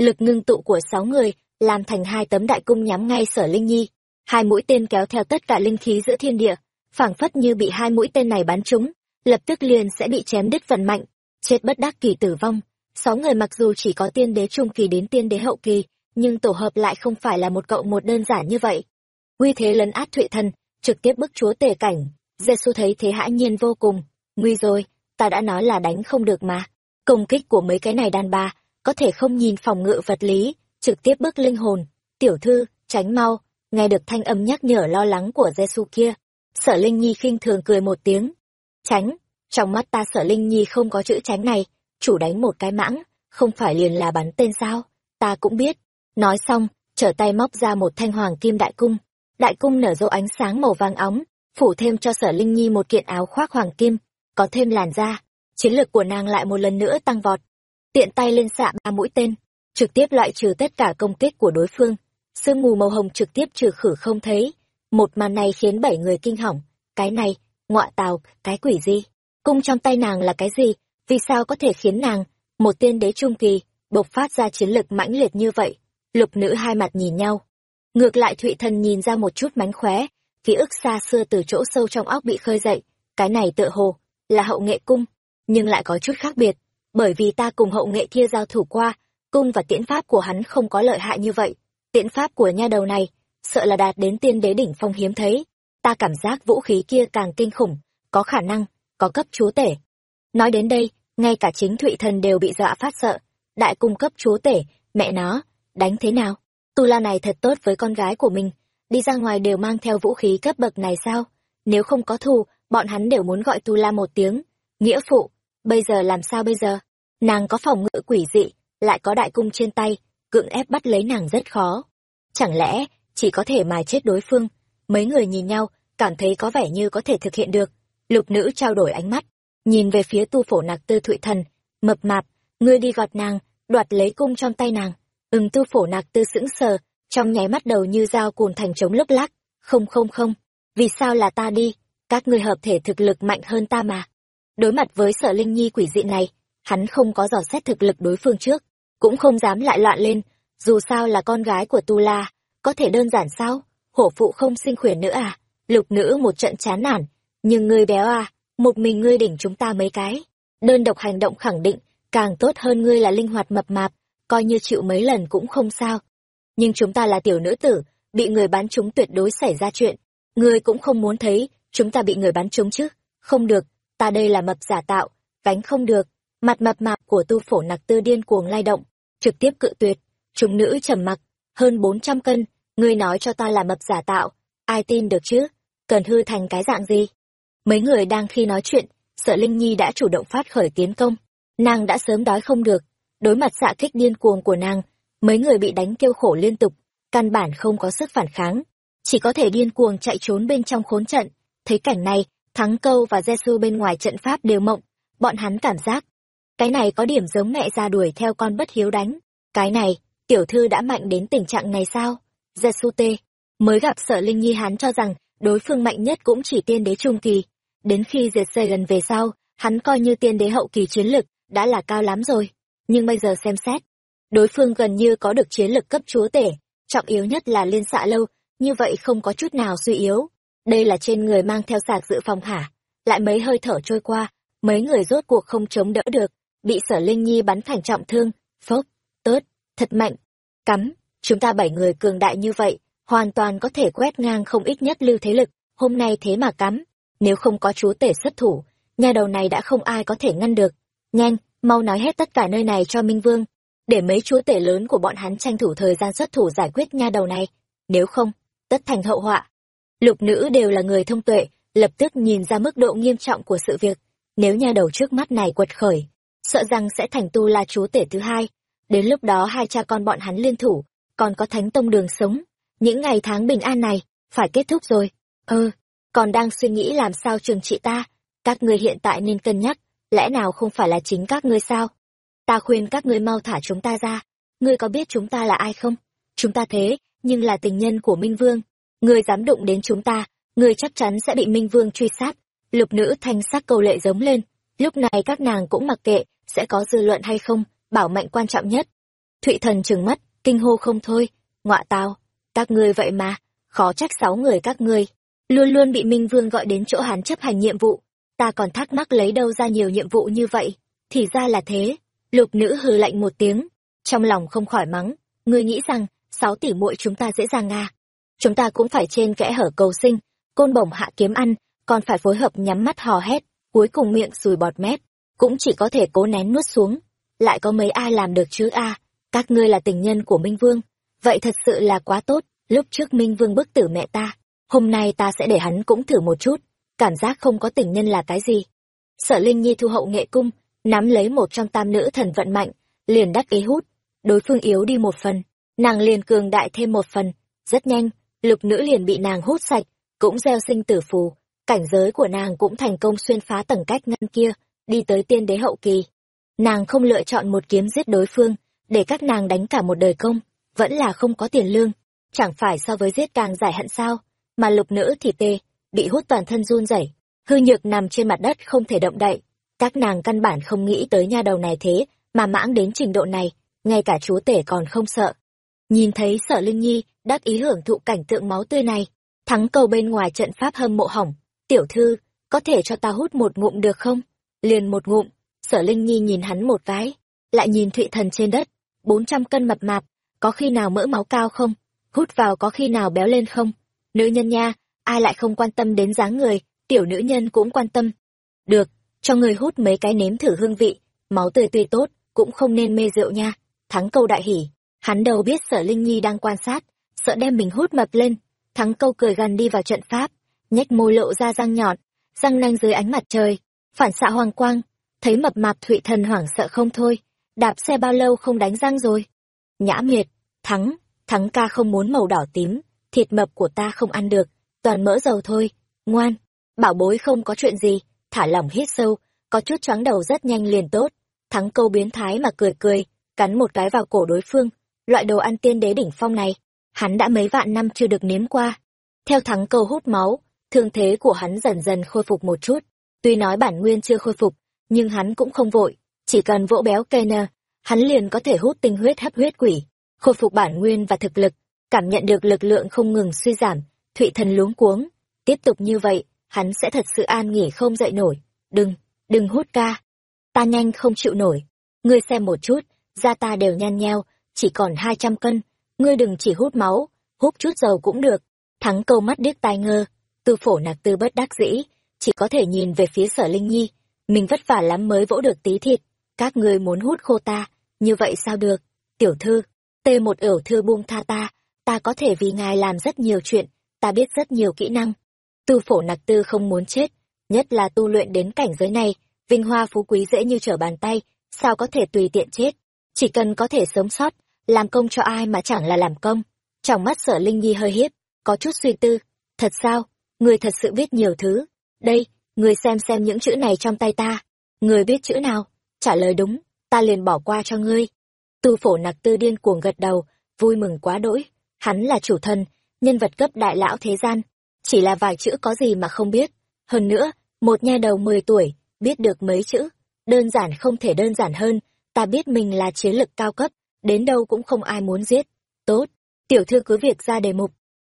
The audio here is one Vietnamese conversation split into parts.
lực ngưng tụ của sáu người, làm thành hai tấm đại cung nhắm ngay sở linh nhi. Hai mũi tên kéo theo tất cả linh khí giữa thiên địa, phảng phất như bị hai mũi tên này bắn trúng, lập tức liền sẽ bị chém đứt vận mạnh, chết bất đắc kỳ tử vong. Sáu người mặc dù chỉ có tiên đế trung kỳ đến tiên đế hậu kỳ, nhưng tổ hợp lại không phải là một cậu một đơn giản như vậy. Uy thế lấn át thụy thần, trực tiếp bức chúa tề cảnh. Giê xu thấy thế hãi nhiên vô cùng. Nguy rồi, ta đã nói là đánh không được mà. Công kích của mấy cái này đàn bà có thể không nhìn phòng ngự vật lý, trực tiếp bước linh hồn. Tiểu thư, tránh mau, nghe được thanh âm nhắc nhở lo lắng của giê xu kia. Sở linh nhi khinh thường cười một tiếng. Tránh, trong mắt ta sở linh nhi không có chữ tránh này, chủ đánh một cái mãng, không phải liền là bắn tên sao? Ta cũng biết. Nói xong, trở tay móc ra một thanh hoàng kim đại cung. Đại cung nở rộ ánh sáng màu vàng óng, phủ thêm cho sở linh nhi một kiện áo khoác hoàng kim, có thêm làn da. Chiến lược của nàng lại một lần nữa tăng vọt tiện tay lên xạ ba mũi tên, trực tiếp loại trừ tất cả công kích của đối phương. Sương mù màu hồng trực tiếp trừ khử không thấy. Một màn này khiến bảy người kinh hỏng. Cái này, ngọa tào, cái quỷ gì? Cung trong tay nàng là cái gì? Vì sao có thể khiến nàng, một tiên đế trung kỳ, bộc phát ra chiến lực mãnh liệt như vậy? Lục nữ hai mặt nhìn nhau. Ngược lại thụy thần nhìn ra một chút mánh khóe. Ký ức xa xưa từ chỗ sâu trong óc bị khơi dậy. Cái này tựa hồ là hậu nghệ cung, nhưng lại có chút khác biệt bởi vì ta cùng hậu nghệ kia giao thủ qua, cung và tiễn pháp của hắn không có lợi hại như vậy. Tiễn pháp của nha đầu này, sợ là đạt đến tiên đế đỉnh phong hiếm thấy. Ta cảm giác vũ khí kia càng kinh khủng, có khả năng, có cấp chúa tể. Nói đến đây, ngay cả chính thụy thần đều bị dọa phát sợ. Đại cung cấp chúa tể, mẹ nó, đánh thế nào? Tu la này thật tốt với con gái của mình, đi ra ngoài đều mang theo vũ khí cấp bậc này sao? Nếu không có thù, bọn hắn đều muốn gọi tu la một tiếng. Nghĩa phụ bây giờ làm sao bây giờ? Nàng có phòng ngự quỷ dị, lại có đại cung trên tay, cưỡng ép bắt lấy nàng rất khó. Chẳng lẽ, chỉ có thể mài chết đối phương? Mấy người nhìn nhau, cảm thấy có vẻ như có thể thực hiện được. Lục nữ trao đổi ánh mắt, nhìn về phía tu phổ nạc tư thụy thần, mập mạp, ngươi đi gọt nàng, đoạt lấy cung trong tay nàng. Ừm, tu phổ nạc tư sững sờ, trong nháy mắt đầu như dao cùn thành trống lốc lác. Không không không, vì sao là ta đi? Các ngươi hợp thể thực lực mạnh hơn ta mà đối mặt với sở linh nhi quỷ dị này, hắn không có dò xét thực lực đối phương trước, cũng không dám lại loạn lên. Dù sao là con gái của tu la, có thể đơn giản sao? Hổ phụ không sinh khuyển nữa à? Lục nữ một trận chán nản. Nhưng ngươi béo à một mình ngươi đỉnh chúng ta mấy cái. Đơn độc hành động khẳng định, càng tốt hơn ngươi là linh hoạt mập mạp, coi như chịu mấy lần cũng không sao. Nhưng chúng ta là tiểu nữ tử, bị người bán chúng tuyệt đối xảy ra chuyện. Ngươi cũng không muốn thấy, chúng ta bị người bán chúng chứ? Không được ta đây là mập giả tạo cánh không được. Mặt mập mạp của tu phổ nặc tư điên cuồng lay động, trực tiếp cự tuyệt. Chúng nữ trầm mặc, hơn bốn trăm cân. Ngươi nói cho ta là mập giả tạo, ai tin được chứ? Cần hư thành cái dạng gì? Mấy người đang khi nói chuyện, sợ linh nhi đã chủ động phát khởi tiến công. Nàng đã sớm đói không được. Đối mặt xạ kích điên cuồng của nàng, mấy người bị đánh kêu khổ liên tục, căn bản không có sức phản kháng. Chỉ có thể điên cuồng chạy trốn bên trong khốn trận. Thấy cảnh này thắng câu và giê bên ngoài trận pháp đều mộng. Bọn hắn cảm giác, cái này có điểm giống mẹ ra đuổi theo con bất hiếu đánh. Cái này, tiểu thư đã mạnh đến tình trạng này sao? Giê tê. Mới gặp sợ linh nhi hắn cho rằng, đối phương mạnh nhất cũng chỉ tiên đế trung kỳ. Đến khi diệt xây gần về sau, hắn coi như tiên đế hậu kỳ chiến lực, đã là cao lắm rồi. Nhưng bây giờ xem xét, đối phương gần như có được chiến lực cấp chúa tể, trọng yếu nhất là liên xạ lâu, như vậy không có chút nào suy yếu đây là trên người mang theo sạc dự phòng hả? Lại mấy hơi thở trôi qua, mấy người rốt cuộc không chống đỡ được, bị sở linh nhi bắn thành trọng thương. Phốc, tớt, thật mạnh. Cắm, chúng ta bảy người cường đại như vậy, hoàn toàn có thể quét ngang không ít nhất lưu thế lực. Hôm nay thế mà cắm, nếu không có chúa tể xuất thủ, nhà đầu này đã không ai có thể ngăn được. Nhanh, mau nói hết tất cả nơi này cho minh vương, để mấy chúa tể lớn của bọn hắn tranh thủ thời gian xuất thủ giải quyết nha đầu này. Nếu không, tất thành hậu họa lục nữ đều là người thông tuệ, lập tức nhìn ra mức độ nghiêm trọng của sự việc. Nếu nha đầu trước mắt này quật khởi, sợ rằng sẽ thành tu la chúa tể thứ hai. Đến lúc đó hai cha con bọn hắn liên thủ, còn có thánh tông đường sống. Những ngày tháng bình an này, phải kết thúc rồi. Ơ, còn đang suy nghĩ làm sao trường trị ta? Các ngươi hiện tại nên cân nhắc, lẽ nào không phải là chính các ngươi sao? Ta khuyên các ngươi mau thả chúng ta ra. Ngươi có biết chúng ta là ai không? Chúng ta thế, nhưng là tình nhân của minh vương ngươi dám đụng đến chúng ta ngươi chắc chắn sẽ bị minh vương truy sát. Lục nữ thanh sắc câu lệ giống lên. Lúc này các nàng cũng mặc kệ sẽ có dư luận hay không bảo mệnh quan trọng nhất. Thụy thần trừng mắt, kinh hô không thôi, ngọa tao, các ngươi vậy mà, khó trách sáu người các ngươi, luôn luôn bị Minh Vương gọi đến chỗ hắn chấp hành nhiệm vụ, ta còn thắc mắc lấy đâu ra nhiều nhiệm vụ như vậy, thì ra là thế, lục nữ hừ lạnh một tiếng, trong lòng không khỏi mắng, ngươi nghĩ rằng, sáu tỷ muội chúng ta dễ dàng à. Chúng ta cũng phải trên kẽ hở cầu sinh, côn bổng hạ kiếm ăn, còn phải phối hợp nhắm mắt hò hét, cuối cùng miệng sùi bọt mép, cũng chỉ có thể cố nén nuốt xuống. Lại có mấy ai làm được chứ a các ngươi là tình nhân của Minh Vương. Vậy thật sự là quá tốt, lúc trước Minh Vương bức tử mẹ ta, hôm nay ta sẽ để hắn cũng thử một chút, cảm giác không có tình nhân là cái gì. Sở Linh Nhi thu hậu nghệ cung, nắm lấy một trong tam nữ thần vận mạnh, liền đắc ý hút, đối phương yếu đi một phần, nàng liền cường đại thêm một phần, rất nhanh, lục nữ liền bị nàng hút sạch, cũng gieo sinh tử phù, cảnh giới của nàng cũng thành công xuyên phá tầng cách ngăn kia, đi tới tiên đế hậu kỳ. Nàng không lựa chọn một kiếm giết đối phương, để các nàng đánh cả một đời công, vẫn là không có tiền lương, chẳng phải so với giết càng giải hận sao, mà lục nữ thì tê, bị hút toàn thân run rẩy, hư nhược nằm trên mặt đất không thể động đậy. Các nàng căn bản không nghĩ tới nha đầu này thế, mà mãng đến trình độ này, ngay cả chúa tể còn không sợ. Nhìn thấy sở Linh Nhi, đắc ý hưởng thụ cảnh tượng máu tươi này, thắng cầu bên ngoài trận pháp hâm mộ hỏng, tiểu thư, có thể cho ta hút một ngụm được không? Liền một ngụm, sở Linh Nhi nhìn hắn một cái, lại nhìn Thụy Thần trên đất, bốn trăm cân mập mạp, có khi nào mỡ máu cao không? Hút vào có khi nào béo lên không? Nữ nhân nha, ai lại không quan tâm đến dáng người, tiểu nữ nhân cũng quan tâm. Được, cho người hút mấy cái nếm thử hương vị, máu tươi tươi tốt, cũng không nên mê rượu nha. Thắng câu đại hỉ, hắn đầu biết sở Linh Nhi đang quan sát, sợ đem mình hút mập lên. Thắng câu cười gần đi vào trận pháp, nhếch môi lộ ra răng nhọn, răng nanh dưới ánh mặt trời, phản xạ hoàng quang, thấy mập mạp thụy thần hoảng sợ không thôi, đạp xe bao lâu không đánh răng rồi. Nhã miệt, thắng, thắng ca không muốn màu đỏ tím, thịt mập của ta không ăn được, toàn mỡ dầu thôi, ngoan, bảo bối không có chuyện gì, thả lỏng hít sâu, có chút choáng đầu rất nhanh liền tốt, thắng câu biến thái mà cười cười, cắn một cái vào cổ đối phương, loại đồ ăn tiên đế đỉnh phong này, hắn đã mấy vạn năm chưa được nếm qua. Theo thắng câu hút máu, thương thế của hắn dần dần khôi phục một chút, tuy nói bản nguyên chưa khôi phục, nhưng hắn cũng không vội, chỉ cần vỗ béo kenner hắn liền có thể hút tinh huyết hấp huyết quỷ, khôi phục bản nguyên và thực lực, cảm nhận được lực lượng không ngừng suy giảm, Thụy Thần luống cuống, tiếp tục như vậy, hắn sẽ thật sự an nghỉ không dậy nổi. Đừng, đừng hút ca. Ta nhanh không chịu nổi. Ngươi xem một chút, da ta đều nhăn nheo, chỉ còn hai trăm cân. Ngươi đừng chỉ hút máu, hút chút dầu cũng được. Thắng câu mắt điếc tai ngơ, tư phổ nạc tư bất đắc dĩ, chỉ có thể nhìn về phía sở Linh Nhi. Mình vất vả lắm mới vỗ được tí thịt, các ngươi muốn hút khô ta, như vậy sao được? Tiểu thư, tê một ểu thư buông tha ta, ta có thể vì ngài làm rất nhiều chuyện, ta biết rất nhiều kỹ năng. Tư phổ nặc tư không muốn chết, nhất là tu luyện đến cảnh giới này, vinh hoa phú quý dễ như trở bàn tay, sao có thể tùy tiện chết. Chỉ cần có thể sống sót, làm công cho ai mà chẳng là làm công. Trong mắt sở Linh Nhi hơi hiếp, có chút suy tư. Thật sao? Người thật sự biết nhiều thứ. Đây, người xem xem những chữ này trong tay ta. Người biết chữ nào? Trả lời đúng, ta liền bỏ qua cho ngươi. Tu phổ nặc tư điên cuồng gật đầu, vui mừng quá đỗi. Hắn là chủ thân, nhân vật cấp đại lão thế gian. Chỉ là vài chữ có gì mà không biết. Hơn nữa, một nha đầu 10 tuổi, biết được mấy chữ. Đơn giản không thể đơn giản hơn, ta biết mình là chiến lực cao cấp, đến đâu cũng không ai muốn giết. Tốt, tiểu thư cứ việc ra đề mục.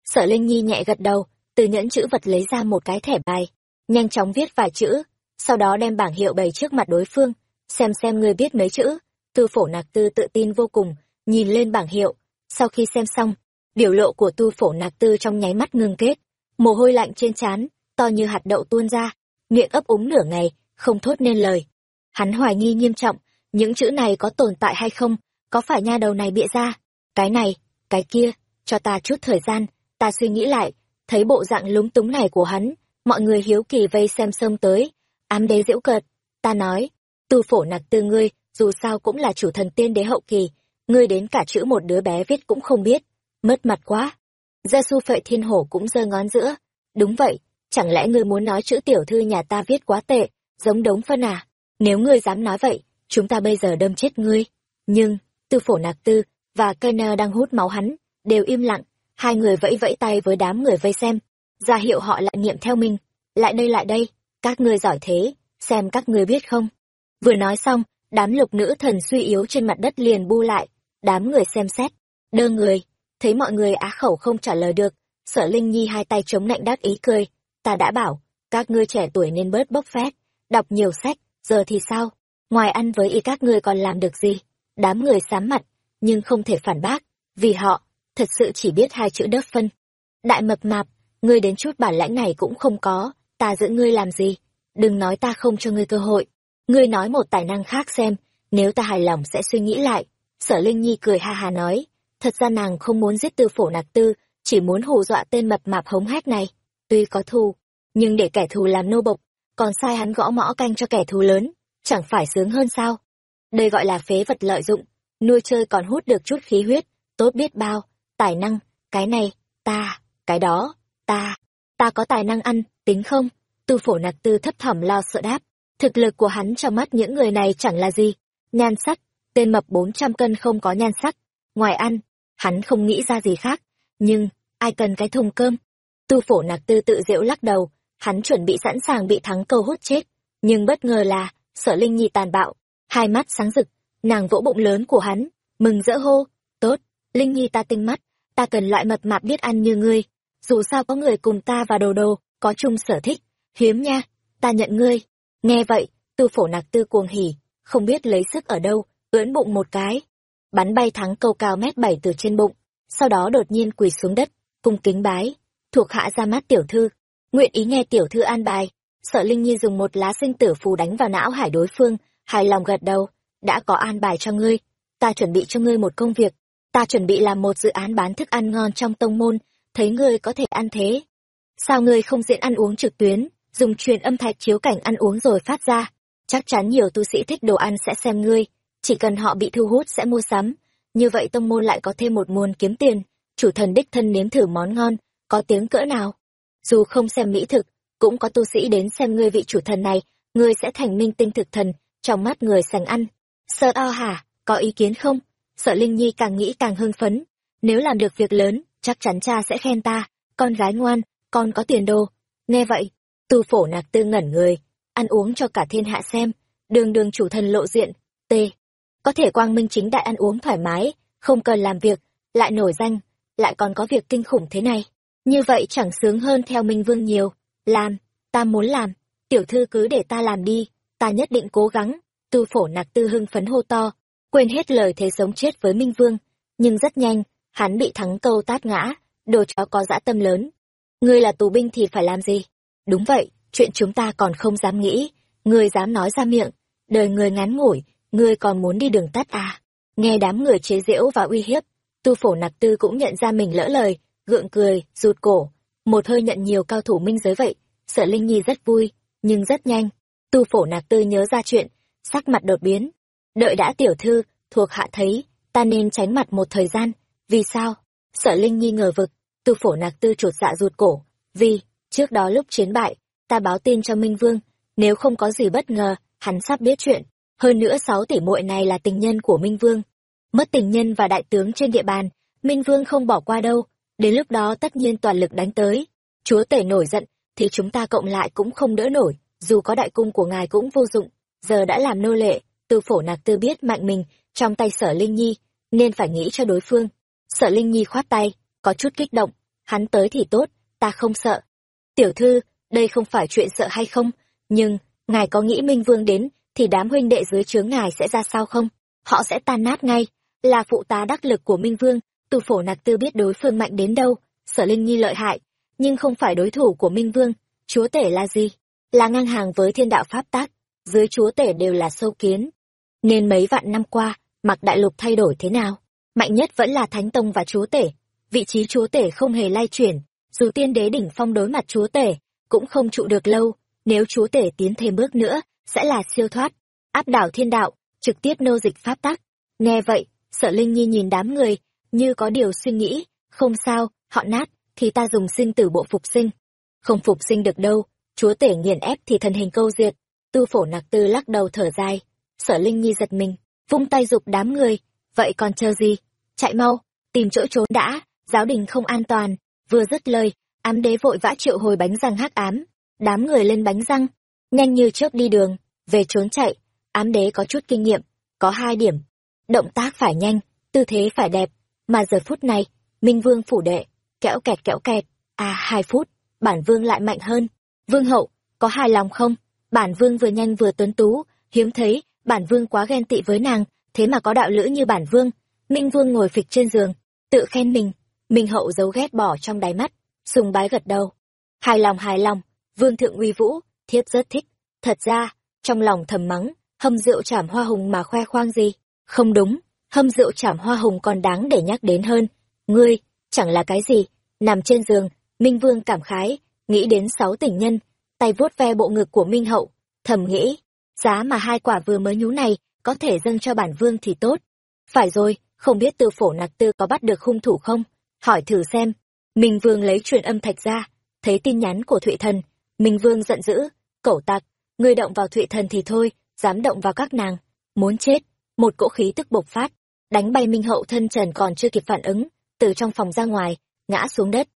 Sở Linh Nhi nhẹ gật đầu, từ nhẫn chữ vật lấy ra một cái thẻ bài, nhanh chóng viết vài chữ, sau đó đem bảng hiệu bày trước mặt đối phương, xem xem người biết mấy chữ. Tư phổ nạc tư tự tin vô cùng, nhìn lên bảng hiệu, sau khi xem xong, biểu lộ của tu phổ nạc tư trong nháy mắt ngưng kết, mồ hôi lạnh trên trán, to như hạt đậu tuôn ra, miệng ấp úng nửa ngày, không thốt nên lời. Hắn hoài nghi nghiêm trọng, những chữ này có tồn tại hay không, có phải nha đầu này bịa ra? Cái này, cái kia, cho ta chút thời gian, ta suy nghĩ lại, thấy bộ dạng lúng túng này của hắn, mọi người hiếu kỳ vây xem xông tới, ám đế diễu cợt, ta nói, tu phổ nặc tư ngươi, dù sao cũng là chủ thần tiên đế hậu kỳ, ngươi đến cả chữ một đứa bé viết cũng không biết, mất mặt quá. Gia su phệ thiên hổ cũng giơ ngón giữa, đúng vậy, chẳng lẽ ngươi muốn nói chữ tiểu thư nhà ta viết quá tệ, giống đống phân à? Nếu ngươi dám nói vậy, chúng ta bây giờ đâm chết ngươi. Nhưng, tư phổ nạc tư, và Kenner đang hút máu hắn, đều im lặng, hai người vẫy vẫy tay với đám người vây xem, ra hiệu họ lại niệm theo mình. Lại đây lại đây, các ngươi giỏi thế, xem các ngươi biết không. Vừa nói xong, đám lục nữ thần suy yếu trên mặt đất liền bu lại, đám người xem xét. Đơ người. Thấy mọi người á khẩu không trả lời được sở linh nhi hai tay chống nạnh đắc ý cười. Ta đã bảo các ngươi trẻ tuổi nên bớt bốc phét đọc nhiều sách giờ thì sao? Ngoài ăn với y các ngươi còn làm được gì? Đám người sám mặt, nhưng không thể phản bác, vì họ thật sự chỉ biết hai chữ đớp phân. Đại mập mạp, ngươi đến chút bản lãnh này cũng không có, ta giữ ngươi làm gì? Đừng nói ta không cho ngươi cơ hội. Ngươi nói một tài năng khác xem, nếu ta hài lòng sẽ suy nghĩ lại. Sở linh nhi cười ha ha nói, thật ra nàng không muốn giết tư phổ nạc tư, chỉ muốn hù dọa tên mập mạp hống hách này. Tuy có thù, nhưng để kẻ thù làm nô bộc, còn sai hắn gõ mõ canh cho kẻ thù lớn chẳng phải sướng hơn sao? Đây gọi là phế vật lợi dụng. Nuôi chơi còn hút được chút khí huyết, tốt biết bao. Tài năng, cái này, ta, cái đó, ta. Ta có tài năng ăn, tính không? Tư phổ nạc tư thấp thỏm lo sợ đáp. Thực lực của hắn trong mắt những người này chẳng là gì. Nhan sắc, tên mập bốn trăm cân không có nhan sắc. Ngoài ăn, hắn không nghĩ ra gì khác. Nhưng, ai cần cái thùng cơm? Tu phổ nạc tư tự dễu lắc đầu. Hắn chuẩn bị sẵn sàng bị thắng câu hút chết. Nhưng bất ngờ là sở linh nhi tàn bạo, hai mắt sáng rực, nàng vỗ bụng lớn của hắn, mừng rỡ hô, tốt, linh nhi ta tinh mắt, ta cần loại mập mạp biết ăn như ngươi, dù sao có người cùng ta và đồ đồ, có chung sở thích, hiếm nha, ta nhận ngươi. Nghe vậy, tư phổ nạc tư cuồng hỉ, không biết lấy sức ở đâu, ưỡn bụng một cái. Bắn bay thắng câu cao mét bảy từ trên bụng, sau đó đột nhiên quỳ xuống đất, cung kính bái, thuộc hạ ra mắt tiểu thư, nguyện ý nghe tiểu thư an bài sợ linh nhi dùng một lá sinh tử phù đánh vào não hải đối phương, hài lòng gật đầu. Đã có an bài cho ngươi. Ta chuẩn bị cho ngươi một công việc. Ta chuẩn bị làm một dự án bán thức ăn ngon trong tông môn. Thấy ngươi có thể ăn thế. Sao ngươi không diễn ăn uống trực tuyến? Dùng truyền âm thạch chiếu cảnh ăn uống rồi phát ra. Chắc chắn nhiều tu sĩ thích đồ ăn sẽ xem ngươi. Chỉ cần họ bị thu hút sẽ mua sắm. Như vậy tông môn lại có thêm một nguồn kiếm tiền. Chủ thần đích thân nếm thử món ngon. Có tiếng cỡ nào? Dù không xem mỹ thực cũng có tu sĩ đến xem ngươi vị chủ thần này, ngươi sẽ thành minh tinh thực thần, trong mắt người sành ăn. Sợ o hả có ý kiến không? Sợ linh nhi càng nghĩ càng hưng phấn. Nếu làm được việc lớn, chắc chắn cha sẽ khen ta. Con gái ngoan, con có tiền đồ. Nghe vậy, tu phổ nạc tư ngẩn người, ăn uống cho cả thiên hạ xem. Đường đường chủ thần lộ diện, t. Có thể quang minh chính đại ăn uống thoải mái, không cần làm việc, lại nổi danh, lại còn có việc kinh khủng thế này. Như vậy chẳng sướng hơn theo minh vương nhiều làm, ta muốn làm. Tiểu thư cứ để ta làm đi. Ta nhất định cố gắng. Tư phổ nạc tư hưng phấn hô to. Quên hết lời thế sống chết với minh vương. Nhưng rất nhanh, hắn bị thắng câu tát ngã. Đồ chó có dã tâm lớn. Ngươi là tù binh thì phải làm gì? Đúng vậy, chuyện chúng ta còn không dám nghĩ. Ngươi dám nói ra miệng. Đời người ngắn ngủi, ngươi còn muốn đi đường tắt à? Nghe đám người chế giễu và uy hiếp tu phổ nặc tư cũng nhận ra mình lỡ lời, gượng cười, rụt cổ một hơi nhận nhiều cao thủ minh giới vậy, sợ linh nhi rất vui, nhưng rất nhanh. Tu phổ nạc tư nhớ ra chuyện, sắc mặt đột biến. Đợi đã tiểu thư, thuộc hạ thấy, ta nên tránh mặt một thời gian. Vì sao? Sợ linh nhi ngờ vực, tu phổ nạc tư chuột dạ rụt cổ. Vì, trước đó lúc chiến bại, ta báo tin cho minh vương, nếu không có gì bất ngờ, hắn sắp biết chuyện. Hơn nữa sáu tỷ muội này là tình nhân của minh vương. Mất tình nhân và đại tướng trên địa bàn, minh vương không bỏ qua đâu đến lúc đó tất nhiên toàn lực đánh tới. Chúa tể nổi giận, thì chúng ta cộng lại cũng không đỡ nổi. Dù có đại cung của ngài cũng vô dụng, giờ đã làm nô lệ tư phổ nạc tư biết mạnh mình, trong tay sở linh nhi, nên phải nghĩ cho đối phương. Sở linh nhi khoát tay, có chút kích động, hắn tới thì tốt, ta không sợ. Tiểu thư, đây không phải chuyện sợ hay không, nhưng ngài có nghĩ minh vương đến, thì đám huynh đệ dưới trướng ngài sẽ ra sao không? Họ sẽ tan nát ngay, là phụ tá đắc lực của minh vương tu phổ nạc tư biết đối phương mạnh đến đâu sở linh nhi lợi hại, nhưng không phải đối thủ của minh vương, chúa tể là gì? Là ngang hàng với thiên đạo pháp tác, dưới chúa tể đều là sâu kiến. Nên mấy vạn năm qua, mặc đại lục thay đổi thế nào? Mạnh nhất vẫn là thánh tông và chúa tể, vị trí chúa tể không hề lay chuyển, dù tiên đế đỉnh phong đối mặt chúa tể, cũng không trụ được lâu, nếu chúa tể tiến thêm bước nữa, sẽ là siêu thoát. Áp đảo thiên đạo, trực tiếp nô dịch pháp tắc nghe vậy, sợ linh nhi nhìn đám người như có điều suy nghĩ không sao họ nát thì ta dùng sinh tử bộ phục sinh. Không phục sinh được đâu chúa tể nghiền ép thì thần hình câu diệt. Tư phổ nặc tư lắc đầu thở dài. Sở linh nhi giật mình vung tay giục đám người. Vậy còn chờ gì? Chạy mau tìm chỗ trốn đã giáo đình không an toàn. Vừa dứt lời ám đế vội vã triệu hồi bánh răng hắc ám. Đám người lên bánh răng nhanh như chớp đi đường về trốn chạy. Ám đế có chút kinh nghiệm có hai điểm. Động tác phải nhanh tư thế phải đẹp, mà giờ phút này, Minh Vương phủ đệ, kẽo kẹt kẽo kẹt, à hai phút, bản vương lại mạnh hơn. Vương hậu, có hài lòng không? Bản vương vừa nhanh vừa tuấn tú, hiếm thấy, bản vương quá ghen tị với nàng, thế mà có đạo lữ như bản vương. Minh Vương ngồi phịch trên giường, tự khen mình. Minh hậu giấu ghét bỏ trong đáy mắt, sùng bái gật đầu. Hài lòng hài lòng, vương thượng uy vũ, thiếp rất thích. Thật ra, trong lòng thầm mắng, hâm rượu chảm hoa hùng mà khoe khoang gì? Không đúng, hâm rượu chảm hoa hùng còn đáng để nhắc đến hơn. Ngươi, chẳng là cái gì, nằm trên giường, Minh Vương cảm khái, nghĩ đến sáu tình nhân, tay vuốt ve bộ ngực của Minh Hậu, thầm nghĩ, giá mà hai quả vừa mới nhú này có thể dâng cho bản vương thì tốt. Phải rồi, không biết tư phổ nặc tư có bắt được hung thủ không? Hỏi thử xem. Minh Vương lấy truyền âm thạch ra, thấy tin nhắn của Thụy Thần. Minh Vương giận dữ, cẩu tặc, ngươi động vào Thụy Thần thì thôi, dám động vào các nàng. Muốn chết, một cỗ khí tức bộc phát, đánh bay Minh Hậu thân trần còn chưa kịp phản ứng, từ trong phòng ra ngoài, ngã xuống đất.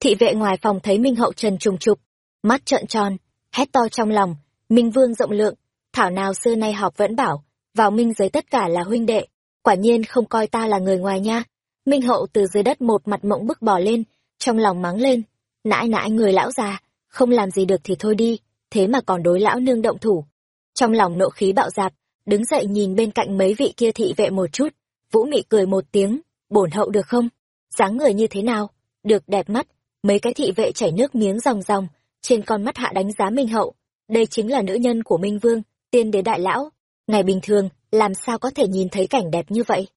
Thị vệ ngoài phòng thấy Minh Hậu trần trùng trục, mắt trợn tròn, hét to trong lòng, Minh Vương rộng lượng, thảo nào xưa nay họp vẫn bảo, vào minh giới tất cả là huynh đệ, quả nhiên không coi ta là người ngoài nha. Minh Hậu từ dưới đất một mặt mộng bức bỏ lên, trong lòng mắng lên, nãi nãi người lão già, không làm gì được thì thôi đi, thế mà còn đối lão nương động thủ. Trong lòng nộ khí bạo dạp, đứng dậy nhìn bên cạnh mấy vị kia thị vệ một chút, Vũ Mị cười một tiếng, bổn hậu được không? dáng người như thế nào? Được đẹp mắt, mấy cái thị vệ chảy nước miếng ròng ròng, trên con mắt hạ đánh giá Minh Hậu. Đây chính là nữ nhân của Minh Vương, tiên đế đại lão. Ngày bình thường, làm sao có thể nhìn thấy cảnh đẹp như vậy?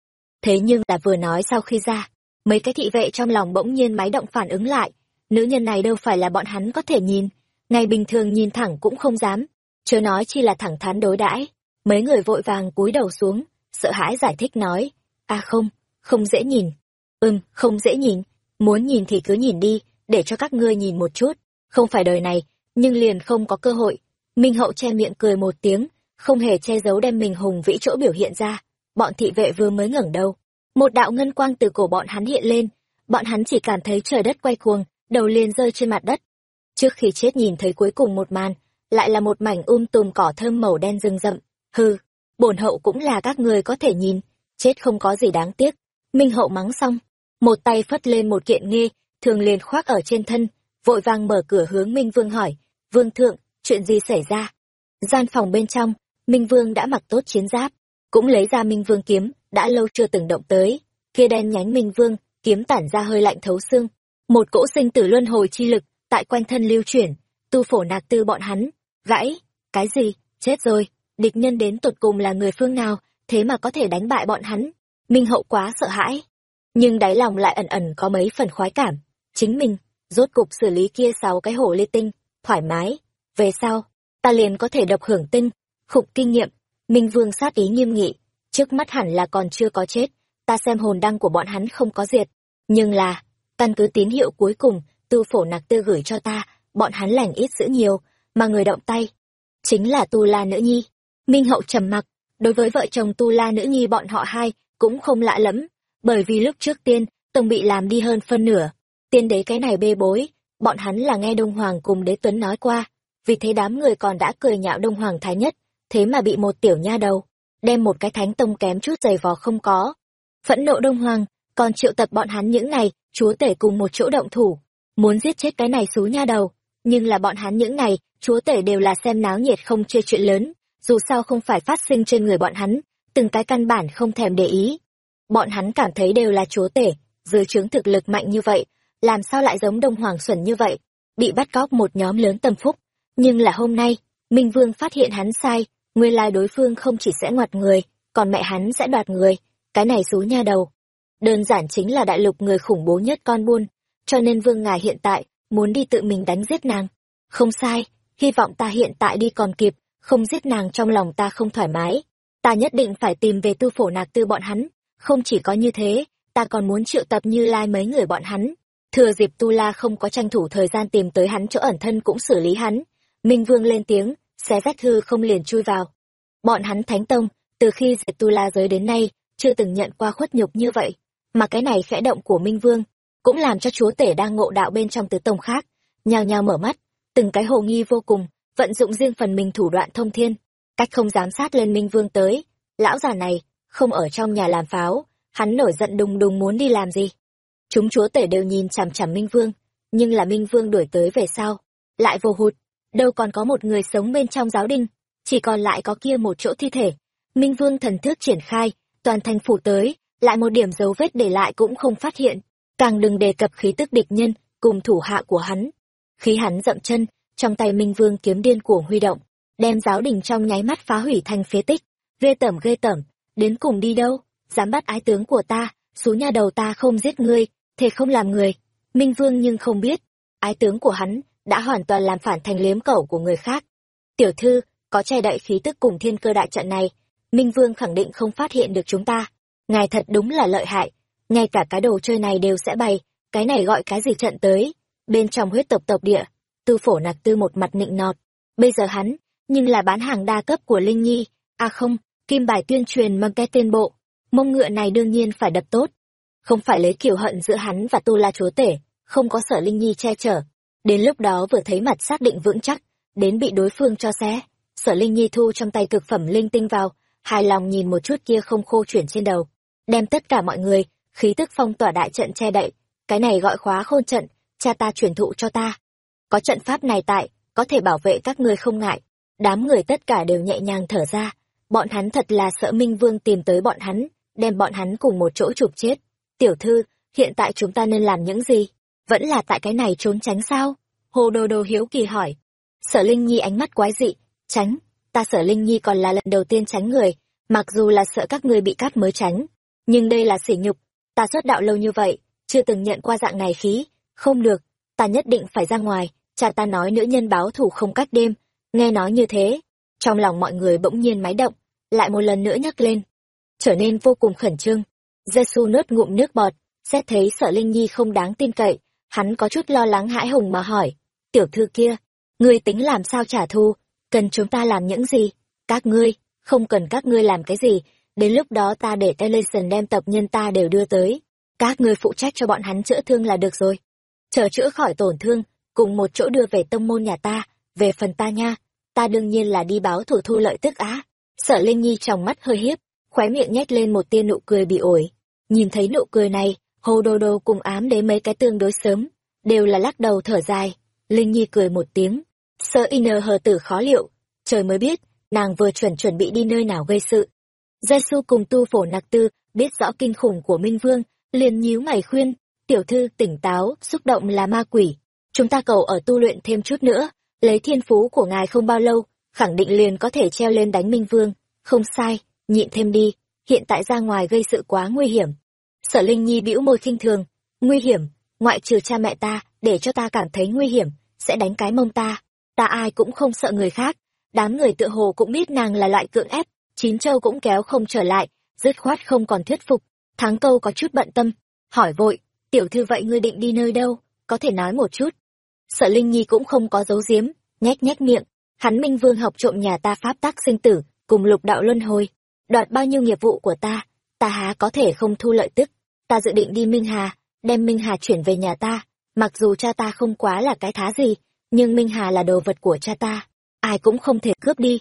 Thế nhưng là vừa nói sau khi ra, mấy cái thị vệ trong lòng bỗng nhiên máy động phản ứng lại. Nữ nhân này đâu phải là bọn hắn có thể nhìn, ngày bình thường nhìn thẳng cũng không dám. Chớ nói chi là thẳng thắn đối đãi Mấy người vội vàng cúi đầu xuống, sợ hãi giải thích nói, à không, không dễ nhìn. Ừm, không dễ nhìn, muốn nhìn thì cứ nhìn đi, để cho các ngươi nhìn một chút, không phải đời này, nhưng liền không có cơ hội. Minh Hậu che miệng cười một tiếng, không hề che giấu đem mình hùng vĩ chỗ biểu hiện ra. Bọn thị vệ vừa mới ngẩng đầu, một đạo ngân quang từ cổ bọn hắn hiện lên, bọn hắn chỉ cảm thấy trời đất quay cuồng, đầu liền rơi trên mặt đất. Trước khi chết nhìn thấy cuối cùng một màn, lại là một mảnh um tùm cỏ thơm màu đen rừng rậm. Hừ, bổn hậu cũng là các người có thể nhìn, chết không có gì đáng tiếc. Minh hậu mắng xong, một tay phất lên một kiện nghê, thường liền khoác ở trên thân, vội vàng mở cửa hướng Minh Vương hỏi, Vương thượng, chuyện gì xảy ra? Gian phòng bên trong, Minh Vương đã mặc tốt chiến giáp, cũng lấy ra Minh Vương kiếm, đã lâu chưa từng động tới, kia đen nhánh Minh Vương, kiếm tản ra hơi lạnh thấu xương, một cỗ sinh tử luân hồi chi lực, tại quanh thân lưu chuyển, tu phổ nạc tư bọn hắn, gãy, cái gì, chết rồi, địch nhân đến tột cùng là người phương nào, thế mà có thể đánh bại bọn hắn. Minh hậu quá sợ hãi. Nhưng đáy lòng lại ẩn ẩn có mấy phần khoái cảm. Chính mình, rốt cục xử lý kia sáu cái hổ lê tinh, thoải mái. Về sau, ta liền có thể độc hưởng tinh, khục kinh nghiệm. Minh vương sát ý nghiêm nghị. Trước mắt hẳn là còn chưa có chết, ta xem hồn đăng của bọn hắn không có diệt. Nhưng là, căn cứ tín hiệu cuối cùng, tư phổ nặc tư gửi cho ta, bọn hắn lành ít giữ nhiều, mà người động tay. Chính là tu la nữ nhi. Minh hậu trầm mặc, đối với vợ chồng tu la nữ nhi bọn họ hai cũng không lạ lẫm, bởi vì lúc trước tiên tông bị làm đi hơn phân nửa. Tiên đế cái này bê bối, bọn hắn là nghe đông hoàng cùng đế tuấn nói qua, vì thế đám người còn đã cười nhạo đông hoàng thái nhất, thế mà bị một tiểu nha đầu, đem một cái thánh tông kém chút giày vò không có. Phẫn nộ đông hoàng, còn triệu tập bọn hắn những ngày chúa tể cùng một chỗ động thủ, muốn giết chết cái này xú nha đầu. Nhưng là bọn hắn những ngày chúa tể đều là xem náo nhiệt không chơi chuyện lớn dù sao không phải phát sinh trên người bọn hắn, từng cái căn bản không thèm để ý. Bọn hắn cảm thấy đều là chúa tể, dưới trướng thực lực mạnh như vậy, làm sao lại giống Đông Hoàng Xuẩn như vậy, bị bắt cóc một nhóm lớn tâm phúc. Nhưng là hôm nay, Minh Vương phát hiện hắn sai, nguyên lai đối phương không chỉ sẽ ngoặt người, còn mẹ hắn sẽ đoạt người, cái này xú nha đầu. Đơn giản chính là đại lục người khủng bố nhất con buôn, cho nên Vương ngài hiện tại, muốn đi tự mình đánh giết nàng. Không sai, hy vọng ta hiện tại đi còn kịp, không giết nàng trong lòng ta không thoải mái. Ta nhất định phải tìm về tư phổ nạc tư bọn hắn. Không chỉ có như thế, ta còn muốn triệu tập như lai mấy người bọn hắn. Thừa dịp Tu La không có tranh thủ thời gian tìm tới hắn chỗ ẩn thân cũng xử lý hắn. Minh Vương lên tiếng, xé rách hư không liền chui vào. Bọn hắn Thánh Tông, từ khi diệt Tu La giới đến nay, chưa từng nhận qua khuất nhục như vậy. Mà cái này khẽ động của Minh Vương, cũng làm cho chúa tể đang ngộ đạo bên trong tứ tông khác, nhào nhào mở mắt, từng cái hồ nghi vô cùng, vận dụng riêng phần mình thủ đoạn thông thiên, cách không giám sát lên Minh Vương tới. Lão già này, không ở trong nhà làm pháo, hắn nổi giận đùng đùng muốn đi làm gì? Chúng chúa tể đều nhìn chằm chằm minh vương nhưng là minh vương đuổi tới về sau lại vô hụt. Đâu còn có một người sống bên trong giáo đình chỉ còn lại có kia một chỗ thi thể. Minh vương thần thức triển khai toàn thành phủ tới lại một điểm dấu vết để lại cũng không phát hiện. Càng đừng đề cập khí tức địch nhân cùng thủ hạ của hắn. Khí hắn dậm chân trong tay minh vương kiếm điên cuồng huy động, đem giáo đình trong nháy mắt phá hủy thành phế tích. Ghê tởm ghê tởm. Đến cùng đi đâu? Dám bắt ái tướng của ta, xú nhà đầu ta không giết ngươi, thề không làm người. Minh vương nhưng không biết, ái tướng của hắn đã hoàn toàn làm phản thành liếm cẩu của người khác. Tiểu thư, có che đậy khí tức cùng thiên cơ đại trận này, minh vương khẳng định không phát hiện được chúng ta. Ngài thật đúng là lợi hại. Ngay cả cái đồ chơi này đều sẽ bày, cái này gọi cái gì trận tới? Bên trong huyết tộc tộc địa tư phổ nạc tư một mặt nịnh nọt. Bây giờ hắn, nhưng là bán hàng đa cấp của linh nhi. À không, kim bài tuyên truyền mang cái tên bộ. Mông ngựa này đương nhiên phải đập tốt. Không phải lấy kiểu hận giữa hắn và tu la chúa tể, không có sở linh nhi che chở. Đến lúc đó vừa thấy mặt xác định vững chắc, đến bị đối phương cho xé sở linh nhi thu trong tay cực phẩm linh tinh vào, hài lòng nhìn một chút kia không khô chuyển trên đầu. Đem tất cả mọi người, khí tức phong tỏa đại trận che đậy. Cái này gọi khóa khôn trận, cha ta truyền thụ cho ta có trận pháp này tại, có thể bảo vệ các ngươi không ngại. Đám người tất cả đều nhẹ nhàng thở ra. Bọn hắn thật là sợ minh vương tìm tới bọn hắn, đem bọn hắn cùng một chỗ chụp chết. Tiểu thư, hiện tại chúng ta nên làm những gì? Vẫn là tại cái này trốn tránh sao? Hồ đồ đồ hiếu kỳ hỏi. Sở linh nhi ánh mắt quái dị. Tránh, ta sở linh nhi còn là lần đầu tiên tránh người, mặc dù là sợ các ngươi bị cắt mới tránh. Nhưng đây là sỉ nhục, ta xuất đạo lâu như vậy, chưa từng nhận qua dạng này khí, không được ta nhất định phải ra ngoài, cha ta nói nữ nhân báo thù không cách đêm. Nghe nói như thế, trong lòng mọi người bỗng nhiên máy động, lại một lần nữa nhắc lên. Trở nên vô cùng khẩn trương. Giê nớt ngụm nước bọt, xét thấy sợ linh nhi không đáng tin cậy, hắn có chút lo lắng hãi hùng mà hỏi, tiểu thư kia, ngươi tính làm sao trả thù? Cần chúng ta làm những gì? Các ngươi, không cần các ngươi làm cái gì, đến lúc đó ta để Television đem tập nhân ta đều đưa tới. Các ngươi phụ trách cho bọn hắn chữa thương là được rồi chờ chữa khỏi tổn thương, cùng một chỗ đưa về tông môn nhà ta. Về phần ta nha, ta đương nhiên là đi báo thủ thu lợi tức á. Sợ linh nhi trong mắt hơi hiếp, khóe miệng nhét lên một tia nụ cười bị ổi. Nhìn thấy nụ cười này, hồ đô đô cùng ám đế mấy cái tương đối sớm, đều là lắc đầu thở dài. Linh nhi cười một tiếng. Sợ in hờ tử khó liệu, trời mới biết, nàng vừa chuẩn chuẩn bị đi nơi nào gây sự. Giai su cùng tu phổ nặc tư biết rõ kinh khủng của minh vương, liền nhíu mày khuyên tiểu thư tỉnh táo, xúc động là ma quỷ. Chúng ta cầu ở tu luyện thêm chút nữa, lấy thiên phú của ngài không bao lâu, khẳng định liền có thể treo lên đánh minh vương. Không sai, nhịn thêm đi, hiện tại ra ngoài gây sự quá nguy hiểm. Sở linh nhi bĩu môi khinh thường, nguy hiểm, ngoại trừ cha mẹ ta, để cho ta cảm thấy nguy hiểm, sẽ đánh cái mông ta. Ta ai cũng không sợ người khác, đám người tựa hồ cũng biết nàng là loại cưỡng ép, chín châu cũng kéo không trở lại, dứt khoát không còn thuyết phục. Thắng câu có chút bận tâm, hỏi vội tiểu thư vậy ngươi định đi nơi đâu? Có thể nói một chút. Sợ linh nhi cũng không có dấu diếm nhét nhét miệng. Hắn minh vương học trộm nhà ta pháp tác sinh tử, cùng lục đạo luân hồi. Đoạt bao nhiêu nghiệp vụ của ta ta há có thể không thu lợi tức. Ta dự định đi minh hà, đem minh hà chuyển về nhà ta. Mặc dù cha ta không quá là cái thá gì, nhưng minh hà là đồ vật của cha ta. Ai cũng không thể cướp đi.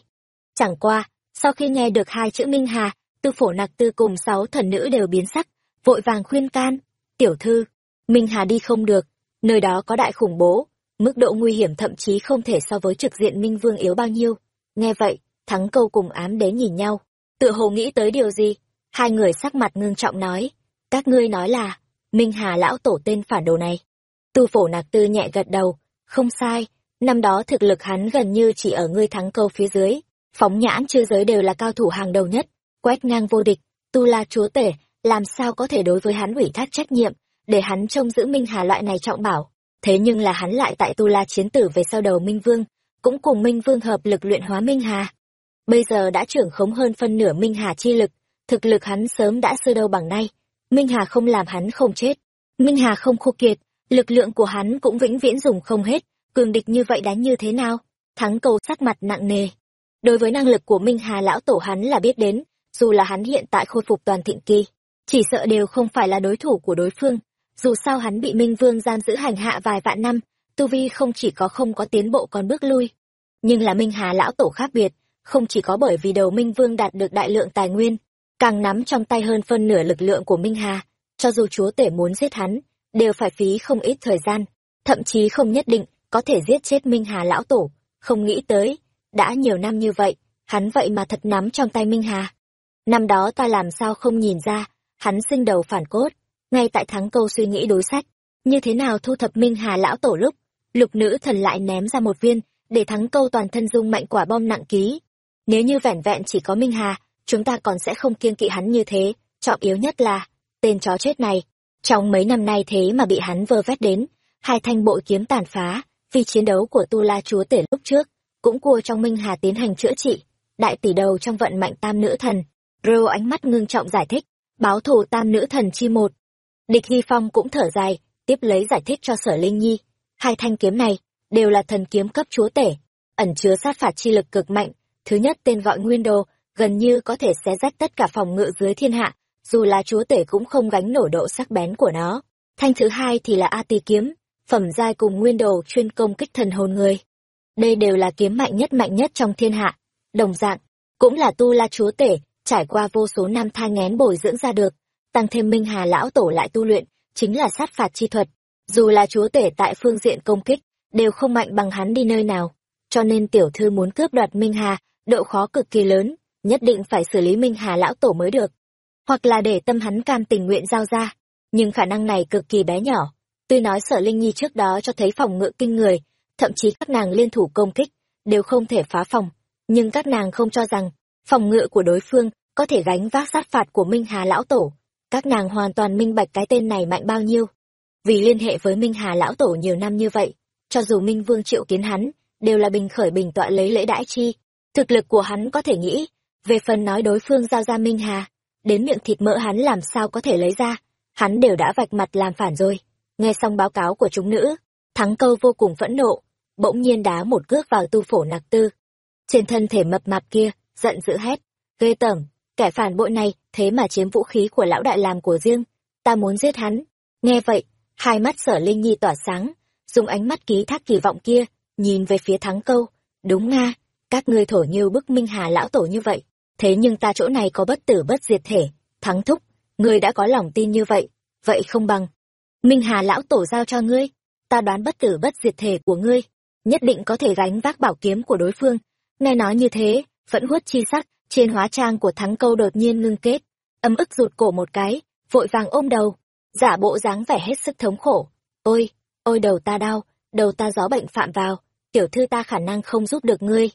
Chẳng qua, sau khi nghe được hai chữ minh hà, tư phổ nặc tư cùng sáu thần nữ đều biến sắc, vội vàng khuyên can tiểu thư, minh hà đi không được, nơi đó có đại khủng bố, mức độ nguy hiểm thậm chí không thể so với trực diện minh vương yếu bao nhiêu. Nghe vậy, thắng câu cùng ám đế nhìn nhau. Tựa hồ nghĩ tới điều gì, hai người sắc mặt ngưng trọng nói, các ngươi nói là, minh hà lão tổ tên phản đồ này. Tu phổ nạc tư nhẹ gật đầu, không sai, năm đó thực lực hắn gần như chỉ ở ngươi thắng câu phía dưới, phóng nhãn chư giới đều là cao thủ hàng đầu nhất, quét ngang vô địch, tu la chúa tể làm sao có thể đối với hắn ủy thác trách nhiệm, để hắn trông giữ minh hà loại này trọng bảo? Thế nhưng là hắn lại tại tu la chiến tử về sau đầu minh vương, cũng cùng minh vương hợp lực luyện hóa minh hà. Bây giờ đã trưởng khống hơn phân nửa minh hà chi lực, thực lực hắn sớm đã sơ đâu bằng nay. Minh hà không làm hắn không chết. Minh hà không khô kiệt, lực lượng của hắn cũng vĩnh viễn dùng không hết, cường địch như vậy đánh như thế nào? Thắng cầu sắc mặt nặng nề. Đối với năng lực của minh hà lão tổ hắn là biết đến, dù là hắn hiện tại khôi phục toàn thịnh kỳ chỉ sợ đều không phải là đối thủ của đối phương. Dù sao hắn bị minh vương giam giữ hành hạ vài vạn năm tu vi không chỉ có không có tiến bộ còn bước lui. Nhưng là minh hà lão tổ khác biệt không chỉ có bởi vì đầu minh vương đạt được đại lượng tài nguyên càng nắm trong tay hơn phân nửa lực lượng của Minh Hà, cho dù chúa tể muốn giết hắn, đều phải phí không ít thời gian, thậm chí không nhất định có thể giết chết Minh Hà lão tổ, không nghĩ tới, đã nhiều năm như vậy, hắn vậy mà thật nắm trong tay Minh Hà. Năm đó ta làm sao không nhìn ra, hắn sinh đầu phản cốt, ngay tại thắng câu suy nghĩ đối sách, như thế nào thu thập Minh Hà lão tổ lúc, lục nữ thần lại ném ra một viên, để thắng câu toàn thân dung mạnh quả bom nặng ký. Nếu như vẻn vẹn chỉ có Minh Hà, chúng ta còn sẽ không kiêng kỵ hắn như thế, trọng yếu nhất là, tên chó chết này, trong mấy năm nay thế mà bị hắn vơ vét đến, hai thanh bội kiếm tàn phá, vì chiến đấu của Tu La Chúa Tể lúc trước, cũng cua trong Minh Hà tiến hành chữa trị, đại tỷ đầu trong vận mạnh tam nữ thần. Rô ánh mắt ngưng trọng giải thích, báo thù tam nữ thần chi một. Địch Hy Phong cũng thở dài, tiếp lấy giải thích cho sở Linh Nhi. Hai thanh kiếm này, đều là thần kiếm cấp chúa tể, ẩn chứa sát phạt chi lực cực mạnh. Thứ nhất tên gọi Nguyên Đồ, gần như có thể xé rách tất cả phòng ngự dưới thiên hạ, dù là chúa tể cũng không gánh nổi độ sắc bén của nó. Thanh thứ hai thì là A tì kiếm, phẩm giai cùng Nguyên Đồ chuyên công kích thần hồn người. Đây đều là kiếm mạnh nhất mạnh nhất trong thiên hạ. Đồng dạng, cũng là tu la chúa tể, trải qua vô số năm thai ngén bồi dưỡng ra được, tăng thêm Minh Hà lão tổ lại tu luyện, chính là sát phạt chi thuật. Dù là chúa tể tại phương diện công kích, đều không mạnh bằng hắn đi nơi nào. Cho nên tiểu thư muốn cướp đoạt Minh Hà, độ khó cực kỳ lớn, nhất định phải xử lý Minh Hà lão tổ mới được. Hoặc là để tâm hắn cam tình nguyện giao ra. Nhưng khả năng này cực kỳ bé nhỏ. Tuy nói sở Linh Nhi trước đó cho thấy phòng ngự kinh người, thậm chí các nàng liên thủ công kích, đều không thể phá phòng. Nhưng các nàng không cho rằng, phòng ngự của đối phương có thể gánh vác sát phạt của Minh Hà lão tổ. Các nàng hoàn toàn minh bạch cái tên này mạnh bao nhiêu. Vì liên hệ với Minh Hà lão tổ nhiều năm như vậy, cho dù Minh Vương triệu kiến hắn, đều là bình khởi bình tọa lấy lễ đãi chi. Thực lực của hắn có thể nghĩ, về phần nói đối phương giao ra Minh Hà, đến miệng thịt mỡ hắn làm sao có thể lấy ra, hắn đều đã vạch mặt làm phản rồi. Nghe xong báo cáo của chúng nữ, thắng câu vô cùng phẫn nộ, bỗng nhiên đá một cước vào tu phổ nặc tư. Trên thân thể mập mạp kia, giận dữ hét, ghê tởm, kẻ phản bội này thế mà chiếm vũ khí của lão đại làm của riêng, ta muốn giết hắn. Nghe vậy, hai mắt sở linh nhi tỏa sáng, dùng ánh mắt ký thác kỳ vọng kia, nhìn về phía thắng câu. Đúng nga, các ngươi thổ như bức minh hà lão tổ như vậy. Thế nhưng ta chỗ này có bất tử bất diệt thể, thắng thúc, ngươi đã có lòng tin như vậy, vậy không bằng. Minh hà lão tổ giao cho ngươi, ta đoán bất tử bất diệt thể của ngươi, nhất định có thể gánh vác bảo kiếm của đối phương. Nghe nói như thế, vẫn huất chi sắc, trên hóa trang của thắng câu đột nhiên ngưng kết, âm ức rụt cổ một cái, vội vàng ôm đầu, giả bộ dáng vẻ hết sức thống khổ. Ôi, ôi đầu ta đau, đầu ta gió bệnh phạm vào, tiểu thư ta khả năng không giúp được ngươi.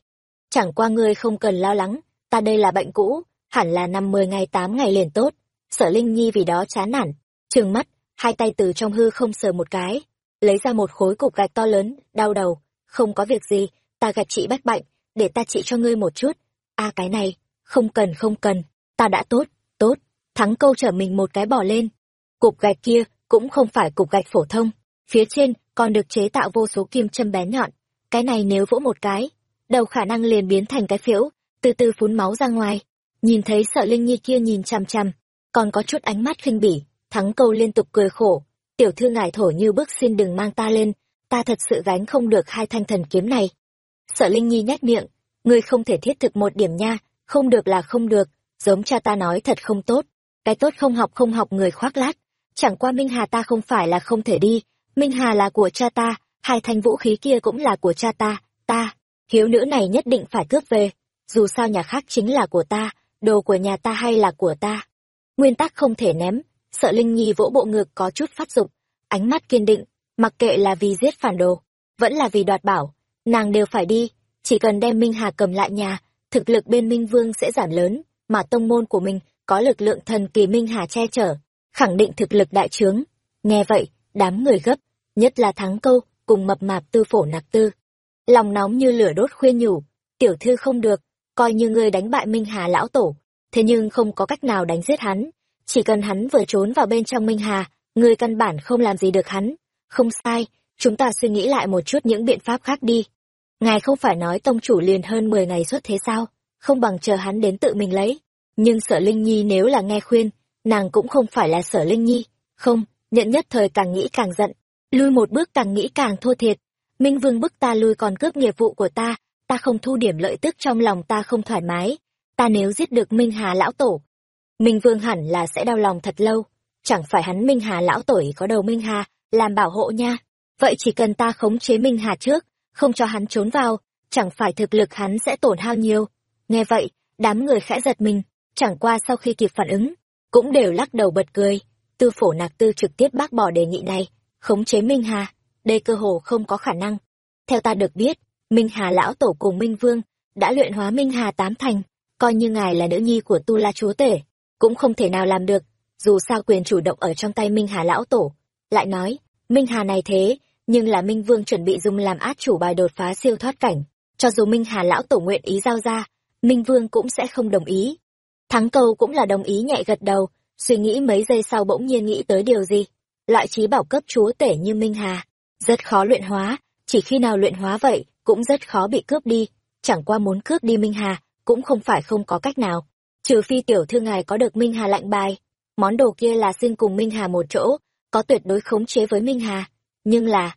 Chẳng qua ngươi không cần lo lắng, ta đây là bệnh cũ, hẳn là năm mười ngày tám ngày liền tốt. Sở Linh Nhi vì đó chán nản, trừng mắt, hai tay từ trong hư không sờ một cái, lấy ra một khối cục gạch to lớn, đau đầu, không có việc gì, ta gạch trị bách bệnh, để ta trị cho ngươi một chút. a cái này, không cần không cần, ta đã tốt, tốt, thắng câu trở mình một cái bỏ lên. Cục gạch kia cũng không phải cục gạch phổ thông, phía trên còn được chế tạo vô số kim châm bén nhọn. Cái này nếu vỗ một cái, đầu khả năng liền biến thành cái phiếu, từ từ phun máu ra ngoài. Nhìn thấy sợ Linh Nhi kia nhìn chằm chằm, còn có chút ánh mắt khinh bỉ, thắng câu liên tục cười khổ. Tiểu thư ngài thổi như bước xin đừng mang ta lên, ta thật sự gánh không được hai thanh thần kiếm này. Sợ Linh Nhi nhét miệng, ngươi không thể thiết thực một điểm nha, không được là không được, giống cha ta nói thật không tốt. Cái tốt không học không học người khoác lác, chẳng qua Minh Hà ta không phải là không thể đi, Minh Hà là của cha ta, hai thanh vũ khí kia cũng là của cha ta, ta, hiếu nữ này nhất định phải cướp về, dù sao nhà khác chính là của ta, đồ của nhà ta hay là của ta. Nguyên tắc không thể ném, sợ Linh Nhi vỗ bộ ngực có chút phát dục, ánh mắt kiên định, mặc kệ là vì giết phản đồ, vẫn là vì đoạt bảo, nàng đều phải đi, chỉ cần đem Minh Hà cầm lại nhà, thực lực bên Minh Vương sẽ giảm lớn, mà tông môn của mình có lực lượng thần kỳ Minh Hà che chở, khẳng định thực lực đại trướng. Nghe vậy, đám người gấp, nhất là thắng câu, cùng mập mạp tư phổ nặc tư. Lòng nóng như lửa đốt khuyên nhủ, tiểu thư không được, coi như ngươi đánh bại Minh Hà lão tổ, thế nhưng không có cách nào đánh giết hắn, chỉ cần hắn vừa trốn vào bên trong Minh Hà, ngươi căn bản không làm gì được hắn. Không sai, chúng ta suy nghĩ lại một chút những biện pháp khác đi. Ngài không phải nói tông chủ liền hơn 10 ngày xuất thế sao, không bằng chờ hắn đến tự mình lấy. Nhưng sở Linh Nhi nếu là nghe khuyên, nàng cũng không phải là sở Linh Nhi. Không, nhận nhất thời càng nghĩ càng giận, lui một bước càng nghĩ càng thua thiệt. Minh Vương bức ta lui còn cướp nghiệp vụ của ta, ta không thu điểm lợi tức trong lòng ta không thoải mái. Ta nếu giết được Minh Hà lão tổ, Minh Vương hẳn là sẽ đau lòng thật lâu. Chẳng phải hắn Minh Hà lão tuổi có đầu Minh Hà, làm bảo hộ nha. Vậy chỉ cần ta khống chế Minh Hà trước, không cho hắn trốn vào, chẳng phải thực lực hắn sẽ tổn hao nhiều. Nghe vậy, đám người khẽ giật mình, chẳng qua sau khi kịp phản ứng, cũng đều lắc đầu bật cười. Tư phổ nạc tư trực tiếp bác bỏ đề nghị này, khống chế Minh Hà, đây cơ hồ không có khả năng. Theo ta được biết, Minh Hà lão tổ cùng Minh Vương đã luyện hóa Minh Hà tám thành, coi như ngài là nữ nhi của Tu La chúa tể, cũng không thể nào làm được, dù sao quyền chủ động ở trong tay Minh Hà lão tổ. Lại nói, Minh Hà này thế, nhưng là Minh Vương chuẩn bị dùng làm át chủ bài đột phá siêu thoát cảnh, cho dù Minh Hà lão tổ nguyện ý giao ra, Minh Vương cũng sẽ không đồng ý. Thắng câu cũng là đồng ý nhẹ gật đầu, suy nghĩ mấy giây sau bỗng nhiên nghĩ tới điều gì. Loại trí bảo cấp chúa tể như Minh Hà, rất khó luyện hóa, chỉ khi nào luyện hóa vậy, cũng rất khó bị cướp đi. Chẳng qua muốn cướp đi Minh Hà, cũng không phải không có cách nào. Trừ phi tiểu thư ngài có được Minh Hà lạnh bài. Món đồ kia là xin cùng Minh Hà một chỗ, có tuyệt đối khống chế với Minh Hà. Nhưng là,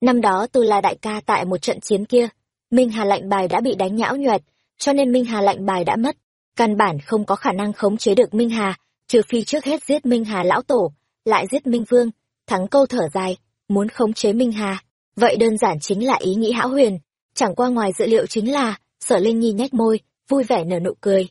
năm đó tôi là đại ca tại một trận chiến kia, Minh Hà lạnh bài đã bị đánh nhão nhoẹt, cho nên Minh Hà lạnh bài đã mất. Căn bản không có khả năng khống chế được Minh Hà, trừ phi trước hết giết Minh Hà lão tổ, lại giết Minh Vương, thắng câu thở dài, muốn khống chế Minh Hà. Vậy đơn giản chính là ý nghĩ hão huyền, chẳng qua ngoài dự liệu chính là, sở Linh Nhi nhếch môi, vui vẻ nở nụ cười.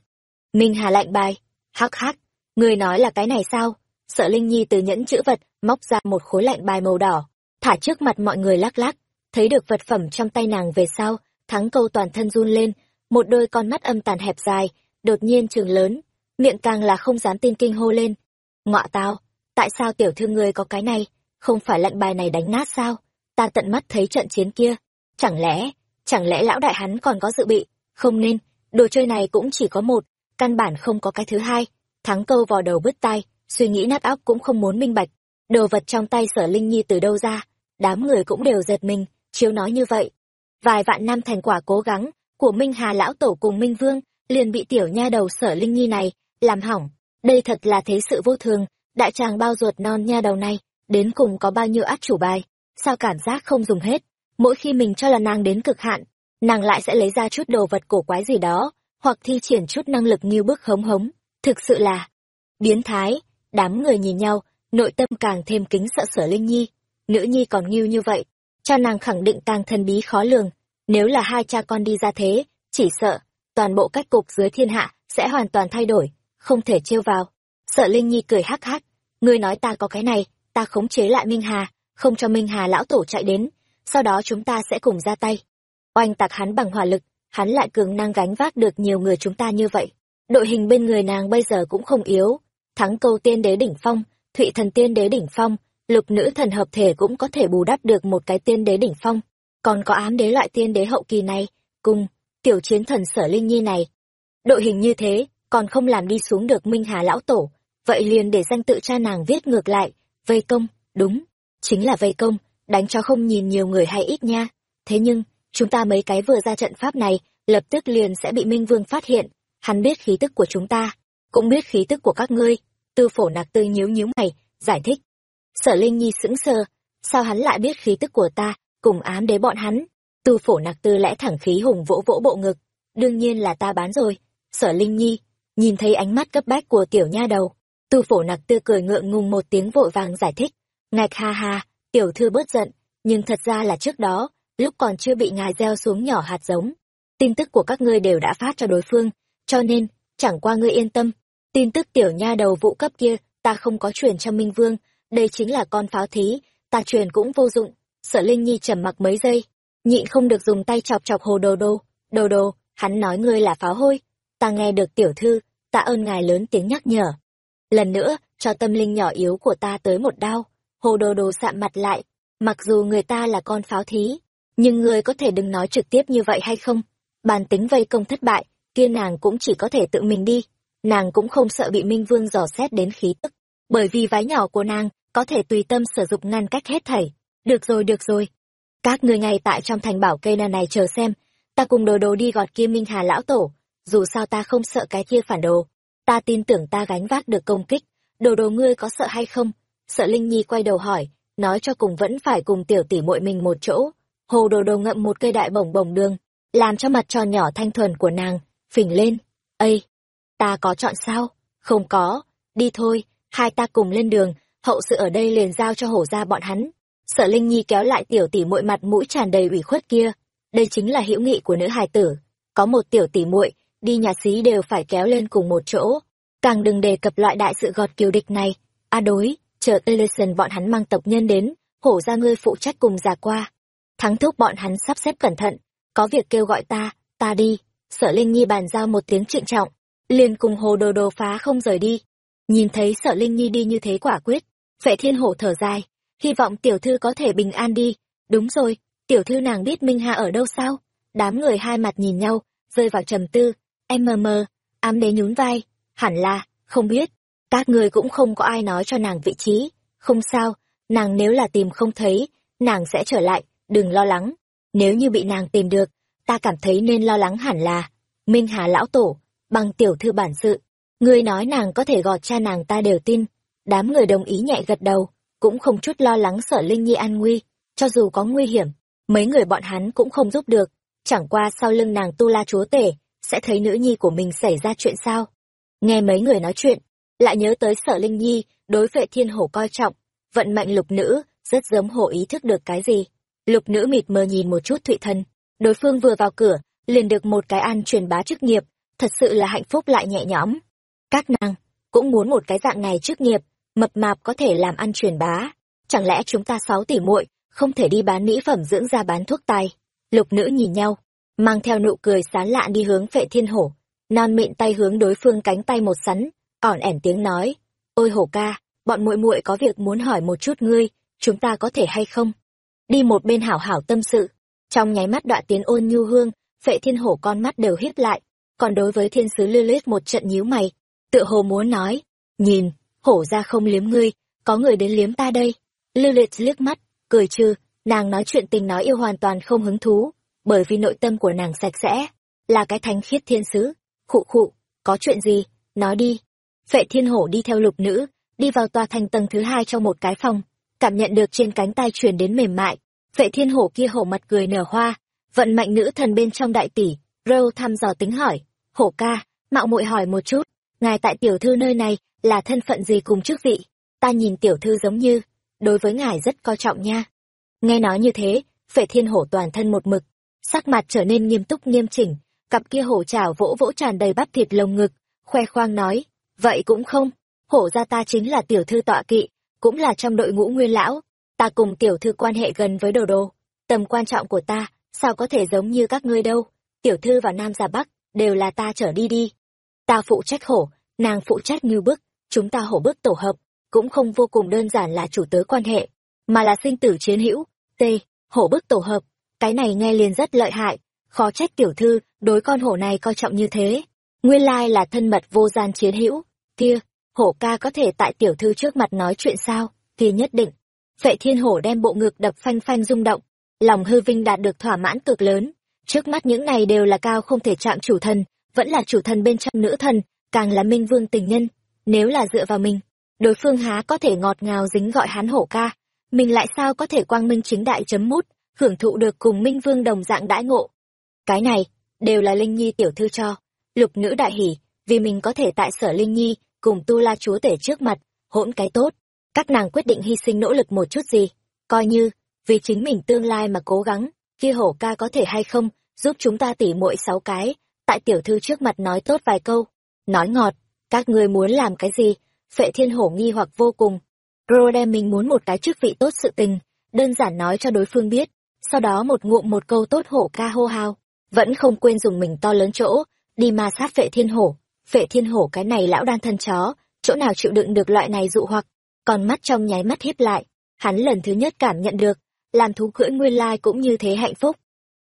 Minh Hà lạnh bài, hắc hắc, người nói là cái này sao? Sở Linh Nhi từ nhẫn chữ vật, móc ra một khối lạnh bài màu đỏ, thả trước mặt mọi người lắc lắc, thấy được vật phẩm trong tay nàng về sau, thắng câu toàn thân run lên, một đôi con mắt âm tàn hẹp dài, đột nhiên trường lớn, miệng càng là không dám tin kinh hô lên. Ngọa tao, tại sao tiểu thư ngươi có cái này, không phải lệnh bài này đánh nát sao? Ta tận mắt thấy trận chiến kia, chẳng lẽ, chẳng lẽ lão đại hắn còn có dự bị, không nên, đồ chơi này cũng chỉ có một, căn bản không có cái thứ hai. Thắng câu vò đầu bứt tai, suy nghĩ nát óc cũng không muốn minh bạch. Đồ vật trong tay sở Linh Nhi từ đâu ra, đám người cũng đều giật mình, chiếu nói như vậy. Vài vạn năm thành quả cố gắng của Minh Hà Lão Tổ cùng Minh Vương, liền bị tiểu nha đầu sở Linh Nhi này, làm hỏng. Đây thật là thế sự vô thường, đại tràng bao ruột non nha đầu này, đến cùng có bao nhiêu át chủ bài, sao cảm giác không dùng hết. Mỗi khi mình cho là nàng đến cực hạn, nàng lại sẽ lấy ra chút đồ vật cổ quái gì đó, hoặc thi triển chút năng lực như bước hống hống. Thực sự là biến thái, đám người nhìn nhau, nội tâm càng thêm kính sợ sở Linh Nhi. Nữ nhi còn nghiêu như vậy, cha nàng khẳng định càng thần bí khó lường. Nếu là hai cha con đi ra thế, chỉ sợ, toàn bộ cách cục dưới thiên hạ sẽ hoàn toàn thay đổi, không thể trêu vào. Sợ Linh Nhi cười hắc hắc, ngươi nói ta có cái này, ta khống chế lại Minh Hà, không cho Minh Hà lão tổ chạy đến, sau đó chúng ta sẽ cùng ra tay. Oanh tạc hắn bằng hỏa lực, hắn lại cường năng gánh vác được nhiều người chúng ta như vậy. Đội hình bên người nàng bây giờ cũng không yếu, thắng câu tiên đế đỉnh phong, thụy thần tiên đế đỉnh phong, lục nữ thần hợp thể cũng có thể bù đắp được một cái tiên đế đỉnh phong. Còn có ám đế loại tiên đế hậu kỳ này, cùng, tiểu chiến thần sở linh nhi này. Đội hình như thế, còn không làm đi xuống được Minh Hà lão tổ, vậy liền để danh tự cha nàng viết ngược lại, vây công, đúng, chính là vây công, đánh cho không nhìn nhiều người hay ít nha. Thế nhưng, chúng ta mấy cái vừa ra trận pháp này, lập tức liền sẽ bị Minh Vương phát hiện, hắn biết khí tức của chúng ta, cũng biết khí tức của các ngươi. Tư phổ nạc tư nhíu nhíu mày, giải thích. Sở Linh Nhi sững sờ, sao hắn lại biết khí tức của ta, cùng ám đế bọn hắn. Tu phổ Nặc tư lẽ thẳng khí hùng vỗ vỗ bộ ngực, đương nhiên là ta bán rồi. Sở Linh Nhi, nhìn thấy ánh mắt cấp bách của tiểu nha đầu, Tu phổ Nặc tư cười ngượng ngùng một tiếng vội vàng giải thích. Ngạch ha ha, tiểu thư bớt giận, nhưng thật ra là trước đó, lúc còn chưa bị ngài gieo xuống nhỏ hạt giống. Tin tức của các ngươi đều đã phát cho đối phương, cho nên, chẳng qua ngươi yên tâm. Tin tức tiểu nha đầu vụ cấp kia, ta không có truyền cho Minh Vương, đây chính là con pháo thí, ta truyền cũng vô dụng. Sở Linh Nhi trầm mặc mấy giây, nhịn không được dùng tay chọc chọc hồ đồ đồ. Đồ đồ, hắn nói ngươi là pháo hôi. Ta nghe được tiểu thư, tạ ơn ngài lớn tiếng nhắc nhở. Lần nữa, cho tâm linh nhỏ yếu của ta tới một đau. Hồ đồ đồ sạm mặt lại, mặc dù người ta là con pháo thí, nhưng người có thể đừng nói trực tiếp như vậy hay không? Bàn tính vây công thất bại, kia nàng cũng chỉ có thể tự mình đi. Nàng cũng không sợ bị Minh Vương dò xét đến khí tức, bởi vì vái nhỏ của nàng có thể tùy tâm sử dụng ngăn cách hết thảy. Được rồi, được rồi. Các người ngay tại trong thành bảo cây này chờ xem, ta cùng đồ đồ đi gọt kia Minh Hà lão tổ, dù sao ta không sợ cái kia phản đồ. Ta tin tưởng ta gánh vác được công kích, đồ đồ ngươi có sợ hay không? Sợ Linh Nhi quay đầu hỏi, nói cho cùng vẫn phải cùng tiểu tỷ muội mình một chỗ. Hồ đồ đồ ngậm một cây đại bổng bổng đường, làm cho mặt tròn nhỏ thanh thuần của nàng, phình lên. Ây, ta có chọn sao? Không có, đi thôi, hai ta cùng lên đường, hậu sự ở đây liền giao cho hổ ra bọn hắn. Sở Linh Nhi kéo lại tiểu tỷ muội mặt mũi tràn đầy ủy khuất kia, đây chính là hữu nghị của nữ hài tử, có một tiểu tỷ muội, đi nhà xí đều phải kéo lên cùng một chỗ, càng đừng đề cập loại đại sự gọt kiều địch này. A đối, chờ Ellison bọn hắn mang tộc nhân đến, hổ ra ngươi phụ trách cùng già qua. Thắng thúc bọn hắn sắp xếp cẩn thận, có việc kêu gọi ta, ta đi. Sở Linh Nhi bàn giao một tiếng trịnh trọng, liền cùng hồ đồ đồ phá không rời đi. Nhìn thấy sở Linh Nhi đi như thế quả quyết, Vệ Thiên Hổ thở dài, hy vọng tiểu thư có thể bình an đi. Đúng rồi, tiểu thư nàng biết Minh Hà ở đâu sao? Đám người hai mặt nhìn nhau, rơi vào trầm tư. Em mờ ám đế nhún vai, hẳn là, không biết. Các người cũng không có ai nói cho nàng vị trí. Không sao, nàng nếu là tìm không thấy, nàng sẽ trở lại, đừng lo lắng. Nếu như bị nàng tìm được, ta cảm thấy nên lo lắng hẳn là Minh Hà lão tổ, bằng tiểu thư bản sự. Ngươi nói nàng có thể gọt cha nàng ta đều tin. Đám người đồng ý nhẹ gật đầu, cũng không chút lo lắng sợ Linh Nhi an nguy, cho dù có nguy hiểm, mấy người bọn hắn cũng không giúp được. Chẳng qua sau lưng nàng tu la chúa tể, sẽ thấy nữ nhi của mình xảy ra chuyện sao. Nghe mấy người nói chuyện, lại nhớ tới sở Linh Nhi, đối vệ thiên hổ coi trọng, vận mệnh lục nữ, rất giống hổ ý thức được cái gì. Lục nữ mịt mờ nhìn một chút thụy thân, đối phương vừa vào cửa, liền được một cái ăn truyền bá chức nghiệp, thật sự là hạnh phúc lại nhẹ nhõm. Các nàng, cũng muốn một cái dạng này chức nghiệp, mập mạp có thể làm ăn truyền bá. Chẳng lẽ chúng ta sáu tỷ muội không thể đi bán mỹ phẩm dưỡng da bán thuốc tài? Lục nữ nhìn nhau, mang theo nụ cười sán lạ đi hướng vệ thiên hổ, non mịn tay hướng đối phương cánh tay một sắn, ỏn ẻn tiếng nói, ôi hổ ca, bọn muội muội có việc muốn hỏi một chút ngươi, chúng ta có thể hay không? Đi một bên hảo hảo tâm sự, trong nháy mắt đọa tiến ôn nhu hương, vệ thiên hổ con mắt đều hiếp lại, còn đối với thiên sứ lư lết một trận nhíu mày, tựa hồ muốn nói, nhìn, hổ ra không liếm ngươi, có người đến liếm ta đây. Lưu liệt liếc mắt, cười trừ, nàng nói chuyện tình nói yêu hoàn toàn không hứng thú, bởi vì nội tâm của nàng sạch sẽ, là cái thánh khiết thiên sứ. Khụ khụ, có chuyện gì, nói đi. Phệ thiên hổ đi theo lục nữ, đi vào tòa thành tầng thứ hai trong một cái phòng, cảm nhận được trên cánh tay truyền đến mềm mại. Phệ thiên hổ kia hổ mặt cười nở hoa, vận mạnh nữ thần bên trong đại tỷ, râu thăm dò tính hỏi, hổ ca, mạo muội hỏi một chút, ngài tại tiểu thư nơi này là thân phận gì cùng chức vị? Ta nhìn tiểu thư giống như, đối với ngài rất coi trọng nha. Nghe nói như thế, phệ thiên hổ toàn thân một mực, sắc mặt trở nên nghiêm túc nghiêm chỉnh, cặp kia hổ trào vỗ vỗ tràn đầy bắp thịt lồng ngực, khoe khoang nói, vậy cũng không, hổ gia ta chính là tiểu thư tọa kỵ, cũng là trong đội ngũ nguyên lão, ta cùng tiểu thư quan hệ gần với đồ đồ, tầm quan trọng của ta, sao có thể giống như các ngươi đâu, tiểu thư và nam già bắc, đều là ta trở đi đi. Ta phụ trách hổ, nàng phụ trách ngưu bức, chúng ta hổ bức tổ hợp, cũng không vô cùng đơn giản là chủ tớ quan hệ, mà là sinh tử chiến hữu, t, hổ bức tổ hợp, cái này nghe liền rất lợi hại, khó trách tiểu thư đối con hổ này coi trọng như thế. Nguyên lai là thân mật vô gian chiến hữu. Kia hổ ca có thể tại tiểu thư trước mặt nói chuyện sao? Thì nhất định. Vệ thiên hổ đem bộ ngực đập phanh phanh rung động. Lòng hư vinh đạt được thỏa mãn cực lớn. Trước mắt những này đều là cao không thể chạm chủ thân vẫn là chủ thần bên trong nữ thần càng là minh vương tình nhân nếu là dựa vào mình đối phương há có thể ngọt ngào dính gọi hắn hổ ca mình lại sao có thể quang minh chính đại chấm mút hưởng thụ được cùng minh vương đồng dạng đãi ngộ cái này, đều là Linh Nhi tiểu thư cho. Lục nữ đại hỉ, vì mình có thể tại sở Linh Nhi cùng tu la chúa tể trước mặt, hỗn cái tốt. Các nàng quyết định hy sinh nỗ lực một chút gì, coi như, vì chính mình tương lai mà cố gắng, kia hổ ca có thể hay không, giúp chúng ta tỉ muội sáu cái, tại tiểu thư trước mặt nói tốt vài câu. Nói ngọt, các ngươi muốn làm cái gì? Phệ thiên hổ nghi hoặc vô cùng. Rô đem mình muốn một cái chức vị tốt sự tình, đơn giản nói cho đối phương biết, sau đó một ngụm một câu tốt hổ ca hô hào vẫn không quên dùng mình to lớn chỗ, đi ma sát vệ thiên hổ. Vệ thiên hổ cái này lão đan thân chó, chỗ nào chịu đựng được loại này dụ hoặc, còn mắt trong nháy mắt hiếp lại. Hắn lần thứ nhất cảm nhận được, làm thú cưỡi nguyên lai cũng như thế hạnh phúc.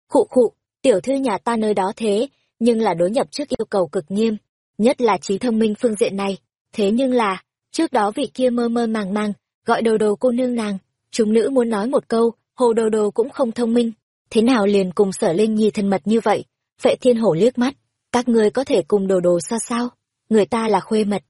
Khụ khụ, tiểu thư nhà ta nơi đó thế, nhưng là đối nhập trước yêu cầu cực nghiêm, nhất là trí thông minh phương diện này. Thế nhưng là, trước đó vị kia mơ mơ màng màng, gọi đồ đồ cô nương nàng, chúng nữ muốn nói một câu, hồ đồ đồ cũng không thông minh, thế nào liền cùng sở linh nhi thân mật như vậy? Vệ thiên hổ liếc mắt các ngươi có thể cùng đồ đồ sao sao? Người ta là khuê mật.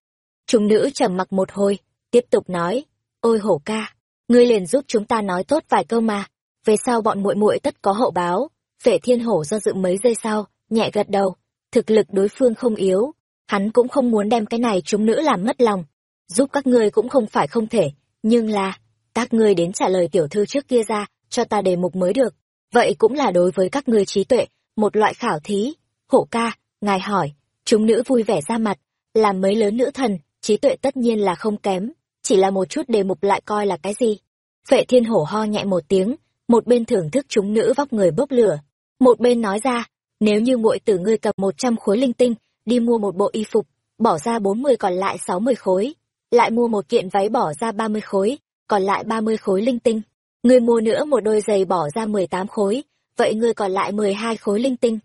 Chúng nữ trầm mặc một hồi tiếp tục nói ôi hổ ca ngươi liền giúp chúng ta nói tốt vài câu mà về sau bọn muội muội tất có hậu báo. Vệ thiên hổ do dự mấy giây sau nhẹ gật đầu thực lực đối phương không yếu hắn cũng không muốn đem cái này chúng nữ làm mất lòng. Giúp các ngươi cũng không phải không thể, nhưng là, các ngươi đến trả lời tiểu thư trước kia ra, cho ta đề mục mới được. Vậy cũng là đối với các ngươi trí tuệ, một loại khảo thí. Hổ ca, ngài hỏi, chúng nữ vui vẻ ra mặt, làm mấy lớn nữ thần, trí tuệ tất nhiên là không kém, chỉ là một chút đề mục lại coi là cái gì. Phệ thiên hổ ho nhẹ một tiếng, một bên thưởng thức chúng nữ vóc người bốc lửa, một bên nói ra, nếu như muội tử ngươi cầm một trăm khối linh tinh, đi mua một bộ y phục, bỏ ra bốn mươi còn lại sáu mươi khối, lại mua một kiện váy bỏ ra ba mươi khối, còn lại ba mươi khối linh tinh. Ngươi mua nữa một đôi giày bỏ ra mười tám khối, vậy ngươi còn lại mười hai khối linh tinh.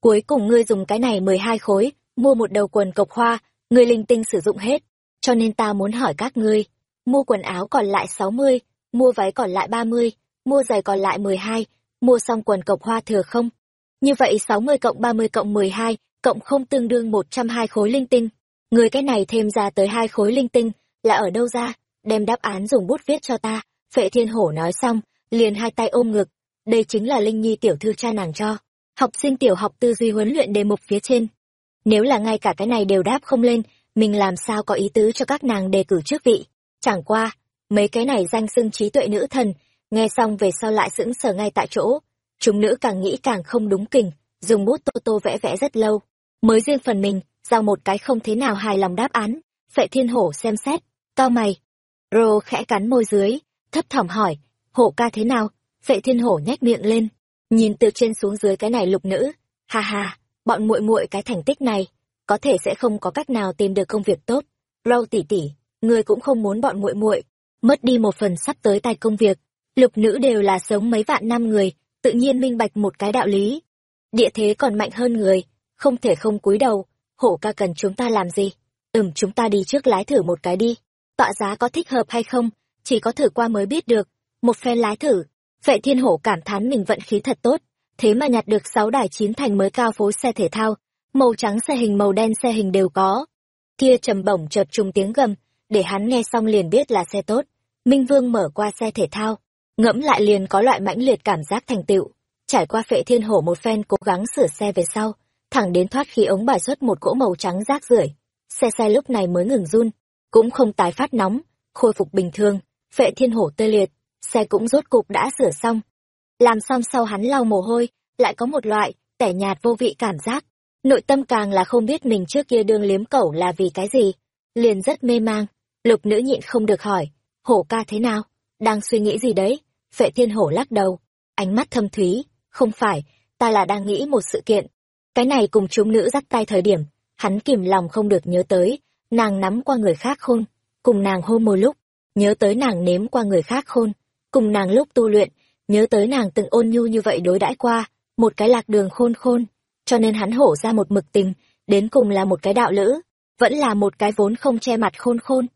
Cuối cùng ngươi dùng cái này mười hai khối, mua một đầu quần cộc hoa, ngươi linh tinh sử dụng hết. Cho nên ta muốn hỏi các ngươi, mua quần áo còn lại sáu mươi, mua váy còn lại ba mươi, mua giày còn lại mười hai, mua xong quần cộc hoa thừa không? Như vậy sáu mươi cộng ba mươi cộng mười hai cộng không tương đương một trăm hai khối linh tinh. Người cái này thêm ra tới hai khối linh tinh, là ở đâu ra? Đem đáp án dùng bút viết cho ta. Phệ thiên hổ nói xong, liền hai tay ôm ngực. Đây chính là Linh Nhi tiểu thư cha nàng cho. Học sinh tiểu học tư duy huấn luyện đề mục phía trên. Nếu là ngay cả cái này đều đáp không lên, mình làm sao có ý tứ cho các nàng đề cử trước vị. Chẳng qua, mấy cái này danh xưng trí tuệ nữ thần, nghe xong về sau lại sững sờ ngay tại chỗ. Chúng nữ càng nghĩ càng không đúng kình, dùng bút tô tô vẽ vẽ rất lâu. Mới riêng phần mình, giao một cái không thế nào hài lòng đáp án. Phệ thiên hổ xem xét, cao mày. Rô khẽ cắn môi dưới, thấp thỏm hỏi, hổ ca thế nào? Phệ thiên hổ nhếch miệng lên, nhìn từ trên xuống dưới cái này lục nữ. Ha ha, bọn muội muội cái thành tích này, có thể sẽ không có cách nào tìm được công việc tốt. Râu tỷ tỷ, người cũng không muốn bọn muội muội mất đi một phần sắp tới tay công việc. Lục nữ đều là sống mấy vạn năm người, tự nhiên minh bạch một cái đạo lý. Địa thế còn mạnh hơn người, không thể không cúi đầu, hổ ca cần chúng ta làm gì? Ừm chúng ta đi trước lái thử một cái đi. Tọa giá có thích hợp hay không, chỉ có thử qua mới biết được. Một phen lái thử, vệ thiên hổ cảm thán mình vận khí thật tốt, thế mà nhặt được sáu đài chín thành mới cao phối xe thể thao, màu trắng xe hình màu đen xe hình đều có. Kia trầm bổng chợt trùng tiếng gầm, để hắn nghe xong liền biết là xe tốt. Minh Vương mở qua xe thể thao, ngẫm lại liền có loại mãnh liệt cảm giác thành tựu. Trải qua phệ thiên hổ một phen cố gắng sửa xe về sau, thẳng đến thoát khí ống bài xuất một cỗ màu trắng rác rưởi. Xe xe lúc này mới ngừng run, cũng không tái phát nóng, khôi phục bình thường, phệ thiên hổ tê liệt, xe cũng rốt cục đã sửa xong. Làm xong sau hắn lau mồ hôi, lại có một loại, tẻ nhạt vô vị cảm giác. Nội tâm càng là không biết mình trước kia đương liếm cẩu là vì cái gì. Liền rất mê mang, lục nữ nhịn không được hỏi, hổ ca thế nào? Đang suy nghĩ gì đấy? Phệ thiên hổ lắc đầu, ánh mắt thâm thúy, không phải, ta là đang nghĩ một sự kiện. Cái này cùng chúng nữ dắt tay thời điểm, hắn kìm lòng không được nhớ tới, nàng nắm qua người khác khôn, cùng nàng hôn một lúc, nhớ tới nàng nếm qua người khác khôn, cùng nàng lúc tu luyện, nhớ tới nàng từng ôn nhu như vậy đối đãi qua, một cái lạc đường khôn khôn, cho nên hắn hổ ra một mực tình, đến cùng là một cái đạo lữ, vẫn là một cái vốn không che mặt khôn khôn.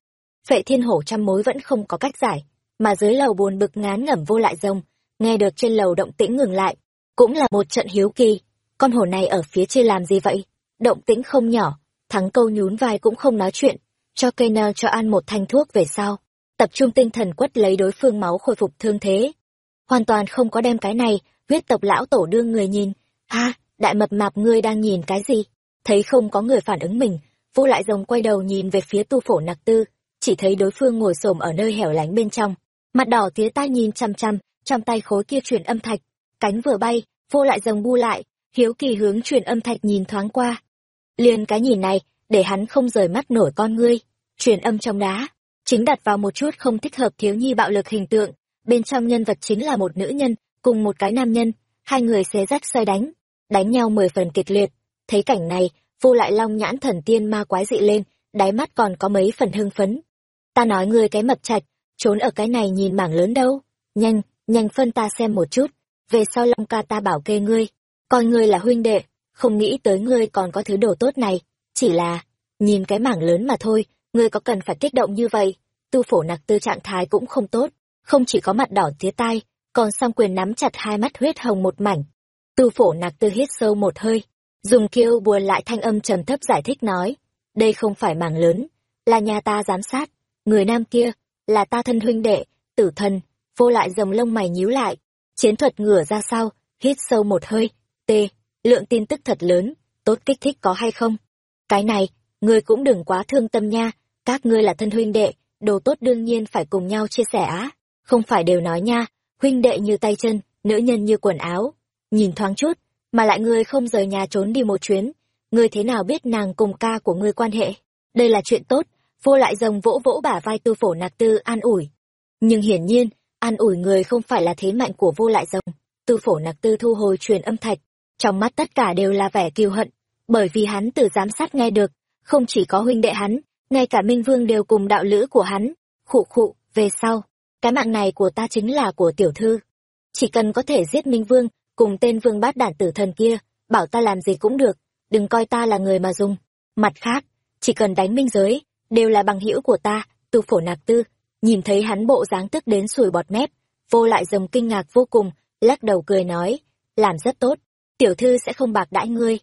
Phệ thiên hổ trăm mối vẫn không có cách giải, mà dưới lầu buồn bực ngán ngẩm vô lại rồng, nghe được trên lầu động tĩnh ngừng lại, cũng là một trận hiếu kỳ. Con hổ này ở phía trên làm gì vậy? Động tĩnh không nhỏ, thắng câu nhún vai cũng không nói chuyện, cho cây nơ cho ăn một thanh thuốc về sau. Tập trung tinh thần quất lấy đối phương máu khôi phục thương thế. Hoàn toàn không có đem cái này, huyết tộc lão tổ đưa người nhìn. Ha, đại mập mạp ngươi đang nhìn cái gì? Thấy không có người phản ứng mình, vô lại rồng quay đầu nhìn về phía tu phổ nặc tư, chỉ thấy đối phương ngồi xổm ở nơi hẻo lánh bên trong, mặt đỏ tía tai nhìn chằm chằm trong tay khối kia truyền âm thạch, cánh vừa bay, vô lại rồng bu lại, hiếu kỳ hướng truyền âm thạch nhìn thoáng qua. Liền cái nhìn này, để hắn không rời mắt nổi con ngươi, truyền âm trong đá, chính đặt vào một chút không thích hợp thiếu nhi bạo lực hình tượng, bên trong nhân vật chính là một nữ nhân, cùng một cái nam nhân, hai người xé rách xoay đánh, đánh nhau mười phần kịch liệt. Thấy cảnh này, vô lại long nhãn thần tiên ma quái dị lên, đáy mắt còn có mấy phần hưng phấn. Ta nói ngươi cái mập trạch trốn ở cái này nhìn mảng lớn đâu. Nhanh, nhanh phân ta xem một chút, về sau long ca ta bảo kê ngươi, coi ngươi là huynh đệ, không nghĩ tới ngươi còn có thứ đồ tốt này, chỉ là, nhìn cái mảng lớn mà thôi, ngươi có cần phải kích động như vậy, tu phổ nặc tư trạng thái cũng không tốt, không chỉ có mặt đỏ tía tai, còn song quyền nắm chặt hai mắt huyết hồng một mảnh. Tu phổ nặc tư hít sâu một hơi, dùng kêu buồn lại thanh âm trầm thấp giải thích nói, đây không phải mảng lớn, là nhà ta giám sát, người nam kia, là ta thân huynh đệ, tử thần, vô lại rồng lông mày nhíu lại, chiến thuật ngửa ra sau, hít sâu một hơi, t, lượng tin tức thật lớn, tốt kích thích có hay không? Cái này, ngươi cũng đừng quá thương tâm nha, các ngươi là thân huynh đệ, đồ tốt đương nhiên phải cùng nhau chia sẻ á. Không phải đều nói nha, huynh đệ như tay chân, nữ nhân như quần áo. Nhìn thoáng chút, mà lại ngươi không rời nhà trốn đi một chuyến, ngươi thế nào biết nàng cùng ca của ngươi quan hệ? Đây là chuyện tốt, vô lại rồng vỗ vỗ bả vai tư phổ nạc tư an ủi. Nhưng hiển nhiên, an ủi người không phải là thế mạnh của vô lại rồng. Tư phổ nạc tư thu hồi truyền âm thạch, trong mắt tất cả đều là vẻ kiêu hận, bởi vì hắn từ giám sát nghe được, không chỉ có huynh đệ hắn, ngay cả Minh Vương đều cùng đạo lữ của hắn. Khụ khụ, về sau, cái mạng này của ta chính là của tiểu thư. Chỉ cần có thể giết Minh Vương, cùng tên vương bát đản tử thần kia, bảo ta làm gì cũng được, đừng coi ta là người mà dùng. Mặt khác, chỉ cần đánh minh giới, đều là bằng hữu của ta, tu phổ nạc tư. Nhìn thấy hắn bộ dáng tức đến sùi bọt mép, vô lại rầm kinh ngạc vô cùng, lắc đầu cười nói, làm rất tốt, tiểu thư sẽ không bạc đãi ngươi.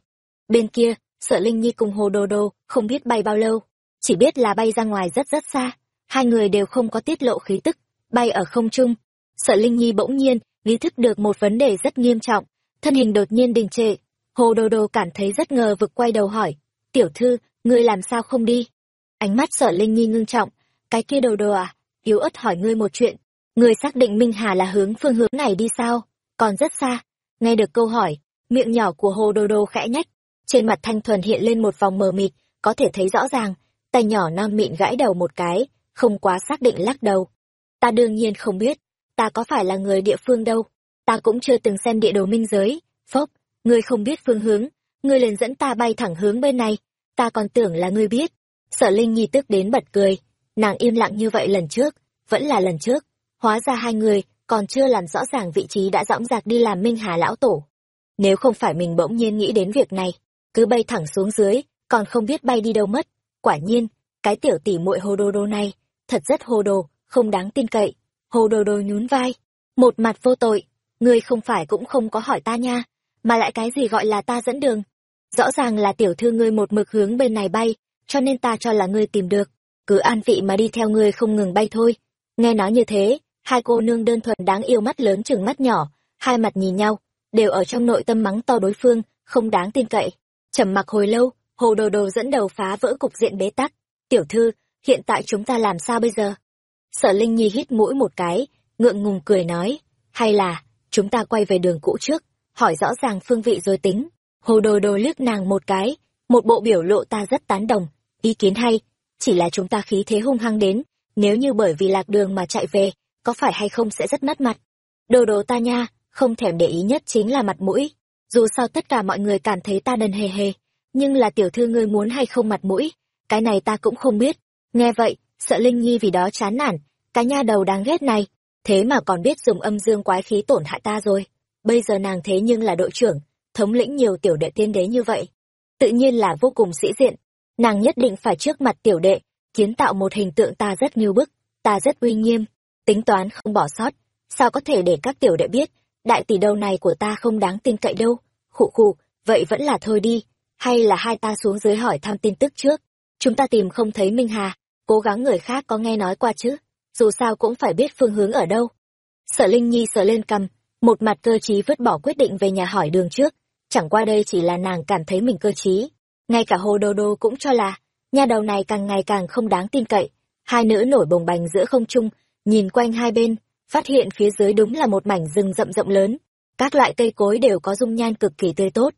Bên kia, sợ Linh Nhi cùng Hồ đồ đồ không biết bay bao lâu, chỉ biết là bay ra ngoài rất rất xa, hai người đều không có tiết lộ khí tức, bay ở không trung. Sợ Linh Nhi bỗng nhiên, ý thức được một vấn đề rất nghiêm trọng, thân hình đột nhiên đình trệ. Hồ đồ đồ cảm thấy rất ngờ vực quay đầu hỏi, tiểu thư, ngươi làm sao không đi? Ánh mắt sợ Linh Nhi ngưng trọng, cái kia đầu đồ à, yếu ớt hỏi ngươi một chuyện, ngươi xác định Minh Hà là hướng phương hướng này đi sao? Còn rất xa. Nghe được câu hỏi, miệng nhỏ của Hồ Đô Đô khẽ nhách, trên mặt thanh thuần hiện lên một vòng mờ mịt, có thể thấy rõ ràng, tay nhỏ non mịn gãi đầu một cái, không quá xác định lắc đầu. Ta đương nhiên không biết, ta có phải là người địa phương đâu, ta cũng chưa từng xem địa đồ minh giới, phốc, ngươi không biết phương hướng, ngươi liền dẫn ta bay thẳng hướng bên này, ta còn tưởng là ngươi biết. Sở Linh Nhi tức đến bật cười, nàng im lặng như vậy lần trước, vẫn là lần trước, hóa ra hai người còn chưa làm rõ ràng vị trí đã dõng dạc đi làm Minh Hà lão tổ. Nếu không phải mình bỗng nhiên nghĩ đến việc này, cứ bay thẳng xuống dưới, còn không biết bay đi đâu mất. Quả nhiên, cái tiểu tỷ muội hồ đồ đồ này, thật rất hồ đồ, không đáng tin cậy. Hồ đồ đồ nhún vai, một mặt vô tội, ngươi không phải cũng không có hỏi ta nha, mà lại cái gì gọi là ta dẫn đường. Rõ ràng là tiểu thư ngươi một mực hướng bên này bay, cho nên ta cho là ngươi tìm được, cứ an vị mà đi theo ngươi không ngừng bay thôi. Nghe nói như thế, hai cô nương đơn thuần đáng yêu mắt lớn chừng mắt nhỏ, hai mặt nhìn nhau, đều ở trong nội tâm mắng to đối phương, không đáng tin cậy. Trầm mặc hồi lâu, hồ đồ đồ dẫn đầu phá vỡ cục diện bế tắc. Tiểu thư, hiện tại chúng ta làm sao bây giờ? Sở Linh Nhi hít mũi một cái, ngượng ngùng cười nói, hay là, chúng ta quay về đường cũ trước, hỏi rõ ràng phương vị rồi tính. Hồ đồ đồ liếc nàng một cái, một bộ biểu lộ ta rất tán đồng, ý kiến hay, chỉ là chúng ta khí thế hung hăng đến, nếu như bởi vì lạc đường mà chạy về, có phải hay không sẽ rất mất mặt. Đồ đồ ta nha, không thèm để ý nhất chính là mặt mũi. Dù sao tất cả mọi người cảm thấy ta đần hề hề, nhưng là tiểu thư ngươi muốn hay không mặt mũi, cái này ta cũng không biết. Nghe vậy, sợ Linh Nhi vì đó chán nản, cái nha đầu đáng ghét này, thế mà còn biết dùng âm dương quái khí tổn hại ta rồi. Bây giờ nàng thế nhưng là đội trưởng, thống lĩnh nhiều tiểu đệ tiên đế như vậy. Tự nhiên là vô cùng sĩ diện, nàng nhất định phải trước mặt tiểu đệ, kiến tạo một hình tượng ta rất nghiêu bức, ta rất uy nghiêm, tính toán không bỏ sót, sao có thể để các tiểu đệ biết, đại tỷ đầu này của ta không đáng tin cậy đâu, khụ khụ, vậy vẫn là thôi đi, hay là hai ta xuống dưới hỏi thăm tin tức trước, chúng ta tìm không thấy Minh Hà, cố gắng người khác có nghe nói qua chứ, dù sao cũng phải biết phương hướng ở đâu. Sở Linh Nhi sờ lên cầm, một mặt cơ trí vứt bỏ quyết định về nhà hỏi đường trước, chẳng qua đây chỉ là nàng cảm thấy mình cơ trí, ngay cả Hồ Đô Đô cũng cho là, nhà đầu này càng ngày càng không đáng tin cậy. Hai nữ nổi bồng bềnh giữa không trung, nhìn quanh hai bên, phát hiện phía dưới đúng là một mảnh rừng rậm rậm lớn. Các loại cây cối đều có dung nhan cực kỳ tươi tốt.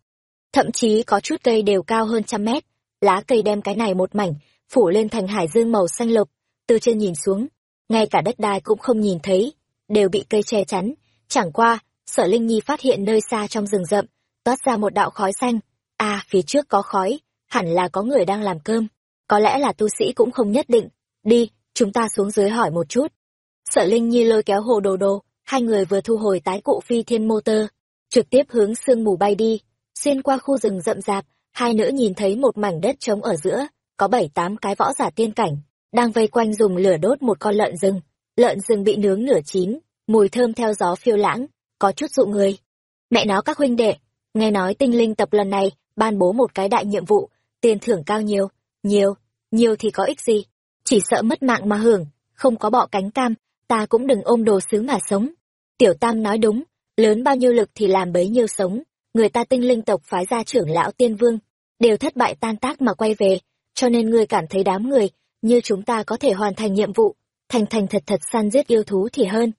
Thậm chí có chút cây đều cao hơn trăm mét. Lá cây đem cái này một mảnh, phủ lên thành hải dương màu xanh lục. Từ trên nhìn xuống, ngay cả đất đai cũng không nhìn thấy, đều bị cây che chắn. Chẳng qua, sở Linh Nhi phát hiện nơi xa trong rừng rậm, toát ra một đạo khói xanh. Phía trước có khói, hẳn là có người đang làm cơm. Có lẽ là tu sĩ cũng không nhất định. Đi, chúng ta xuống dưới hỏi một chút. Sợ Linh Nhi lôi kéo hồ đồ đồ, hai người vừa thu hồi tái cụ phi thiên motor, trực tiếp hướng sương mù bay đi. Xuyên qua khu rừng rậm rạp, hai nữ nhìn thấy một mảnh đất trống ở giữa, có bảy tám cái võ giả tiên cảnh, đang vây quanh dùng lửa đốt một con lợn rừng. Lợn rừng bị nướng nửa chín, mùi thơm theo gió phiêu lãng, có chút dụ người. Mẹ nó các huynh đệ, nghe nói tinh linh tập lần này ban bố một cái đại nhiệm vụ, tiền thưởng cao nhiều, nhiều, nhiều thì có ích gì, chỉ sợ mất mạng mà hưởng, không có bọ cánh cam, ta cũng đừng ôm đồ sứ mà sống. Tiểu Tam nói đúng, lớn bao nhiêu lực thì làm bấy nhiêu sống, người ta tinh linh tộc phái ra trưởng lão tiên vương, đều thất bại tan tác mà quay về, cho nên ngươi cảm thấy đám người như chúng ta có thể hoàn thành nhiệm vụ, thành thành thật thật săn giết yêu thú thì hơn.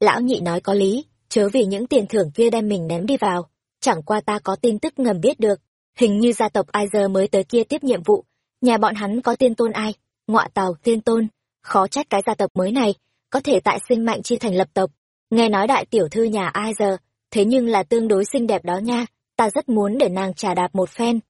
Lão nhị nói có lý, chớ vì những tiền thưởng kia đem mình ném đi vào. Chẳng qua ta có tin tức ngầm biết được, hình như gia tộc ai giờ mới tới kia tiếp nhiệm vụ, nhà bọn hắn có tiên tôn ai, ngọa tàu tiên tôn, khó trách cái gia tộc mới này, có thể tại sinh mạnh chi thành lập tộc. Nghe nói đại tiểu thư nhà ai giờ, thế nhưng là tương đối xinh đẹp đó nha, ta rất muốn để nàng trà đạp một phen.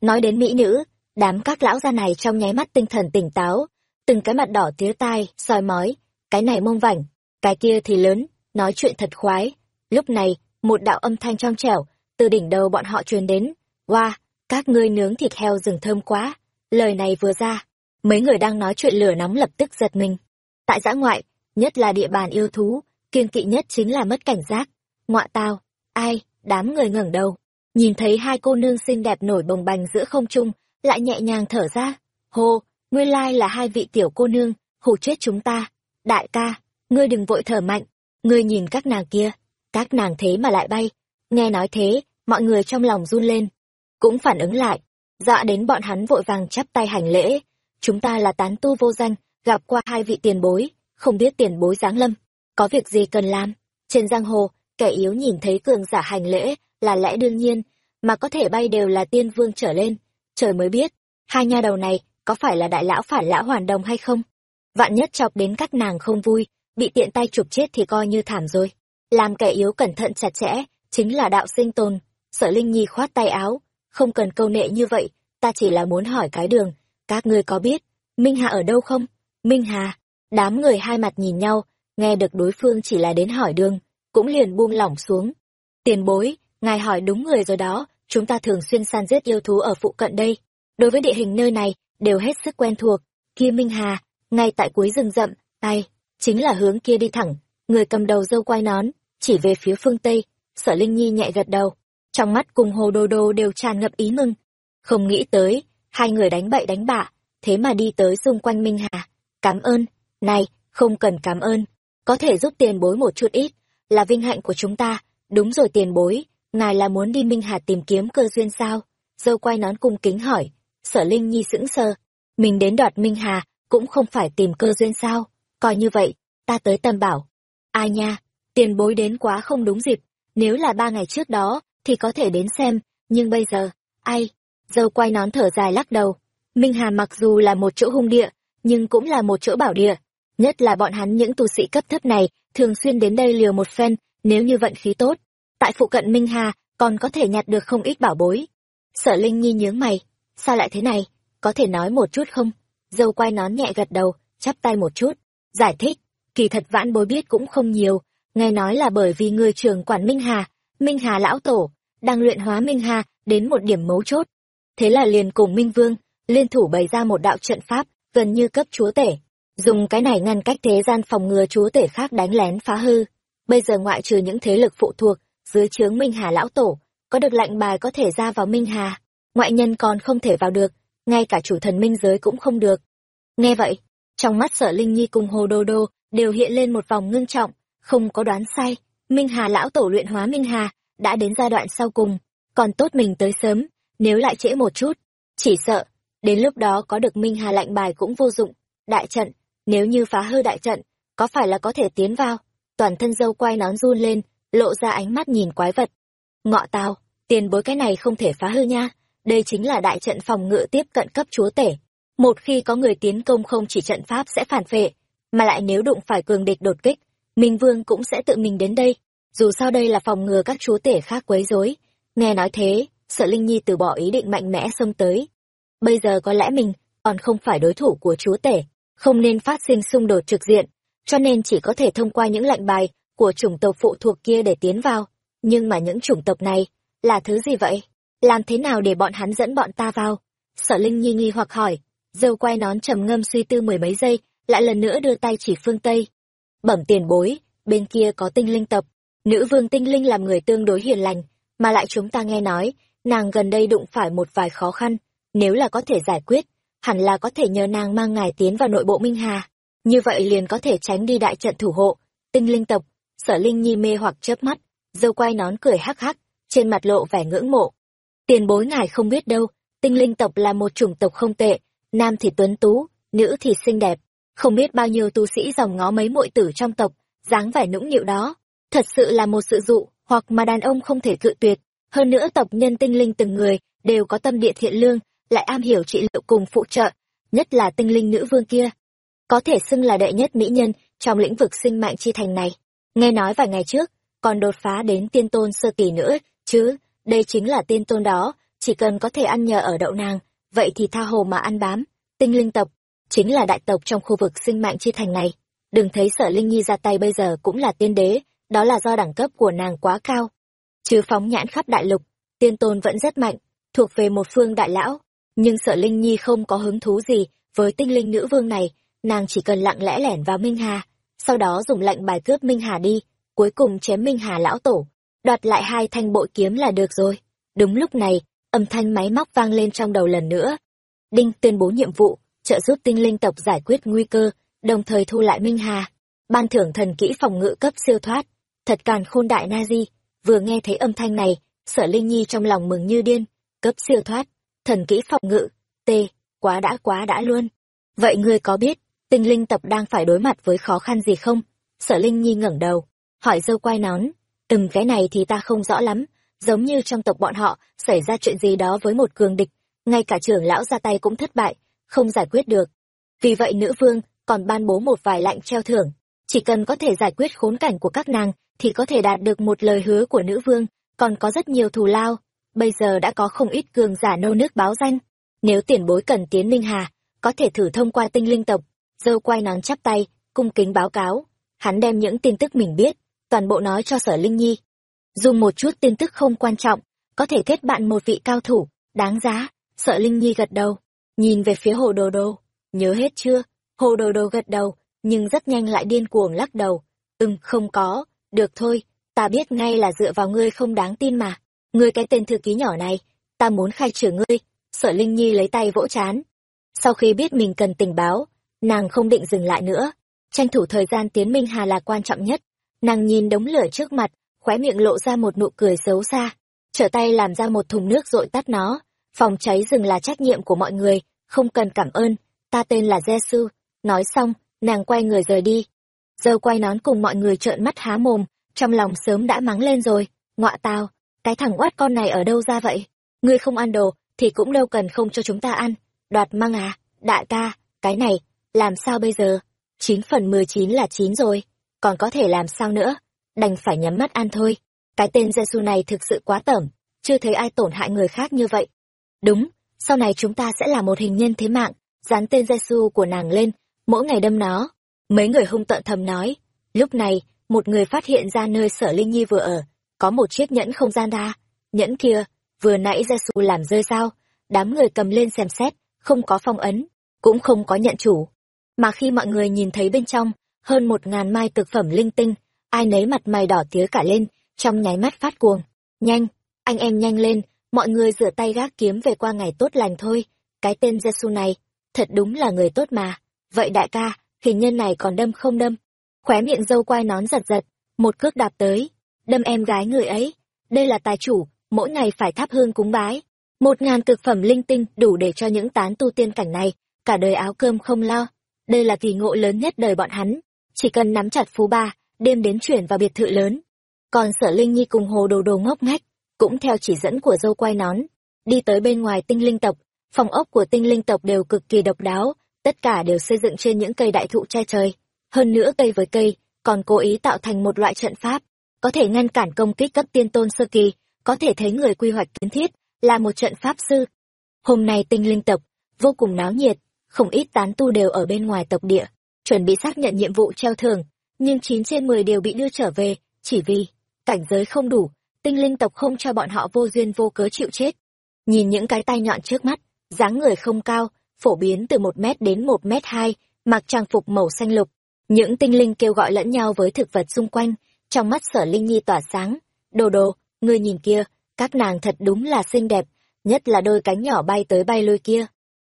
Nói đến mỹ nữ, đám các lão gia này trong nháy mắt tinh thần tỉnh táo, từng cái mặt đỏ tía tai, soi mói, cái này mông vảnh, cái kia thì lớn, nói chuyện thật khoái. Lúc này, một đạo âm thanh trong trẻo, từ đỉnh đầu bọn họ truyền đến, wow, các ngươi nướng thịt heo rừng thơm quá. Lời này vừa ra, mấy người đang nói chuyện lửa nóng lập tức giật mình. Tại giã ngoại, nhất là địa bàn yêu thú, kiên kỵ nhất chính là mất cảnh giác. Ngoạ tao, ai, đám người ngẩng đầu, nhìn thấy hai cô nương xinh đẹp nổi bồng bềnh giữa không trung, lại nhẹ nhàng thở ra. Hô, nguyên lai là hai vị tiểu cô nương, hù chết chúng ta. Đại ca, ngươi đừng vội thở mạnh, ngươi nhìn các nàng kia, các nàng thế mà lại bay. Nghe nói thế, mọi người trong lòng run lên, cũng phản ứng lại, dọa đến bọn hắn vội vàng chắp tay hành lễ. Chúng ta là tán tu vô danh, gặp qua hai vị tiền bối, không biết tiền bối giáng lâm, có việc gì cần làm. Trên giang hồ, kẻ yếu nhìn thấy cường giả hành lễ là lẽ đương nhiên, mà có thể bay đều là tiên vương trở lên. Trời mới biết, hai nha đầu này có phải là đại lão phản lão hoàn đồng hay không? Vạn nhất chọc đến các nàng không vui, bị tiện tay chụp chết thì coi như thảm rồi. Làm kẻ yếu cẩn thận chặt chẽ, chính là đạo sinh tồn. Sở Linh Nhi khoát tay áo, không cần câu nệ như vậy, ta chỉ là muốn hỏi cái đường, các ngươi có biết, Minh Hà ở đâu không? Minh Hà, đám người hai mặt nhìn nhau, nghe được đối phương chỉ là đến hỏi đường, cũng liền buông lỏng xuống. Tiền bối, ngài hỏi đúng người rồi đó, chúng ta thường xuyên săn giết yêu thú ở phụ cận đây. Đối với địa hình nơi này, đều hết sức quen thuộc. Kia Minh Hà, ngay tại cuối rừng rậm, tay, chính là hướng kia đi thẳng, người cầm đầu dâu quai nón, chỉ về phía phương Tây, sở Linh Nhi nhẹ gật đầu, trong mắt cùng hồ đô đô đều tràn ngập ý mừng. Không nghĩ tới, hai người đánh bậy đánh bạ, thế mà đi tới xung quanh Minh Hà. Cảm ơn, này, không cần cảm ơn, có thể giúp tiền bối một chút ít, là vinh hạnh của chúng ta, đúng rồi tiền bối, ngài là muốn đi Minh Hà tìm kiếm cơ duyên sao? Dâu quay nón cung kính hỏi, sở Linh Nhi sững sờ, mình đến đoạt Minh Hà, cũng không phải tìm cơ duyên sao, coi như vậy, ta tới tâm bảo. Ai nha, tiền bối đến quá không đúng dịp, nếu là ba ngày trước đó, thì có thể đến xem, nhưng bây giờ, ai? Dâu quay nón thở dài lắc đầu. Minh Hà mặc dù là một chỗ hung địa, nhưng cũng là một chỗ bảo địa. Nhất là bọn hắn những tu sĩ cấp thấp này, thường xuyên đến đây liều một phen, nếu như vận khí tốt. Tại phụ cận Minh Hà, còn có thể nhặt được không ít bảo bối. Sở Linh Nhi nhướng mày, sao lại thế này, có thể nói một chút không? Dâu quay nón nhẹ gật đầu, chắp tay một chút, giải thích, kỳ thật vãn bối biết cũng không nhiều, nghe nói là bởi vì người trường quản Minh Hà, Minh Hà lão tổ, đang luyện hóa Minh Hà đến một điểm mấu chốt. Thế là liền cùng Minh Vương, liên thủ bày ra một đạo trận pháp, gần như cấp chúa tể. Dùng cái này ngăn cách thế gian phòng ngừa chúa tể khác đánh lén phá hư. Bây giờ ngoại trừ những thế lực phụ thuộc, dưới chướng Minh Hà lão tổ, có được lệnh bài có thể ra vào Minh Hà, ngoại nhân còn không thể vào được, ngay cả chủ thần minh giới cũng không được. Nghe vậy, trong mắt sở Linh Nhi cùng Hồ Đô Đô đều hiện lên một vòng ngưng trọng, không có đoán sai, Minh Hà lão tổ luyện hóa Minh Hà, đã đến giai đoạn sau cùng, còn tốt mình tới sớm, nếu lại trễ một chút, chỉ sợ, đến lúc đó có được Minh Hà lạnh bài cũng vô dụng. Đại trận, nếu như phá hư đại trận, có phải là có thể tiến vào? Toàn thân dâu quay nón run lên, lộ ra ánh mắt nhìn quái vật. Ngọ tao, tiền bối cái này không thể phá hư nha, đây chính là đại trận phòng ngự tiếp cận cấp chúa tể. Một khi có người tiến công không chỉ trận pháp sẽ phản phệ, mà lại nếu đụng phải cường địch đột kích, Minh Vương cũng sẽ tự mình đến đây dù sao đây là phòng ngừa các chúa tể khác quấy rối. Nghe nói thế, sợ linh nhi từ bỏ ý định mạnh mẽ xông tới. Bây giờ có lẽ mình còn không phải đối thủ của chúa tể, không nên phát sinh xung đột trực diện, cho nên chỉ có thể thông qua những lệnh bài của chủng tộc phụ thuộc kia để tiến vào. Nhưng mà những chủng tộc này là thứ gì vậy? Làm thế nào để bọn hắn dẫn bọn ta vào? Sợ linh nhi nghi hoặc hỏi, dâu quay nón trầm ngâm suy tư mười mấy giây, lại lần nữa đưa tay chỉ phương tây. Bẩm tiền bối, bên kia có tinh linh tập. Nữ vương tinh linh làm người tương đối hiền lành, mà lại chúng ta nghe nói, nàng gần đây đụng phải một vài khó khăn, nếu là có thể giải quyết, hẳn là có thể nhờ nàng mang ngài tiến vào nội bộ Minh Hà. Như vậy liền có thể tránh đi đại trận thủ hộ, tinh linh tộc, sở linh nhi mê hoặc chớp mắt, dâu quay nón cười hắc hắc, trên mặt lộ vẻ ngưỡng mộ. Tiền bối ngài không biết đâu, tinh linh tộc là một chủng tộc không tệ, nam thì tuấn tú, nữ thì xinh đẹp. Không biết bao nhiêu tu sĩ dòng ngó mấy muội tử trong tộc, dáng vẻ nũng nịu đó. Thật sự là một sự dụ, hoặc mà đàn ông không thể cự tuyệt. Hơn nữa tộc nhân tinh linh từng người, đều có tâm địa thiện lương, lại am hiểu trị liệu cùng phụ trợ, nhất là tinh linh nữ vương kia. Có thể xưng là đệ nhất mỹ nhân trong lĩnh vực sinh mạng chi thành này. Nghe nói vài ngày trước, còn đột phá đến tiên tôn sơ kỳ nữa, chứ, đây chính là tiên tôn đó, chỉ cần có thể ăn nhờ ở đậu nàng, vậy thì tha hồ mà ăn bám. Tinh linh tộc, chính là đại tộc trong khu vực sinh mạng chi thành này. Đừng thấy sở Linh Nhi ra tay bây giờ cũng là tiên đế, đó là do đẳng cấp của nàng quá cao. Chứ phóng nhãn khắp đại lục, tiên tôn vẫn rất mạnh, thuộc về một phương đại lão. Nhưng sợ Linh Nhi không có hứng thú gì với tinh linh nữ vương này, nàng chỉ cần lặng lẽ lẻn vào Minh Hà, sau đó dùng lệnh bài cướp Minh Hà đi, cuối cùng chém Minh Hà lão tổ, đoạt lại hai thanh bội kiếm là được rồi. Đúng lúc này, âm thanh máy móc vang lên trong đầu lần nữa. Đinh tuyên bố nhiệm vụ, trợ giúp tinh linh tộc giải quyết nguy cơ, đồng thời thu lại Minh Hà. Ban thưởng thần kỹ phòng ngự cấp siêu thoát. Thật càn khôn đại na di, vừa nghe thấy âm thanh này, sở Linh Nhi trong lòng mừng như điên, cấp siêu thoát, thần kỹ phòng ngự, t, quá đã quá đã luôn. Vậy ngươi có biết, tinh linh tập đang phải đối mặt với khó khăn gì không? Sở Linh Nhi ngẩng đầu, hỏi dâu quai nón, từng cái này thì ta không rõ lắm, giống như trong tộc bọn họ xảy ra chuyện gì đó với một cường địch, ngay cả trưởng lão ra tay cũng thất bại, không giải quyết được. Vì vậy nữ vương còn ban bố một vài lệnh treo thưởng, chỉ cần có thể giải quyết khốn cảnh của các nàng thì có thể đạt được một lời hứa của nữ vương, còn có rất nhiều thù lao. Bây giờ đã có không ít cường giả nô nước báo danh. Nếu tiền bối cần tiến Minh Hà, có thể thử thông qua tinh linh tộc. Dâu quay nón chắp tay, cung kính báo cáo. Hắn đem những tin tức mình biết, toàn bộ nói cho sở Linh Nhi. Dùng một chút tin tức không quan trọng, có thể kết bạn một vị cao thủ, đáng giá. Sợ Linh Nhi gật đầu, nhìn về phía hồ đồ đồ. Nhớ hết chưa? Hồ đồ đồ gật đầu, nhưng rất nhanh lại điên cuồng lắc đầu. Ừm, không có, được thôi, ta biết ngay là dựa vào ngươi không đáng tin mà. Ngươi cái tên thư ký nhỏ này, ta muốn khai trừ ngươi. Sở Linh Nhi lấy tay vỗ chán. Sau khi biết mình cần tình báo, nàng không định dừng lại nữa. Tranh thủ thời gian tiến Minh Hà là quan trọng nhất. Nàng nhìn đống lửa trước mặt, khóe miệng lộ ra một nụ cười xấu xa. Trở tay làm ra một thùng nước rội tắt nó. Phòng cháy rừng là trách nhiệm của mọi người, không cần cảm ơn. Ta tên là Jesu. Nói xong, nàng quay người rời đi. Giờ quay nón cùng mọi người trợn mắt há mồm, trong lòng sớm đã mắng lên rồi. Ngọa tao, cái thằng oát con này ở đâu ra vậy? Ngươi không ăn đồ, thì cũng đâu cần không cho chúng ta ăn. Đoạt măng à, đại ca, cái này, làm sao bây giờ? chín phần mười chín là chín rồi, còn có thể làm sao nữa? Đành phải nhắm mắt ăn thôi. Cái tên Jesu này thực sự quá tởm, chưa thấy ai tổn hại người khác như vậy. Đúng, sau này chúng ta sẽ là một hình nhân thế mạng, dán tên Jesu của nàng lên, mỗi ngày đâm nó. Mấy người hung tợn thầm nói. Lúc này, một người phát hiện ra nơi sở Linh Nhi vừa ở, có một chiếc nhẫn không gian ra. Nhẫn kia, vừa nãy Jesu làm rơi sao, đám người cầm lên xem xét, không có phong ấn, cũng không có nhận chủ. Mà khi mọi người nhìn thấy bên trong, hơn một ngàn mai thực phẩm linh tinh, ai nấy mặt mày đỏ tía cả lên, trong nháy mắt phát cuồng. Nhanh, anh em nhanh lên, mọi người rửa tay gác kiếm về qua ngày tốt lành thôi. Cái tên Jesu này, thật đúng là người tốt mà. Vậy đại ca, hình nhân này còn đâm không đâm? Khóe miệng dâu quai nón giật giật, một cước đạp tới, đâm em gái người ấy. Đây là tài chủ, mỗi ngày phải thắp hương cúng bái. Một ngàn thực phẩm linh tinh đủ để cho những tán tu tiên cảnh này, cả đời áo cơm không lo. Đây là kỳ ngộ lớn nhất đời bọn hắn. Chỉ cần nắm chặt phú ba, đêm đến chuyển vào biệt thự lớn. Còn sở Linh Nhi cùng hồ đồ đồ ngốc ngách, cũng theo chỉ dẫn của dâu quai nón, đi tới bên ngoài tinh linh tộc. Phòng ốc của tinh linh tộc đều cực kỳ độc đáo, tất cả đều xây dựng trên những cây đại thụ che trời. Hơn nữa cây với cây, còn cố ý tạo thành một loại trận pháp, có thể ngăn cản công kích cấp tiên tôn sơ kỳ, có thể thấy người quy hoạch kiến thiết, là một trận pháp sư. Hôm nay tinh linh tộc, vô cùng náo nhiệt, không ít tán tu đều ở bên ngoài tộc địa, chuẩn bị xác nhận nhiệm vụ treo thưởng, nhưng 9 trên 10 đều bị đưa trở về, chỉ vì cảnh giới không đủ, tinh linh tộc không cho bọn họ vô duyên vô cớ chịu chết. Nhìn những cái tay nhọn trước mắt, dáng người không cao, phổ biến từ một mét đến một mét hai, mặc trang phục màu xanh lục. Những tinh linh kêu gọi lẫn nhau với thực vật xung quanh, trong mắt sở linh nhi tỏa sáng. Đồ đồ, ngươi nhìn kia, các nàng thật đúng là xinh đẹp, nhất là đôi cánh nhỏ bay tới bay lôi kia.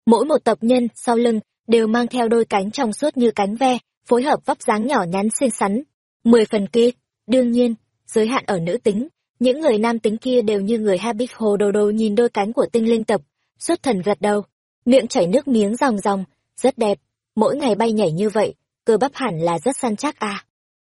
Mỗi một tập nhân sau lưng đều mang theo đôi cánh trong suốt như cánh ve, phối hợp vóc dáng nhỏ nhắn xinh xắn. Mười phần kia, đương nhiên, giới hạn ở nữ tính, những người nam tính kia đều như người Habit Hồ Đồ Đồ nhìn đôi cánh của tinh linh tập, xuất thần gật đầu miệng chảy nước miếng ròng ròng, rất đẹp, mỗi ngày bay nhảy như vậy, cơ bắp hẳn là rất săn chắc à.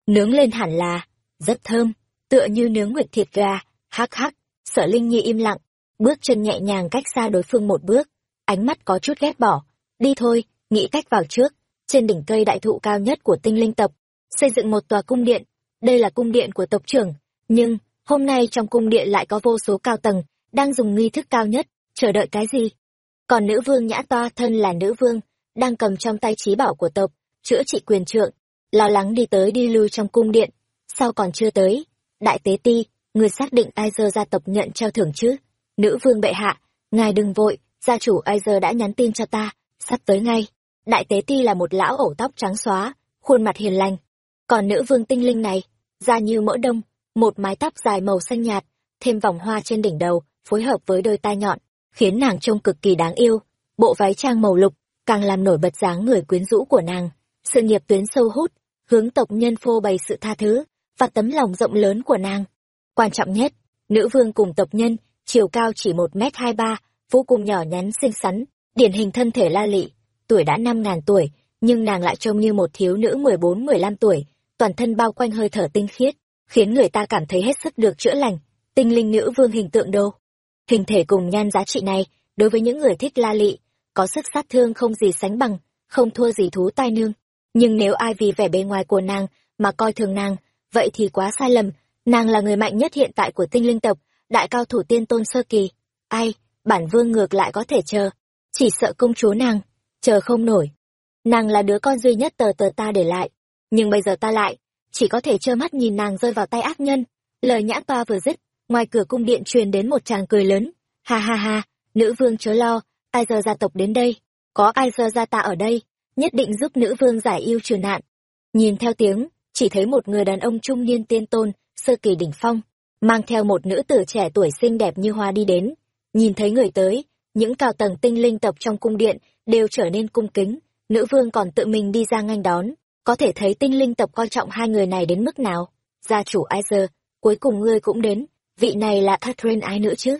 Nướng lên hẳn là, rất thơm, tựa như nướng nguyệt thịt gà, hắc hắc, sở Linh Nhi im lặng, bước chân nhẹ nhàng cách xa đối phương một bước, ánh mắt có chút ghét bỏ, đi thôi, nghĩ cách vào trước, trên đỉnh cây đại thụ cao nhất của tinh linh tộc, xây dựng một tòa cung điện, đây là cung điện của tộc trưởng, nhưng, hôm nay trong cung điện lại có vô số cao tầng, đang dùng nghi thức cao nhất, chờ đợi cái gì? Còn nữ vương nhã toa thân là nữ vương, đang cầm trong tay trí bảo của tộc, chữa trị quyền trượng, lo lắng đi tới đi lui trong cung điện. Sao còn chưa tới? Đại tế ti, người xác định ai giờ gia tộc nhận treo thưởng chứ? Nữ vương bệ hạ, ngài đừng vội, gia chủ ai giờ đã nhắn tin cho ta, sắp tới ngay. Đại tế ti là một lão ổ tóc trắng xóa, khuôn mặt hiền lành. Còn nữ vương tinh linh này, da như mỡ đông, một mái tóc dài màu xanh nhạt, thêm vòng hoa trên đỉnh đầu, phối hợp với đôi tai nhọn, khiến nàng trông cực kỳ đáng yêu. Bộ váy trang màu lục, càng làm nổi bật dáng người quyến rũ của nàng. Sự nghiệp tuyến sâu hút, hướng tộc nhân phô bày sự tha thứ, và tấm lòng rộng lớn của nàng. Quan trọng nhất, nữ vương cùng tộc nhân, chiều cao chỉ một m hai ba, vô cùng nhỏ nhắn xinh xắn, điển hình thân thể la lị, tuổi đã năm ngàn tuổi, nhưng nàng lại trông như một thiếu nữ mười bốn mười lăm tuổi, toàn thân bao quanh hơi thở tinh khiết, khiến người ta cảm thấy hết sức được chữa lành. Tinh linh nữ vương hình tượng đâu. Hình thể cùng nhan giá trị này, đối với những người thích la lị, có sức sát thương không gì sánh bằng, không thua gì thú tai nương. Nhưng nếu ai vì vẻ bề ngoài của nàng mà coi thường nàng, vậy thì quá sai lầm, nàng là người mạnh nhất hiện tại của tinh linh tộc, đại cao thủ tiên tôn sơ kỳ. Ai, bản vương ngược lại có thể chờ, chỉ sợ công chúa nàng, chờ không nổi. Nàng là đứa con duy nhất tờ tờ ta để lại, nhưng bây giờ ta lại, chỉ có thể trơ mắt nhìn nàng rơi vào tay ác nhân. Lời nhã toa vừa dứt, ngoài cửa cung điện truyền đến một tràng cười lớn. Ha ha ha, nữ vương chớ lo, ai giờ gia tộc đến đây, có ai giờ gia ta ở đây, nhất định giúp nữ vương giải yêu trừ nạn. Nhìn theo tiếng, chỉ thấy một người đàn ông trung niên tiên tôn, sơ kỳ đỉnh phong, mang theo một nữ tử trẻ tuổi xinh đẹp như hoa đi đến. Nhìn thấy người tới, những cao tầng tinh linh tộc trong cung điện đều trở nên cung kính, nữ vương còn tự mình đi ra nghênh đón, có thể thấy tinh linh tộc coi trọng hai người này đến mức nào. Gia chủ Aizer, cuối cùng ngươi cũng đến, vị này là Catherine ai nữa chứ?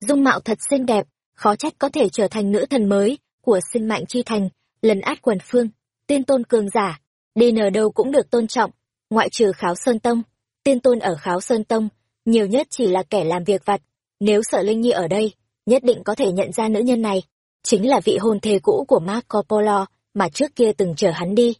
Dung mạo thật xinh đẹp, khó trách có thể trở thành nữ thần mới của sinh mạnh chi thành, lần át quần phương, tiên tôn cường giả, đi nở đâu cũng được tôn trọng, ngoại trừ Kháo Sơn Tông, tiên tôn ở Kháo Sơn Tông, nhiều nhất chỉ là kẻ làm việc vặt, nếu sợ Linh Nhi ở đây, nhất định có thể nhận ra nữ nhân này, chính là vị hôn thê cũ của Marco Polo mà trước kia từng chở hắn đi.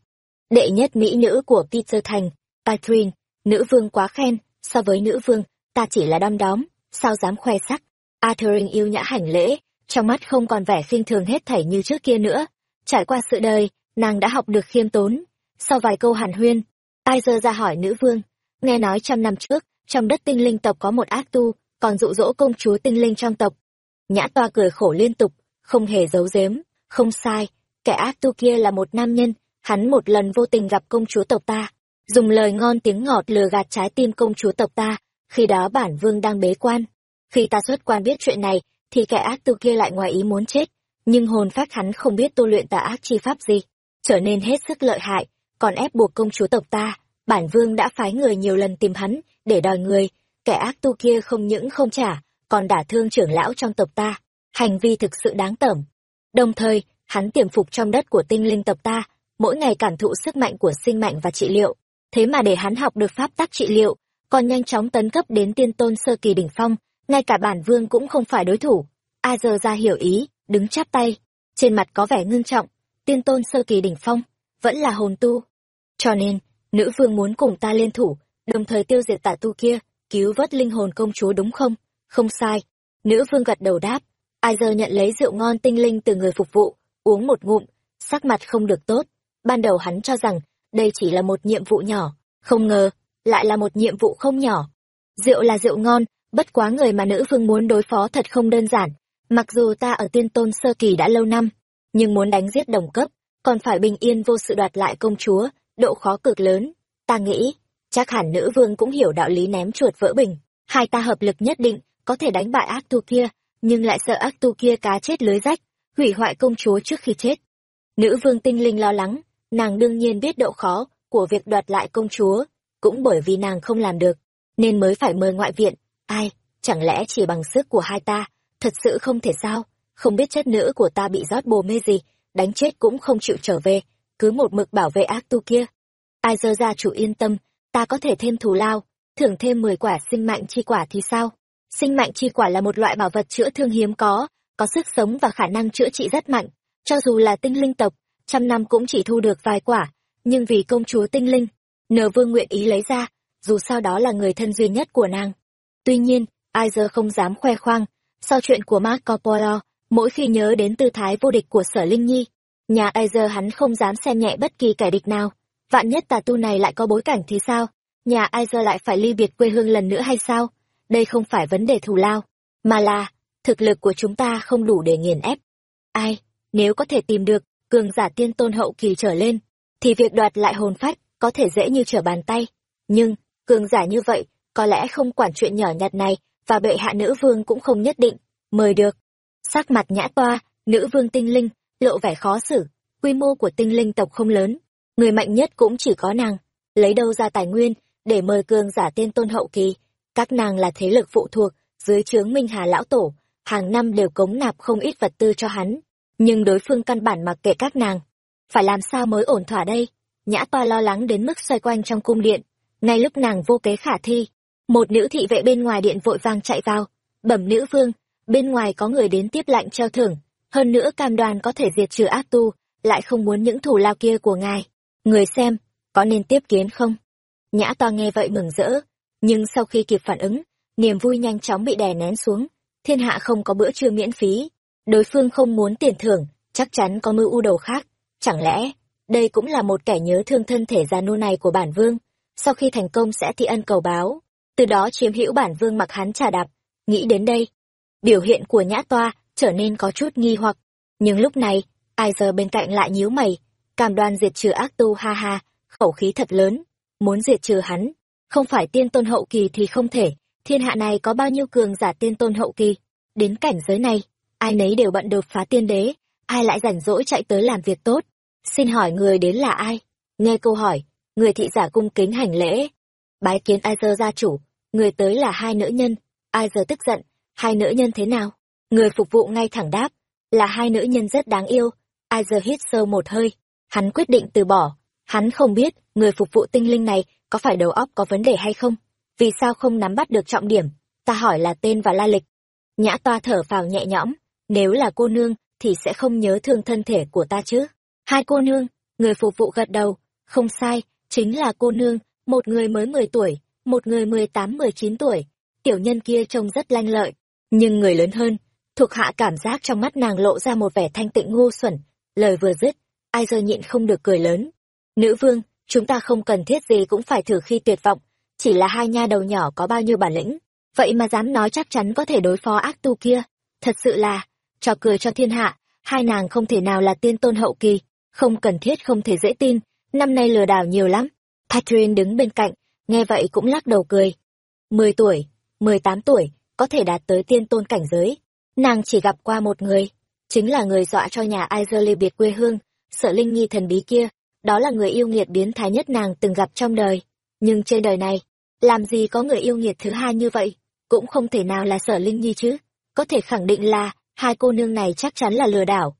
Đệ nhất mỹ nữ của Peter Thành, Catherine, nữ vương quá khen, so với nữ vương, ta chỉ là đom đóm, sao dám khoe sắc. Arthur yêu nhã hành lễ, trong mắt không còn vẻ khinh thường hết thảy như trước kia nữa. Trải qua sự đời, nàng đã học được khiêm tốn. Sau vài câu hàn huyên, ai giờ ra hỏi nữ vương, nghe nói trăm năm trước, trong đất tinh linh tộc có một ác tu, còn dụ dỗ công chúa tinh linh trong tộc. Nhã toa cười khổ liên tục, không hề giấu giếm, không sai, kẻ ác tu kia là một nam nhân, hắn một lần vô tình gặp công chúa tộc ta, dùng lời ngon tiếng ngọt lừa gạt trái tim công chúa tộc ta, khi đó bản vương đang bế quan. Khi ta xuất quan biết chuyện này, thì kẻ ác tu kia lại ngoài ý muốn chết, nhưng hồn phách hắn không biết tu luyện tà ác chi pháp gì, trở nên hết sức lợi hại, còn ép buộc công chúa tộc ta, bản vương đã phái người nhiều lần tìm hắn, để đòi người, kẻ ác tu kia không những không trả, còn đả thương trưởng lão trong tộc ta, hành vi thực sự đáng tởm. Đồng thời, hắn tiềm phục trong đất của tinh linh tộc ta, mỗi ngày cảm thụ sức mạnh của sinh mạnh và trị liệu. Thế mà để hắn học được pháp tắc trị liệu, còn nhanh chóng tấn cấp đến tiên tôn sơ kỳ đỉnh phong, ngay cả bản vương cũng không phải đối thủ. a giờ ra hiểu ý, đứng chắp tay, trên mặt có vẻ ngưng trọng, tiên tôn sơ kỳ đỉnh phong, vẫn là hồn tu. Cho nên, nữ vương muốn cùng ta liên thủ, đồng thời tiêu diệt tả tu kia, cứu vớt linh hồn công chúa đúng không? Không sai. Nữ vương gật đầu đáp, a giờ nhận lấy rượu ngon tinh linh từ người phục vụ, uống một ngụm, sắc mặt không được tốt. Ban đầu hắn cho rằng, đây chỉ là một nhiệm vụ nhỏ, không ngờ, lại là một nhiệm vụ không nhỏ. Rượu là rượu ngon, bất quá người mà nữ vương muốn đối phó thật không đơn giản. Mặc dù ta ở tiên tôn sơ kỳ đã lâu năm, nhưng muốn đánh giết đồng cấp, còn phải bình yên vô sự đoạt lại công chúa, độ khó cực lớn. Ta nghĩ, chắc hẳn nữ vương cũng hiểu đạo lý ném chuột vỡ bình. Hai ta hợp lực nhất định, có thể đánh bại ác tu kia, nhưng lại sợ ác tu kia cá chết lưới rách, hủy hoại công chúa trước khi chết. Nữ vương tinh linh lo lắng, nàng đương nhiên biết độ khó của việc đoạt lại công chúa, cũng bởi vì nàng không làm được, nên mới phải mời ngoại viện. Ai, chẳng lẽ chỉ bằng sức của hai ta, thật sự không thể sao? không biết chất nữ của ta bị rót bồ mê gì, đánh chết cũng không chịu trở về, cứ một mực bảo vệ ác tu kia. Ai dơ ra chủ yên tâm, ta có thể thêm thù lao, thưởng thêm 10 quả sinh mạnh chi quả thì sao? Sinh mạnh chi quả là một loại bảo vật chữa thương hiếm có, có sức sống và khả năng chữa trị rất mạnh. Cho dù là tinh linh tộc, trăm năm cũng chỉ thu được vài quả, nhưng vì công chúa tinh linh, nờ vương nguyện ý lấy ra, dù sao đó là người thân duy nhất của nàng. Tuy nhiên, ai giờ không dám khoe khoang, sau chuyện của Marco Polo, mỗi khi nhớ đến tư thái vô địch của sở Linh Nhi, nhà ai giờ hắn không dám xem nhẹ bất kỳ kẻ địch nào. Vạn nhất tà tu này lại có bối cảnh thì sao? Nhà ai giờ lại phải ly biệt quê hương lần nữa hay sao? Đây không phải vấn đề thù lao, mà là thực lực của chúng ta không đủ để nghiền ép. Ai, nếu có thể tìm được cường giả tiên tôn hậu kỳ trở lên, thì việc đoạt lại hồn phách có thể dễ như trở bàn tay. Nhưng, cường giả như vậy, có lẽ không quản chuyện nhỏ nhặt này, và bệ hạ nữ vương cũng không nhất định, mời được. Sắc mặt nhã toa, nữ vương tinh linh, lộ vẻ khó xử, quy mô của tinh linh tộc không lớn, người mạnh nhất cũng chỉ có nàng, lấy đâu ra tài nguyên, để mời cường giả tiên tôn hậu kỳ, các nàng là thế lực phụ thuộc, dưới trướng Minh Hà Lão Tổ, hàng năm đều cống nạp không ít vật tư cho hắn, nhưng đối phương căn bản mặc kệ các nàng. Phải làm sao mới ổn thỏa đây? Nhã toa lo lắng đến mức xoay quanh trong cung điện, ngay lúc nàng vô kế khả thi, một nữ thị vệ bên ngoài điện vội vàng chạy vào, bẩm nữ vương, bên ngoài có người đến tiếp lạnh treo thưởng, hơn nữa cam đoan có thể diệt trừ ác tu, lại không muốn những thủ lao kia của ngài. Người xem, có nên tiếp kiến không? Nhã toa nghe vậy mừng rỡ, nhưng sau khi kịp phản ứng, niềm vui nhanh chóng bị đè nén xuống, thiên hạ không có bữa trưa miễn phí, đối phương không muốn tiền thưởng, chắc chắn có mưu u đầu khác, chẳng lẽ, đây cũng là một kẻ nhớ thương thân thể già nua này của bản vương, sau khi thành công sẽ thi ân cầu báo, từ đó chiếm hữu bản vương mặc hắn trà đạp, nghĩ đến đây. Biểu hiện của nhã toa trở nên có chút nghi hoặc, nhưng lúc này, ai giờ bên cạnh lại nhíu mày, cam đoan diệt trừ ác tu ha ha, khẩu khí thật lớn, muốn diệt trừ hắn, không phải tiên tôn hậu kỳ thì không thể, thiên hạ này có bao nhiêu cường giả tiên tôn hậu kỳ, đến cảnh giới này, ai nấy đều bận đột phá tiên đế, ai lại rảnh rỗi chạy tới làm việc tốt. Xin hỏi người đến là ai? Nghe câu hỏi, người thị giả cung kính hành lễ. Bái kiến ai dơ gia chủ, người tới là hai nữ nhân, ai giờ tức giận, hai nữ nhân thế nào? Người phục vụ ngay thẳng đáp, là hai nữ nhân rất đáng yêu, ai giờ hít sâu một hơi, hắn quyết định từ bỏ, hắn không biết người phục vụ tinh linh này có phải đầu óc có vấn đề hay không, vì sao không nắm bắt được trọng điểm, ta hỏi là tên và la lịch. Nhã toa thở phào nhẹ nhõm, nếu là cô nương thì sẽ không nhớ thương thân thể của ta chứ. Hai cô nương, người phục vụ gật đầu, không sai, chính là cô nương, một người mới 10 tuổi, một người 18-19 tuổi. Tiểu nhân kia trông rất lanh lợi, nhưng người lớn hơn, thuộc hạ cảm giác trong mắt nàng lộ ra một vẻ thanh tịnh ngu xuẩn. Lời vừa dứt, ai giờ nhịn không được cười lớn. Nữ vương, chúng ta không cần thiết gì cũng phải thử khi tuyệt vọng, chỉ là hai nha đầu nhỏ có bao nhiêu bản lĩnh, vậy mà dám nói chắc chắn có thể đối phó ác tu kia. Thật sự là, cho cười cho thiên hạ, hai nàng không thể nào là tiên tôn hậu kỳ, không cần thiết không thể dễ tin, năm nay lừa đảo nhiều lắm. Catherine đứng bên cạnh, nghe vậy cũng lắc đầu cười. Mười tuổi, mười tám tuổi, có thể đạt tới tiên tôn cảnh giới. Nàng chỉ gặp qua một người, chính là người dọa cho nhà Isley biệt quê hương, sợ linh nhi thần bí kia, đó là người yêu nghiệt biến thái nhất nàng từng gặp trong đời. Nhưng trên đời này, làm gì có người yêu nghiệt thứ hai như vậy, cũng không thể nào là sở linh nhi chứ. Có thể khẳng định là, hai cô nương này chắc chắn là lừa đảo.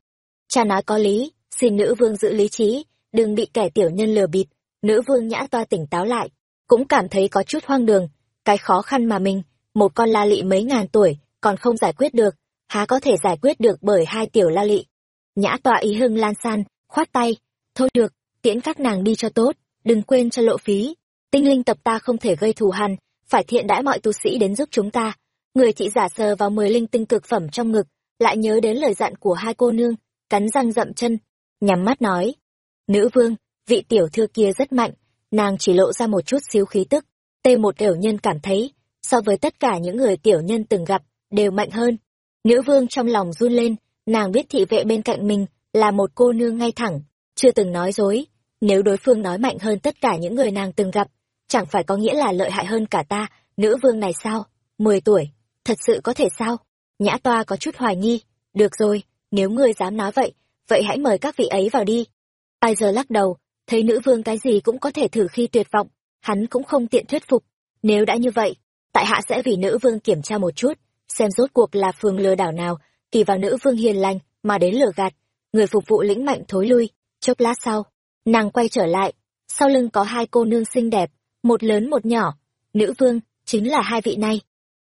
Cha nói có lý, xin nữ vương giữ lý trí, đừng bị kẻ tiểu nhân lừa bịp. Nữ vương nhã toa tỉnh táo lại, cũng cảm thấy có chút hoang đường. Cái khó khăn mà mình, một con la lị mấy ngàn tuổi, còn không giải quyết được, há có thể giải quyết được bởi hai tiểu la lị. Nhã toa ý hưng lan san, khoát tay, thôi được, tiễn các nàng đi cho tốt, đừng quên cho lộ phí. Tinh linh tập ta không thể gây thù hằn, phải thiện đãi mọi tu sĩ đến giúp chúng ta. Người thị giả sờ vào mười linh tinh cực phẩm trong ngực, lại nhớ đến lời dặn của hai cô nương, cắn răng dậm chân, nhắm mắt nói. Nữ vương, vị tiểu thư kia rất mạnh, nàng chỉ lộ ra một chút xíu khí tức. Tê một tiểu nhân cảm thấy, so với tất cả những người tiểu nhân từng gặp, đều mạnh hơn. Nữ vương trong lòng run lên, nàng biết thị vệ bên cạnh mình là một cô nương ngay thẳng, chưa từng nói dối. Nếu đối phương nói mạnh hơn tất cả những người nàng từng gặp, chẳng phải có nghĩa là lợi hại hơn cả ta, nữ vương này sao? Mười tuổi, thật sự có thể sao? Nhã toa có chút hoài nghi. Được rồi, nếu ngươi dám nói vậy, vậy hãy mời các vị ấy vào đi. Ai giờ lắc đầu, thấy nữ vương cái gì cũng có thể thử khi tuyệt vọng, hắn cũng không tiện thuyết phục. Nếu đã như vậy, tại hạ sẽ vì nữ vương kiểm tra một chút, xem rốt cuộc là phường lừa đảo nào kỳ vào nữ vương hiền lành mà đến lừa gạt người phục vụ lĩnh mạnh thối lui chốc lát sau nàng quay trở lại sau lưng có hai cô nương xinh đẹp một lớn một nhỏ nữ vương chính là hai vị này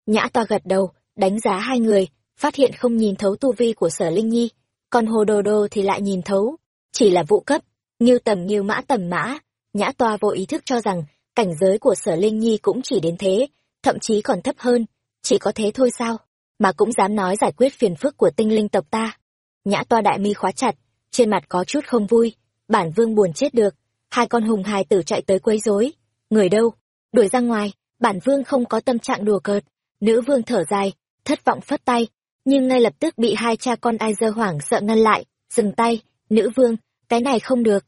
nhã toa gật đầu đánh giá hai người phát hiện không nhìn thấu tu vi của sở linh nhi còn hồ đồ đồ thì lại nhìn thấu. Chỉ là vụ cấp như tầm như mã tầm mã, nhã toa vô ý thức cho rằng cảnh giới của sở linh nhi cũng chỉ đến thế, thậm chí còn thấp hơn, chỉ có thế thôi sao? Mà cũng dám nói giải quyết phiền phức của tinh linh tộc ta. Nhã toa đại mi khóa chặt, trên mặt có chút không vui, bản vương buồn chết được, hai con hùng hài tử chạy tới quấy rối. Người đâu? Đuổi ra ngoài, bản vương không có tâm trạng đùa cợt, nữ vương thở dài, thất vọng phất tay nhưng ngay lập tức bị hai cha con ai dơ hoảng sợ ngăn lại dừng tay nữ vương cái này không được.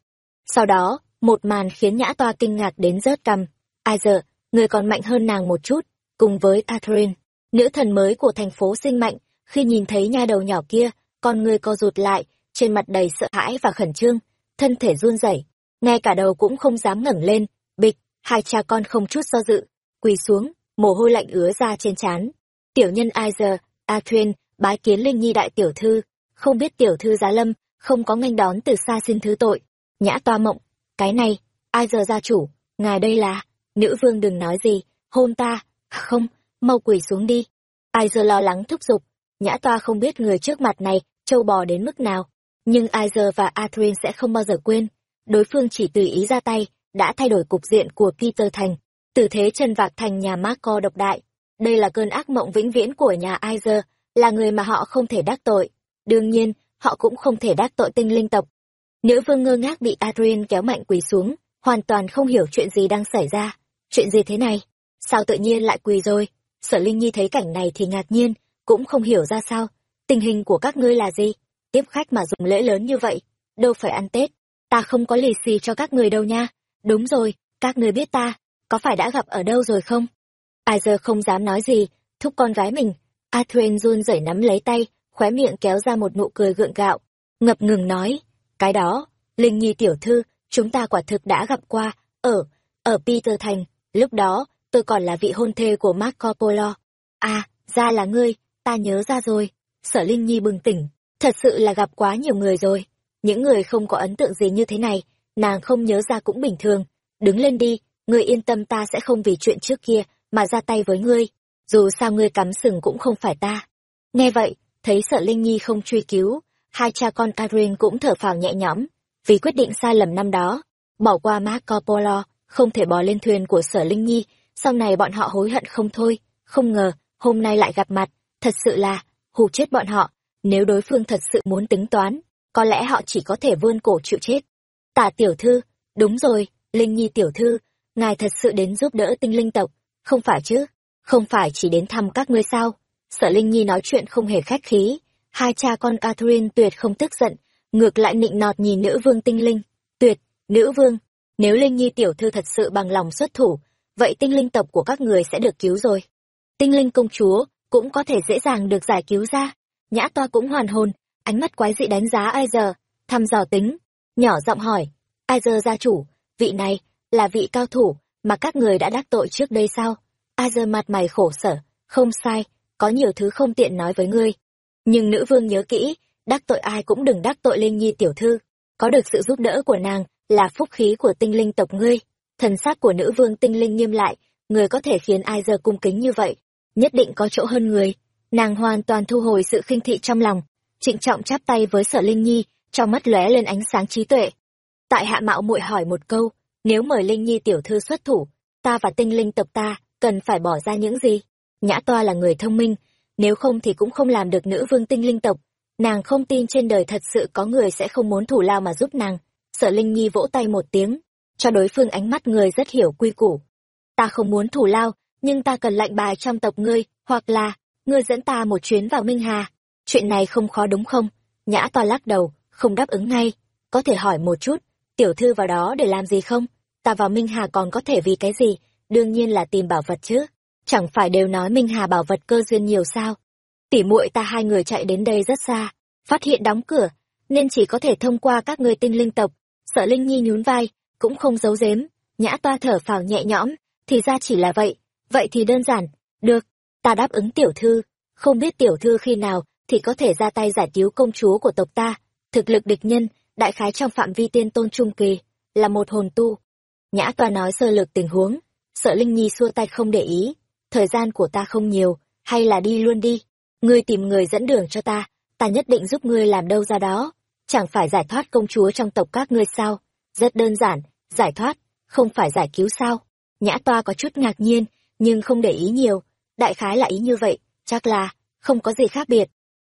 Sau đó một màn khiến nhã toa kinh ngạc đến rớt cằm. Ai giờ người còn mạnh hơn nàng một chút cùng với catherine nữ thần mới của thành phố sinh mạnh khi nhìn thấy nha đầu nhỏ kia con người co rụt lại trên mặt đầy sợ hãi và khẩn trương thân thể run rẩy ngay cả đầu cũng không dám ngẩng lên bịch hai cha con không chút do dự quỳ xuống mồ hôi lạnh ứa ra trên trán. Tiểu nhân ai giờ Athen, bái kiến Linh Nhi đại tiểu thư, không biết tiểu thư giá lâm, không có nghênh đón từ xa xin thứ tội. Nhã toa mộng, cái này, ai giờ gia chủ, ngài đây là, nữ vương đừng nói gì, hôn ta, à không, mau quỳ xuống đi. Ai giờ lo lắng thúc giục, nhã toa không biết người trước mặt này trâu bò đến mức nào, nhưng ai giờ và Athen sẽ không bao giờ quên, đối phương chỉ tùy ý ra tay, đã thay đổi cục diện của Peter Thành, từ thế chân vạc thành nhà Marco độc đại, đây là cơn ác mộng vĩnh viễn của nhà Aizer, là người mà họ không thể đắc tội. Đương nhiên, họ cũng không thể đắc tội tinh linh tộc. Nữ vương ngơ ngác bị Adrian kéo mạnh quỳ xuống, hoàn toàn không hiểu chuyện gì đang xảy ra. Chuyện gì thế này? Sao tự nhiên lại quỳ rồi? Sở Linh Nhi thấy cảnh này thì ngạc nhiên, cũng không hiểu ra sao. Tình hình của các ngươi là gì? Tiếp khách mà dùng lễ lớn như vậy, đâu phải ăn Tết. Ta không có lì xì cho các người đâu nha. Đúng rồi, các người biết ta, có phải đã gặp ở đâu rồi không? ai giờ không dám nói gì thúc con gái mình a Thuyền run rẩy nắm lấy tay khóe miệng kéo ra một nụ cười gượng gạo ngập ngừng nói cái đó linh nhi tiểu thư chúng ta quả thực đã gặp qua. Ở ở peter thành lúc đó tôi còn là vị hôn thê của marco polo à ra là ngươi ta nhớ ra rồi. Sở linh nhi bừng tỉnh thật sự là gặp quá nhiều người rồi. Những người không có ấn tượng gì như thế này nàng không nhớ ra cũng bình thường. Đứng lên đi ngươi yên tâm ta sẽ không vì chuyện trước kia mà ra tay với ngươi, dù sao ngươi cắm sừng cũng không phải ta. Nghe vậy, thấy sợ Linh Nhi không truy cứu, hai cha con Karin cũng thở phào nhẹ nhõm, vì quyết định sai lầm năm đó, bỏ qua Marco Polo, không thể bò lên thuyền của sở Linh Nhi, sau này bọn họ hối hận không thôi, không ngờ, hôm nay lại gặp mặt, thật sự là, hù chết bọn họ, nếu đối phương thật sự muốn tính toán, có lẽ họ chỉ có thể vươn cổ chịu chết. Tả tiểu thư, đúng rồi, Linh Nhi tiểu thư, ngài thật sự đến giúp đỡ tinh linh tộc, không phải chứ, không phải chỉ đến thăm các ngươi sao? Sở Linh Nhi nói chuyện không hề khách khí, hai cha con Catherine tuyệt không tức giận, ngược lại nịnh nọt nhìn nữ vương tinh linh. Tuyệt, nữ vương, nếu Linh Nhi tiểu thư thật sự bằng lòng xuất thủ, vậy tinh linh tộc của các người sẽ được cứu rồi. Tinh linh công chúa cũng có thể dễ dàng được giải cứu ra. Nhã toa cũng hoàn hồn, ánh mắt quái dị đánh giá ai giờ, thăm dò tính, nhỏ giọng hỏi, ai giờ gia chủ, vị này, là vị cao thủ, mà các người đã đắc tội trước đây sao? A giờ mặt mày khổ sở, không sai, có nhiều thứ không tiện nói với ngươi. Nhưng nữ vương nhớ kỹ, đắc tội ai cũng đừng đắc tội Linh Nhi tiểu thư. Có được sự giúp đỡ của nàng là phúc khí của tinh linh tộc ngươi. Thần sắc của nữ vương tinh linh nghiêm lại, người có thể khiến ai giờ cung kính như vậy, nhất định có chỗ hơn người. Nàng hoàn toàn thu hồi sự khinh thị trong lòng, trịnh trọng chắp tay với sở Linh Nhi, trong mắt lóe lên ánh sáng trí tuệ. Tại hạ mạo muội hỏi một câu, nếu mời Linh Nhi tiểu thư xuất thủ, ta và tinh linh tộc ta cần phải bỏ ra những gì? Nhã toa là người thông minh, nếu không thì cũng không làm được nữ vương tinh linh tộc. Nàng không tin trên đời thật sự có người sẽ không muốn thủ lao mà giúp nàng. Sở Linh Nhi vỗ tay một tiếng, cho đối phương ánh mắt người rất hiểu quy củ. Ta không muốn thủ lao, nhưng ta cần lệnh bài trong tộc ngươi, hoặc là, ngươi dẫn ta một chuyến vào Minh Hà. Chuyện này không khó đúng không? Nhã toa lắc đầu, không đáp ứng ngay. Có thể hỏi một chút, tiểu thư vào đó để làm gì không? ta vào Minh Hà còn có thể vì cái gì, đương nhiên là tìm bảo vật chứ. Chẳng phải đều nói Minh Hà bảo vật cơ duyên nhiều sao. Tỉ muội ta hai người chạy đến đây rất xa, phát hiện đóng cửa, nên chỉ có thể thông qua các người tinh linh tộc. Sợ Linh Nhi nhún vai, cũng không giấu giếm, nhã toa thở phào nhẹ nhõm, thì ra chỉ là vậy, vậy thì đơn giản, được, ta đáp ứng tiểu thư, không biết tiểu thư khi nào thì có thể ra tay giải cứu công chúa của tộc ta. Thực lực địch nhân, đại khái trong phạm vi tiên tôn trung kỳ, là một hồn tu. Nhã toa nói sơ lược tình huống, sợ Linh Nhi xua tay không để ý. Thời gian của ta không nhiều, hay là đi luôn đi. Ngươi tìm người dẫn đường cho ta, ta nhất định giúp ngươi làm đâu ra đó. Chẳng phải giải thoát công chúa trong tộc các ngươi sao? Rất đơn giản, giải thoát, không phải giải cứu sao? Nhã toa có chút ngạc nhiên, nhưng không để ý nhiều. Đại khái là ý như vậy, chắc là, không có gì khác biệt.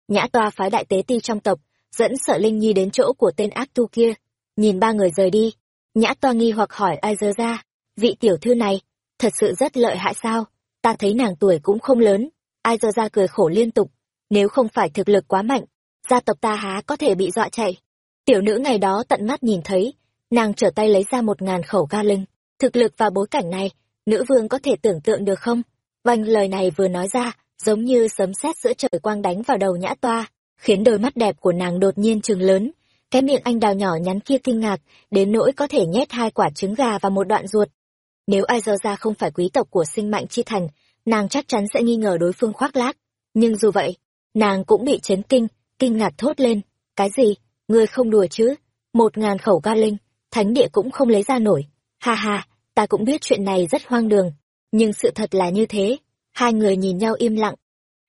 Nhã toa phái đại tế ti trong tộc, dẫn sợ Linh Nhi đến chỗ của tên ác tu kia. Nhìn ba người rời đi, nhã toa nghi hoặc hỏi ai giờ ra, vị tiểu thư này, thật sự rất lợi hại sao? Ta thấy nàng tuổi cũng không lớn. Ai giờ ra cười khổ liên tục, nếu không phải thực lực quá mạnh, gia tộc ta há có thể bị dọa chạy. Tiểu nữ ngày đó tận mắt nhìn thấy, nàng trở tay lấy ra một ngàn khẩu ga lưng. Thực lực và bối cảnh này, nữ vương có thể tưởng tượng được không? vanh lời này vừa nói ra, giống như sấm sét giữa trời quang đánh vào đầu nhã toa, khiến đôi mắt đẹp của nàng đột nhiên chừng lớn. Cái miệng anh đào nhỏ nhắn kia kinh ngạc, đến nỗi có thể nhét hai quả trứng gà và một đoạn ruột. Nếu ai dơ ra không phải quý tộc của sinh mạnh chi thành, nàng chắc chắn sẽ nghi ngờ đối phương khoác lác. Nhưng dù vậy, nàng cũng bị chấn kinh, kinh ngạc thốt lên. Cái gì? Ngươi không đùa chứ? Một ngàn khẩu ga linh, thánh địa cũng không lấy ra nổi. Ha ha, ta cũng biết chuyện này rất hoang đường. Nhưng sự thật là như thế. Hai người nhìn nhau im lặng.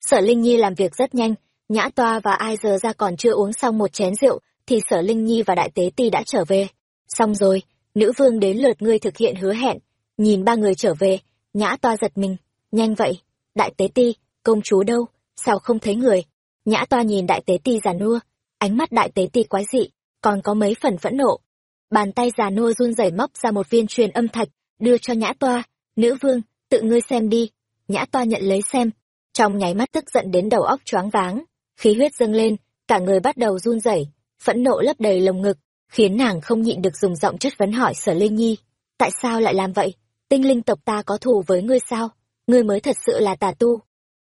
Sở Linh Nhi làm việc rất nhanh, Nhã Toa và ai giờ ra còn chưa uống xong một chén rượu, thì Sở Linh Nhi và Đại Tế Ti đã trở về. Xong rồi, nữ vương đến lượt ngươi thực hiện hứa hẹn. Nhìn ba người trở về, Nhã Toa giật mình. Nhanh vậy, Đại Tế Ti, công chúa đâu, sao không thấy người? Nhã Toa nhìn Đại Tế Ti già nua, ánh mắt Đại Tế Ti quái dị, còn có mấy phần phẫn nộ. Bàn tay già nua run rẩy móc ra một viên truyền âm thạch, đưa cho Nhã Toa. Nữ vương, tự ngươi xem đi, nhã toa nhận lấy xem trong nháy mắt tức giận đến đầu óc choáng váng khí huyết dâng lên cả người bắt đầu run rẩy phẫn nộ lấp đầy lồng ngực khiến nàng không nhịn được dùng giọng chất vấn hỏi sở linh nhi tại sao lại làm vậy tinh linh tộc ta có thù với ngươi sao? Ngươi mới thật sự là tà tu.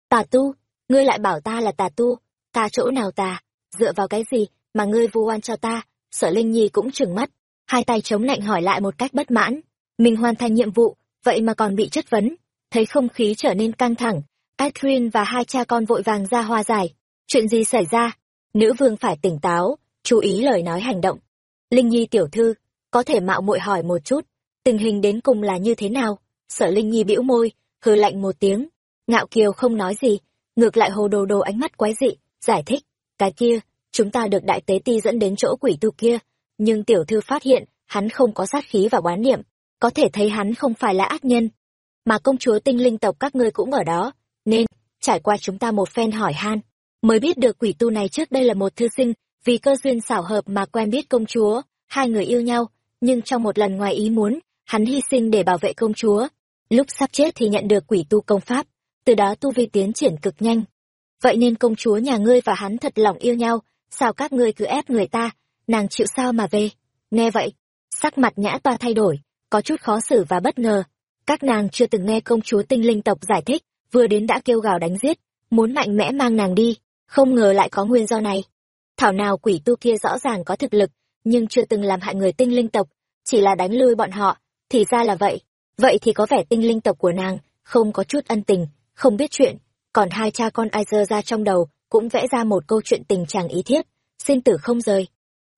Tà tu ngươi lại bảo ta là tà tu. Ta chỗ nào tà? Dựa vào cái gì mà ngươi vu oan cho ta? Sở linh nhi cũng trừng mắt hai tay chống lạnh hỏi lại một cách bất mãn. Mình hoàn thành nhiệm vụ vậy mà còn bị chất vấn. Thấy không khí trở nên căng thẳng, Catherine và hai cha con vội vàng ra hoa giải. Chuyện gì xảy ra? Nữ vương phải tỉnh táo, chú ý lời nói hành động. Linh Nhi tiểu thư, có thể mạo muội hỏi một chút, tình hình đến cùng là như thế nào? Sở Linh Nhi bĩu môi, hừ lạnh một tiếng. Ngạo Kiều không nói gì, ngược lại hồ đồ đồ ánh mắt quái dị, giải thích. Cái kia, chúng ta được đại tế ti dẫn đến chỗ quỷ tu kia, nhưng tiểu thư phát hiện, hắn không có sát khí và quán niệm, có thể thấy hắn không phải là ác nhân, mà công chúa tinh linh tộc các ngươi cũng ở đó, nên, trải qua chúng ta một phen hỏi han, mới biết được quỷ tu này trước đây là một thư sinh, vì cơ duyên xảo hợp mà quen biết công chúa, hai người yêu nhau, nhưng trong một lần ngoài ý muốn, hắn hy sinh để bảo vệ công chúa. Lúc sắp chết thì nhận được quỷ tu công pháp, từ đó tu vi tiến triển cực nhanh. Vậy nên công chúa nhà ngươi và hắn thật lòng yêu nhau, sao các ngươi cứ ép người ta, nàng chịu sao mà về. Nghe vậy, sắc mặt nhã toa thay đổi, có chút khó xử và bất ngờ, các nàng chưa từng nghe công chúa tinh linh tộc giải thích, vừa đến đã kêu gào đánh giết, muốn mạnh mẽ mang nàng đi, không ngờ lại có nguyên do này. Thảo nào quỷ tu kia rõ ràng có thực lực, nhưng chưa từng làm hại người tinh linh tộc, chỉ là đánh lui bọn họ, thì ra là vậy. Vậy thì có vẻ tinh linh tộc của nàng, không có chút ân tình, không biết chuyện, còn hai cha con ai dơ ra trong đầu, cũng vẽ ra một câu chuyện tình chàng ý thiết, sinh tử không rời.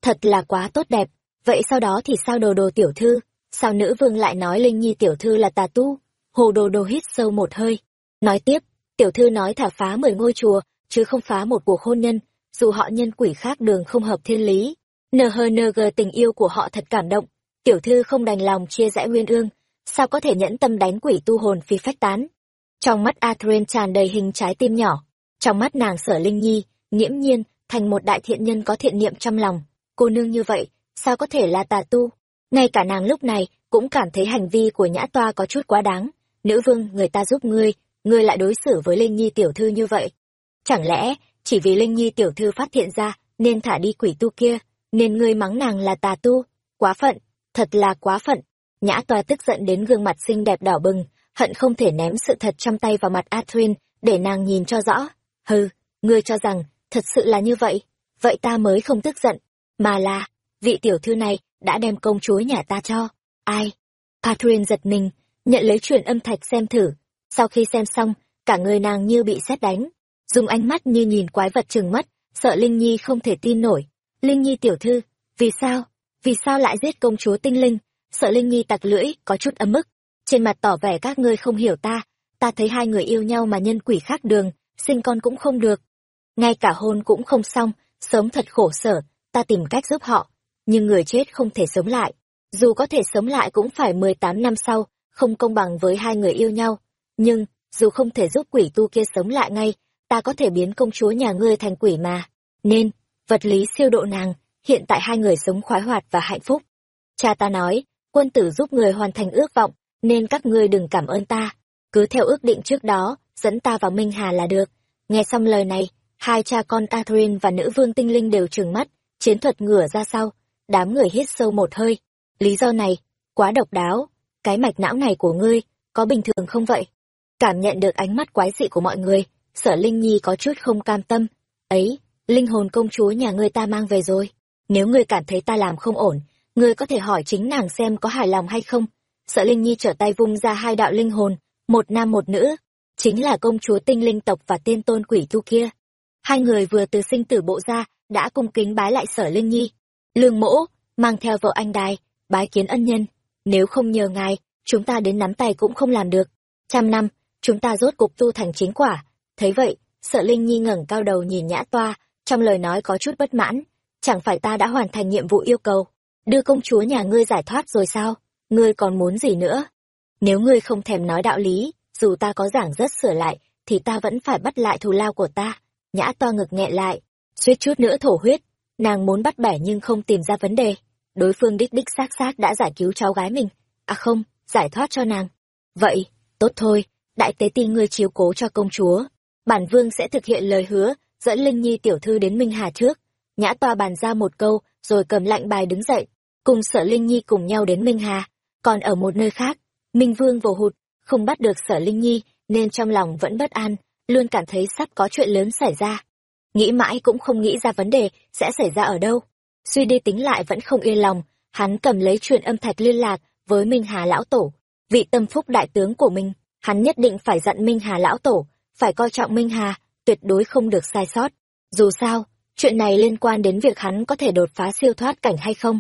Thật là quá tốt đẹp, vậy sau đó thì sao đồ đồ tiểu thư, sao nữ vương lại nói linh nhi tiểu thư là tà tu? Hồ đồ đồ hít sâu một hơi. Nói tiếp tiểu thư nói thả phá mười ngôi chùa chứ không phá một cuộc hôn nhân. Dù họ nhân quỷ khác đường không hợp thiên lý. Nờ hờ nờ gờ tình yêu của họ thật cảm động tiểu thư không đành lòng chia rẽ nguyên ương, sao có thể nhẫn tâm đánh quỷ tu hồn phi phách tán? Trong mắt Adrien tràn đầy hình trái tim nhỏ, trong mắt nàng sở linh nhi, nghiễm nhiên, thành một đại thiện nhân có thiện niệm trong lòng. Cô nương như vậy, sao có thể là tà tu? Ngay cả nàng lúc này, cũng cảm thấy hành vi của nhã toa có chút quá đáng. Nữ vương, người ta giúp ngươi ngươi lại đối xử với linh nhi tiểu thư như vậy. Chẳng lẽ, chỉ vì linh nhi tiểu thư phát hiện ra, nên thả đi quỷ tu kia, nên ngươi mắng nàng là tà tu? Quá phận thật là quá phận nhã toa tức giận đến gương mặt xinh đẹp đỏ bừng hận không thể ném sự thật trong tay vào mặt Atrin để nàng nhìn cho rõ hừ ngươi cho rằng thật sự là như vậy vậy ta mới không tức giận mà là vị tiểu thư này đã đem công chúa nhà ta cho. Ai? Catherine giật mình, nhận lấy truyền âm thạch xem thử. Sau khi xem xong, cả người nàng như bị xét đánh. dùng ánh mắt như nhìn quái vật trừng mắt, sợ Linh Nhi không thể tin nổi. Linh Nhi tiểu thư, vì sao? Vì sao lại giết công chúa tinh linh? Sợ Linh Nhi tặc lưỡi, có chút ấm ức. Trên mặt tỏ vẻ các ngươi không hiểu ta, ta thấy hai người yêu nhau mà nhân quỷ khác đường, sinh con cũng không được. Ngay cả hôn cũng không xong, sống thật khổ sở, ta tìm cách giúp họ. Nhưng người chết không thể sống lại. Dù có thể sống lại cũng phải 18 năm sau, không công bằng với hai người yêu nhau. Nhưng, dù không thể giúp quỷ tu kia sống lại ngay, ta có thể biến công chúa nhà ngươi thành quỷ mà. Nên, vật lý siêu độ nàng, hiện tại hai người sống khoái hoạt và hạnh phúc. Cha ta nói, quân tử giúp người hoàn thành ước vọng, nên các ngươi đừng cảm ơn ta. Cứ theo ước định trước đó, dẫn ta vào Minh Hà là được. Nghe xong lời này, hai cha con Catherine và nữ vương tinh linh đều trừng mắt, chiến thuật ngửa ra sau. Đám người hít sâu một hơi. Lý do này, quá độc đáo. Cái mạch não này của ngươi, có bình thường không vậy? Cảm nhận được ánh mắt quái dị của mọi người, sở Linh Nhi có chút không cam tâm. Ấy, linh hồn công chúa nhà ngươi ta mang về rồi. Nếu ngươi cảm thấy ta làm không ổn, ngươi có thể hỏi chính nàng xem có hài lòng hay không. Sợ Linh Nhi trở tay vung ra hai đạo linh hồn, một nam một nữ, chính là công chúa tinh linh tộc và tiên tôn quỷ thu kia. Hai người vừa từ sinh tử bộ ra, đã cung kính bái lại sở Linh Nhi. Lương mỗ, mang theo vợ anh đài, bái kiến ân nhân. Nếu không nhờ ngài, chúng ta đến nắm tay cũng không làm được. Trăm năm, chúng ta rốt cục tu thành chính quả. Thấy vậy, sợ Linh Nhi ngẩng cao đầu nhìn nhã toa, trong lời nói có chút bất mãn. Chẳng phải ta đã hoàn thành nhiệm vụ yêu cầu, đưa công chúa nhà ngươi giải thoát rồi sao? Ngươi còn muốn gì nữa? Nếu ngươi không thèm nói đạo lý, dù ta có giảng rất sửa lại, thì ta vẫn phải bắt lại thù lao của ta. Nhã to ngực nghẹn lại, suýt chút nữa thổ huyết. Nàng muốn bắt bẻ nhưng không tìm ra vấn đề. Đối phương đích đích xác xác đã giải cứu cháu gái mình. À không, giải thoát cho nàng. Vậy, tốt thôi, đại tế ti ngươi chiếu cố cho công chúa. Bản vương sẽ thực hiện lời hứa, dẫn Linh Nhi tiểu thư đến Minh Hà trước. Nhã toa bàn ra một câu, rồi cầm lạnh bài đứng dậy, cùng sở Linh Nhi cùng nhau đến Minh Hà. Còn ở một nơi khác, Minh Vương vồ hụt, không bắt được sở Linh Nhi, nên trong lòng vẫn bất an, luôn cảm thấy sắp có chuyện lớn xảy ra. Nghĩ mãi cũng không nghĩ ra vấn đề sẽ xảy ra ở đâu. Suy đi tính lại vẫn không yên lòng, hắn cầm lấy truyền âm thạch liên lạc với Minh Hà Lão Tổ. Vị tâm phúc đại tướng của mình, hắn nhất định phải dặn Minh Hà Lão Tổ, phải coi trọng Minh Hà, tuyệt đối không được sai sót. Dù sao, chuyện này liên quan đến việc hắn có thể đột phá siêu thoát cảnh hay không.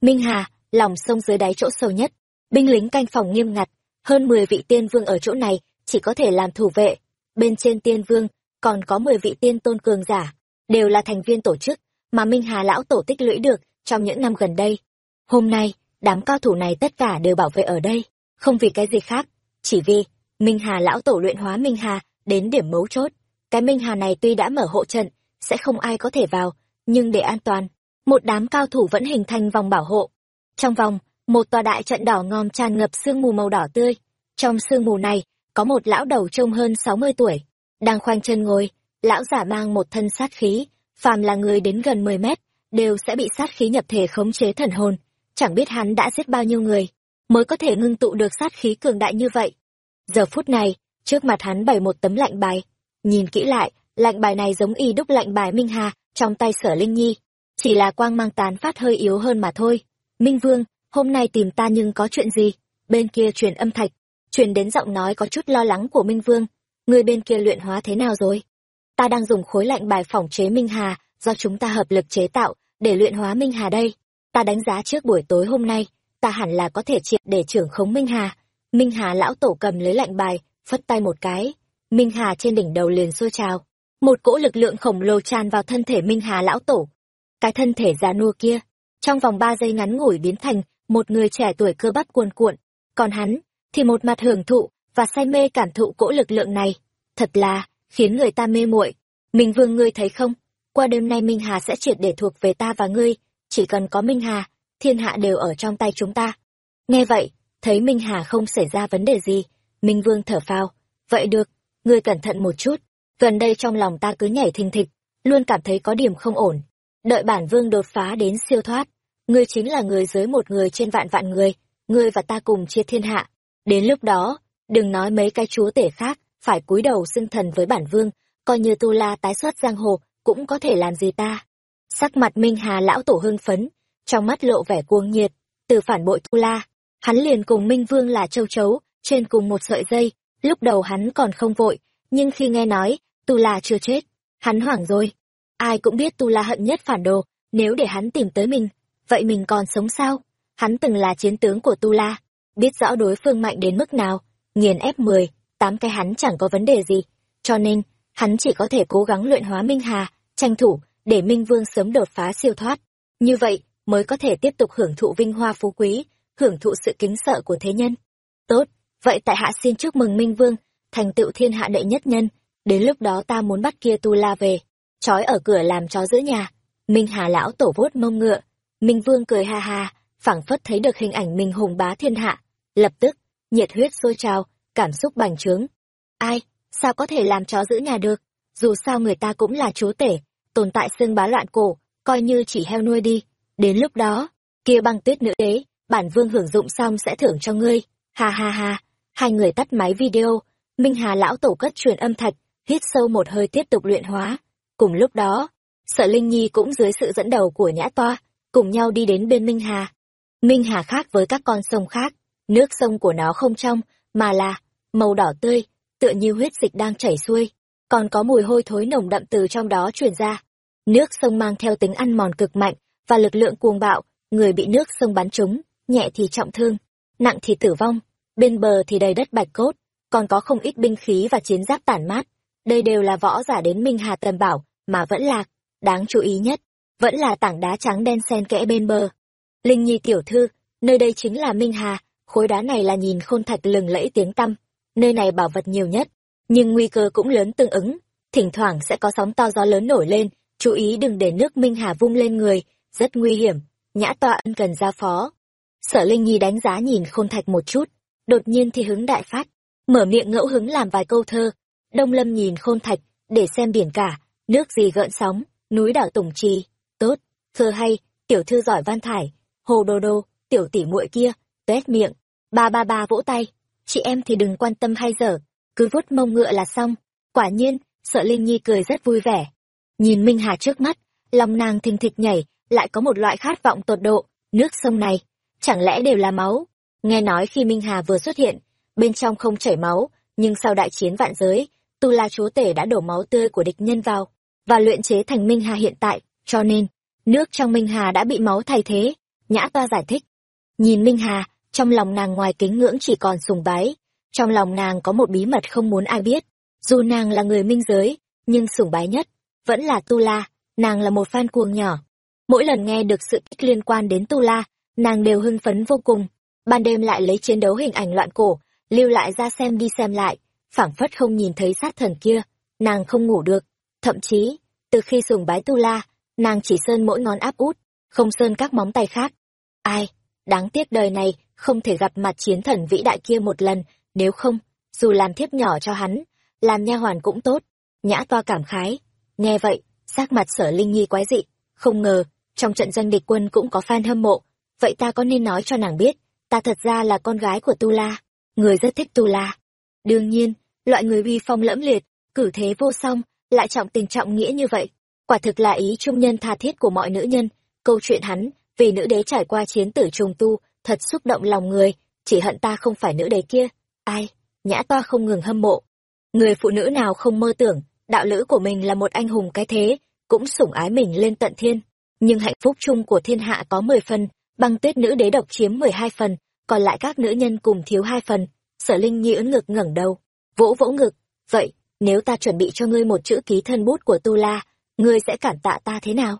Minh Hà, lòng sông dưới đáy chỗ sâu nhất, binh lính canh phòng nghiêm ngặt, hơn mười vị tiên vương ở chỗ này, chỉ có thể làm thủ vệ. Bên trên tiên vương, còn có mười vị tiên tôn cường giả, đều là thành viên tổ chức, mà Minh Hà lão tổ tích lũy được trong những năm gần đây. Hôm nay, đám cao thủ này tất cả đều bảo vệ ở đây, không vì cái gì khác, chỉ vì Minh Hà lão tổ luyện hóa Minh Hà đến điểm mấu chốt. Cái Minh Hà này tuy đã mở hộ trận, sẽ không ai có thể vào, nhưng để an toàn, một đám cao thủ vẫn hình thành vòng bảo hộ. Trong vòng, một tòa đại trận đỏ ngòm tràn ngập sương mù màu đỏ tươi. Trong sương mù này, có một lão đầu trông hơn 60 tuổi, đang khoanh chân ngồi, lão giả mang một thân sát khí, phàm là người đến gần 10 mét, đều sẽ bị sát khí nhập thể khống chế thần hồn, chẳng biết hắn đã giết bao nhiêu người, mới có thể ngưng tụ được sát khí cường đại như vậy. Giờ phút này, trước mặt hắn bày một tấm lạnh bài, nhìn kỹ lại, lạnh bài này giống y đúc lạnh bài Minh Hà trong tay sở Linh Nhi, chỉ là quang mang tán phát hơi yếu hơn mà thôi. Minh Vương, hôm nay tìm ta nhưng có chuyện gì? Bên kia truyền âm thạch, truyền đến giọng nói có chút lo lắng của Minh Vương. Người bên kia luyện hóa thế nào rồi? Ta đang dùng khối lạnh bài phỏng chế Minh Hà, do chúng ta hợp lực chế tạo, để luyện hóa Minh Hà đây. Ta đánh giá trước buổi tối hôm nay, ta hẳn là có thể triệt để trưởng khống Minh Hà. Minh Hà lão tổ cầm lấy lạnh bài, phất tay một cái. Minh Hà trên đỉnh đầu liền sôi trào. Một cỗ lực lượng khổng lồ tràn vào thân thể Minh Hà lão tổ. Cái thân thể già nua kia, trong vòng ba giây ngắn ngủi biến thành một người trẻ tuổi cơ bắp cuồn cuộn, còn hắn thì một mặt hưởng thụ và say mê cảm thụ cỗ lực lượng này, thật là khiến người ta mê muội. Minh Vương ngươi thấy không? Qua đêm nay Minh Hà sẽ triệt để thuộc về ta và ngươi, chỉ cần có Minh Hà, thiên hạ đều ở trong tay chúng ta. Nghe vậy, thấy Minh Hà không xảy ra vấn đề gì, Minh Vương thở phào, vậy được, ngươi cẩn thận một chút, gần đây trong lòng ta cứ nhảy thình thịch, luôn cảm thấy có điểm không ổn. Đợi bản vương đột phá đến siêu thoát, ngươi chính là người dưới một người trên vạn vạn người, ngươi và ta cùng chia thiên hạ. Đến lúc đó, đừng nói mấy cái chúa tể khác, phải cúi đầu xưng thần với bản vương, coi như tu la tái xuất giang hồ, cũng có thể làm gì ta. Sắc mặt Minh Hà lão tổ hưng phấn, trong mắt lộ vẻ cuồng nhiệt, từ phản bội tu la, hắn liền cùng Minh Vương là châu chấu, trên cùng một sợi dây, lúc đầu hắn còn không vội, nhưng khi nghe nói, tu la chưa chết hắn hoảng rồi. Ai cũng biết tu la hận nhất phản đồ nếu để hắn tìm tới mình vậy mình còn sống sao? Hắn từng là chiến tướng của tu la biết rõ đối phương mạnh đến mức nào nghiền ép mười tám cái hắn chẳng có vấn đề gì. Cho nên hắn chỉ có thể cố gắng luyện hóa minh hà tranh thủ để minh vương sớm đột phá siêu thoát. Như vậy mới có thể tiếp tục hưởng thụ vinh hoa phú quý hưởng thụ sự kính sợ của thế nhân. Tốt vậy tại hạ xin chúc mừng minh vương thành tựu thiên hạ đệ nhất nhân. Đến lúc đó ta muốn bắt kia tu la về. Trói ở cửa làm chó giữ nhà. Minh hà lão tổ vốt mông ngựa. Minh vương cười ha ha, phảng phất thấy được hình ảnh mình hùng bá thiên hạ. Lập tức, nhiệt huyết sôi trào, cảm xúc bành trướng. Ai, sao có thể làm chó giữ nhà được? Dù sao người ta cũng là chúa tể, tồn tại xương bá loạn cổ, coi như chỉ heo nuôi đi. Đến lúc đó, kia băng tuyết nữ đế, bản vương hưởng dụng xong sẽ thưởng cho ngươi. Ha ha ha, hai người tắt máy video minh hà lão tổ cất truyền âm thạch, hít sâu một hơi tiếp tục luyện hóa. Cùng lúc đó sợ linh nhi cũng dưới sự dẫn đầu của nhã toa, cùng nhau đi đến bên minh hà. Minh hà khác với các con sông khác, nước sông của nó không trong, mà là màu đỏ tươi, tựa như huyết dịch đang chảy xuôi, còn có mùi hôi thối nồng đậm từ trong đó truyền ra. Nước sông mang theo tính ăn mòn cực mạnh và lực lượng cuồng bạo, người bị nước sông bắn trúng, nhẹ thì trọng thương, nặng thì tử vong, bên bờ thì đầy đất bạch cốt còn có không ít binh khí và chiến giáp tản mát. Đây đều là võ giả đến minh hà tầm bảo, mà vẫn lạc đáng chú ý nhất, vẫn là tảng đá trắng đen xen kẽ bên bờ. Linh nhi tiểu thư, nơi đây chính là minh hà, khối đá này là nhìn khôn thạch lừng lẫy tiếng tăm, nơi này bảo vật nhiều nhất, nhưng nguy cơ cũng lớn tương ứng, thỉnh thoảng sẽ có sóng to gió lớn nổi lên, chú ý đừng để nước minh hà vung lên người, rất nguy hiểm, nhã tọa ân cần ra phó. Sở linh nhi đánh giá nhìn khôn thạch một chút, đột nhiên thì hứng đại phát mở miệng ngẫu hứng làm vài câu thơ. Đông lâm nhìn khôn thạch, để xem biển cả, nước gì gợn sóng, núi đảo tùng trì. Tốt, thơ hay, tiểu thư giỏi văn thải, hồ đồ đô tiểu tỷ muội kia tét miệng. Ba ba ba vỗ tay, chị em thì đừng quan tâm hay dở, cứ vuốt mông ngựa là xong. Quả nhiên, sợ linh nhi cười rất vui vẻ. Nhìn minh hà trước mắt, lòng nàng thình thịch nhảy, lại có một loại khát vọng tột độ, nước sông này, chẳng lẽ đều là máu? Nghe nói khi minh hà vừa xuất hiện bên trong không chảy máu, nhưng sau đại chiến vạn giới, tu la chúa tể đã đổ máu tươi của địch nhân vào và luyện chế thành minh hà hiện tại. Cho nên, nước trong minh hà đã bị máu thay thế. Nhã toa giải thích, nhìn minh hà, trong lòng nàng ngoài kính ngưỡng chỉ còn sùng bái. Trong lòng nàng có một bí mật không muốn ai biết. Dù nàng là người minh giới, nhưng sùng bái nhất vẫn là tu la. Nàng là một fan cuồng nhỏ. Mỗi lần nghe được sự tích liên quan đến tu la, nàng đều hưng phấn vô cùng. Ban đêm lại lấy chiến đấu hình ảnh loạn cổ lưu lại ra xem đi xem lại, phảng phất không nhìn thấy sát thần kia, nàng không ngủ được. Thậm chí, từ khi sùng bái tu la, nàng chỉ sơn mỗi ngón áp út, không sơn các móng tay khác. Ai, đáng tiếc đời này không thể gặp mặt chiến thần vĩ đại kia một lần, nếu không, dù làm thiếp nhỏ cho hắn, làm nha hoàn cũng tốt. Nhã toa cảm khái, nghe vậy, sắc mặt sở linh nhi quái dị. Không ngờ, trong trận doanh địch quân cũng có fan hâm mộ, vậy ta có nên nói cho nàng biết, ta thật ra là con gái của tu la người rất thích tu la. Đương nhiên, loại người uy phong lẫm liệt, cử thế vô song, lại trọng tình trọng nghĩa như vậy. Quả thực là ý trung nhân tha thiết của mọi nữ nhân. Câu chuyện hắn, vì nữ đế trải qua chiến tử trùng tu, thật xúc động lòng người. Chỉ hận ta không phải nữ đế kia. Ai, nhã toa không ngừng hâm mộ. Người phụ nữ nào không mơ tưởng, đạo lữ của mình là một anh hùng cái thế, cũng sủng ái mình lên tận thiên. Nhưng hạnh phúc chung của thiên hạ có mười phần, băng tuyết nữ đế độc chiếm mười hai phần còn lại các nữ nhân cùng thiếu hai phần, sở linh nhi ưỡn ngực ngẩng đầu, vỗ vỗ ngực, vậy, nếu ta chuẩn bị cho ngươi một chữ ký thân bút của tu la, ngươi sẽ cảm tạ ta thế nào?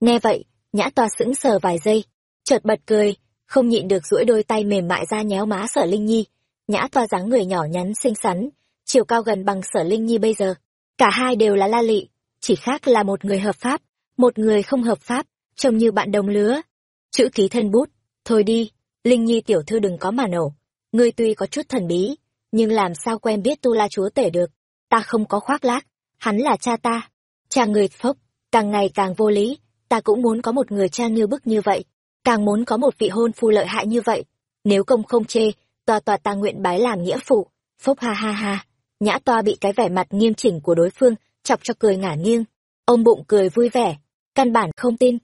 Nghe vậy, nhã toa sững sờ vài giây, chợt bật cười, không nhịn được duỗi đôi tay mềm mại ra nhéo má sở linh nhi. Nhã toa dáng người nhỏ nhắn xinh xắn, chiều cao gần bằng sở linh nhi bây giờ. Cả hai đều là la lị, chỉ khác là một người hợp pháp, một người không hợp pháp, trông như bạn đồng lứa. Chữ ký thân bút, thôi đi linh nhi tiểu thư đừng có mà nổ. Ngươi tuy có chút thần bí, nhưng làm sao quen biết tu la chúa tể được? Ta không có khoác lác, hắn là cha ta. Cha người phốc, càng ngày càng vô lý, ta cũng muốn có một người cha như bức như vậy. Càng muốn có một vị hôn phu lợi hại như vậy. Nếu công không chê, tòa tòa ta nguyện bái làm nghĩa phụ. Phốc ha ha ha, nhã toa bị cái vẻ mặt nghiêm chỉnh của đối phương, chọc cho cười ngả nghiêng. Ông bụng cười vui vẻ, căn bản không tin.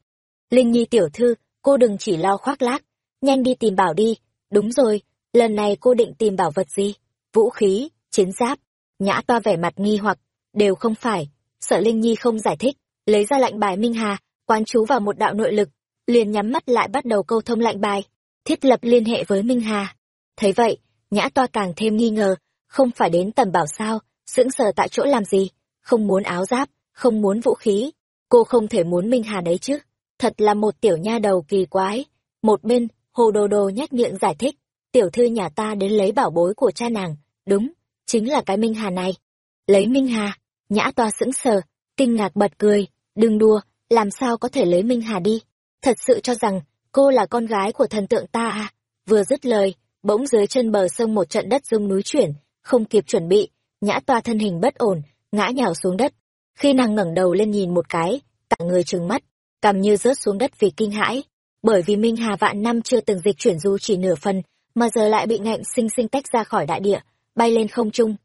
Linh nhi tiểu thư, cô đừng chỉ lo khoác lác nhanh đi tìm bảo đi đúng rồi lần này cô định tìm bảo vật gì vũ khí chiến giáp nhã toa vẻ mặt nghi hoặc đều không phải. sợ Linh Nhi không giải thích, lấy ra lệnh bài Minh Hà, quán chú vào một đạo nội lực, liền nhắm mắt lại bắt đầu câu thông lệnh bài, thiết lập liên hệ với Minh Hà. Thấy vậy, Nhã Toa càng thêm nghi ngờ, không phải đến tầm bảo sao, sững sờ tại chỗ làm gì, không muốn áo giáp, không muốn vũ khí, cô không thể muốn Minh Hà đấy chứ, thật là một tiểu nha đầu kỳ quái. Một bên, Hồ Đồ Đồ nhếch miệng giải thích, tiểu thư nhà ta đến lấy bảo bối của cha nàng, đúng, chính là cái Minh Hà này. Lấy Minh Hà, Nhã Toa sững sờ, kinh ngạc bật cười, đừng đùa, làm sao có thể lấy Minh Hà đi, thật sự cho rằng cô là con gái của thần tượng ta à. Vừa dứt lời, bỗng dưới chân bờ sông một trận đất rung núi chuyển, không kịp chuẩn bị, Nhã Toa thân hình bất ổn, ngã nhào xuống đất. Khi nàng ngẩng đầu lên nhìn một cái, cả người trừng mắt, cằm như rớt xuống đất vì kinh hãi. Bởi vì Minh Hà vạn năm chưa từng dịch chuyển dù chỉ nửa phần, mà giờ lại bị ngạnh sinh sinh tách ra khỏi đại địa, bay lên không trung.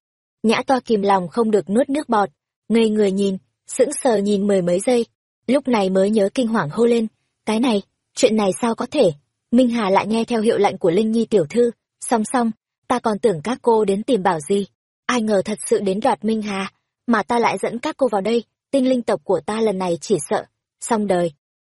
Nhã toa kìm lòng không được nuốt nước bọt, ngây người nhìn, sững sờ nhìn mười mấy giây, lúc này mới nhớ kinh hoàng hô lên, cái này, chuyện này sao có thể? Minh Hà lại nghe theo hiệu lệnh của Linh Nhi tiểu thư, song song, ta còn tưởng các cô đến tìm bảo gì, ai ngờ thật sự đến đoạt Minh Hà, mà ta lại dẫn các cô vào đây, tinh linh tộc của ta lần này chỉ sợ, xong đời.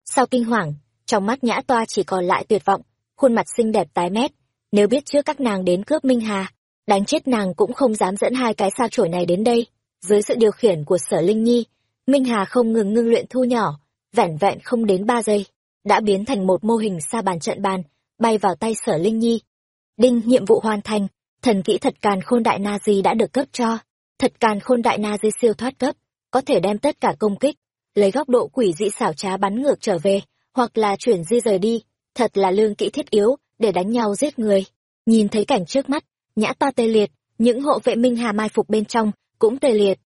Sau kinh hoàng, trong mắt nhã toa chỉ còn lại tuyệt vọng, khuôn mặt xinh đẹp tái mét, nếu biết trước các nàng đến cướp Minh Hà, đánh chết nàng cũng không dám dẫn hai cái sao chổi này đến đây. Dưới sự điều khiển của sở Linh Nhi, Minh Hà không ngừng ngưng luyện thu nhỏ, vẻn vẹn không đến ba giây, đã biến thành một mô hình sa bàn trận bàn, bay vào tay sở Linh Nhi. Đinh nhiệm vụ hoàn thành, thần kỹ thật càn khôn đại na di đã được cấp cho. Thật càn khôn đại na di siêu thoát cấp, có thể đem tất cả công kích, lấy góc độ quỷ dị xảo trá bắn ngược trở về, hoặc là chuyển di rời đi, thật là lương kỹ thiết yếu, để đánh nhau giết người. Nhìn thấy cảnh trước mắt, nhã ta tê liệt, những hộ vệ Minh Hà mai phục bên trong, cũng tê liệt.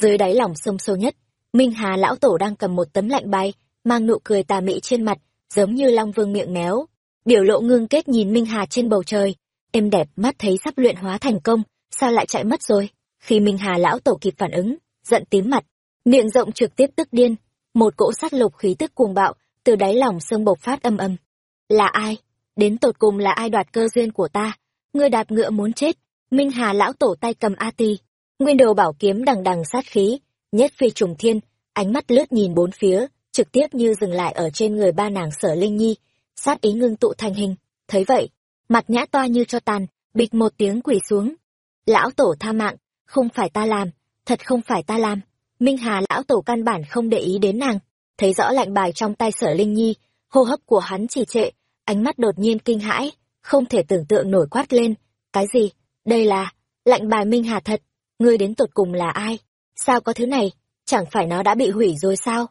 Dưới đáy lòng sông sâu nhất, Minh Hà lão tổ đang cầm một tấm lạnh bay, mang nụ cười tà mị trên mặt, giống như Long Vương miệng méo. Biểu lộ ngưng kết nhìn Minh Hà trên bầu trời, êm đẹp mắt thấy sắp luyện hóa thành công, sao lại chạy mất rồi? Khi Minh Hà lão tổ kịp phản ứng, giận tím mặt, miệng rộng trực tiếp tức điên, một cỗ sát lục khí tức cuồng bạo từ đáy lòng sông bộc phát âm âm. Là ai? Đến tột cùng là ai đoạt cơ duyên của ta? Ngươi đạp ngựa muốn chết, Minh Hà lão tổ tay cầm A Ti, nguyên đồ bảo kiếm đằng đằng sát khí, nhất phi trùng thiên, ánh mắt lướt nhìn bốn phía, trực tiếp như dừng lại ở trên người ba nàng sở linh nhi, sát ý ngưng tụ thành hình. Thấy vậy, mặt nhã toa như cho tàn, bịch một tiếng quỳ xuống. Lão tổ tha mạng, không phải ta làm, thật không phải ta làm. Minh Hà lão tổ căn bản không để ý đến nàng, thấy rõ lạnh bài trong tay sở linh nhi, hô hấp của hắn trì trệ, ánh mắt đột nhiên kinh hãi, không thể tưởng tượng nổi quát lên. Cái gì? Đây là... Lạnh bài Minh Hà thật. Ngươi đến tột cùng là ai? Sao có thứ này? Chẳng phải nó đã bị hủy rồi sao?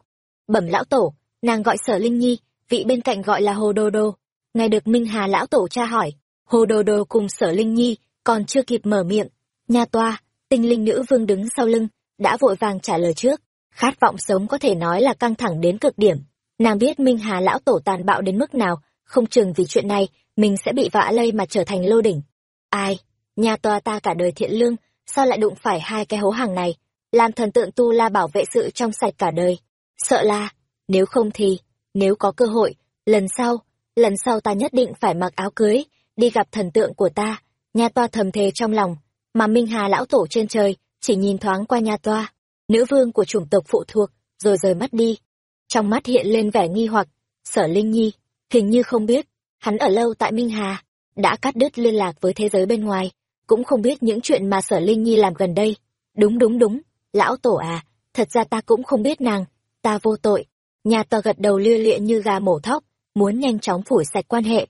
Bẩm lão tổ, nàng gọi sở Linh Nhi, vị bên cạnh gọi là Hồ Đô Đô. Nghe được Minh Hà lão tổ tra hỏi, Hồ Đô Đô cùng sở Linh Nhi còn chưa kịp mở miệng. Nha toa, tinh linh nữ vương đứng sau lưng, đã vội vàng trả lời trước. Khát vọng sống có thể nói là căng thẳng đến cực điểm. Nàng biết Minh Hà lão tổ tàn bạo đến mức nào, không chừng vì chuyện này, mình sẽ bị vạ lây mà trở thành lô đỉnh. Ai? Nhà tòa ta cả đời thiện lương, sao lại đụng phải hai cái hố hàng này? Làm thần tượng tu la bảo vệ sự trong sạch cả đời. Sợ là, nếu không thì, nếu có cơ hội, lần sau, lần sau ta nhất định phải mặc áo cưới, đi gặp thần tượng của ta. Nhà toa thầm thề trong lòng, mà Minh Hà lão tổ trên trời, chỉ nhìn thoáng qua nhà toa, nữ vương của chủng tộc phụ thuộc, rồi rời mắt đi. Trong mắt hiện lên vẻ nghi hoặc, sở Linh Nhi, hình như không biết, hắn ở lâu tại Minh Hà, đã cắt đứt liên lạc với thế giới bên ngoài, cũng không biết những chuyện mà sở Linh Nhi làm gần đây. Đúng đúng đúng, lão tổ à, thật ra ta cũng không biết nàng, ta vô tội. Nhà tờ gật đầu lia lịa như gà mổ thóc, muốn nhanh chóng phủi sạch quan hệ.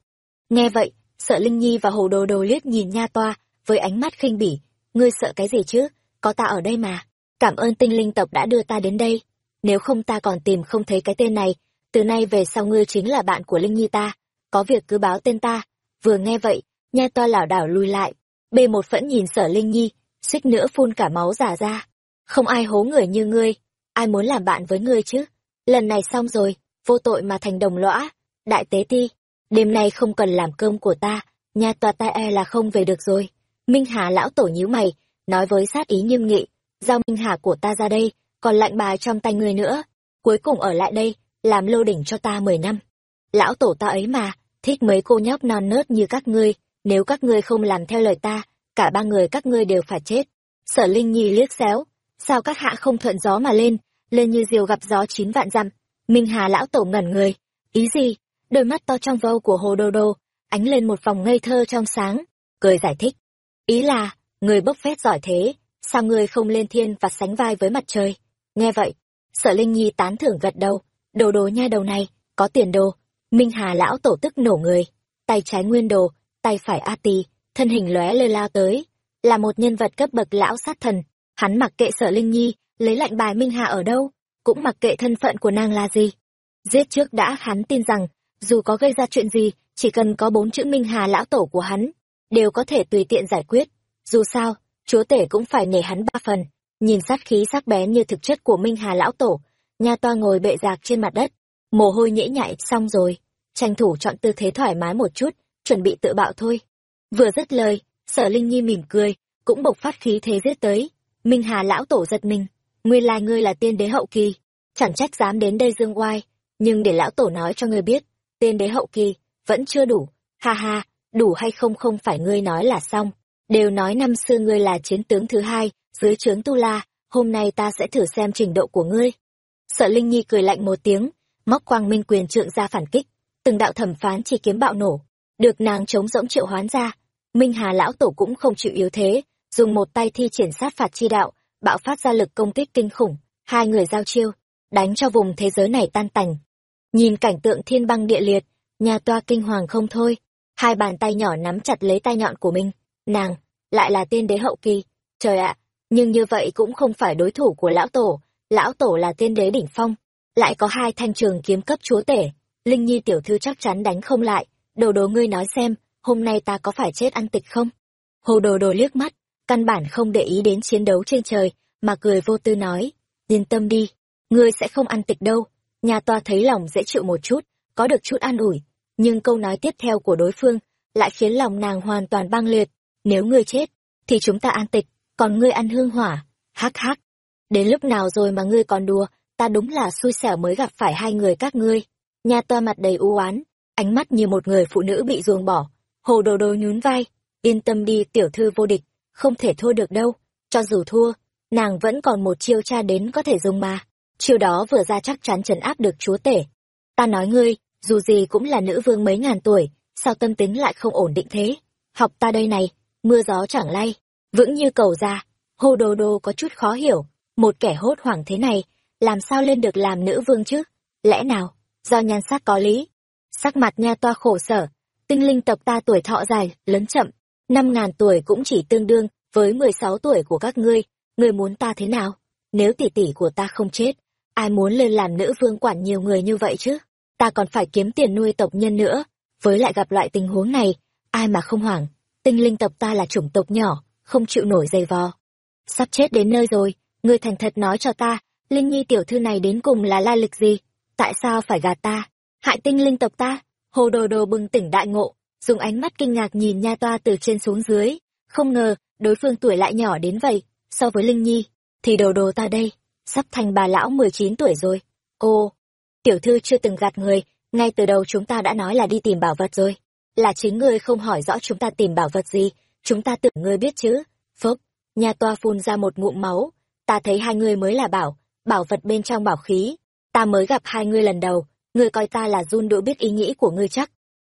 Nghe vậy, sợ Linh Nhi và Hồ Đồ Đồ liếc nhìn nha toa, với ánh mắt khinh bỉ. Ngươi sợ cái gì chứ, có ta ở đây mà. Cảm ơn tinh linh tộc đã đưa ta đến đây. Nếu không ta còn tìm không thấy cái tên này, từ nay về sau ngươi chính là bạn của Linh Nhi ta, có việc cứ báo tên ta. Vừa nghe vậy, nha toa lảo đảo lùi lại, b một phẫn nhìn sở Linh Nhi, xích nữa phun cả máu giả ra. Không ai hố người như ngươi, ai muốn làm bạn với ngươi chứ? Lần này xong rồi, vô tội mà thành đồng lõa. Đại tế ti, đêm nay không cần làm cơm của ta, nha toa ta e là không về được rồi. Minh Hà lão tổ nhíu mày, nói với sát ý nghiêm nghị, giao Minh Hà của ta ra đây, còn lạnh bài trong tay người nữa. Cuối cùng ở lại đây, làm lô đỉnh cho ta mười năm. Lão tổ ta ấy mà, thích mấy cô nhóc non nớt như các ngươi, nếu các ngươi không làm theo lời ta, cả ba người các ngươi đều phải chết. Sở Linh Nhi liếc xéo, sao các hạ không thuận gió mà lên lên như diều gặp gió chín vạn dặm minh hà lão tổ ngẩn người ý gì đôi mắt to trong vâu của hồ đô đô ánh lên một vòng ngây thơ trong sáng cười giải thích ý là người bốc phét giỏi thế sao ngươi không lên thiên và sánh vai với mặt trời? Nghe vậy, sở linh nhi tán thưởng gật đầu. Đồ đồ nha đầu này, có tiền đồ. Minh hà lão tổ tức nổ người. Tay trái nguyên đồ, tay phải a tì thân hình lóe lê lao tới. Là một nhân vật cấp bậc lão sát thần. Hắn mặc kệ sở linh nhi, lấy lạnh bài minh hà ở đâu, cũng mặc kệ thân phận của nàng là gì. Giết trước đã, hắn tin rằng, dù có gây ra chuyện gì, chỉ cần có bốn chữ minh hà lão tổ của hắn, đều có thể tùy tiện giải quyết. Dù sao chúa tể cũng phải nể hắn ba phần. Nhìn sát khí sắc bén như thực chất của minh hà lão tổ, nha toa ngồi bệ rạc trên mặt đất, mồ hôi nhễ nhại xong rồi. Tranh thủ chọn tư thế thoải mái một chút, chuẩn bị tự bạo thôi. Vừa dứt lời, sở linh nhi mỉm cười, cũng bộc phát khí thế giết tới. Minh hà lão tổ giật mình, nguyên lai ngươi là tiên đế hậu kỳ, chẳng trách dám đến đây dương oai, nhưng để lão tổ nói cho ngươi biết, tiên đế hậu kỳ vẫn chưa đủ. Ha ha, đủ hay không không phải ngươi nói là xong đều nói năm xưa ngươi là chiến tướng thứ hai, dưới trướng tu la, hôm nay ta sẽ thử xem trình độ của ngươi. Sợ linh nhi cười lạnh một tiếng, móc quang minh quyền trượng ra phản kích, từng đạo thẩm phán chỉ kiếm bạo nổ, được nàng chống rỗng triệu hoán ra. Minh hà lão tổ cũng không chịu yếu thế, dùng một tay thi triển sát phạt chi đạo, bạo phát ra lực công kích kinh khủng, hai người giao chiêu, đánh cho vùng thế giới này tan tành. Nhìn cảnh tượng thiên băng địa liệt, nhà toa kinh hoàng không thôi, hai bàn tay nhỏ nắm chặt lấy tay nhọn của mình nàng, lại là tiên đế hậu kỳ. Trời ạ, nhưng như vậy cũng không phải đối thủ của lão tổ. Lão tổ là tiên đế đỉnh phong, lại có hai thanh trường kiếm cấp chúa tể. Linh nhi tiểu thư chắc chắn đánh không lại. Đồ đồ ngươi nói xem, hôm nay ta có phải chết ăn tịch không? Hồ đồ đồ liếc mắt, căn bản không để ý đến chiến đấu trên trời, mà cười vô tư nói, yên tâm đi, ngươi sẽ không ăn tịch đâu. Nhà toa thấy lòng dễ chịu một chút, có được chút an ủi. Nhưng câu nói tiếp theo của đối phương lại khiến lòng nàng hoàn toàn băng liệt nếu ngươi chết, thì chúng ta an tịch, còn ngươi ăn hương hỏa. Hắc hắc. Đến lúc nào rồi mà ngươi còn đùa, ta đúng là xui xẻo mới gặp phải hai người các ngươi. Nhà toa mặt đầy u oán, ánh mắt như một người phụ nữ bị ruồng bỏ. Hồ đồ đồ nhún vai. Yên tâm đi, tiểu thư vô địch, không thể thua được đâu. Cho dù thua, nàng vẫn còn một chiêu tra đến có thể dùng mà. Chiêu đó vừa ra chắc chắn trấn áp được chúa tể. Ta nói ngươi, dù gì cũng là nữ vương mấy ngàn tuổi, sao tâm tính lại không ổn định thế? Học ta đây này mưa gió chẳng lay, vững như cầu ra. Hô đồ đồ có chút khó hiểu, một kẻ hốt hoảng thế này, làm sao lên được làm nữ vương chứ? Lẽ nào, do nhan sắc có lý? Sắc mặt nha toa khổ sở, tinh linh tộc ta tuổi thọ dài, lớn chậm, năm ngàn tuổi cũng chỉ tương đương với mười sáu tuổi của các ngươi. Ngươi muốn ta thế nào? Nếu tỷ tỷ của ta không chết, ai muốn lên làm nữ vương quản nhiều người như vậy chứ? Ta còn phải kiếm tiền nuôi tộc nhân nữa. Với lại gặp loại tình huống này, ai mà không hoảng tinh linh tộc ta là chủng tộc nhỏ, không chịu nổi dày vò. Sắp chết đến nơi rồi, ngươi thành thật nói cho ta, linh nhi tiểu thư này đến cùng là lai lịch gì? Tại sao phải gạt ta? Hại tinh linh tộc ta? Hồ đồ đồ bừng tỉnh đại ngộ, dùng ánh mắt kinh ngạc nhìn nha toa từ trên xuống dưới. Không ngờ, đối phương tuổi lại nhỏ đến vậy, so với linh nhi. Thì đồ đồ ta đây, sắp thành bà lão mười chín tuổi rồi. Ô, tiểu thư chưa từng gạt người, ngay từ đầu chúng ta đã nói là đi tìm bảo vật rồi là chính ngươi không hỏi rõ chúng ta tìm bảo vật gì. Chúng ta tưởng ngươi biết chứ. Phốc nhà toa phun ra một ngụm máu. Ta thấy hai ngươi mới là bảo bảo vật bên trong bảo khí. Ta mới gặp hai ngươi lần đầu. Ngươi coi ta là run đỗ biết ý nghĩ của ngươi chắc.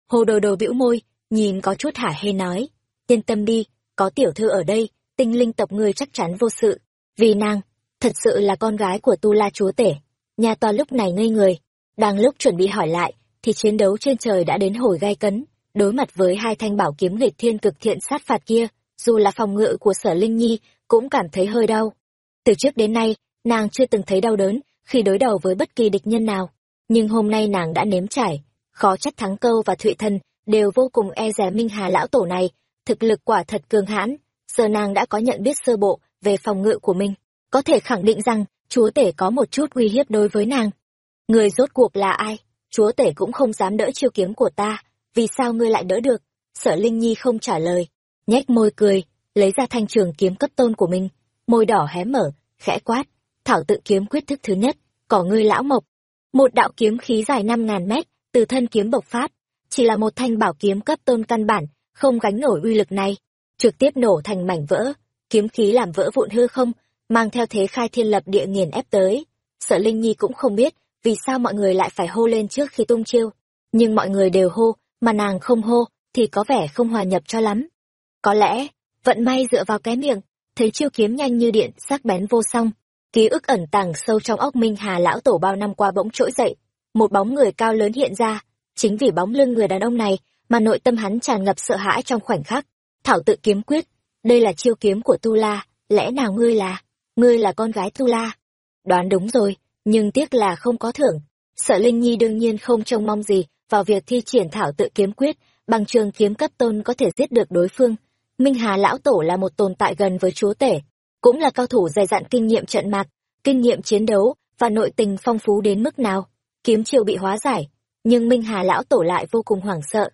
Hồ đồ đồ bĩu môi, nhìn có chút hả hê nói. Yên tâm đi, có tiểu thư ở đây, tinh linh tộc ngươi chắc chắn vô sự. Vì nàng, thật sự là con gái của tu la chúa tể. Nhà toa lúc này ngây người. Đang lúc chuẩn bị hỏi lại, thì chiến đấu trên trời đã đến hồi gai cấn đối mặt với hai thanh bảo kiếm nghịch thiên cực thiện sát phạt kia, dù là phòng ngự của sở linh nhi cũng cảm thấy hơi đau. Từ trước đến nay, nàng chưa từng thấy đau đớn khi đối đầu với bất kỳ địch nhân nào. Nhưng hôm nay nàng đã nếm trải, khó trách thắng câu và thụy thần đều vô cùng e rè minh hà lão tổ này, thực lực quả thật cường hãn, giờ nàng đã có nhận biết sơ bộ về phòng ngự của mình, có thể khẳng định rằng chúa tể có một chút uy hiếp đối với nàng. Người rốt cuộc là ai? Chúa tể cũng không dám đỡ chiêu kiếm của ta vì sao ngươi lại đỡ được? Sở linh nhi không trả lời. Nhếch môi cười lấy ra thanh trường kiếm cấp tôn của mình. Môi đỏ hé mở khẽ quát. Thảo tự kiếm quyết thức thứ nhất cỏ ngươi lão mộc. Một đạo kiếm khí dài năm ngàn mét từ thân kiếm bộc phát. Chỉ là một thanh bảo kiếm cấp tôn căn bản không gánh nổi uy lực này. Trực tiếp nổ thành mảnh vỡ. Kiếm khí làm vỡ vụn hư không mang theo thế khai thiên lập địa nghiền ép tới. Sở Linh Nhi cũng không biết vì sao mọi người lại phải hô lên trước khi tung chiêu. Nhưng mọi người đều hô, mà nàng không hô, thì có vẻ không hòa nhập cho lắm. Có lẽ, vận may dựa vào cái miệng, thấy chiêu kiếm nhanh như điện, sắc bén vô song. Ký ức ẩn tàng sâu trong óc Minh Hà lão tổ bao năm qua bỗng trỗi dậy. Một bóng người cao lớn hiện ra, chính vì bóng lưng người đàn ông này mà nội tâm hắn tràn ngập sợ hãi trong khoảnh khắc. Thảo tự kiếm quyết, đây là chiêu kiếm của Tu La, lẽ nào ngươi là, ngươi là con gái Tu La? Đoán đúng rồi, nhưng tiếc là không có thưởng. Sợ Linh Nhi đương nhiên không trông mong gì vào việc thi triển thảo tự kiếm quyết, bằng trường kiếm cấp tôn có thể giết được đối phương. Minh Hà Lão Tổ là một tồn tại gần với chúa tể, cũng là cao thủ dày dặn kinh nghiệm trận mạc, kinh nghiệm chiến đấu và nội tình phong phú đến mức nào. Kiếm chiều bị hóa giải, nhưng Minh Hà Lão Tổ lại vô cùng hoảng sợ.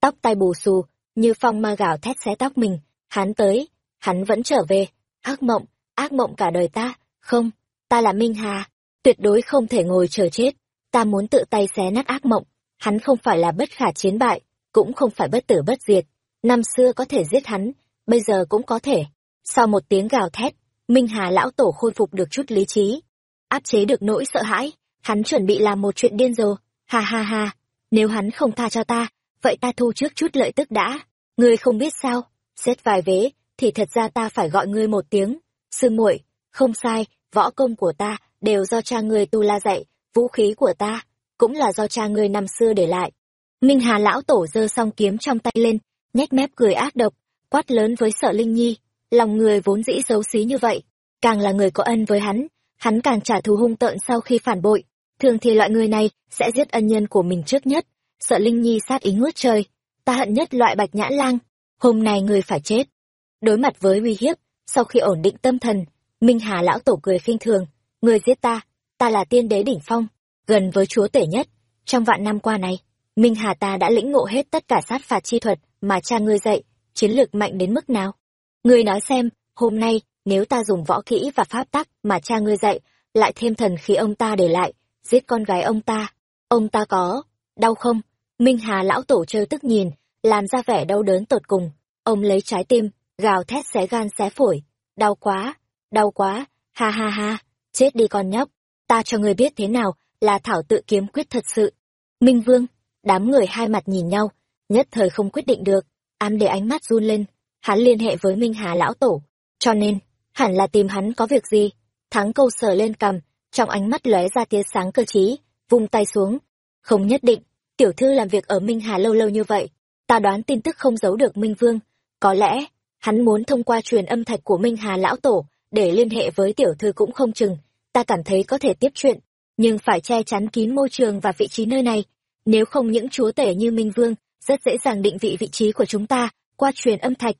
Tóc tai bù xù, như phong ma gào thét xé tóc mình, hắn tới, hắn vẫn trở về, ác mộng, ác mộng cả đời ta, không, ta là Minh Hà, tuyệt đối không thể ngồi chờ chết, ta muốn tự tay xé nát ác mộng, hắn không phải là bất khả chiến bại, cũng không phải bất tử bất diệt, năm xưa có thể giết hắn, bây giờ cũng có thể. Sau một tiếng gào thét, Minh Hà lão tổ khôi phục được chút lý trí, áp chế được nỗi sợ hãi, hắn chuẩn bị làm một chuyện điên rồ, ha ha ha, nếu hắn không tha cho ta, vậy ta thu trước chút lợi tức đã, ngươi không biết sao, xét vài vế, thì thật ra ta phải gọi ngươi một tiếng, sư muội, không sai, võ công của ta đều do cha ngươi tu la dạy, vũ khí của ta cũng là do cha ngươi năm xưa để lại. Minh Hà lão tổ giơ song kiếm trong tay lên, nhếch mép cười ác độc, quát lớn với Sợ Linh Nhi, lòng người vốn dĩ xấu xí như vậy, càng là người có ân với hắn, hắn càng trả thù hung tợn sau khi phản bội, thường thì loại người này sẽ giết ân nhân của mình trước nhất. Sợ Linh Nhi sát ý ngút trời, ta hận nhất loại Bạch Nhã Lang, hôm nay người phải chết. Đối mặt với uy hiếp, sau khi ổn định tâm thần, Minh Hà lão tổ cười khinh thường, người giết ta, ta là tiên đế đỉnh phong, gần với chúa tể nhất. Trong vạn năm qua này, Minh Hà ta đã lĩnh ngộ hết tất cả sát phạt chi thuật mà cha ngươi dạy, chiến lược mạnh đến mức nào. Ngươi nói xem, hôm nay, nếu ta dùng võ kỹ và pháp tắc mà cha ngươi dạy, lại thêm thần khí ông ta để lại, giết con gái ông ta, ông ta có, đau không? Minh Hà lão tổ trơ tức nhìn, làm ra vẻ đau đớn tột cùng, ông lấy trái tim, gào thét xé gan xé phổi, đau quá, đau quá, ha ha ha, chết đi con nhóc, ta cho ngươi biết thế nào là thảo tự kiếm quyết thật sự. Minh Vương, đám người hai mặt nhìn nhau, nhất thời không quyết định được, ám để ánh mắt run lên, hắn liên hệ với Minh Hà lão tổ, cho nên, hẳn là tìm hắn có việc gì. Thắng câu sờ lên cầm, trong ánh mắt lóe ra tia sáng cơ trí, vung tay xuống. Không nhất định, tiểu thư làm việc ở Minh Hà lâu lâu như vậy, ta đoán tin tức không giấu được Minh Vương, có lẽ hắn muốn thông qua truyền âm thạch của Minh Hà lão tổ để liên hệ với tiểu thư cũng không chừng, ta cảm thấy có thể tiếp chuyện, nhưng phải che chắn kín môi trường và vị trí nơi này, nếu không những chúa tể như Minh Vương rất dễ dàng định vị vị trí của chúng ta qua truyền âm thạch.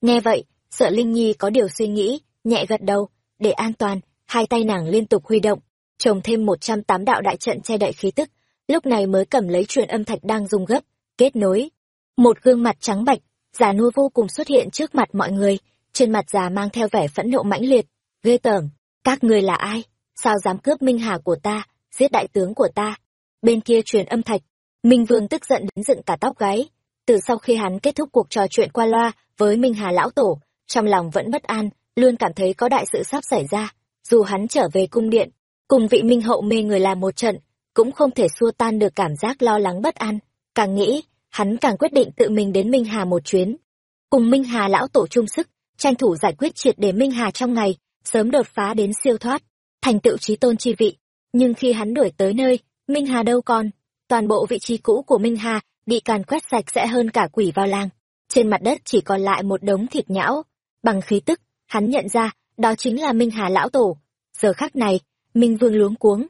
Nghe vậy, sợ Linh Nhi có điều suy nghĩ, nhẹ gật đầu, để an toàn, hai tay nàng liên tục huy động, trồng thêm một trăm tám đạo đại trận che đậy khí tức, lúc này mới cầm lấy truyền âm thạch đang dùng gấp, kết nối. Một gương mặt trắng bạch, già nua vô cùng xuất hiện trước mặt mọi người, trên mặt già mang theo vẻ phẫn nộ mãnh liệt, ghê tởm, các người là ai, sao dám cướp minh hà của ta, giết đại tướng của ta. Bên kia truyền âm thạch, Minh Vương tức giận đến dựng cả tóc gáy, từ sau khi hắn kết thúc cuộc trò chuyện qua loa với Minh Hà lão tổ, trong lòng vẫn bất an, luôn cảm thấy có đại sự sắp xảy ra, dù hắn trở về cung điện, cùng vị Minh hậu mê người làm một trận, cũng không thể xua tan được cảm giác lo lắng bất an, càng nghĩ, hắn càng quyết định tự mình đến Minh Hà một chuyến. Cùng Minh Hà lão tổ chung sức, tranh thủ giải quyết triệt để Minh Hà trong ngày, sớm đột phá đến siêu thoát, thành tựu trí tôn chi vị. Nhưng khi hắn đuổi tới nơi, Minh Hà đâu còn, toàn bộ vị trí cũ của Minh Hà bị càn quét sạch sẽ hơn cả quỷ vào làng. Trên mặt đất chỉ còn lại một đống thịt nhão. Bằng khí tức, hắn nhận ra, đó chính là Minh Hà lão tổ. Giờ khắc này, Minh Vương luống cuống.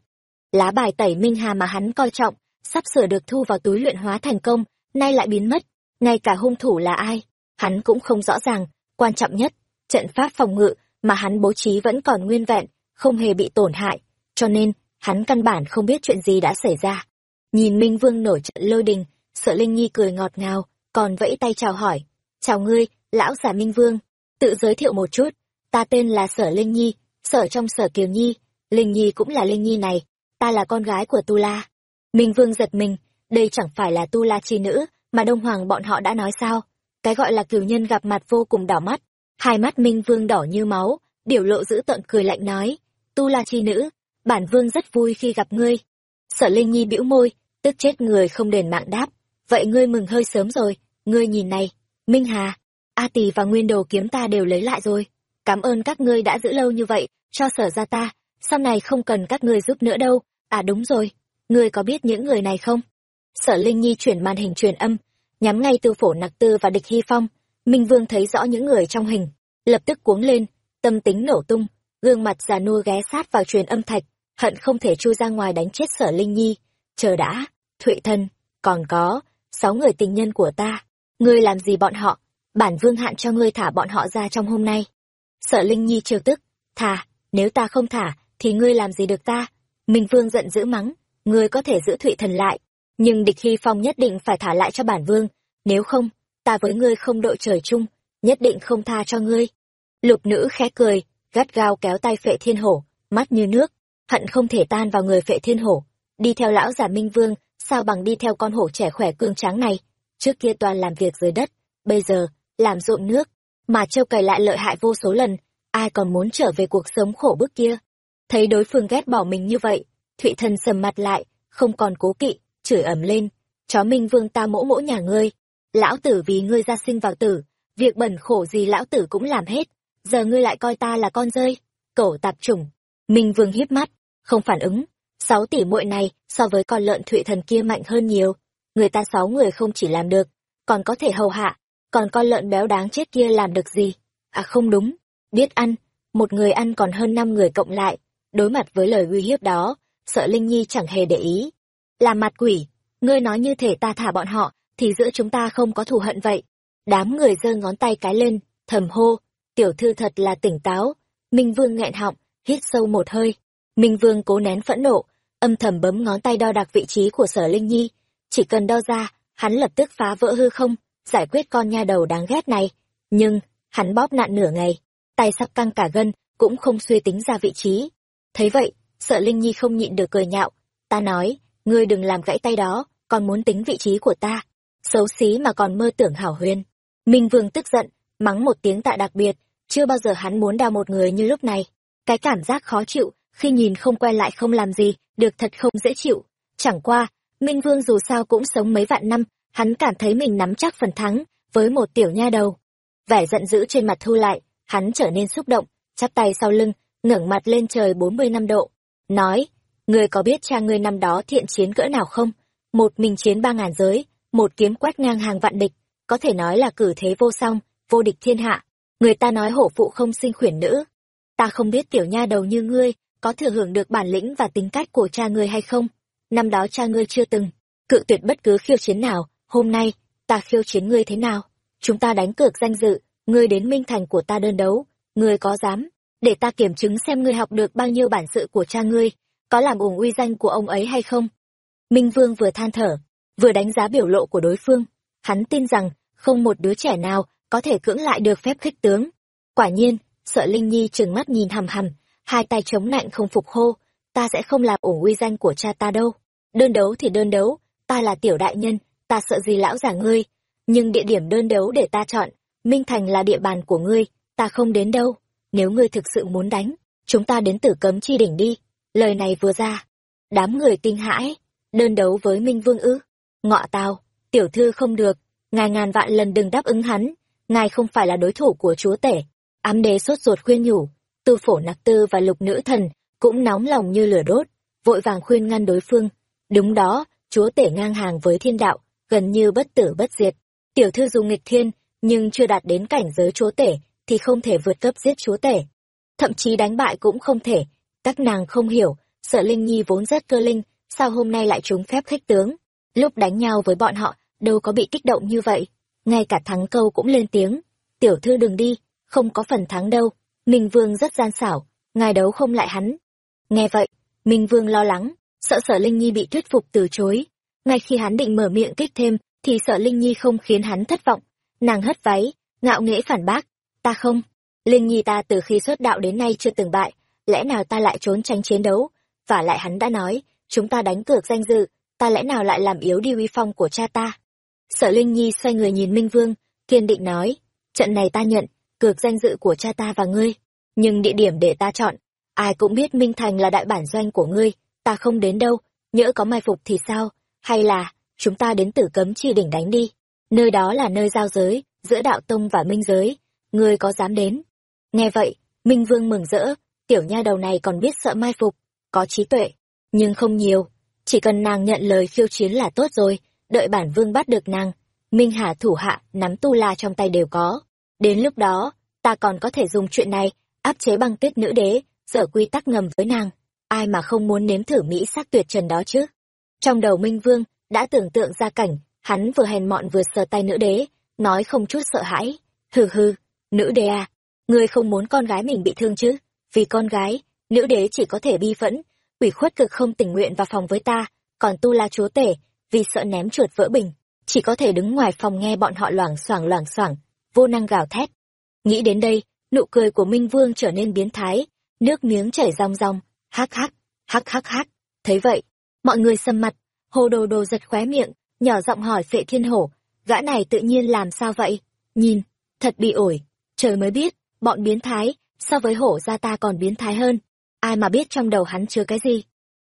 Lá bài tẩy Minh Hà mà hắn coi trọng, sắp sửa được thu vào túi luyện hóa thành công, nay lại biến mất. Ngay cả hung thủ là ai, hắn cũng không rõ ràng. Quan trọng nhất, trận pháp phòng ngự mà hắn bố trí vẫn còn nguyên vẹn, không hề bị tổn hại. Cho nên, hắn căn bản không biết chuyện gì đã xảy ra. Nhìn Minh Vương nổi trận lôi đình, sợ Linh Nhi cười ngọt ngào, còn vẫy tay chào hỏi. Chào ngươi, lão giả Minh Vương. Tự giới thiệu một chút, ta tên là Sở Linh Nhi, sở trong sở Kiều Nhi, Linh Nhi cũng là Linh Nhi này, ta là con gái của Tu La. Minh Vương giật mình, đây chẳng phải là Tu La chi nữ, mà Đông Hoàng bọn họ đã nói sao? Cái gọi là cửu nhân gặp mặt vô cùng đỏ mắt, hai mắt Minh Vương đỏ như máu, biểu lộ giữ tợn cười lạnh nói, tu la chi nữ, bản vương rất vui khi gặp ngươi. Sở Linh Nhi bĩu môi, tức chết người không đền mạng đáp, vậy ngươi mừng hơi sớm rồi, ngươi nhìn này, Minh Hà, A Tỳ và Nguyên Đồ kiếm ta đều lấy lại rồi. Cảm ơn các ngươi đã giữ lâu như vậy, cho sở ra ta, sau này không cần các ngươi giúp nữa đâu. À đúng rồi, ngươi có biết những người này không? Sở Linh Nhi chuyển màn hình truyền âm, nhắm ngay tư phổ nặc tư và địch hy phong. Minh Vương thấy rõ những người trong hình, lập tức cuống lên, tâm tính nổ tung, gương mặt già nua ghé sát vào truyền âm thạch, hận không thể chui ra ngoài đánh chết sở Linh Nhi. Chờ đã, Thụy Thân, còn có, sáu người tình nhân của ta, ngươi làm gì bọn họ? Bản vương hạn cho ngươi thả bọn họ ra trong hôm nay. Sở Linh Nhi trêu tức, thả, nếu ta không thả, thì ngươi làm gì được ta? Minh Vương giận dữ mắng, ngươi có thể giữ Thụy Thần lại, nhưng địch hy phong nhất định phải thả lại cho bản vương, nếu không, ta với ngươi không đội trời chung, nhất định không tha cho ngươi. Lục nữ khẽ cười, gắt gao kéo tay phệ thiên hổ, mắt như nước, hận không thể tan vào người phệ thiên hổ. Đi theo lão giả Minh Vương, sao bằng đi theo con hổ trẻ khỏe cương tráng này, trước kia toàn làm việc dưới đất, bây giờ, làm ruộng nước, mà trêu cày lại lợi hại vô số lần, ai còn muốn trở về cuộc sống khổ bức kia. Thấy đối phương ghét bỏ mình như vậy, Thụy Thần sầm mặt lại, không còn cố kỵ, chửi ẩm lên, chó Minh Vương ta mỗ mỗ nhà ngươi, lão tử vì ngươi ra sinh vào tử, việc bẩn khổ gì lão tử cũng làm hết, giờ ngươi lại coi ta là con rơi, cổ tạp chủng. Minh Vương hiếp mắt, không phản ứng, sáu tỷ muội này so với con lợn Thụy Thần kia mạnh hơn nhiều, người ta sáu người không chỉ làm được, còn có thể hầu hạ, còn con lợn béo đáng chết kia làm được gì? À không đúng, biết ăn, một người ăn còn hơn năm người cộng lại, đối mặt với lời uy hiếp đó, sợ Linh Nhi chẳng hề để ý. Làm mặt quỷ, ngươi nói như thể ta thả bọn họ, thì giữa chúng ta không có thù hận vậy. Đám người giơ ngón tay cái lên, thầm hô, tiểu thư thật là tỉnh táo. Minh Vương nghẹn họng, hít sâu một hơi. Minh Vương cố nén phẫn nộ, âm thầm bấm ngón tay đo đạc vị trí của sở Linh Nhi. Chỉ cần đo ra, hắn lập tức phá vỡ hư không, giải quyết con nha đầu đáng ghét này. Nhưng, hắn bóp nạn nửa ngày, tay sắp căng cả gân, cũng không suy tính ra vị trí. Thấy vậy, sợ Linh Nhi không nhịn được cười nhạo. Ta nói, ngươi đừng làm gãy tay đó, còn muốn tính vị trí của ta. Xấu xí mà còn mơ tưởng hảo huyền. Minh Vương tức giận, mắng một tiếng tạ đặc biệt, chưa bao giờ hắn muốn đào một người như lúc này. Cái cảm giác khó chịu, khi nhìn không quen lại không làm gì, được thật không dễ chịu. Chẳng qua, Minh Vương dù sao cũng sống mấy vạn năm, hắn cảm thấy mình nắm chắc phần thắng với một tiểu nha đầu. Vẻ giận dữ trên mặt thu lại, hắn trở nên xúc động, chắp tay sau lưng, ngẩng mặt lên trời bốn mươi năm độ, nói, ngươi có biết cha ngươi năm đó thiện chiến cỡ nào không? Một mình chiến ba ngàn giới, một kiếm quét ngang hàng vạn địch, có thể nói là cử thế vô song, vô địch thiên hạ. Người ta nói hổ phụ không sinh khuyển nữ. Ta không biết tiểu nha đầu như ngươi, có thừa hưởng được bản lĩnh và tính cách của cha ngươi hay không? Năm đó cha ngươi chưa từng, cự tuyệt bất cứ khiêu chiến nào, hôm nay, ta khiêu chiến ngươi thế nào? Chúng ta đánh cược danh dự, ngươi đến minh thành của ta đơn đấu, ngươi có dám, để ta kiểm chứng xem ngươi học được bao nhiêu bản sự của cha ngươi, có làm ủng uy danh của ông ấy hay không? Minh Vương vừa than thở, vừa đánh giá biểu lộ của đối phương, hắn tin rằng không một đứa trẻ nào có thể cưỡng lại được phép khích tướng. Quả nhiên, sợ Linh Nhi trừng mắt nhìn hầm hầm, hai tay chống nạnh không phục hô, ta sẽ không làm ủng uy danh của cha ta đâu. Đơn đấu thì đơn đấu, ta là tiểu đại nhân, ta sợ gì lão giả ngươi, nhưng địa điểm đơn đấu để ta chọn, Minh Thành là địa bàn của ngươi, ta không đến đâu, nếu ngươi thực sự muốn đánh, chúng ta đến tử cấm chi đỉnh đi. Lời này vừa ra, đám người kinh hãi, đơn đấu với Minh Vương ư, ngọ tào, tiểu thư không được, ngài ngàn vạn lần đừng đáp ứng hắn, ngài không phải là đối thủ của chúa tể. Ám đế sốt ruột khuyên nhủ, tư phổ nặc tư và lục nữ thần cũng nóng lòng như lửa đốt, vội vàng khuyên ngăn đối phương. Đúng đó, chúa tể ngang hàng với thiên đạo, gần như bất tử bất diệt. Tiểu thư dù nghịch thiên, nhưng chưa đạt đến cảnh giới chúa tể, thì không thể vượt cấp giết chúa tể. Thậm chí đánh bại cũng không thể. Các nàng không hiểu, sợ Linh Nhi vốn rất cơ linh, sao hôm nay lại trúng phép khích tướng. Lúc đánh nhau với bọn họ, đâu có bị kích động như vậy. Ngay cả thắng câu cũng lên tiếng. Tiểu thư đừng đi, không có phần thắng đâu. Minh Vương rất gian xảo, ngài đấu không lại hắn. Nghe vậy, Minh Vương lo lắng, sợ sở Linh Nhi bị thuyết phục từ chối. Ngay khi hắn định mở miệng kích thêm, thì sợ Linh Nhi không khiến hắn thất vọng. Nàng hất váy, ngạo nghễ phản bác. Ta không. Linh Nhi ta từ khi xuất đạo đến nay chưa từng bại, lẽ nào ta lại trốn tránh chiến đấu? Và lại hắn đã nói, chúng ta đánh cược danh dự, ta lẽ nào lại làm yếu đi uy phong của cha ta? Sợ Linh Nhi xoay người nhìn Minh Vương, kiên định nói, trận này ta nhận, cược danh dự của cha ta và ngươi. nhưng địa điểm để ta chọn ai cũng biết minh thành là đại bản doanh của ngươi ta không đến đâu nhỡ có mai phục thì sao? Hay là chúng ta đến tử cấm chi đỉnh đánh đi. Nơi đó là nơi giao giới giữa đạo tông và minh giới ngươi có dám đến? Nghe vậy minh vương mừng rỡ tiểu nha đầu này còn biết sợ mai phục có trí tuệ nhưng không nhiều. Chỉ cần nàng nhận lời khiêu chiến là tốt rồi đợi bản vương bắt được nàng, minh hà thủ hạ nắm tu la trong tay đều có. Đến lúc đó, ta còn có thể dùng chuyện này áp chế băng tuyết nữ đế dở quy tắc ngầm với nàng. Ai mà không muốn nếm thử mỹ sắc tuyệt trần đó chứ? Trong đầu minh vương đã tưởng tượng ra cảnh, hắn vừa hèn mọn vừa sờ tay nữ đế, nói không chút sợ hãi. Hừ hừ, nữ đế à ngươi không muốn con gái mình bị thương chứ? Vì con gái, nữ đế chỉ có thể bi phẫn, ủy khuất cực không tình nguyện vào phòng với ta, còn tu la chúa tể vì sợ ném chuột vỡ bình. Chỉ có thể đứng ngoài phòng nghe bọn họ loảng xoảng loảng xoảng, vô năng gào thét. Nghĩ đến đây, nụ cười của minh vương trở nên biến thái. Nước miếng chảy ròng ròng, hắc hắc hắc hắc hắc. Thấy vậy, mọi người sầm mặt, hồ đồ đồ giật khóe miệng, nhỏ giọng hỏi phệ thiên hổ, gã này tự nhiên làm sao vậy? Nhìn, thật bị ổi. Trời mới biết, bọn biến thái, so với hổ gia ta còn biến thái hơn. Ai mà biết trong đầu hắn chứa cái gì?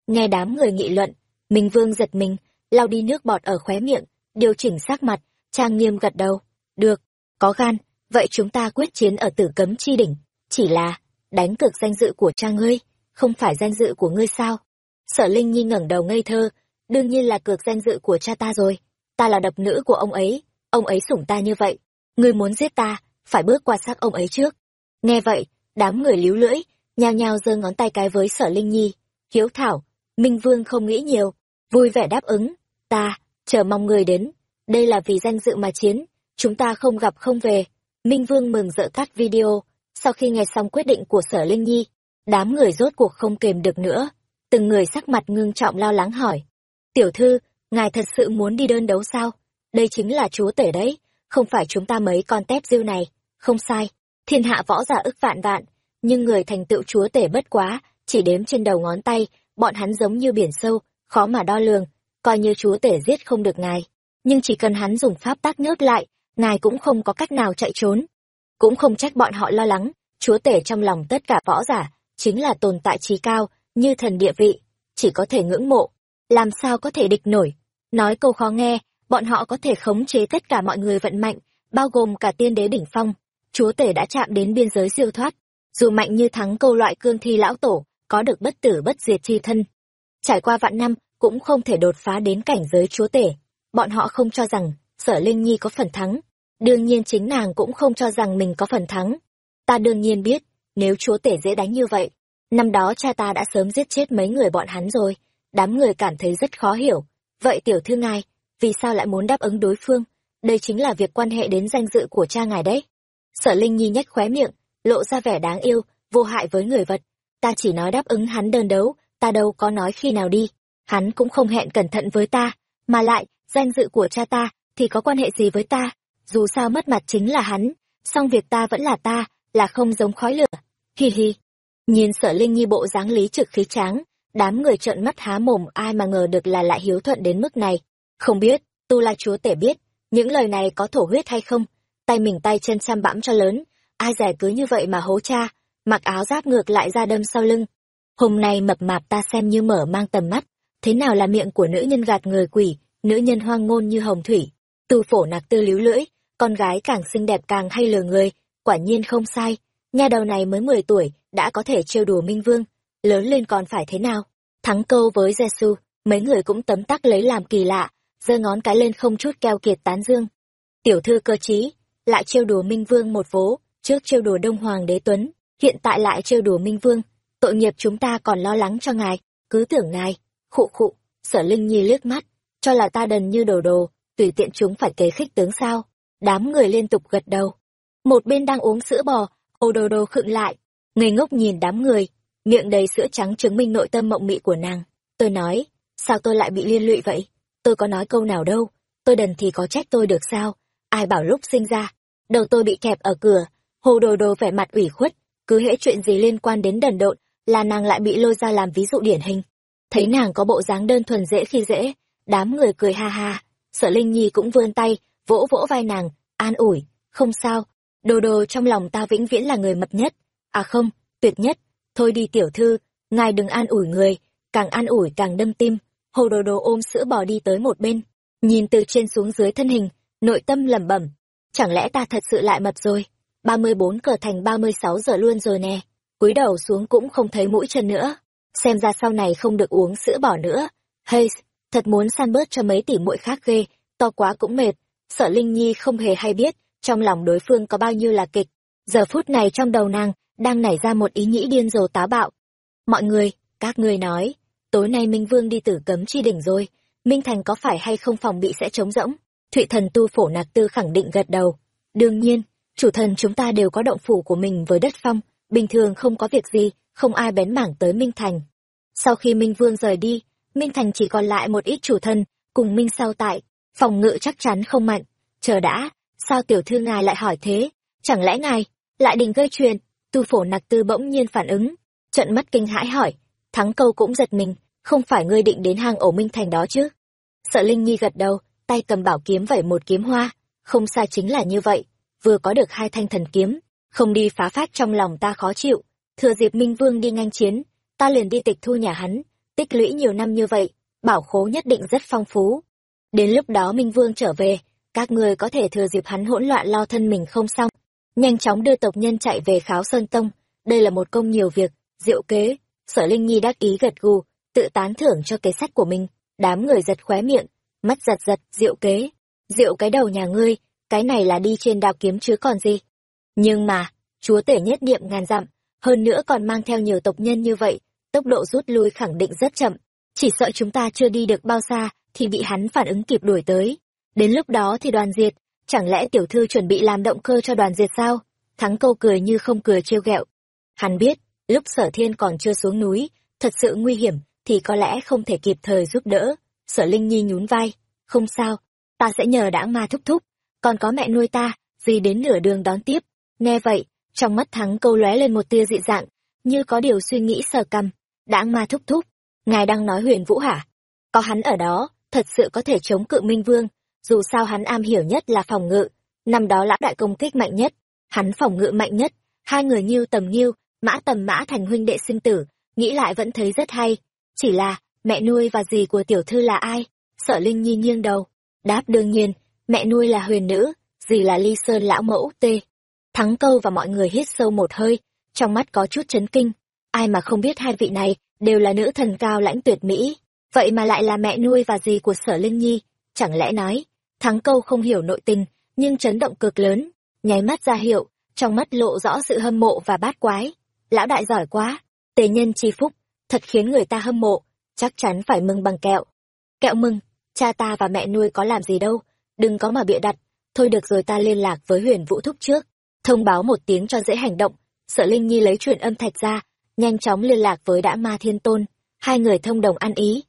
Nghe đám người nghị luận, minh vương giật mình lau đi nước bọt ở khóe miệng, điều chỉnh sắc mặt, trang nghiêm gật đầu. Được, có gan, vậy chúng ta quyết chiến ở tử cấm chi đỉnh. Chỉ là, đánh cược danh dự của cha ngươi không phải danh dự của ngươi sao? Sở linh nhi ngẩng đầu ngây thơ. Đương nhiên là cược danh dự của cha ta rồi. Ta là độc nữ của ông ấy ông ấy sủng ta như vậy. Ngươi muốn giết ta, phải bước qua xác ông ấy trước. Nghe vậy, đám người líu lưỡi, nhao nhao giơ ngón tay cái với sở linh nhi. Hiếu thảo, minh vương không nghĩ nhiều, vui vẻ đáp ứng ta, chờ mong người đến. Đây là vì danh dự mà chiến, chúng ta không gặp không về. Minh vương mừng rỡ cắt video, sau khi nghe xong quyết định của sở linh nhi, đám người rốt cuộc không kềm được nữa. Từng người sắc mặt ngưng trọng lo lắng hỏi, tiểu thư, ngài thật sự muốn đi đơn đấu sao? Đây chính là chúa tể đấy, không phải chúng ta mấy con tép diêu này. Không sai, thiên hạ võ giả ức vạn vạn, nhưng người thành tựu chúa tể bất quá, chỉ đếm trên đầu ngón tay, bọn hắn giống như biển sâu, khó mà đo lường coi như chúa tể giết không được ngài. Nhưng chỉ cần hắn dùng pháp tác nhốt lại, ngài cũng không có cách nào chạy trốn. Cũng không trách bọn họ lo lắng, chúa tể trong lòng tất cả võ giả, chính là tồn tại trí cao, như thần địa vị, chỉ có thể ngưỡng mộ. Làm sao có thể địch nổi? Nói câu khó nghe, bọn họ có thể khống chế tất cả mọi người vận mạnh bao gồm cả tiên đế đỉnh phong. Chúa tể đã chạm đến biên giới siêu thoát. Dù mạnh như thắng câu loại cương thi lão tổ, có được bất tử bất diệt chi thân. Trải qua vạn năm cũng không thể đột phá đến cảnh giới chúa tể. Bọn họ không cho rằng sở linh nhi có phần thắng. Đương nhiên chính nàng cũng không cho rằng mình có phần thắng. Ta đương nhiên biết, nếu chúa tể dễ đánh như vậy, năm đó cha ta đã sớm giết chết mấy người bọn hắn rồi. Đám người cảm thấy rất khó hiểu. Vậy tiểu thư ngài, vì sao lại muốn đáp ứng đối phương? Đây chính là việc quan hệ đến danh dự của cha ngài đấy. Sở linh nhi nhếch khóe miệng, lộ ra vẻ đáng yêu, vô hại với người vật. Ta chỉ nói đáp ứng hắn đơn đấu, ta đâu có nói khi nào đi hắn cũng không hẹn cẩn thận với ta, mà lại, danh dự của cha ta thì có quan hệ gì với ta? Dù sao mất mặt chính là hắn, song việc ta vẫn là ta, là không giống khói lửa. Hi hi. Nhìn sở linh nhi bộ dáng lý trực khí tráng, đám người trợn mắt há mồm, ai mà ngờ được là lại hiếu thuận đến mức này. Không biết, tu la chúa tể biết, những lời này có thổ huyết hay không? Tay mình tay chân chăm bẵm cho lớn, ai rẻ cứ như vậy mà hố cha, mặc áo giáp ngược lại ra đâm sau lưng. Hôm nay mập mạp ta xem như mở mang tầm mắt thế nào là miệng của nữ nhân gạt người quỷ, nữ nhân hoang ngôn như hồng thủy? Từ phổ nạc tư líu lưỡi, con gái càng xinh đẹp càng hay lừa người, quả nhiên không sai. Nha đầu này mới mười tuổi, đã có thể trêu đùa minh vương, lớn lên còn phải thế nào? Thắng câu với jesu mấy người cũng tấm tắc lấy làm kỳ lạ, giơ ngón cái lên không chút keo kiệt tán dương. Tiểu thư cơ trí, lại trêu đùa minh vương một vố, trước trêu đùa đông hoàng đế tuấn, hiện tại lại trêu đùa minh vương, tội nghiệp chúng ta còn lo lắng cho ngài, cứ tưởng ngài khụ khụ, sở linh nhi liếc mắt, cho là ta đần như đồ đồ, tùy tiện chúng phải kế khích tướng sao? Đám người liên tục gật đầu. Một bên đang uống sữa bò, ô đồ đồ khựng lại. Ngây ngốc nhìn đám người, miệng đầy sữa trắng chứng minh nội tâm mộng mị của nàng. Tôi nói, sao tôi lại bị liên lụy vậy? Tôi có nói câu nào đâu, tôi đần thì có trách tôi được sao? Ai bảo lúc sinh ra, đầu tôi bị kẹp ở cửa, hồ đồ đồ vẻ mặt ủy khuất, cứ hễ chuyện gì liên quan đến đần độn là nàng lại bị lôi ra làm ví dụ điển hình thấy nàng có bộ dáng đơn thuần dễ khi dễ, đám người cười ha ha. Sở linh nhi cũng vươn tay, vỗ vỗ vai nàng, an ủi, không sao, đồ đồ trong lòng ta vĩnh viễn là người mập nhất. À không, tuyệt nhất. Thôi đi tiểu thư, ngài đừng an ủi người, càng an ủi càng đâm tim. Hồ đồ đồ ôm sữa bò đi tới một bên, nhìn từ trên xuống dưới thân hình, nội tâm lẩm bẩm, chẳng lẽ ta thật sự lại mập rồi? Ba mươi bốn cờ thành ba mươi sáu giờ luôn rồi nè. Cúi đầu xuống cũng không thấy mũi chân nữa xem ra sau này không được uống sữa bỏ nữa. Hay thật muốn săn bớt cho mấy tỷ muội khác ghê, to quá cũng mệt. Sợ linh nhi không hề hay biết trong lòng đối phương có bao nhiêu là kịch. Giờ phút này trong đầu nàng đang nảy ra một ý nghĩ điên rồ táo bạo. Mọi người, các ngươi nói, tối nay minh vương đi tử cấm chi đỉnh rồi, minh thành có phải hay không phòng bị sẽ trống rỗng? Thụy thần tu phổ nạc tư khẳng định gật đầu. Đương nhiên, chủ thần chúng ta đều có động phủ của mình với đất phong, bình thường không có việc gì không ai bén mảng tới minh thành. Sau khi minh vương rời đi, minh thành chỉ còn lại một ít chủ thân cùng minh sao tại. Phòng ngự chắc chắn không mạnh. Chờ đã, sao tiểu thư ngài lại hỏi thế? Chẳng lẽ ngài lại định gây chuyện? Tu phổ nặc tư bỗng nhiên phản ứng. Trận mắt kinh hãi hỏi. Thắng câu cũng giật mình. Không phải ngươi định đến hang ổ minh thành đó chứ? Sợ linh nhi gật đầu, tay cầm bảo kiếm vẩy một kiếm hoa. Không sai chính là như vậy. Vừa có được hai thanh thần kiếm, không đi phá phát trong lòng ta khó chịu thừa dịp minh vương đi nganh chiến, ta liền đi tịch thu nhà hắn, tích lũy nhiều năm như vậy, bảo khố nhất định rất phong phú. Đến lúc đó minh vương trở về, các người có thể thừa dịp hắn hỗn loạn lo thân mình không xong, nhanh chóng đưa tộc nhân chạy về kháo sơn tông. Đây là một công nhiều việc, diệu kế, sở linh nhi đắc ý gật gù, tự tán thưởng cho kế sách của mình. Đám người giật khóe miệng, mắt giật giật, diệu kế. Diệu cái đầu nhà ngươi, cái này là đi trên đao kiếm chứ còn gì. Nhưng mà, chúa tể nhất niệm ngàn dặm hơn nữa còn mang theo nhiều tộc nhân như vậy, tốc độ rút lui khẳng định rất chậm. Chỉ sợ chúng ta chưa đi được bao xa thì bị hắn phản ứng kịp đuổi tới. Đến lúc đó thì đoàn diệt, chẳng lẽ tiểu thư chuẩn bị làm động cơ cho đoàn diệt sao? Thắng câu cười như không cười trêu ghẹo. Hắn biết, lúc sở thiên còn chưa xuống núi, thật sự nguy hiểm thì có lẽ không thể kịp thời giúp đỡ. Sở linh nhi nhún vai. Không sao, ta sẽ nhờ đã ma thúc thúc, còn có mẹ nuôi ta gì đến nửa đường đón tiếp. Nghe vậy trong mắt thắng câu lóe lên một tia dị dạng, như có điều suy nghĩ sờ cằm. Đãng ma thúc thúc, ngài đang nói huyền vũ hả? Có hắn ở đó, thật sự có thể chống cự minh vương, dù sao hắn am hiểu nhất là phòng ngự. Năm đó lão đại công kích mạnh nhất, hắn phòng ngự mạnh nhất, hai người nghiêu tầm nghiêu mã tầm mã thành huynh đệ sinh tử, nghĩ lại vẫn thấy rất hay. Chỉ là, mẹ nuôi và dì của tiểu thư là ai? Sợ linh nhi nghiêng đầu. Đáp đương nhiên, mẹ nuôi là huyền nữ, dì là ly sơn lão mẫu tê thắng câu và mọi người hít sâu một hơi, trong mắt có chút chấn kinh. Ai mà không biết hai vị này đều là nữ thần cao lãnh tuyệt mỹ. Vậy mà lại là mẹ nuôi và dì của sở linh nhi. Chẳng lẽ nói, thắng câu không hiểu nội tình, nhưng chấn động cực lớn, nháy mắt ra hiệu, trong mắt lộ rõ sự hâm mộ và bát quái. Lão đại giỏi quá, tề nhân chi phúc, thật khiến người ta hâm mộ, chắc chắn phải mừng bằng kẹo. Kẹo mừng, cha ta và mẹ nuôi có làm gì đâu, đừng có mà bịa đặt. Thôi được rồi ta liên lạc với huyền vũ thúc trước thông báo một tiếng cho dễ hành động. Sợ linh nhi lấy chuyện âm thạch ra, nhanh chóng liên lạc với đã ma thiên tôn. Hai người thông đồng ăn ý.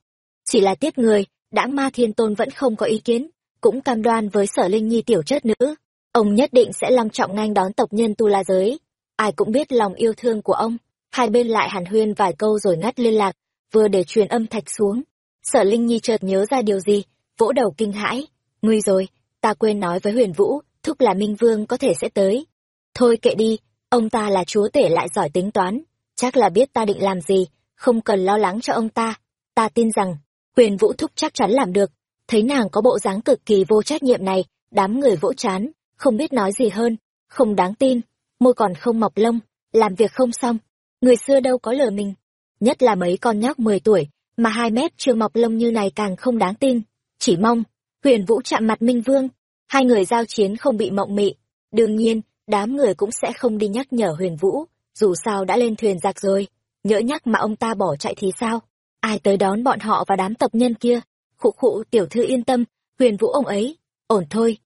Chỉ là tiếc người, đã ma thiên tôn vẫn không có ý kiến, cũng cam đoan với sở linh nhi tiểu chất nữ. Ông nhất định sẽ long trọng nhanh đón tộc nhân tu la giới. Ai cũng biết lòng yêu thương của ông. Hai bên lại hàn huyên vài câu rồi ngắt liên lạc, vừa để truyền âm thạch xuống. Sở linh nhi chợt nhớ ra điều gì, vỗ đầu kinh hãi. Nguy rồi, ta quên nói với huyền vũ, thúc là minh vương có thể sẽ tới thôi kệ đi, ông ta là chúa tể lại giỏi tính toán. Chắc là biết ta định làm gì, không cần lo lắng cho ông ta. Ta tin rằng quyền vũ thúc chắc chắn làm được. Thấy nàng có bộ dáng cực kỳ vô trách nhiệm này, đám người vỗ chán, không biết nói gì hơn. Không đáng tin, môi còn không mọc lông, làm việc không xong. Người xưa đâu có lừa mình. Nhất là mấy con nhóc mười tuổi, mà hai mét chưa mọc lông như này càng không đáng tin. Chỉ mong, huyền vũ chạm mặt minh vương. Hai người giao chiến không bị mộng mị. Đương nhiên đám người cũng sẽ không đi nhắc nhở huyền vũ, dù sao đã lên thuyền giặc rồi, nhỡ nhắc mà ông ta bỏ chạy thì sao? Ai tới đón bọn họ và đám tập nhân kia? Khụ khụ, tiểu thư yên tâm, huyền vũ ông ấy, ổn thôi.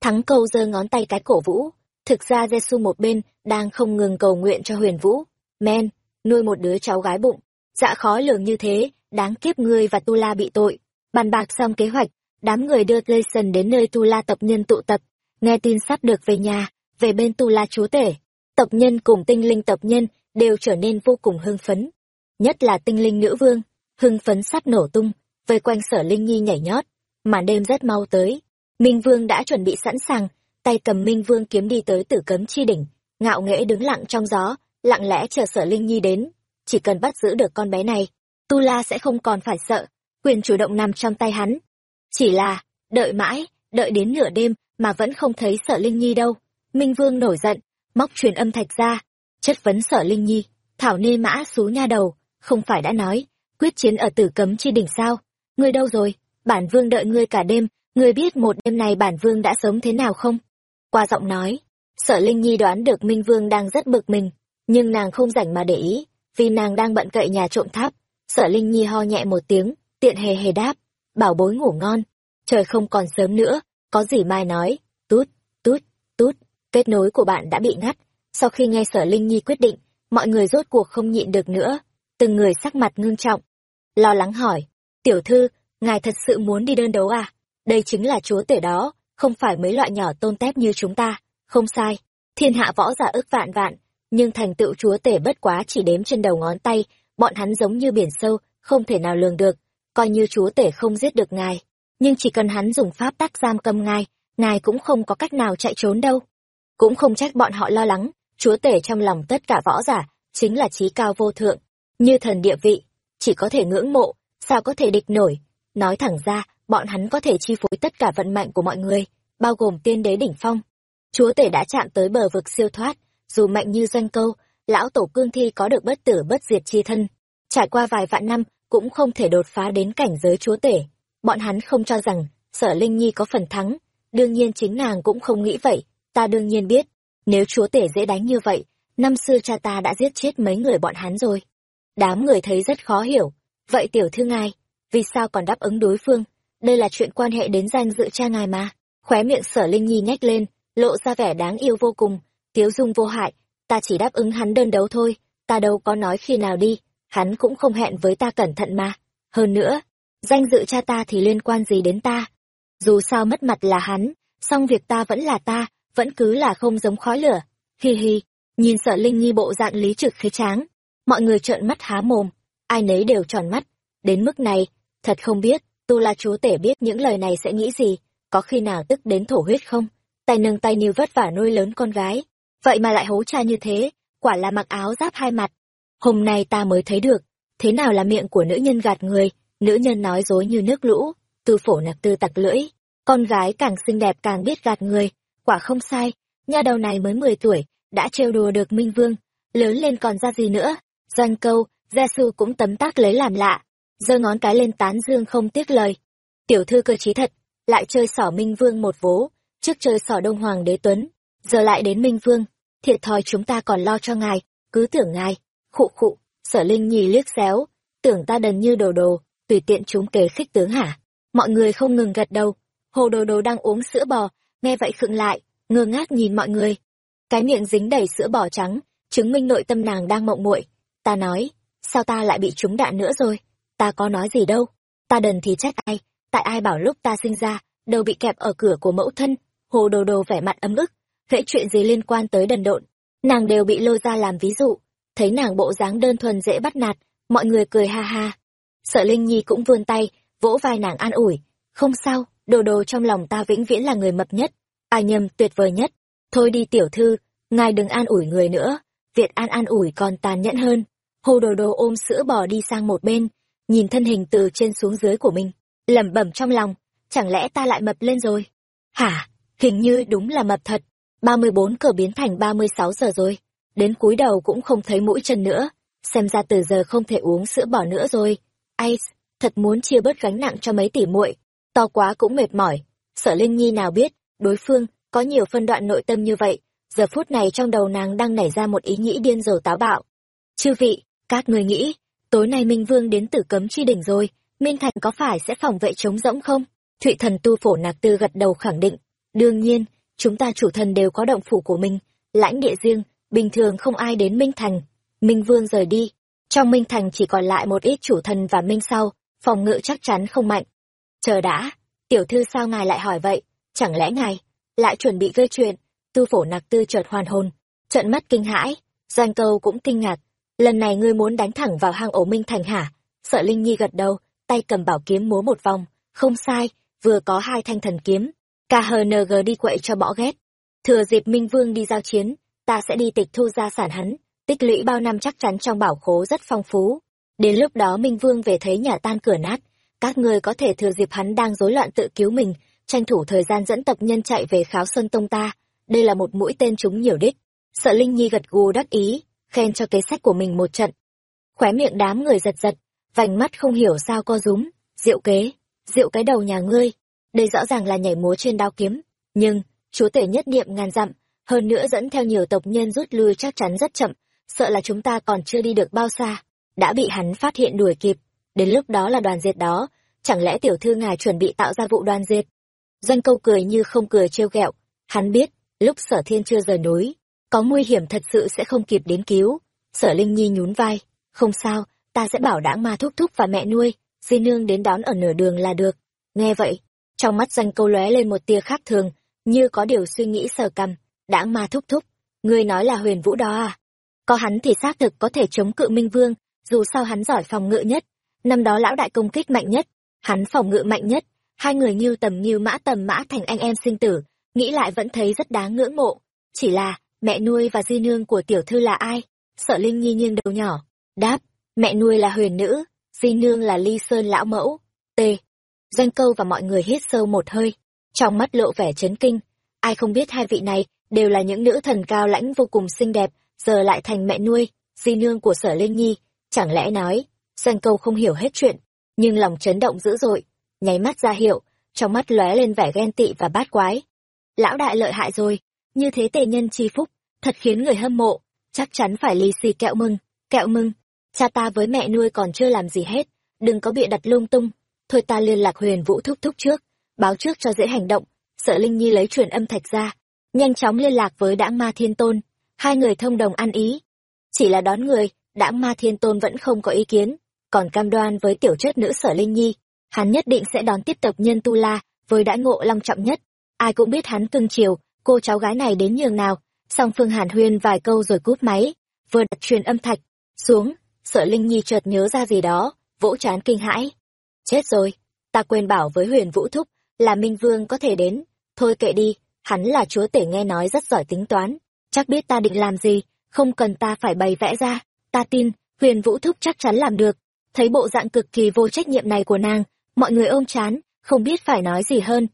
Thắng câu giơ ngón tay cái cổ vũ, thực ra giê xu một bên đang không ngừng cầu nguyện cho huyền vũ. Men, nuôi một đứa cháu gái bụng. Dạ khó lường như thế, đáng kiếp ngươi và tu la bị tội. Bàn bạc xong kế hoạch, đám người đưa Jason đến nơi tu la tập nhân tụ tập. Nghe tin sắp được về nhà về bên tu la chúa tể tộc nhân cùng tinh linh tộc nhân đều trở nên vô cùng hưng phấn nhất là tinh linh nữ vương hưng phấn sắp nổ tung vây quanh sở linh nhi nhảy nhót màn đêm rất mau tới minh vương đã chuẩn bị sẵn sàng tay cầm minh vương kiếm đi tới tử cấm chi đỉnh ngạo nghễ đứng lặng trong gió lặng lẽ chờ sở Linh Nhi đến. Chỉ cần bắt giữ được con bé này, Tu La sẽ không còn phải sợ, quyền chủ động nằm trong tay hắn. Chỉ là, đợi mãi, đợi đến nửa đêm mà vẫn không thấy sở Linh Nhi đâu. Minh Vương nổi giận, móc truyền âm thạch ra, chất vấn sở Linh Nhi, thảo nê mã xú nha đầu, không phải đã nói, quyết chiến ở tử cấm chi đỉnh sao? Ngươi đâu rồi? Bản vương đợi ngươi cả đêm, ngươi biết một đêm này bản vương đã sống thế nào không? Qua giọng nói, sở Linh Nhi đoán được Minh Vương đang rất bực mình, nhưng nàng không rảnh mà để ý, vì nàng đang bận cậy nhà trộm tháp. Sở Linh Nhi ho nhẹ một tiếng, tiện hề hề đáp, bảo bối ngủ ngon, trời không còn sớm nữa, có gì mai nói, tút, tút, tút, kết nối của bạn đã bị ngắt. Sau khi nghe sở Linh Nhi quyết định, mọi người rốt cuộc không nhịn được nữa, từng người sắc mặt ngưng trọng. Lo lắng hỏi, tiểu thư, ngài thật sự muốn đi đơn đấu à? Đây chính là chúa tể đó, không phải mấy loại nhỏ tôn tép như chúng ta, không sai. Thiên hạ võ giả ức vạn vạn, nhưng thành tựu chúa tể bất quá chỉ đếm trên đầu ngón tay, bọn hắn giống như biển sâu, không thể nào lường được, coi như chúa tể không giết được ngài. Nhưng chỉ cần hắn dùng pháp tắc giam cầm ngài, ngài cũng không có cách nào chạy trốn đâu. Cũng không trách bọn họ lo lắng, chúa tể trong lòng tất cả võ giả, chính là trí cao vô thượng, như thần địa vị, chỉ có thể ngưỡng mộ, sao có thể địch nổi. Nói thẳng ra, bọn hắn có thể chi phối tất cả vận mệnh của mọi người, bao gồm tiên đế đỉnh phong. Chúa tể đã chạm tới bờ vực siêu thoát, dù mạnh như doanh câu, lão tổ cương thi có được bất tử bất diệt chi thân. Trải qua vài vạn năm, cũng không thể đột phá đến cảnh giới chúa tể. Bọn hắn không cho rằng, sở Linh Nhi có phần thắng. Đương nhiên chính nàng cũng không nghĩ vậy, ta đương nhiên biết. Nếu chúa tể dễ đánh như vậy, năm xưa cha ta đã giết chết mấy người bọn hắn rồi. Đám người thấy rất khó hiểu. Vậy tiểu thư ngài, vì sao còn đáp ứng đối phương? Đây là chuyện quan hệ đến danh dự cha ngài mà. Khóe miệng sở Linh Nhi nhếch lên, lộ ra vẻ đáng yêu vô cùng, tiếu dung vô hại. Ta chỉ đáp ứng hắn đơn đấu thôi, ta đâu có nói khi nào đi, hắn cũng không hẹn với ta cẩn thận mà. Hơn nữa, danh dự cha ta thì liên quan gì đến ta? Dù sao mất mặt là hắn, song việc ta vẫn là ta, vẫn cứ là không giống khói lửa. Hi hi, nhìn sợ Linh Nhi bộ dạng lý trực khí tráng. Mọi người trợn mắt há mồm, ai nấy đều tròn mắt. Đến mức này, thật không biết, tu la chúa tể biết những lời này sẽ nghĩ gì, có khi nào tức đến thổ huyết không? Tay nâng tay như vất vả nuôi lớn con gái, vậy mà lại hố cha như thế, quả là mặc áo giáp hai mặt. Hôm nay ta mới thấy được, thế nào là miệng của nữ nhân gạt người, nữ nhân nói dối như nước lũ, tư phổ nạp tư tặc lưỡi, con gái càng xinh đẹp càng biết gạt người, quả không sai, nha đầu này mới 10 tuổi, đã trêu đùa được Minh Vương, lớn lên còn ra gì nữa, doanh câu, gia sư cũng tấm tác lấy làm lạ, giơ ngón cái lên tán dương không tiếc lời. Tiểu thư cơ trí thật, lại chơi sỏ Minh Vương một vố, trước chơi sỏ Đông Hoàng đế Tuấn, giờ lại đến Minh Vương, thiệt thòi chúng ta còn lo cho ngài, cứ tưởng ngài, khụ khụ, sở Linh nhì liếc xéo, tưởng ta đần như đồ đồ, tùy tiện chúng kế khích tướng hả? Mọi người không ngừng gật đầu, hồ đồ đồ đang uống sữa bò, nghe vậy khựng lại, ngơ ngác nhìn mọi người. Cái miệng dính đầy sữa bò trắng, chứng minh nội tâm nàng đang mộng muội. Ta nói, sao ta lại bị trúng đạn nữa rồi? Ta có nói gì đâu, ta đần thì trách ai, tại ai bảo lúc ta sinh ra, đầu bị kẹp ở cửa của mẫu thân, hồ đồ đồ vẻ mặt ấm ức, hễ chuyện gì liên quan tới đần độn, nàng đều bị lôi ra làm ví dụ, thấy nàng bộ dáng đơn thuần dễ bắt nạt, mọi người cười ha ha. Sợ Linh Nhi cũng vươn tay, vỗ vai nàng an ủi, không sao, đồ đồ trong lòng ta vĩnh viễn là người mập nhất, a nhầm tuyệt vời nhất. Thôi đi tiểu thư, ngài đừng an ủi người nữa, Việt An an ủi còn tàn nhẫn hơn. Hồ đồ đồ ôm sữa bò đi sang một bên, nhìn thân hình từ trên xuống dưới của mình, lẩm bẩm trong lòng, chẳng lẽ ta lại mập lên rồi? Hả, hình như đúng là mập thật, 34 cờ biến thành 36 giờ rồi, đến cúi đầu cũng không thấy mũi chân nữa, xem ra từ giờ không thể uống sữa bò nữa rồi. ai thật muốn chia bớt gánh nặng cho mấy tỷ muội, to quá cũng mệt mỏi. Sở Linh Nhi nào biết, đối phương có nhiều phân đoạn nội tâm như vậy, giờ phút này trong đầu nàng đang nảy ra một ý nghĩ điên rồ táo bạo. Chư vị, các người nghĩ, tối nay Minh Vương đến tử cấm chi đỉnh rồi, Minh Thành có phải sẽ phòng vệ chống rỗng không? Thụy thần tu phổ nạc tư gật đầu khẳng định. Đương nhiên, chúng ta chủ thần đều có động phủ của mình, lãnh địa riêng, bình thường không ai đến Minh Thành. Minh Vương rời đi, trong Minh Thành chỉ còn lại một ít chủ thần và Minh sau, phòng ngự chắc chắn không mạnh. Chờ đã, tiểu thư sao ngài lại hỏi vậy? Chẳng lẽ ngài lại chuẩn bị gây chuyện? Tu phổ nặc tư chợt hoàn hồn, trận mắt kinh hãi, doanh câu cũng kinh ngạc. Lần này ngươi muốn đánh thẳng vào hang ổ Minh Thành hả? Sợ Linh Nhi gật đầu, tay cầm bảo kiếm múa một vòng, không sai, vừa có hai thanh thần kiếm, KHNG đi quậy cho bỏ ghét. Thừa dịp Minh Vương đi giao chiến, ta sẽ đi tịch thu gia sản hắn, tích lũy bao năm chắc chắn trong bảo khố rất phong phú. Đến lúc đó Minh Vương về thấy nhà tan cửa nát, các ngươi có thể thừa dịp hắn đang rối loạn tự cứu mình, tranh thủ thời gian dẫn tộc nhân chạy về kháo sơn tông ta. Đây là một mũi tên chúng nhiều đích. Sợ Linh Nhi gật gù đắc ý, khen cho kế sách của mình một trận. Khóe miệng đám người giật giật, vành mắt không hiểu sao co rúm, diệu kế, diệu cái đầu nhà ngươi. Đây rõ ràng là nhảy múa trên đao kiếm, nhưng, chúa tể nhất niệm ngàn dặm, hơn nữa dẫn theo nhiều tộc nhân rút lui chắc chắn rất chậm, sợ là chúng ta còn chưa đi được bao xa, đã bị hắn phát hiện đuổi kịp, đến lúc đó là đoàn diệt đó, chẳng lẽ tiểu thư ngài chuẩn bị tạo ra vụ đoàn diệt? Doanh câu cười như không cười trêu ghẹo, hắn biết, lúc sở thiên chưa rời núi, có nguy hiểm thật sự sẽ không kịp đến cứu. Sở Linh Nhi nhún vai, không sao, ta sẽ bảo đãng ma thúc thúc và mẹ nuôi, di nương đến đón ở nửa đường là được. Nghe vậy, trong mắt danh câu lóe lên một tia khác thường, như có điều suy nghĩ sờ cầm, đãng ma thúc thúc, ngươi nói là huyền vũ đó à? Có hắn thì xác thực có thể chống cự minh vương, dù sao hắn giỏi phòng ngự nhất. Năm đó lão đại công kích mạnh nhất, hắn phòng ngự mạnh nhất, hai người như tầm như mã tầm mã thành anh em sinh tử, nghĩ lại vẫn thấy rất đáng ngưỡng mộ. Chỉ là, mẹ nuôi và di nương của tiểu thư là ai? Sợ Linh Nhi nghiêng đầu nhỏ, đáp, mẹ nuôi là huyền nữ, di nương là ly sơn lão mẫu. T. Doanh câu và mọi người hít sâu một hơi, trong mắt lộ vẻ chấn kinh. Ai không biết hai vị này đều là những nữ thần cao lãnh vô cùng xinh đẹp, giờ lại thành mẹ nuôi, di nương của sở Linh Nhi. Chẳng lẽ nói, doanh câu không hiểu hết chuyện, nhưng lòng chấn động dữ dội, nháy mắt ra hiệu, trong mắt lóe lên vẻ ghen tị và bát quái. Lão đại lợi hại rồi, như thế tề nhân chi phúc, thật khiến người hâm mộ, chắc chắn phải lì xì kẹo mừng, kẹo mừng. Cha ta với mẹ nuôi còn chưa làm gì hết, đừng có bịa đặt lung tung, thôi ta liên lạc huyền vũ thúc thúc trước, báo trước cho dễ hành động, sợ Linh Nhi lấy truyền âm thạch ra, nhanh chóng liên lạc với đãng ma thiên tôn, hai người thông đồng ăn ý. Chỉ là đón người, đãng ma thiên tôn vẫn không có ý kiến, còn cam đoan với tiểu chất nữ sở Linh Nhi, hắn nhất định sẽ đón tiếp tộc nhân Tu La với đãi ngộ long trọng nhất. Ai cũng biết hắn cưng chiều, cô cháu gái này đến nhường nào, song phương hàn huyên vài câu rồi cúp máy, vừa đặt truyền âm thạch, xuống, sở Linh Nhi chợt nhớ ra gì đó, vỗ chán kinh hãi. Chết rồi, ta quên bảo với huyền vũ thúc, là Minh Vương có thể đến, thôi kệ đi, hắn là chúa tể nghe nói rất giỏi tính toán, chắc biết ta định làm gì, không cần ta phải bày vẽ ra, ta tin, huyền vũ thúc chắc chắn làm được. Thấy bộ dạng cực kỳ vô trách nhiệm này của nàng, mọi người ôm chán, không biết phải nói gì hơn.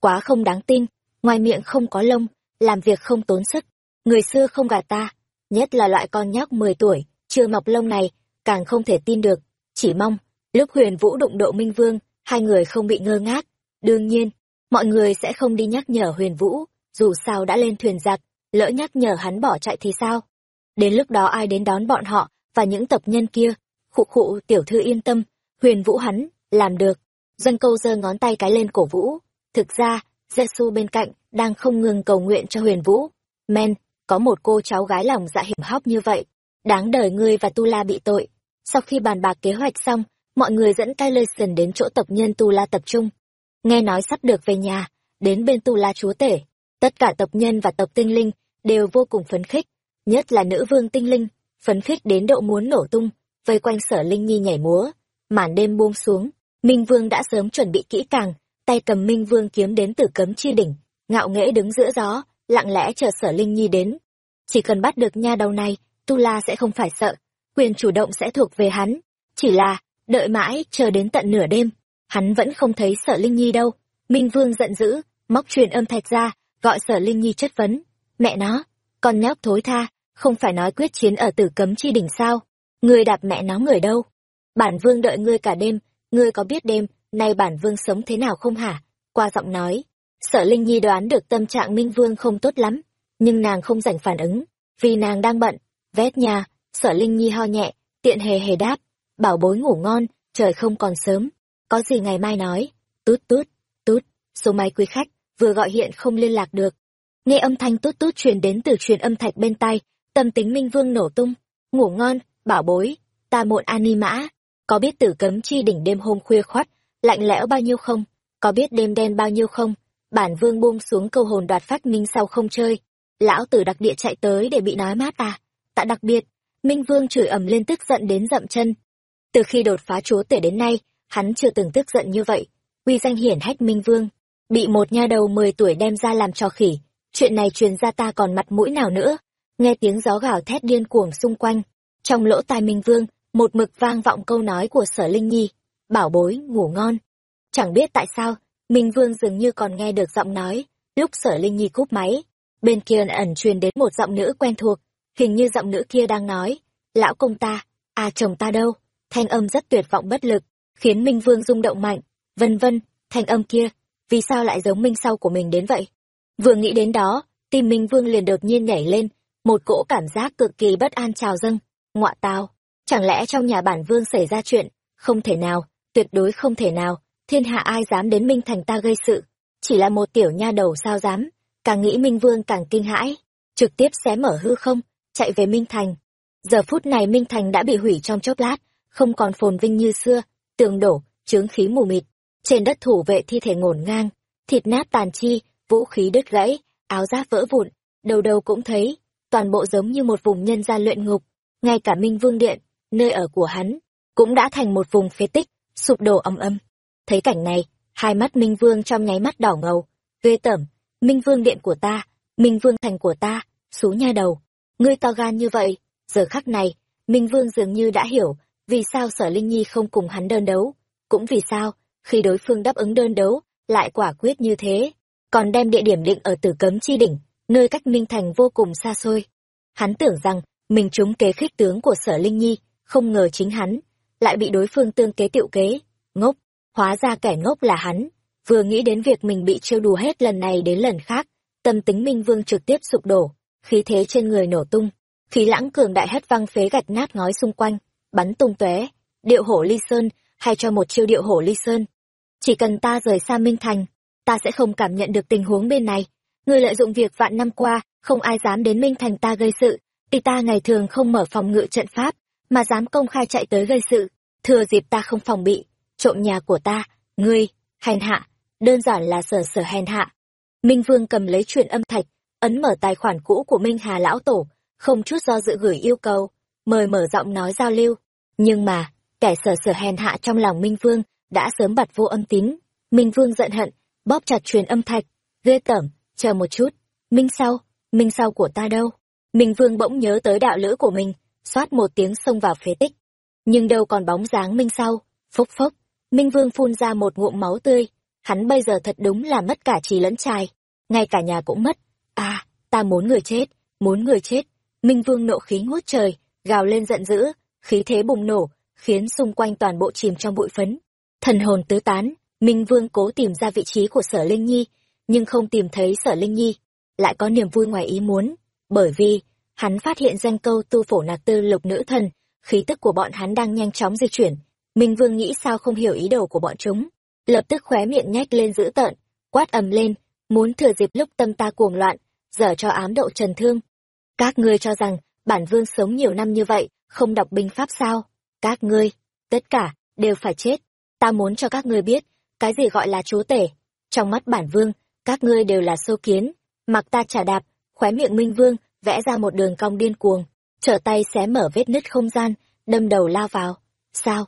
Quá không đáng tin, ngoài miệng không có lông, làm việc không tốn sức. Người xưa không gạt ta, nhất là loại con nhóc 10 tuổi, chưa mọc lông này, càng không thể tin được. Chỉ mong, lúc huyền vũ đụng độ Minh Vương, hai người không bị ngơ ngác. Đương nhiên, mọi người sẽ không đi nhắc nhở huyền vũ, dù sao đã lên thuyền giặc, lỡ nhắc nhở hắn bỏ chạy thì sao? Đến lúc đó ai đến đón bọn họ, và những tập nhân kia? Khụ khụ tiểu thư yên tâm, huyền vũ hắn, làm được. Dân câu giơ ngón tay cái lên cổ vũ. Thực ra, Giê-xu bên cạnh, đang không ngừng cầu nguyện cho huyền vũ. Men, có một cô cháu gái lòng dạ hiểm hóc như vậy. Đáng đời ngươi và Tu La bị tội. Sau khi bàn bạc kế hoạch xong, mọi người dẫn Tylerson đến chỗ tộc nhân Tu La tập trung. Nghe nói sắp được về nhà, đến bên Tu La chúa tể. Tất cả tộc nhân và tộc tinh linh đều vô cùng phấn khích, nhất là nữ vương tinh linh, phấn khích đến độ muốn nổ tung, vây quanh sở linh nhi nhảy múa. Màn đêm buông xuống, Minh Vương đã sớm chuẩn bị kỹ càng, tay cầm Minh Vương kiếm đến từ cấm chi đỉnh, ngạo nghễ đứng giữa gió, lặng lẽ chờ sở Linh Nhi đến. Chỉ cần bắt được nha đầu này, Tu La sẽ không phải sợ, quyền chủ động sẽ thuộc về hắn. Chỉ là, đợi mãi, chờ đến tận nửa đêm, hắn vẫn không thấy sở Linh Nhi đâu. Minh Vương giận dữ, móc truyền âm thạch ra, gọi sở Linh Nhi chất vấn. Mẹ nó, con nhóc thối tha, không phải nói quyết chiến ở tử cấm chi đỉnh sao? Ngươi đạp mẹ nó người đâu? Bản vương đợi ngươi cả đêm, ngươi có biết đêm, nay bản vương sống thế nào không hả? Qua giọng nói, Sở Linh Nhi đoán được tâm trạng Minh Vương không tốt lắm, nhưng nàng không rảnh phản ứng, vì nàng đang bận. Vét nhà, Sở Linh Nhi ho nhẹ, tiện hề hề đáp, bảo bối ngủ ngon, trời không còn sớm, có gì ngày mai nói. Tút tút, tút, số máy quý khách, vừa gọi hiện không liên lạc được. Nghe âm thanh tút tút truyền đến từ truyền âm thạch bên tai, tâm tính Minh Vương nổ tung. Ngủ ngon, bảo bối, ta muộn ani mã, có biết tử cấm chi đỉnh đêm hôm khuya khoắt, lạnh lẽo bao nhiêu không? Có biết đêm đen bao nhiêu không? bản vương buông xuống câu hồn đoạt phát minh sau không chơi. Lão tử đặc địa chạy tới để bị nói mát à tạ đặc biệt minh vương chửi ầm lên tức giận đến dậm chân. Từ khi đột phá chúa tể đến nay hắn chưa từng tức giận như vậy. Uy danh hiển hách minh vương. Bị một nha đầu mười tuổi đem ra làm cho khỉ. Chuyện này truyền ra ta còn mặt mũi nào nữa. Nghe tiếng gió gào thét điên cuồng xung quanh. Trong lỗ tai Minh Vương, một mực vang vọng câu nói của sở Linh Nhi, bảo bối, ngủ ngon. Chẳng biết tại sao, Minh Vương dường như còn nghe được giọng nói, lúc sở Linh Nhi cúp máy, bên kia ẩn truyền đến một giọng nữ quen thuộc, hình như giọng nữ kia đang nói, lão công ta, à chồng ta đâu, thanh âm rất tuyệt vọng bất lực, khiến Minh Vương rung động mạnh, vân vân, thanh âm kia, vì sao lại giống Minh sau của mình đến vậy? Vừa nghĩ đến đó, tim Minh Vương liền đột nhiên nhảy lên, một cỗ cảm giác cực kỳ bất an trào dâng, ngọa tao, chẳng lẽ trong nhà bản Vương xảy ra chuyện, không thể nào, tuyệt đối không thể nào, thiên hạ ai dám đến Minh Thành ta gây sự, chỉ là một tiểu nha đầu sao dám, càng nghĩ Minh Vương càng kinh hãi, trực tiếp xé mở hư không, chạy về Minh Thành. Giờ phút này Minh Thành đã bị hủy trong chốc lát, không còn phồn vinh như xưa, tường đổ, chướng khí mù mịt, trên đất thủ vệ thi thể ngổn ngang, thịt nát tàn chi, vũ khí đứt gãy, áo giáp vỡ vụn, đầu đầu cũng thấy, toàn bộ giống như một vùng nhân gian luyện ngục, ngay cả Minh Vương Điện, nơi ở của hắn, cũng đã thành một vùng phế tích, sụp đổ âm âm. Thấy cảnh này, hai mắt Minh Vương trong nháy mắt đỏ ngầu, ghê tởm, Minh Vương Điện của ta, Minh Vương Thành của ta, xú nha đầu, ngươi to gan như vậy, giờ khắc này, Minh Vương dường như đã hiểu, vì sao sở Linh Nhi không cùng hắn đơn đấu, cũng vì sao, khi đối phương đáp ứng đơn đấu, lại quả quyết như thế, còn đem địa điểm định ở tử cấm chi đỉnh, nơi cách Minh Thành vô cùng xa xôi. Hắn tưởng rằng, mình trúng kế khích tướng của sở Linh Nhi, không ngờ chính hắn, lại bị đối phương tương kế tiệu kế, ngốc, hóa ra kẻ ngốc là hắn, vừa nghĩ đến việc mình bị trêu đùa hết lần này đến lần khác, tâm tính Minh Vương trực tiếp sụp đổ, khí thế trên người nổ tung, khí lãng cường đại hất văng phế gạch nát ngói xung quanh, bắn tung tóe, điệu hổ ly sơn, hay cho một chiêu điệu hổ ly sơn. Chỉ cần ta rời xa Minh Thành, ta sẽ không cảm nhận được tình huống bên này. Ngươi lợi dụng việc vạn năm qua, không ai dám đến Minh Thành ta gây sự, Tuy ta ngày thường không mở phòng ngự trận pháp, mà dám công khai chạy tới gây sự, thừa dịp ta không phòng bị, trộm nhà của ta, ngươi, hèn hạ, đơn giản là sở sở hèn hạ. Minh Vương cầm lấy truyền âm thạch, ấn mở tài khoản cũ của Minh Hà Lão Tổ, không chút do dự gửi yêu cầu, mời mở giọng nói giao lưu. Nhưng mà, kẻ sở sở hèn hạ trong lòng Minh Vương đã sớm bật vô âm tín. Minh Vương giận hận, bóp chặt truyền âm thạch, ghê tởm, chờ một chút, Minh sau, Minh sau của ta đâu? Minh Vương bỗng nhớ tới đạo lữ của mình, xoát một tiếng xông vào phế tích. Nhưng đâu còn bóng dáng Minh sau, phốc phốc, Minh Vương phun ra một ngụm máu tươi, hắn bây giờ thật đúng là mất cả trí lẫn trai, ngay cả nhà cũng mất. À, ta muốn người chết, muốn người chết. Minh Vương nộ khí ngút trời, gào lên giận dữ, khí thế bùng nổ, khiến xung quanh toàn bộ chìm trong bụi phấn. Thần hồn tứ tán, Minh Vương cố tìm ra vị trí của Sở Linh Nhi, nhưng không tìm thấy Sở Linh Nhi, lại có niềm vui ngoài ý muốn, bởi vì hắn phát hiện danh câu tu phổ nạc tư lục nữ thần, khí tức của bọn hắn đang nhanh chóng di chuyển. Minh Vương nghĩ sao không hiểu ý đồ của bọn chúng, lập tức khóe miệng nhếch lên dữ tợn, quát ầm lên, muốn thừa dịp lúc tâm ta cuồng loạn, dở cho ám độ trần thương. Các ngươi cho rằng, bản vương sống nhiều năm như vậy, không đọc binh pháp sao? Các ngươi, tất cả, đều phải chết. Ta muốn cho các ngươi biết, cái gì gọi là chúa tể. Trong mắt bản vương, các ngươi đều là sâu kiến. Mặc ta trả đạp, khóe miệng minh vương, vẽ ra một đường cong điên cuồng, trở tay xé mở vết nứt không gian, đâm đầu lao vào. Sao?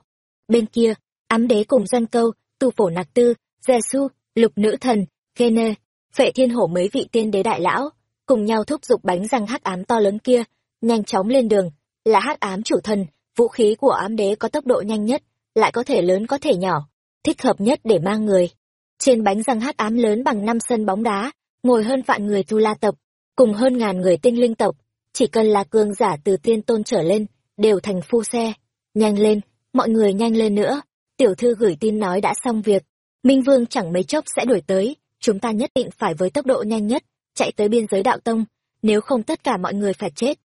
Bên kia, ám đế cùng doanh câu, tu phổ nạc tư, giê su, lục nữ thần, Gene, phệ thiên hổ mấy vị tiên đế đại lão, cùng nhau thúc giục bánh răng hắc ám to lớn kia, nhanh chóng lên đường, là hắc ám chủ thần, vũ khí của ám đế có tốc độ nhanh nhất, lại có thể lớn có thể nhỏ, thích hợp nhất để mang người. Trên bánh răng hắc ám lớn bằng năm sân bóng đá, ngồi hơn vạn người tu la tập cùng hơn ngàn người tinh linh tộc, chỉ cần là cường giả từ tiên tôn trở lên, đều thành phu xe. Nhanh lên, mọi người nhanh lên nữa. Tiểu thư gửi tin nói đã xong việc. Minh Vương chẳng mấy chốc sẽ đuổi tới, chúng ta nhất định phải với tốc độ nhanh nhất, chạy tới biên giới đạo tông, nếu không tất cả mọi người phải chết.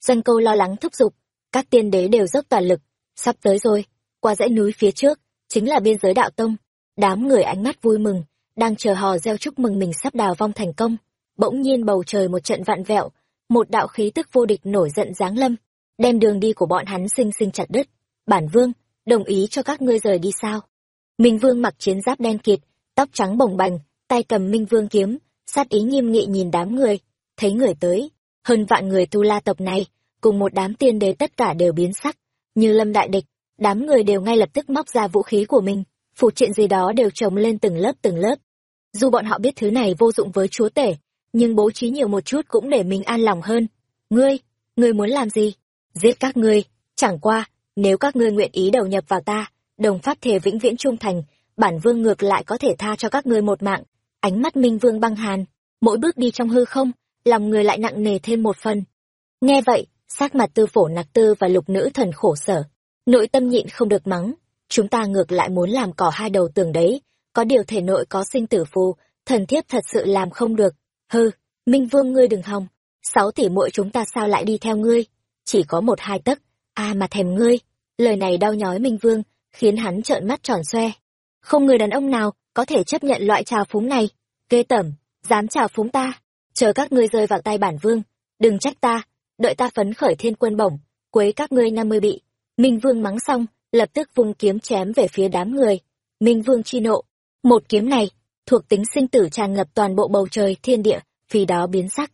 dân câu lo lắng thúc giục, các tiên đế đều dốc toàn lực, sắp tới rồi, qua dãy núi phía trước, chính là biên giới đạo tông. Đám người ánh mắt vui mừng, đang chờ hò reo chúc mừng mình sắp đào vong thành công. Bỗng nhiên bầu trời một trận vạn vẹo, một đạo khí tức vô địch nổi giận giáng lâm, đem đường đi của bọn hắn sinh sinh chặt đứt. Bản vương, đồng ý cho các ngươi rời đi sao? Minh vương mặc chiến giáp đen kịt, tóc trắng bồng bềnh, tay cầm minh vương kiếm, sát ý nghiêm nghị nhìn đám người, thấy người tới, hơn vạn người tu la tộc này, cùng một đám tiên đế tất cả đều biến sắc, như lâm đại địch, đám người đều ngay lập tức móc ra vũ khí của mình, phụ triện gì đó đều trồng lên từng lớp từng lớp. Dù bọn họ biết thứ này vô dụng với chúa tể, nhưng bố trí nhiều một chút cũng để mình an lòng hơn. ngươi ngươi muốn làm gì? Giết các ngươi. Chẳng qua, nếu các ngươi nguyện ý đầu nhập vào ta, đồng pháp thể vĩnh viễn trung thành, bản vương ngược lại có thể tha cho các ngươi một mạng. Ánh mắt minh vương băng hàn, mỗi bước đi trong hư không, lòng người lại nặng nề thêm một phần. Nghe vậy, sắc mặt tư phổ nặc tư và lục nữ thần khổ sở. Nội tâm nhịn không được mắng, chúng ta ngược lại muốn làm cỏ hai đầu tường đấy, có điều thể nội có sinh tử phù, thần thiếp thật sự làm không được hư minh vương ngươi đừng hòng. Sáu tỷ muội chúng ta sao lại đi theo ngươi? Chỉ có một hai tấc. A mà thèm ngươi. Lời này đau nhói minh vương, khiến hắn trợn mắt tròn xoe. Không người đàn ông nào có thể chấp nhận loại trào phúng này. Ghê tởm, dám trào phúng ta. Chờ các ngươi rơi vào tay bản vương. Đừng trách ta. Đợi ta phấn khởi thiên quân bổng, quấy các ngươi năm mươi bị. Minh vương mắng xong, lập tức vung kiếm chém về phía đám người. Minh vương chi nộ. Một kiếm này thuộc tính sinh tử tràn ngập toàn bộ bầu trời, thiên địa, vì đó biến sắc.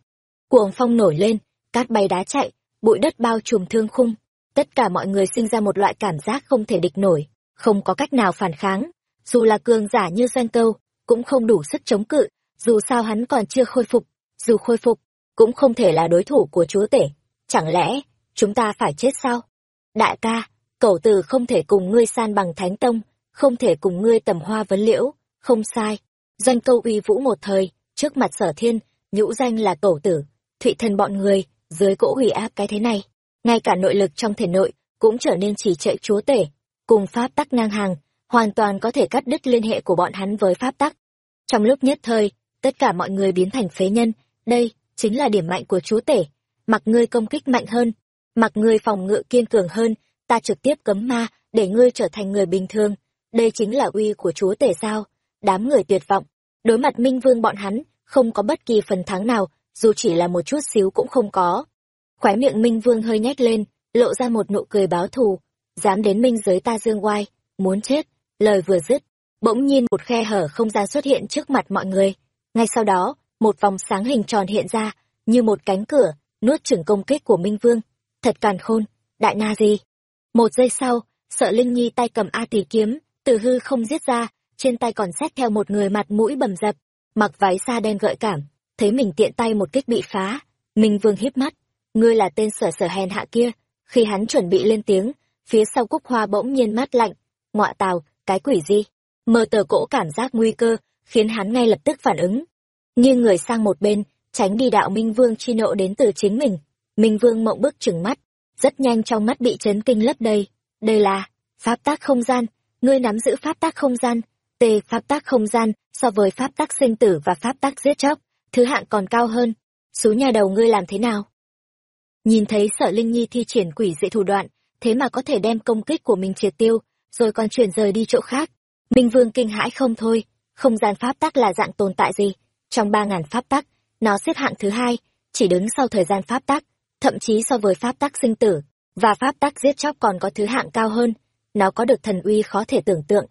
Cuồng phong nổi lên, cát bay đá chạy, bụi đất bao trùm thương khung. Tất cả mọi người sinh ra một loại cảm giác không thể địch nổi, không có cách nào phản kháng. Dù là cường giả như doanh câu, cũng không đủ sức chống cự, dù sao hắn còn chưa khôi phục. Dù khôi phục, cũng không thể là đối thủ của chúa tể. Chẳng lẽ, chúng ta phải chết sao? Đại ca cẩu tử không thể cùng ngươi san bằng thánh tông, không thể cùng ngươi tầm hoa vấn liễu. Không sai doanh câu uy vũ một thời, trước mặt sở thiên, nhũ danh là cẩu tử, thụy thần bọn người, dưới cỗ hủy áp cái thế này. Ngay cả nội lực trong thể nội cũng trở nên chỉ trệ chúa tể, cùng pháp tắc ngang hàng, hoàn toàn có thể cắt đứt liên hệ của bọn hắn với pháp tắc. Trong lúc nhất thời, tất cả mọi người biến thành phế nhân, đây chính là điểm mạnh của chúa tể. Mặc ngươi công kích mạnh hơn, mặc ngươi phòng ngự kiên cường hơn, ta trực tiếp cấm ma để ngươi trở thành người bình thường, đây chính là uy của chúa tể sao? Đám người tuyệt vọng. Đối mặt minh vương bọn hắn, không có bất kỳ phần thắng nào, dù chỉ là một chút xíu cũng không có. Khóe miệng minh vương hơi nhếch lên, lộ ra một nụ cười báo thù. Dám đến minh giới ta dương oai, muốn chết, lời vừa dứt, bỗng nhiên một khe hở không gian xuất hiện trước mặt mọi người. Ngay sau đó, một vòng sáng hình tròn hiện ra, như một cánh cửa, nuốt chửng công kích của minh vương. Thật càn khôn, đại na gì một giây sau, sợ linh nhi tay cầm a tỷ kiếm, từ hư không giết ra trên tay còn xét theo một người mặt mũi bầm dập, mặc váy xa đen gợi cảm, thấy mình tiện tay một kích bị phá. Minh vương híp mắt, ngươi là tên sở sở hèn hạ kia. Khi hắn chuẩn bị lên tiếng, phía sau cúc hoa bỗng nhiên mát lạnh, ngọa tào, cái quỷ gì? Mờ tờ cỗ cảm giác nguy cơ, khiến hắn ngay lập tức phản ứng. Nghiêng người sang một bên, tránh đi đạo minh vương chi nộ đến từ chính mình. Minh vương mộng bước chừng mắt, rất nhanh trong mắt bị chấn kinh lấp đầy. Đây là pháp tác không gian, ngươi nắm giữ pháp tác không gian t pháp tác không gian, so với pháp tác sinh tử và pháp tác giết chóc, thứ hạng còn cao hơn. Số nhà đầu ngươi làm thế nào? Nhìn thấy sở linh nhi thi triển quỷ dị thủ đoạn, thế mà có thể đem công kích của mình triệt tiêu, rồi còn chuyển rời đi chỗ khác. Minh vương kinh hãi không thôi, không gian pháp tắc là dạng tồn tại gì? Trong ba ngàn pháp tắc nó xếp hạng thứ hai, chỉ đứng sau thời gian pháp tắc thậm chí so với pháp tắc sinh tử và pháp tắc giết chóc còn có thứ hạng cao hơn. Nó có được thần uy khó thể tưởng tượng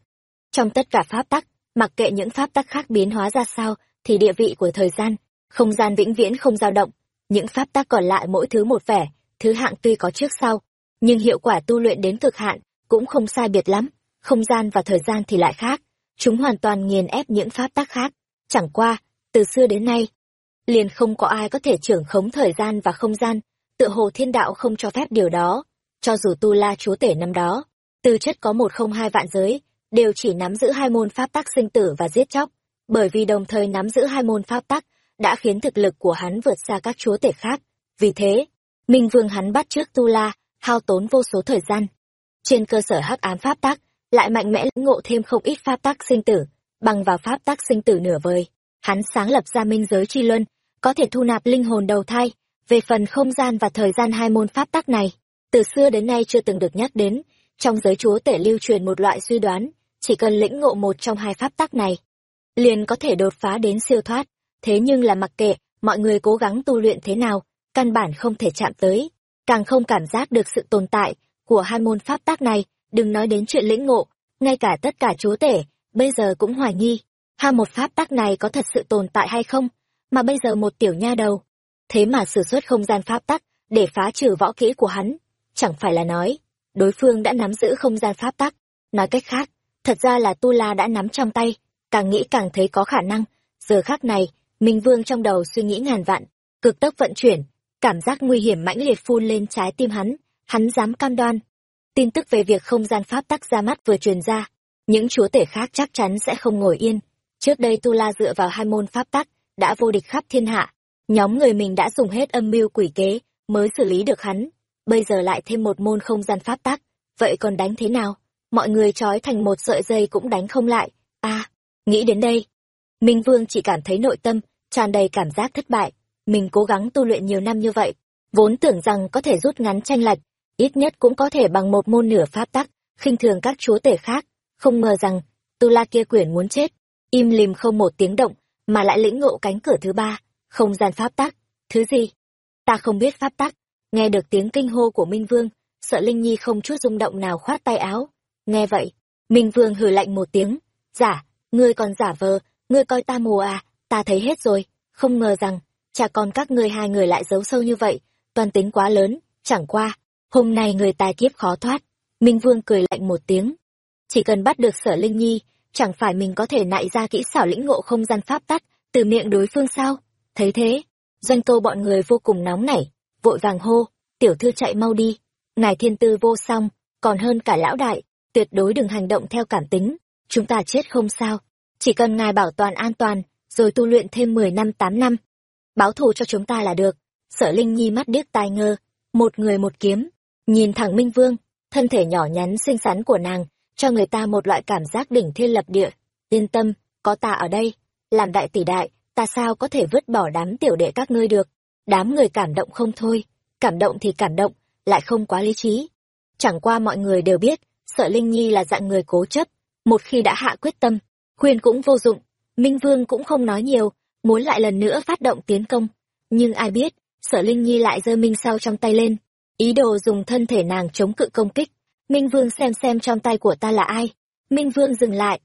trong tất cả pháp tắc, mặc kệ những pháp tắc khác biến hóa ra sao, thì địa vị của thời gian, không gian vĩnh viễn không dao động. Những pháp tắc còn lại mỗi thứ một vẻ, thứ hạng tuy có trước sau, nhưng hiệu quả tu luyện đến cực hạn cũng không sai biệt lắm, không gian và thời gian thì lại khác, chúng hoàn toàn nghiền ép những pháp tắc khác. Chẳng qua, từ xưa đến nay, liền không có ai có thể trưởng khống thời gian và không gian tựa hồ thiên đạo không cho phép điều đó, cho dù tu la chúa tể năm đó, tư chất có một không hai vạn giới đều chỉ nắm giữ hai môn pháp tắc sinh tử và giết chóc, bởi vì đồng thời nắm giữ hai môn pháp tắc đã khiến thực lực của hắn vượt xa các chúa tể khác. Vì thế, minh vương hắn bắt trước tu la, hao tốn vô số thời gian. Trên cơ sở hắc ám pháp tắc, lại mạnh mẽ lĩnh ngộ thêm không ít pháp tắc sinh tử, bằng vào pháp tắc sinh tử nửa vời, hắn sáng lập ra minh giới chi luân, có thể thu nạp linh hồn đầu thai. Về phần không gian và thời gian hai môn pháp tắc này, từ xưa đến nay chưa từng được nhắc đến, trong giới chúa tể lưu truyền một loại suy đoán chỉ cần lĩnh ngộ một trong hai pháp tắc này, liền có thể đột phá đến siêu thoát. Thế nhưng là mặc kệ, mọi người cố gắng tu luyện thế nào, căn bản không thể chạm tới. Càng không cảm giác được sự tồn tại của hai môn pháp tắc này, đừng nói đến chuyện lĩnh ngộ, ngay cả tất cả chúa tể, bây giờ cũng hoài nghi hai một pháp tắc này có thật sự tồn tại hay không? Mà bây giờ một tiểu nha đầu, thế mà sử xuất không gian pháp tắc để phá trừ võ kỹ của hắn, chẳng phải là nói, đối phương đã nắm giữ không gian pháp tắc. Nói cách khác thật ra là tu la đã nắm trong tay, càng nghĩ càng thấy có khả năng. Giờ khác này, minh vương trong đầu suy nghĩ ngàn vạn, cực tốc vận chuyển, cảm giác nguy hiểm mãnh liệt phun lên trái tim hắn hắn dám cam đoan. Tin tức về việc không gian pháp tắc ra mắt vừa truyền ra, những chúa tể khác chắc chắn sẽ không ngồi yên. Trước đây tu la dựa vào hai môn pháp tắc, đã vô địch khắp thiên hạ. Nhóm người mình đã dùng hết âm mưu quỷ kế mới xử lý được hắn. Bây giờ lại thêm một môn không gian pháp tắc, vậy còn đánh thế nào? Mọi người trói thành một sợi dây cũng đánh không lại. A nghĩ đến đây. Minh vương chỉ cảm thấy nội tâm, tràn đầy cảm giác thất bại. Mình cố gắng tu luyện nhiều năm như vậy, vốn tưởng rằng có thể rút ngắn tranh lệch, ít nhất cũng có thể bằng một môn nửa pháp tắc, khinh thường các chúa tể khác. Không ngờ rằng, tu la kia quyển muốn chết. Im lìm không một tiếng động, mà lại lĩnh ngộ cánh cửa thứ ba. Không gian pháp tắc, thứ gì? Ta không biết pháp tắc. Nghe được tiếng kinh hô của minh vương, sợ linh nhi không chút rung động nào khoát tay áo nghe vậy minh vương hừ lạnh một tiếng. Giả ngươi còn giả vờ ngươi coi ta mù à ta thấy hết rồi không ngờ rằng cha con các ngươi hai người lại giấu sâu như vậy toàn tính quá lớn chẳng qua hôm nay người tài kiếp khó thoát. Minh vương cười lạnh một tiếng. Chỉ cần bắt được sở linh nhi chẳng phải mình có thể nại ra kỹ xảo lĩnh ngộ không gian pháp tắt, từ miệng đối phương sao? Thấy thế doanh câu bọn người vô cùng nóng nảy vội vàng hô tiểu thư chạy mau đi ngài thiên tư vô song còn hơn cả lão đại tuyệt đối đừng hành động theo cảm tính. Chúng ta chết không sao. Chỉ cần ngài bảo toàn an toàn, rồi tu luyện thêm mười năm, tám năm. Báo thù cho chúng ta là được. Sở linh nhi mắt điếc tai ngơ. Một người một kiếm. Nhìn thẳng minh vương, thân thể nhỏ nhắn xinh xắn của nàng, cho người ta một loại cảm giác đỉnh thiên lập địa. Yên tâm, có ta ở đây. Làm đại tỷ đại, ta sao có thể vứt bỏ đám tiểu đệ các ngươi được? Đám người cảm động không thôi. Cảm động thì cảm động, lại không quá lý trí. Chẳng qua mọi người đều biết sợ linh nhi là dạng người cố chấp. Một khi đã hạ quyết tâm, khuyên cũng vô dụng. Minh vương cũng không nói nhiều, muốn lại lần nữa phát động tiến công. Nhưng ai biết sở linh nhi lại giơ minh sau trong tay lên. Ý đồ dùng thân thể nàng chống cự công kích, minh vương xem xem trong tay của ta là ai. Minh vương dừng lại.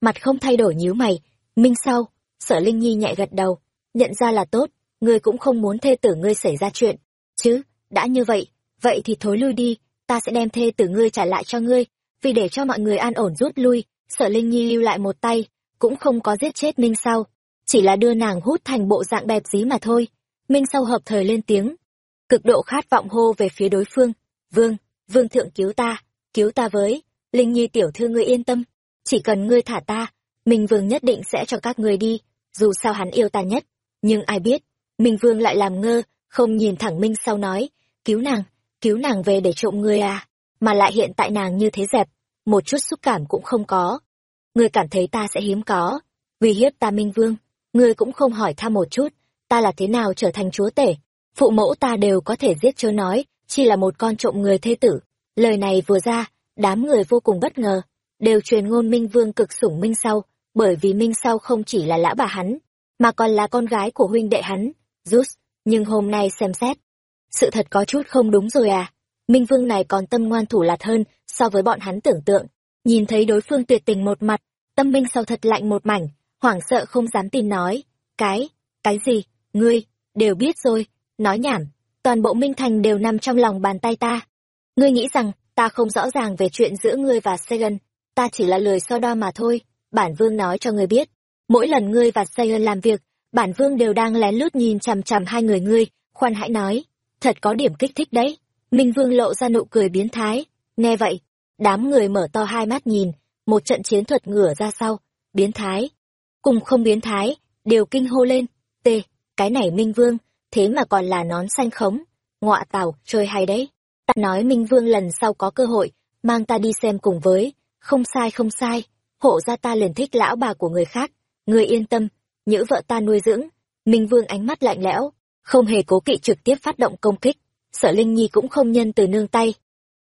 Mặt không thay đổi nhíu mày. Minh sau sở linh nhi nhẹ gật đầu. Nhận ra là tốt, ngươi cũng không muốn thê tử ngươi xảy ra chuyện. Chứ, đã như vậy vậy thì thối lui đi, ta sẽ đem thê tử ngươi trả lại cho ngươi vì để cho mọi người an ổn rút lui sở linh nhi lưu lại một tay, cũng không có giết chết minh sau, chỉ là đưa nàng hút thành bộ dạng đẹp dí mà thôi. Minh sau hợp thời lên tiếng, cực độ khát vọng hô về phía đối phương, vương vương thượng cứu ta cứu ta với, linh nhi tiểu thư ngươi yên tâm, chỉ cần ngươi thả ta, minh vương nhất định sẽ cho các ngươi đi, dù sao hắn yêu ta nhất, nhưng ai biết, minh vương lại làm ngơ, không nhìn thẳng minh sau nói, cứu nàng cứu nàng về để trộm ngươi à mà lại hiện tại nàng như thế dẹp một chút xúc cảm cũng không có. Ngươi cảm thấy ta sẽ hiếm có. Vì hiếp ta minh vương, ngươi cũng không hỏi thăm một chút, ta là thế nào trở thành chúa tể? Phụ mẫu ta đều có thể giết chớ nói, chỉ là một con trộm người thê tử. Lời này vừa ra, đám người vô cùng bất ngờ, đều truyền ngôn minh vương cực sủng minh sau, bởi vì minh sau không chỉ là lã bà hắn, mà còn là con gái của huynh đệ hắn rút nhưng hôm nay xem xét, sự thật có chút không đúng rồi à. Minh vương này còn tâm ngoan thủ lạt hơn so với bọn hắn tưởng tượng nhìn thấy đối phương tuyệt tình một mặt tâm minh sau thật lạnh một mảnh hoảng sợ không dám tin nói cái cái gì ngươi đều biết rồi nói nhảm toàn bộ minh thành đều nằm trong lòng bàn tay ta ngươi nghĩ rằng ta không rõ ràng về chuyện giữa ngươi và Sagan, ta chỉ là lời so đo mà thôi, bản vương nói cho ngươi biết. Mỗi lần ngươi và Sagan làm việc, bản vương đều đang lén lút nhìn chằm chằm hai người ngươi, khoan hãy nói, thật có điểm kích thích đấy. Minh vương lộ ra nụ cười biến thái, nghe vậy, đám người mở to hai mắt nhìn, một trận chiến thuật ngửa ra sau, biến thái. Cùng không biến thái, đều kinh hô lên, t cái này Minh vương, thế mà còn là nón xanh khống, ngọa tàu, chơi hay đấy. Ta nói minh vương lần sau có cơ hội mang ta đi xem cùng với không sai không sai hộ ra ta liền thích lão bà của người khác người yên tâm nhữ vợ ta nuôi dưỡng. Minh vương ánh mắt lạnh lẽo không hề cố kỵ trực tiếp phát động công kích sở linh nhi cũng không nhân từ nương tay.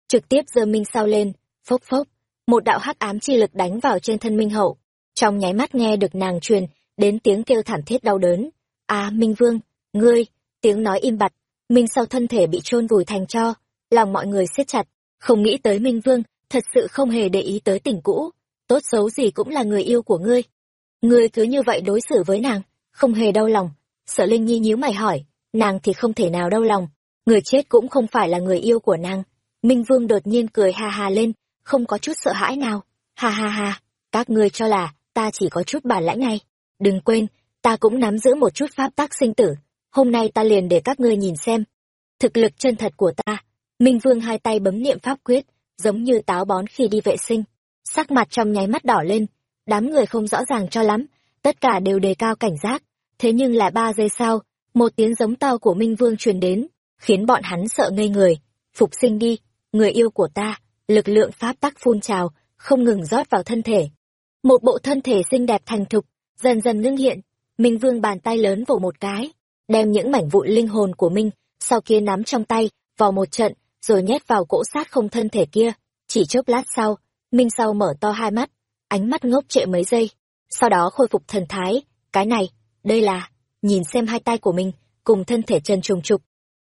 Trực tiếp giơ minh sao lên phốc phốc, một đạo hắc ám chi lực đánh vào trên thân minh hậu. Trong nháy mắt nghe được nàng truyền đến tiếng kêu thảm thiết đau đớn. À minh vương, ngươi, tiếng nói im bặt. Minh sau thân thể bị chôn vùi thành cho, lòng mọi người siết chặt. Không nghĩ tới minh vương, thật sự không hề để ý tới tình cũ. Tốt xấu gì cũng là người yêu của ngươi. Ngươi cứ như vậy đối xử với nàng, không hề đau lòng. Sợ linh nhi nhíu mày hỏi, nàng thì không thể nào đau lòng. Người chết cũng không phải là người yêu của nàng. Minh vương đột nhiên cười ha ha lên không có chút sợ hãi nào. Ha ha ha, các ngươi cho là ta chỉ có chút bản lãnh này. Đừng quên, ta cũng nắm giữ một chút pháp tắc sinh tử. Hôm nay ta liền để các ngươi nhìn xem. Thực lực chân thật của ta. Minh vương hai tay bấm niệm pháp quyết, giống như táo bón khi đi vệ sinh. Sắc mặt trong nháy mắt đỏ lên. Đám người không rõ ràng cho lắm. Tất cả đều đề cao cảnh giác. Thế nhưng là ba giây sau, một tiếng giống to của minh vương truyền đến, khiến bọn hắn sợ ngây người. Phục sinh đi, người yêu của ta lực lượng pháp tắc phun trào, không ngừng rót vào thân thể. Một bộ thân thể xinh đẹp thành thục, dần dần ngưng hiện. Minh vương bàn tay lớn vỗ một cái, đem những mảnh vụn linh hồn của minh sau kia nắm trong tay vào một trận, rồi nhét vào cỗ sát không thân thể kia. Chỉ chớp lát sau, minh sau mở to hai mắt, ánh mắt ngốc trệ mấy giây. Sau đó khôi phục thần thái, cái này, đây là nhìn xem hai tay của mình, cùng thân thể trần trùng trục.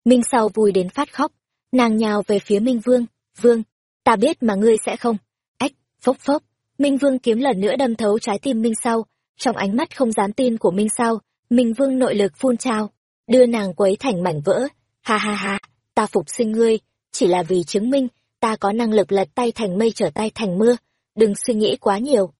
Minh sau vui đến phát khóc, nàng nhào về phía minh vương vương ta biết mà ngươi sẽ không. Ách, phốc phốc. Minh vương kiếm lần nữa đâm thấu trái tim minh sau. Trong ánh mắt không dám tin của minh sau, minh vương nội lực phun trào. Đưa nàng quấy thành mảnh vỡ. Ha ha ha, ta phục sinh ngươi. Chỉ là vì chứng minh, ta có năng lực lật tay thành mây trở tay thành mưa. Đừng suy nghĩ quá nhiều.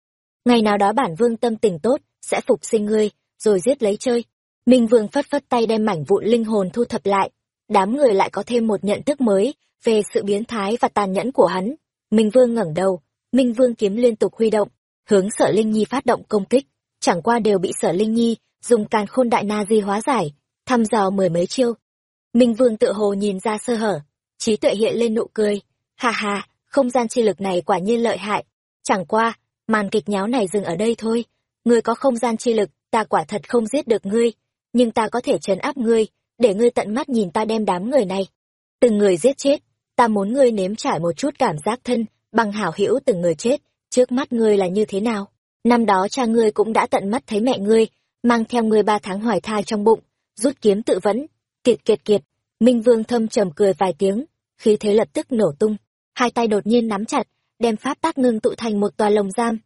Ngày nào đó bản vương tâm tình tốt, sẽ phục sinh ngươi, rồi giết lấy chơi. Minh vương phất phất tay đem mảnh vụn linh hồn thu thập lại. Đám người lại có thêm một nhận thức mới về sự biến thái và tàn nhẫn của hắn, minh vương ngẩng đầu, minh vương kiếm liên tục huy động, hướng sở linh nhi phát động công kích. Chẳng qua đều bị sở linh nhi dùng càn khôn đại na di hóa giải, thăm dò mười mấy chiêu. Minh vương tự hồ nhìn ra sơ hở, trí tuệ hiện lên nụ cười. Hà hà không gian chi lực này quả nhiên lợi hại. Chẳng qua, màn kịch nháo này dừng ở đây thôi. Ngươi có không gian chi lực, ta quả thật không giết được ngươi. Nhưng ta có thể trấn áp ngươi, để ngươi tận mắt nhìn ta đem đám người này. Từng người giết chết ta muốn ngươi nếm trải một chút cảm giác thân, bằng hảo hữu từng người chết, trước mắt ngươi là như thế nào? Năm đó cha ngươi cũng đã tận mắt thấy mẹ ngươi, mang theo ngươi ba tháng hoài thai trong bụng, rút kiếm tự vẫn, kiệt kiệt kiệt. Minh vương thâm trầm cười vài tiếng, khí thế lập tức nổ tung. Hai tay đột nhiên nắm chặt, đem pháp tác ngưng tụ thành một tòa lồng giam.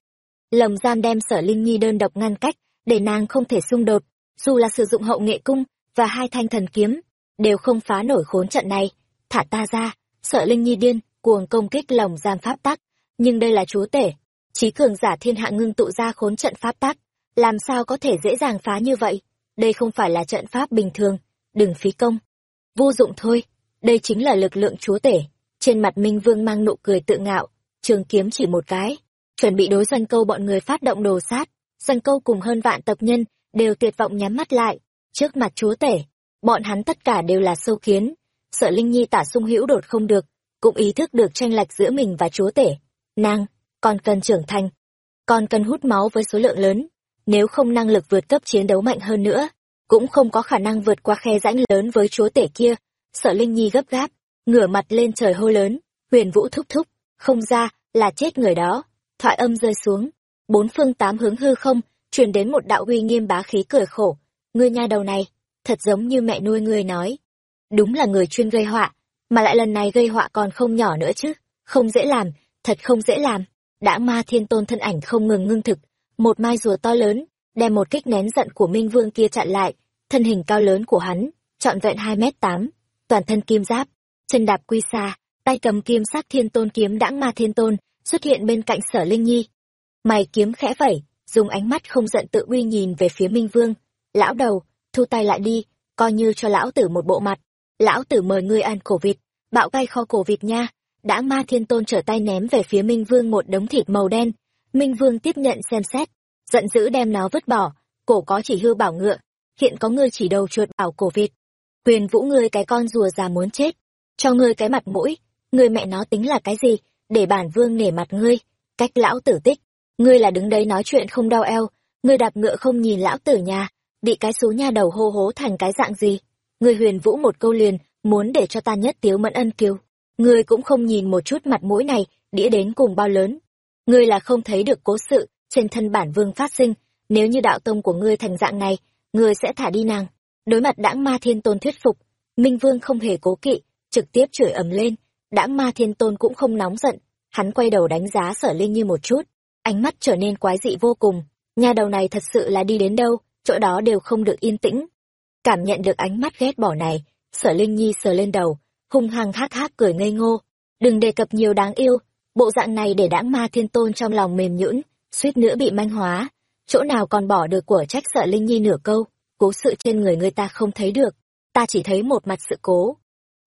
Lồng giam đem sở linh nhi đơn độc ngăn cách, để nàng không thể xung đột. Dù là sử dụng hậu nghệ cung và hai thanh thần kiếm, đều không phá nổi khốn trận này. Thả ta ra sợ linh nhi điên, cuồng công kích lồng giam pháp tắc. Nhưng đây là chúa tể. Trí cường giả thiên hạ ngưng tụ ra khốn trận pháp tắc. Làm sao có thể dễ dàng phá như vậy? Đây không phải là trận pháp bình thường. Đừng phí công. Vô dụng thôi. Đây chính là lực lượng chúa tể. Trên mặt minh vương mang nụ cười tự ngạo. Trường kiếm chỉ một cái. Chuẩn bị đối doanh câu bọn người phát động đồ sát. Doanh câu cùng hơn vạn tập nhân đều tuyệt vọng nhắm mắt lại. Trước mặt chúa tể, bọn hắn tất cả đều là sâu kiến sợ linh nhi tả sung hữu đột không được, cũng ý thức được tranh lệch giữa mình và chúa tể. Nàng còn cần trưởng thành. Còn cần hút máu với số lượng lớn. Nếu không năng lực vượt cấp chiến đấu mạnh hơn nữa, cũng không có khả năng vượt qua khe rãnh lớn với chúa tể kia. Sợ linh nhi gấp gáp, ngửa mặt lên trời hô lớn, huyền vũ thúc thúc, không ra là chết người đó. Thoại âm rơi xuống. Bốn phương tám hướng hư không, truyền đến một đạo uy nghiêm bá khí cười khổ. Ngươi nha đầu này, thật giống như mẹ nuôi ngươi nói đúng là người chuyên gây họa, mà lại lần này gây họa còn không nhỏ nữa chứ, không dễ làm, thật không dễ làm. Đã ma thiên tôn thân ảnh không ngừng ngưng thực, một mai rùa to lớn, đem một kích nén giận của minh vương kia chặn lại, thân hình cao lớn của hắn, trọn vẹn hai mét tám, toàn thân kim giáp, chân đạp quy xa tay cầm kim sát thiên tôn kiếm đãng ma thiên tôn, xuất hiện bên cạnh sở linh nhi. Mày kiếm khẽ vẩy, dùng ánh mắt không giận tự uy nhìn về phía minh vương. Lão đầu, thu tay lại đi, coi như cho lão tử một bộ mặt lão tử mời ngươi ăn cổ vịt, bạo cay kho cổ vịt nha. Đã ma thiên tôn trở tay ném về phía minh vương một đống thịt màu đen. Minh vương tiếp nhận xem xét, giận dữ đem nó vứt bỏ. Cổ có chỉ hư bảo ngựa, hiện có ngươi chỉ đầu chuột bảo cổ vịt. Quyền vũ ngươi cái con rùa già muốn chết, cho ngươi cái mặt mũi. Ngươi mẹ nó tính là cái gì, để bản vương nể mặt ngươi. Cách lão tử tích, ngươi là đứng đấy nói chuyện không đau eo. Ngươi đạp ngựa không nhìn lão tử nhà, bị cái số nha đầu hô hố thành cái dạng gì? Ngươi huyền vũ một câu liền, muốn để cho ta nhất tiếu mẫn ân kiều ngươi cũng không nhìn một chút mặt mũi này, đĩa đến cùng bao lớn. Ngươi là không thấy được cố sự, trên thân bản vương phát sinh. Nếu như đạo tông của ngươi thành dạng này, ngươi sẽ thả đi nàng. Đối mặt đãng ma thiên tôn thuyết phục, minh vương không hề cố kỵ, trực tiếp chửi ầm lên. Đãng ma thiên tôn cũng không nóng giận, hắn quay đầu đánh giá sở linh như một chút. Ánh mắt trở nên quái dị vô cùng. Nhà đầu này thật sự là đi đến đâu, chỗ đó đều không được yên tĩnh cảm nhận được ánh mắt ghét bỏ này sở linh nhi sờ lên đầu hung hăng hắc hắc cười ngây ngô đừng đề cập nhiều đáng yêu bộ dạng này để đãng ma thiên tôn trong lòng mềm nhũn suýt nữa bị manh hóa chỗ nào còn bỏ được của trách sợ linh nhi nửa câu cố sự trên người người ta không thấy được ta chỉ thấy một mặt sự cố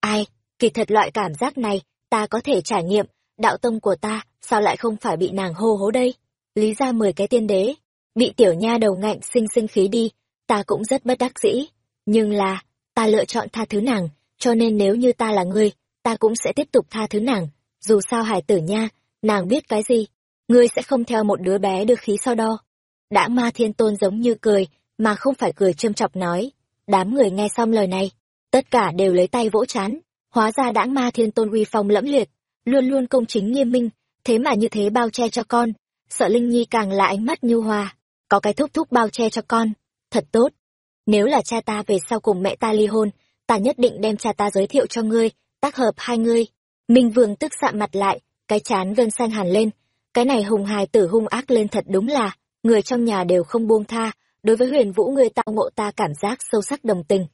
Ai, kỳ thật loại cảm giác này, ta có thể trải nghiệm, đạo tông của ta, sao lại không phải bị nàng hô hố đây? Lý ra mười cái tiên đế, bị tiểu nha đầu ngạnh sinh sinh khí đi, ta cũng rất bất đắc dĩ. Nhưng là, ta lựa chọn tha thứ nàng, cho nên nếu như ta là ngươi, ta cũng sẽ tiếp tục tha thứ nàng. Dù sao hải tử nha, nàng biết cái gì, ngươi sẽ không theo một đứa bé được khí so đo. Đã ma thiên tôn giống như cười, mà không phải cười trâm chọc nói. Đám người nghe xong lời này, tất cả đều lấy tay vỗ chán. Hóa ra đãng ma thiên tôn uy phong lẫm liệt, luôn luôn công chính nghiêm minh, thế mà như thế bao che cho con. Sợ Linh Nhi càng là ánh mắt nhu hòa, có cái thúc thúc bao che cho con, thật tốt. Nếu là cha ta về sau cùng mẹ ta ly hôn, ta nhất định đem cha ta giới thiệu cho ngươi, tác hợp hai ngươi. Minh Vương tức sạm mặt lại, cái chán gân xanh hẳn lên. Cái này hùng hài tử hung ác lên thật đúng là, người trong nhà đều không buông tha, đối với huyền vũ người tạo ngộ ta cảm giác sâu sắc đồng tình.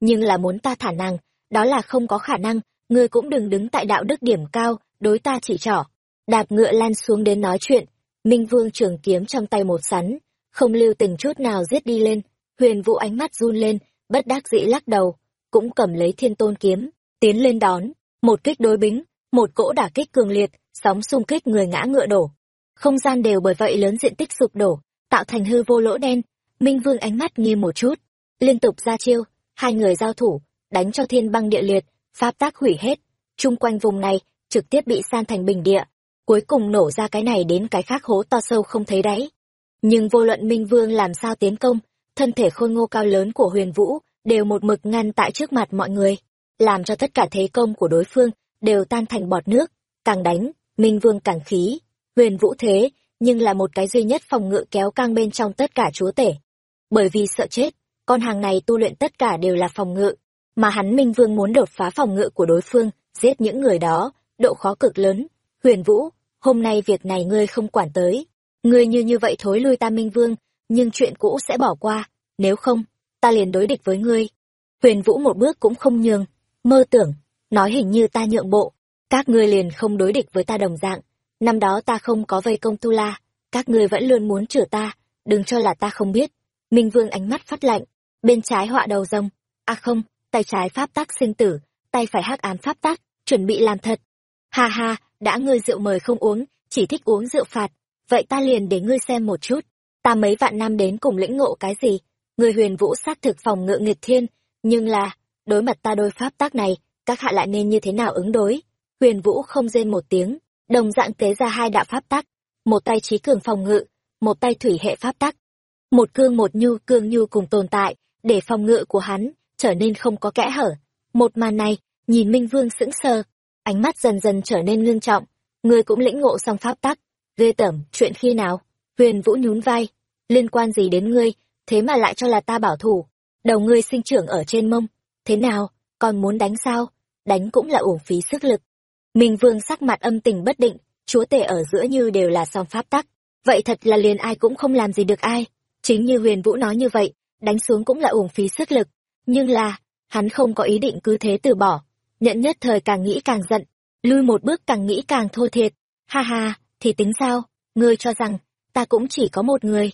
Nhưng là muốn ta thả nàng, đó là không có khả năng, ngươi cũng đừng đứng tại đạo đức điểm cao, đối ta chỉ trỏ. Đạp ngựa lan xuống đến nói chuyện, Minh Vương trường kiếm trong tay một sắn, không lưu tình chút nào giết đi lên, huyền vũ ánh mắt run lên, bất đắc dĩ lắc đầu, cũng cầm lấy thiên tôn kiếm, tiến lên đón, một kích đối bính, một cỗ đả kích cường liệt, sóng xung kích người ngã ngựa đổ. Không gian đều bởi vậy lớn diện tích sụp đổ, tạo thành hư vô lỗ đen, Minh Vương ánh mắt nghiêm một chút, liên tục ra chiêu, hai người giao thủ, đánh cho thiên băng địa liệt, pháp tác hủy hết, chung quanh vùng này trực tiếp bị san thành bình địa, cuối cùng nổ ra cái này đến cái khác hố to sâu không thấy đáy. Nhưng vô luận Minh Vương làm sao tiến công, thân thể khôi ngô cao lớn của Huyền Vũ đều một mực ngăn tại trước mặt mọi người, làm cho tất cả thế công của đối phương đều tan thành bọt nước, càng đánh, Minh Vương càng khí. Huyền Vũ thế, nhưng là một cái duy nhất phòng ngự kéo căng bên trong tất cả chúa tể. Bởi vì sợ chết, con hàng này tu luyện tất cả đều là phòng ngự, mà hắn Minh Vương muốn đột phá phòng ngự của đối phương, giết những người đó, độ khó cực lớn. Huyền Vũ, hôm nay việc này ngươi không quản tới. Ngươi như như vậy thối lui ta Minh Vương, nhưng chuyện cũ sẽ bỏ qua, nếu không, ta liền đối địch với ngươi. Huyền Vũ một bước cũng không nhường, mơ tưởng, nói hình như ta nhượng bộ, các ngươi liền không đối địch với ta đồng dạng. Năm đó ta không có vây công Tu La, các ngươi vẫn luôn muốn chửi ta, đừng cho là ta không biết. Minh Vương ánh mắt phát lạnh, bên trái họa đầu rồng, à không, tay trái pháp tác sinh tử, tay phải hắc ám pháp tác, chuẩn bị làm thật. Ha ha, đã ngươi rượu mời không uống, chỉ thích uống rượu phạt, vậy ta liền để ngươi xem một chút, ta mấy vạn năm đến cùng lĩnh ngộ cái gì. Người huyền vũ xác thực phòng ngự nghịch thiên, nhưng là, đối mặt ta đôi pháp tác này, các hạ lại nên như thế nào ứng đối? Huyền vũ không rên một tiếng, đồng dạng tế ra hai đạo pháp tác, một tay trí cường phòng ngự, một tay thủy hệ pháp tác. Một cương một nhu cương nhu cùng tồn tại, để phòng ngự của hắn trở nên không có kẽ hở. Một màn này, nhìn Minh Vương sững sờ, ánh mắt dần dần trở nên ngưng trọng, người cũng lĩnh ngộ xong pháp tắc. Ghê tởm, chuyện khi nào? Huyền Vũ nhún vai, liên quan gì đến ngươi, thế mà lại cho là ta bảo thủ. Đầu ngươi sinh trưởng ở trên mông, thế nào, còn muốn đánh sao? Đánh cũng là uổng phí sức lực. Minh Vương sắc mặt âm tình bất định, chúa tể ở giữa như đều là song pháp tắc. Vậy thật là liền ai cũng không làm gì được ai. Chính như Huyền Vũ nói như vậy, đánh xuống cũng là uổng phí sức lực. Nhưng là, hắn không có ý định cứ thế từ bỏ. Nhận nhất thời càng nghĩ càng giận, lui một bước càng nghĩ càng thô thiệt. Ha ha, thì tính sao? Ngươi cho rằng, ta cũng chỉ có một người.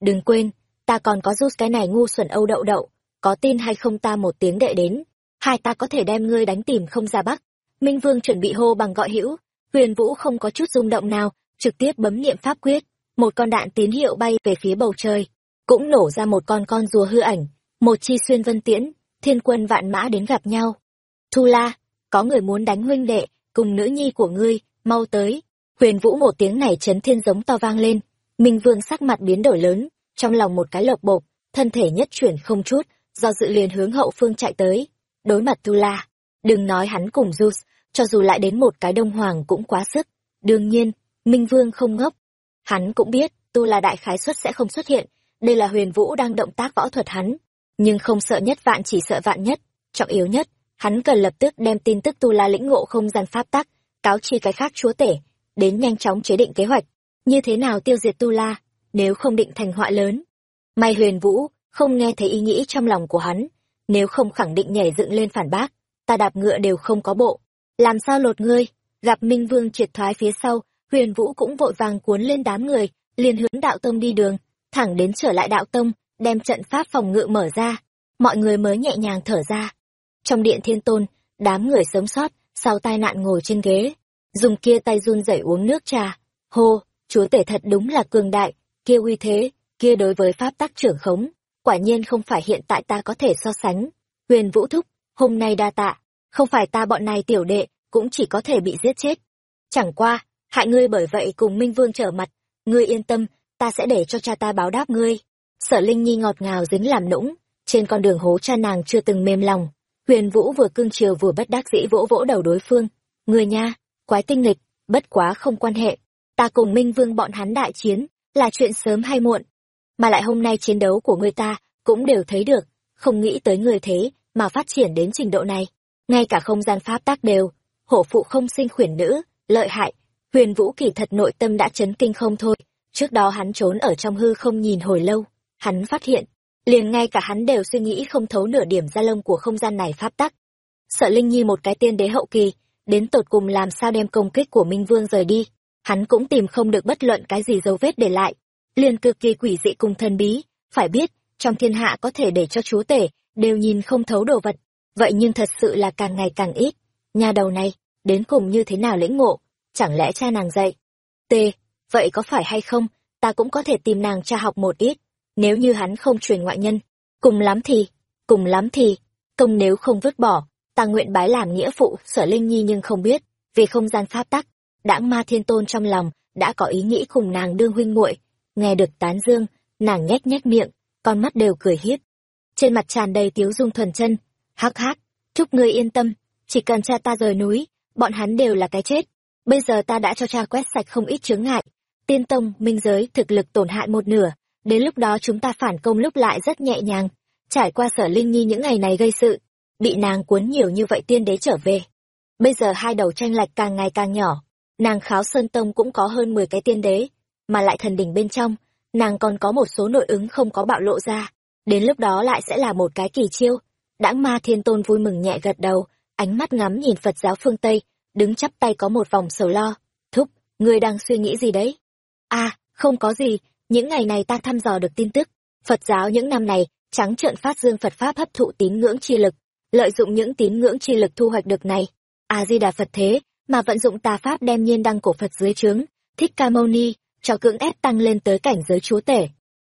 Đừng quên, ta còn có rút cái này ngu xuẩn âu đậu đậu, có tin hay không ta một tiếng đệ đến, hai ta có thể đem ngươi đánh tìm không ra bắc. Minh Vương chuẩn bị hô bằng gọi hữu, huyền vũ không có chút rung động nào, trực tiếp bấm niệm pháp quyết, một con đạn tín hiệu bay về phía bầu trời, cũng nổ ra một con con rùa hư ảnh, một chi xuyên vân tiễn, thiên quân vạn mã đến gặp nhau. Thu La, có người muốn đánh huynh đệ, cùng nữ nhi của ngươi, mau tới. Huyền vũ một tiếng này chấn thiên giống to vang lên, Minh Vương sắc mặt biến đổi lớn, trong lòng một cái lộc bộp, thân thể nhất chuyển không chút, do dự liền hướng hậu phương chạy tới. Đối mặt Tu La, đừng nói hắn cùng Zeus, cho dù lại đến một cái đông hoàng cũng quá sức. Đương nhiên, Minh Vương không ngốc. Hắn cũng biết, Tu La đại khái xuất sẽ không xuất hiện, đây là huyền vũ đang động tác võ thuật hắn. Nhưng không sợ nhất vạn chỉ sợ vạn nhất, trọng yếu nhất, hắn cần lập tức đem tin tức Tu La lĩnh ngộ không gian pháp tắc, cáo chi cái khác chúa tể, đến nhanh chóng chế định kế hoạch như thế nào tiêu diệt tu la nếu không định thành họa lớn? May huyền vũ không nghe thấy ý nghĩ trong lòng của hắn, nếu không khẳng định nhảy dựng lên phản bác, ta đạp ngựa đều không có bộ. Làm sao lột ngươi? Gặp minh vương triệt thoái phía sau, huyền vũ cũng vội vàng cuốn lên đám người, liền hướng đạo tông đi đường, thẳng đến trở lại đạo tông, đem trận pháp phòng ngự mở ra. Mọi người mới nhẹ nhàng thở ra. Trong điện thiên tôn, đám người sống sót, sau tai nạn ngồi trên ghế, dùng kia tay run rẩy uống nước trà, hô chúa tể thật đúng là cường đại, kia uy thế, kia đối với pháp tắc trưởng khống, quả nhiên không phải hiện tại ta có thể so sánh. Huyền vũ thúc, hôm nay đa tạ, không phải ta bọn này tiểu đệ, cũng chỉ có thể bị giết chết. Chẳng qua, hại ngươi bởi vậy cùng minh vương trở mặt, ngươi yên tâm, ta sẽ để cho cha ta báo đáp ngươi. Sở linh nhi ngọt ngào dính làm nũng, trên con đường hố cha nàng chưa từng mềm lòng. Huyền vũ vừa cương chiều vừa bất đắc dĩ vỗ vỗ đầu đối phương. Người nha, quái tinh nghịch, bất quá không quan hệ ta cùng minh vương bọn hắn đại chiến, là chuyện sớm hay muộn. Mà lại hôm nay chiến đấu của người ta cũng đều thấy được, không nghĩ tới người thế mà phát triển đến trình độ này. Ngay cả không gian pháp tác đều, hổ phụ không sinh khuyển nữ, lợi hại, huyền vũ kỳ thật nội tâm đã chấn kinh không thôi. Trước đó hắn trốn ở trong hư không nhìn hồi lâu, hắn phát hiện, liền ngay cả hắn đều suy nghĩ không thấu nửa điểm ra lông của không gian này pháp tắc sợ linh nhi một cái tiên đế hậu kỳ, đến tột cùng làm sao đem công kích của minh vương rời đi? Hắn cũng tìm không được bất luận cái gì dấu vết để lại. Liền cực kỳ quỷ dị cùng thần bí, phải biết, trong thiên hạ có thể để cho chúa tể đều nhìn không thấu đồ vật. Vậy nhưng thật sự là càng ngày càng ít. Nhà đầu này, đến cùng như thế nào lĩnh ngộ? Chẳng lẽ cha nàng dạy? T, vậy có phải hay không? Ta cũng có thể tìm nàng cha học một ít. Nếu như hắn không truyền ngoại nhân, cùng lắm thì, cùng lắm thì, công nếu không vứt bỏ, ta nguyện bái làm nghĩa phụ, sở linh nhi nhưng không biết, vì không gian pháp tắc đãng ma thiên tôn trong lòng đã có ý nghĩ cùng nàng đương huynh muội. Nghe được tán dương, nàng nhếch nhếch miệng, con mắt đều cười hiếp. Trên mặt tràn đầy tiếu dung thuần chân. Hắc hắc, chúc ngươi yên tâm, chỉ cần cha ta rời núi, bọn hắn đều là cái chết. Bây giờ ta đã cho cha quét sạch không ít chướng ngại. Tiên tông, minh giới, thực lực tổn hại một nửa. Đến lúc đó chúng ta phản công lúc lại rất nhẹ nhàng. Trải qua sở linh nhi những ngày này gây sự, bị nàng cuốn nhiều như vậy tiên đế trở về. Bây giờ hai đầu tranh lệch càng ngày càng nhỏ nàng kháo sơn tông cũng có hơn mười cái tiên đế, mà lại thần đỉnh bên trong, nàng còn có một số nội ứng không có bạo lộ ra. Đến lúc đó lại sẽ là một cái kỳ chiêu. Đãng ma thiên tôn vui mừng nhẹ gật đầu, ánh mắt ngắm nhìn phật giáo phương tây, đứng chắp tay có một vòng sầu lo. Thúc, ngươi đang suy nghĩ gì đấy? A không có gì, những ngày này ta thăm dò được tin tức. Phật giáo những năm này, trắng trợn phát dương phật pháp hấp thụ tín ngưỡng chi lực, lợi dụng những tín ngưỡng chi lực thu hoạch được này. A di đà phật thế mà vận dụng tà pháp đem nhiên đăng cổ phật dưới trướng, thích ca mâu ni, cho cưỡng ép tăng lên tới cảnh giới chúa tể.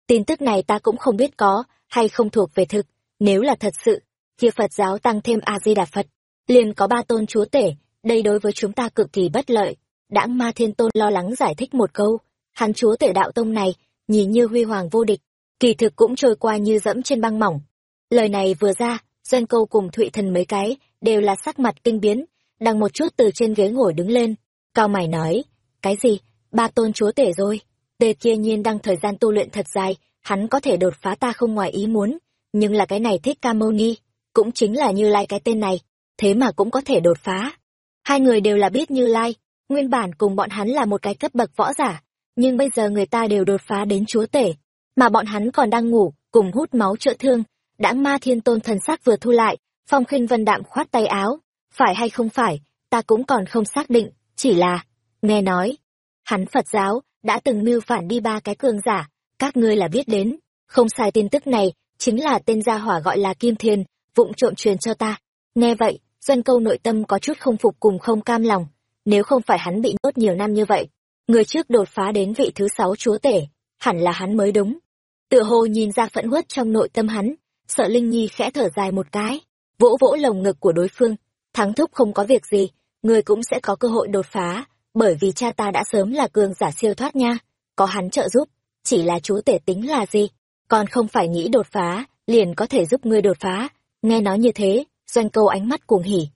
Tin tức này ta cũng không biết có hay không thuộc về thực, nếu là thật sự kia phật giáo tăng thêm a di đà phật, liền có ba tôn chúa tể, đây đối với chúng ta cực kỳ bất lợi. Đãng ma thiên tôn lo lắng giải thích một câu, hắn chúa tể đạo tông này, nhìn như huy hoàng vô địch, kỳ thực cũng trôi qua như dẫm trên băng mỏng. Lời này vừa ra doanh câu cùng thụy thần mấy cái đều là sắc mặt kinh biến đằng một chút từ trên ghế ngồi đứng lên, cao mày nói, cái gì? Ba tôn chúa tể rồi. Tề kia nhiên đang thời gian tu luyện thật dài, hắn có thể đột phá ta không ngoài ý muốn, nhưng là cái này thích ca mâu ni, cũng chính là như lai cái tên này, thế mà cũng có thể đột phá. Hai người đều là biết như lai, nguyên bản cùng bọn hắn là một cái cấp bậc võ giả, nhưng bây giờ người ta đều đột phá đến chúa tể, mà bọn hắn còn đang ngủ, cùng hút máu trợ thương, đã ma thiên tôn thần sắc vừa thu lại, phong khinh vân đạm khoát tay áo phải hay không phải, ta cũng còn không xác định, chỉ là, nghe nói, hắn phật giáo đã từng mưu phản đi ba cái cường giả, các ngươi là biết đến, không sai tin tức này chính là tên gia hỏa gọi là kim Thiên, vụng trộm truyền cho ta. Nghe vậy, doanh câu nội tâm có chút không phục cùng không cam lòng, nếu không phải hắn bị nhốt nhiều năm như vậy, người trước đột phá đến vị thứ sáu chúa tể, hẳn là hắn mới đúng. Tựa hồ nhìn ra phẫn uất trong nội tâm hắn, sợ linh nhi khẽ thở dài một cái, vỗ vỗ lồng ngực của đối phương thắng thúc không có việc gì, người cũng sẽ có cơ hội đột phá, bởi vì cha ta đã sớm là cường giả siêu thoát nha. Có hắn trợ giúp, chỉ là chú tể tính là gì? Còn không phải nghĩ đột phá, liền có thể giúp ngươi đột phá. Nghe nói như thế, doanh câu ánh mắt cuồng hỉ.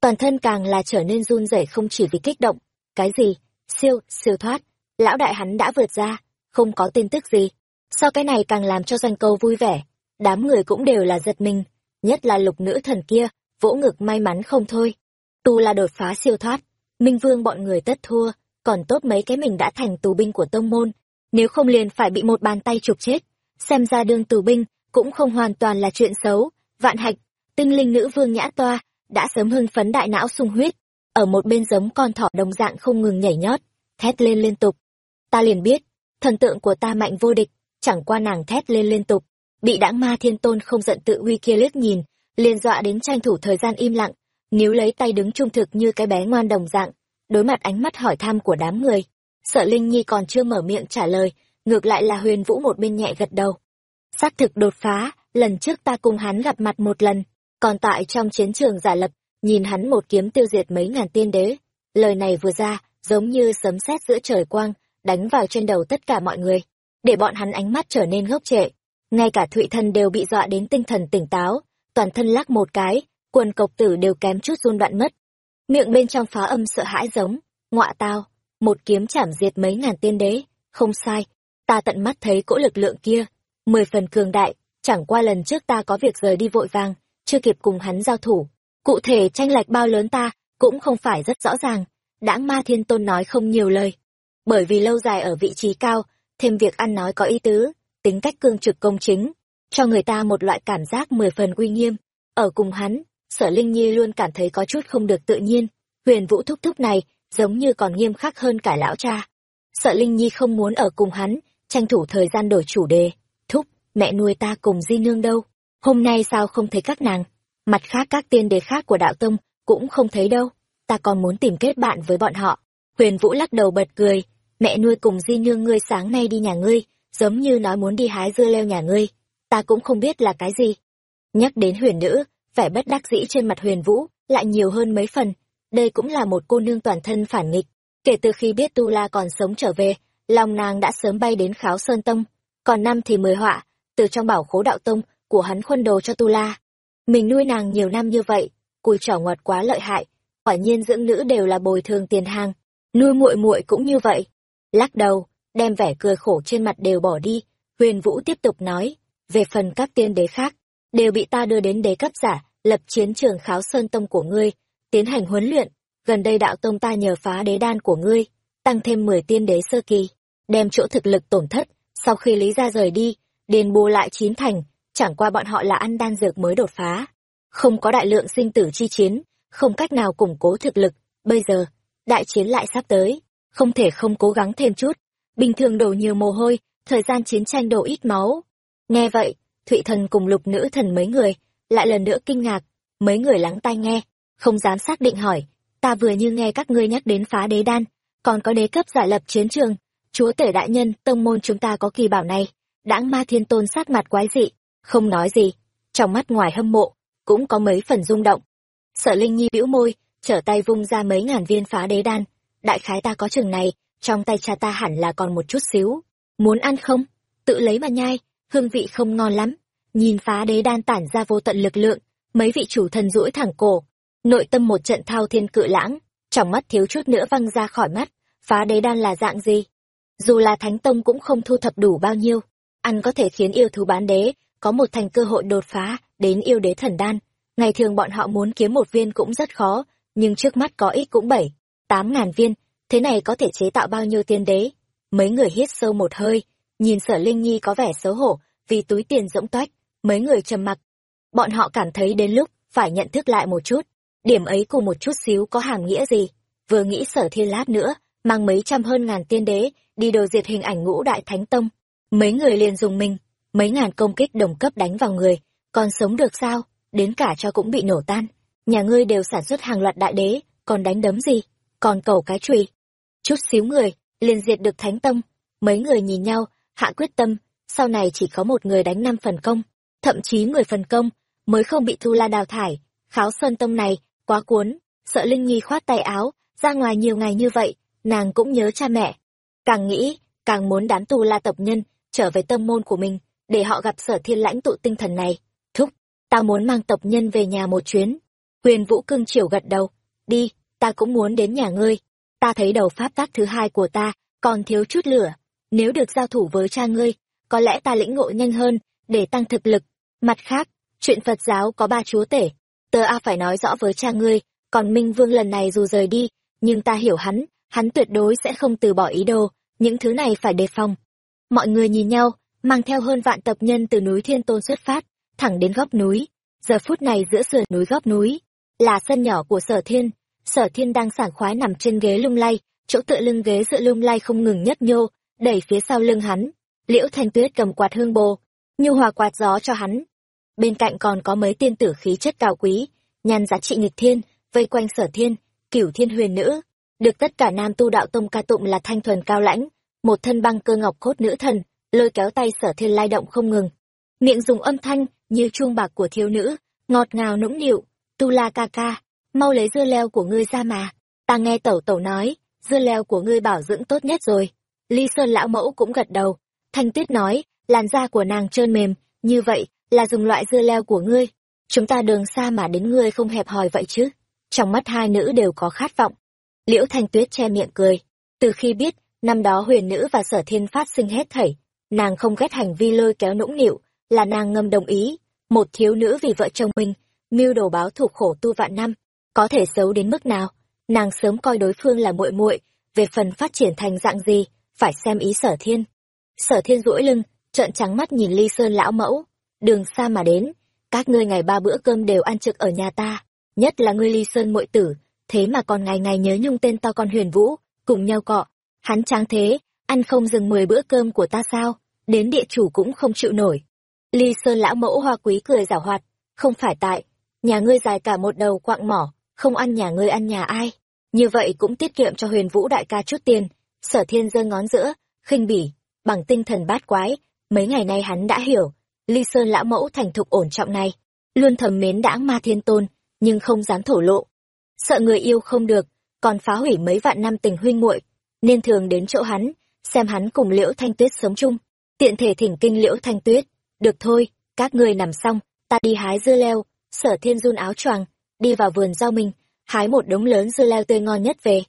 Toàn thân càng là trở nên run rẩy không chỉ vì kích động. Cái gì? Siêu siêu thoát. Lão đại hắn đã vượt ra, không có tin tức gì. Sau cái này càng làm cho doanh câu vui vẻ? Đám người cũng đều là giật mình, nhất là lục nữ thần kia vỗ ngực may mắn không thôi. Tu là đột phá siêu thoát. Minh vương bọn người tất thua, còn tốt mấy cái mình đã thành tù binh của tông môn. Nếu không liền phải bị một bàn tay chụp chết. Xem ra đương tù binh cũng không hoàn toàn là chuyện xấu. Vạn hạch, tinh linh nữ vương nhã toa, đã sớm hưng phấn đại não sung huyết. Ở một bên giống con thỏ đồng dạng không ngừng nhảy nhót, thét lên liên tục. Ta liền biết, thần tượng của ta mạnh vô địch, chẳng qua nàng thét lên liên tục. Bị đãng ma thiên tôn không giận tự uy kia liếc nhìn liền dọa đến tranh thủ thời gian im lặng níu lấy tay đứng trung thực như cái bé ngoan đồng dạng, đối mặt ánh mắt hỏi thăm của đám người. Sợ Linh Nhi còn chưa mở miệng trả lời, ngược lại là huyền vũ một bên nhẹ gật đầu. Xác thực đột phá, lần trước ta cùng hắn gặp mặt một lần, còn tại trong chiến trường giả lập, nhìn hắn một kiếm tiêu diệt mấy ngàn tiên đế. Lời này vừa ra, giống như sấm sét giữa trời quang, đánh vào trên đầu tất cả mọi người, để bọn hắn ánh mắt trở nên ngốc trệ. Ngay cả Thụy Thân đều bị dọa đến tinh thần tỉnh táo, toàn thân lắc một cái, quần cộc tử đều kém chút run đoạn mất. Miệng bên trong phá âm sợ hãi giống, ngọa tao, một kiếm chảm diệt mấy ngàn tiên đế, không sai, ta tận mắt thấy cỗ lực lượng kia, mười phần cường đại, chẳng qua lần trước ta có việc rời đi vội vàng, chưa kịp cùng hắn giao thủ. Cụ thể tranh lệch bao lớn ta, cũng không phải rất rõ ràng, đãng ma thiên tôn nói không nhiều lời. Bởi vì lâu dài ở vị trí cao, thêm việc ăn nói có ý tứ, tính cách cương trực công chính, cho người ta một loại cảm giác mười phần uy nghiêm. Ở cùng hắn, sở Linh Nhi luôn cảm thấy có chút không được tự nhiên, huyền vũ thúc thúc này giống như còn nghiêm khắc hơn cả lão cha. Sợ Linh Nhi không muốn ở cùng hắn, tranh thủ thời gian đổi chủ đề. Thúc, mẹ nuôi ta cùng di nương đâu? Hôm nay sao không thấy các nàng? Mặt khác các tiên đế khác của đạo tông cũng không thấy đâu. Ta còn muốn tìm kết bạn với bọn họ. Huyền Vũ lắc đầu bật cười. Mẹ nuôi cùng di nương ngươi sáng nay đi nhà ngươi, giống như nói muốn đi hái dưa leo nhà ngươi. Ta cũng không biết là cái gì. Nhắc đến huyền nữ, vẻ bất đắc dĩ trên mặt huyền Vũ lại nhiều hơn mấy phần. Đây cũng là một cô nương toàn thân phản nghịch. Kể từ khi biết Tu La còn sống trở về, lòng nàng đã sớm bay đến kháo sơn tông. Còn năm thì mười họa, từ trong bảo khố đạo tông của hắn khuân đồ cho Tu La. Mình nuôi nàng nhiều năm như vậy, cùi trỏ ngọt quá lợi hại, quả nhiên dưỡng nữ đều là bồi thường tiền hàng, nuôi muội muội cũng như vậy. Lắc đầu, đem vẻ cười khổ trên mặt đều bỏ đi, Huyền Vũ tiếp tục nói, về phần các tiên đế khác, đều bị ta đưa đến đế cấp giả, lập chiến trường kháo sơn tông của ngươi, tiến hành huấn luyện, gần đây đạo tông ta nhờ phá đế đan của ngươi, tăng thêm 10 tiên đế sơ kỳ, đem chỗ thực lực tổn thất, sau khi lý ra rời đi, đền bù lại chín thành, chẳng qua bọn họ là ăn đan dược mới đột phá. Không có đại lượng sinh tử chi chiến, không cách nào củng cố thực lực, bây giờ, đại chiến lại sắp tới, không thể không cố gắng thêm chút. Bình thường đổ nhiều mồ hôi, thời gian chiến tranh đổ ít máu. Nghe vậy, Thụy Thần cùng lục nữ thần mấy người, lại lần nữa kinh ngạc, mấy người lắng tai nghe, không dám xác định hỏi, ta vừa như nghe các ngươi nhắc đến phá đế đan, còn có đế cấp giải lập chiến trường, chúa tể đại nhân, tông môn chúng ta có kỳ bảo này, đãng ma thiên tôn sát mặt quái dị, không nói gì, trong mắt ngoài hâm mộ, cũng có mấy phần rung động. Sở Linh Nhi bĩu môi, trở tay vung ra mấy ngàn viên phá đế đan, đại khái ta có chừng này, trong tay cha ta hẳn là còn một chút xíu. Muốn ăn không? Tự lấy mà nhai, hương vị không ngon lắm. Nhìn phá đế đan tản ra vô tận lực lượng, mấy vị chủ thần duỗi thẳng cổ, nội tâm một trận thao thiên cự lãng, trong mắt thiếu chút nữa văng ra khỏi mắt, phá đế đan là dạng gì? Dù là thánh tông cũng không thu thập đủ bao nhiêu, ăn có thể khiến yêu thú bán đế có một thành cơ hội đột phá đến yêu đế thần đan. Ngày thường bọn họ muốn kiếm một viên cũng rất khó, nhưng trước mắt có ít cũng bảy, tám ngàn viên, thế này có thể chế tạo bao nhiêu tiên đế? Mấy người hít sâu một hơi, nhìn sở Linh Nhi có vẻ xấu hổ vì túi tiền rỗng toách, mấy người trầm mặc. Bọn họ cảm thấy đến lúc phải nhận thức lại một chút, điểm ấy cùng một chút xíu có hàm nghĩa gì. Vừa nghĩ sở thiên lát nữa, mang mấy trăm hơn ngàn tiên đế, đi đồ diệt hình ảnh ngũ đại thánh tông. Mấy người liền dùng mình, mấy ngàn công kích đồng cấp đánh vào người, còn sống được sao, đến cả cho cũng bị nổ tan. Nhà ngươi đều sản xuất hàng loạt đại đế, còn đánh đấm gì, còn cầu cái chùy. Chút xíu người, liền diệt được thánh tông. Mấy người nhìn nhau, hạ quyết tâm, sau này chỉ có một người đánh năm phần công, thậm chí mười phần công, mới không bị Thu La đào thải. Kháo Sơn Tông này, quá cuốn, sợ Linh Nhi khoát tay áo, ra ngoài nhiều ngày như vậy, nàng cũng nhớ cha mẹ. Càng nghĩ, càng muốn đám Tu La tộc nhân, trở về tâm môn của mình, để họ gặp sở thiên lãnh tụ tinh thần này. Thúc, ta muốn mang tộc nhân về nhà một chuyến. Huyền Vũ cương triều gật đầu. Đi, ta cũng muốn đến nhà ngươi. Ta thấy đầu pháp tác thứ hai của ta, còn thiếu chút lửa. Nếu được giao thủ với cha ngươi, có lẽ ta lĩnh ngộ nhanh hơn, để tăng thực lực. Mặt khác, chuyện Phật giáo có ba chúa tể. Tờ A phải nói rõ với cha ngươi, còn Minh Vương lần này dù rời đi, nhưng ta hiểu hắn, hắn tuyệt đối sẽ không từ bỏ ý đồ, những thứ này phải đề phòng. Mọi người nhìn nhau, mang theo hơn vạn tập nhân từ núi Thiên Tôn xuất phát, thẳng đến góc núi. Giờ phút này giữa sườn núi góc núi, là sân nhỏ của Sở Thiên. Sở Thiên đang sảng khoái nằm trên ghế lung lay, chỗ tựa lưng ghế dựa lung lay không ngừng nhất nhô, đẩy phía sau lưng hắn. Liễu Thanh Tuyết cầm quạt hương bồ, nhu hòa quạt gió cho hắn. Bên cạnh còn có mấy tiên tử khí chất cao quý, nhan giá trị nghịch thiên, vây quanh sở thiên, cửu thiên huyền nữ, được tất cả nam tu đạo tông ca tụng là thanh thuần cao lãnh, một thân băng cơ ngọc cốt nữ thần, lôi kéo tay sở thiên lai động không ngừng. Miệng dùng âm thanh như chuông bạc của thiếu nữ, ngọt ngào nũng nịu, tu la ca ca, mau lấy dưa leo của ngươi ra mà. Ta nghe tẩu tẩu nói, dưa leo của ngươi bảo dưỡng tốt nhất rồi. Ly Sơn lão mẫu cũng gật đầu. Thanh Tuyết nói, làn da của nàng trơn mềm, như vậy là dùng loại dưa leo của ngươi. Chúng ta đường xa mà đến ngươi không hẹp hòi vậy chứ. Trong mắt hai nữ đều có khát vọng. Liễu Thanh Tuyết che miệng cười. Từ khi biết, năm đó huyền nữ và sở thiên phát sinh hết thảy, nàng không ghét hành vi lôi kéo nũng nịu, là nàng ngầm đồng ý. Một thiếu nữ vì vợ chồng mình, mưu đồ báo thủ khổ tu vạn năm, có thể xấu đến mức nào nàng sớm coi đối phương là muội muội về phần phát triển thành dạng gì phải xem ý sở thiên. Sở thiên duỗi lưng, trợn trắng mắt nhìn ly sơn lão mẫu. Đường xa mà đến, các ngươi ngày ba bữa cơm đều ăn trực ở nhà ta, nhất là ngươi ly sơn muội tử. Thế mà còn ngày ngày nhớ nhung tên to con huyền vũ, cùng nhau cọ. Hắn tráng thế, ăn không dừng mười bữa cơm của ta sao? Đến địa chủ cũng không chịu nổi. Ly sơn lão mẫu hoa quý cười giảo hoạt. Không phải tại, nhà ngươi dài cả một đầu quạng mỏ, không ăn nhà ngươi ăn nhà ai. Như vậy cũng tiết kiệm cho huyền vũ đại ca chút tiền sở thiên giơ ngón giữa, khinh bỉ, bằng tinh thần bát quái, mấy ngày nay hắn đã hiểu, ly sơn lão mẫu thành thục ổn trọng này, luôn thầm mến đãng ma thiên tôn, nhưng không dám thổ lộ. Sợ người yêu không được, còn phá hủy mấy vạn năm tình huynh muội, nên thường đến chỗ hắn, xem hắn cùng liễu thanh tuyết sống chung. Tiện thể thỉnh kinh liễu thanh tuyết, được thôi, các ngươi nằm xong, ta đi hái dưa leo. Sở thiên run áo choàng, đi vào vườn rau mình, hái một đống lớn dưa leo tươi ngon nhất về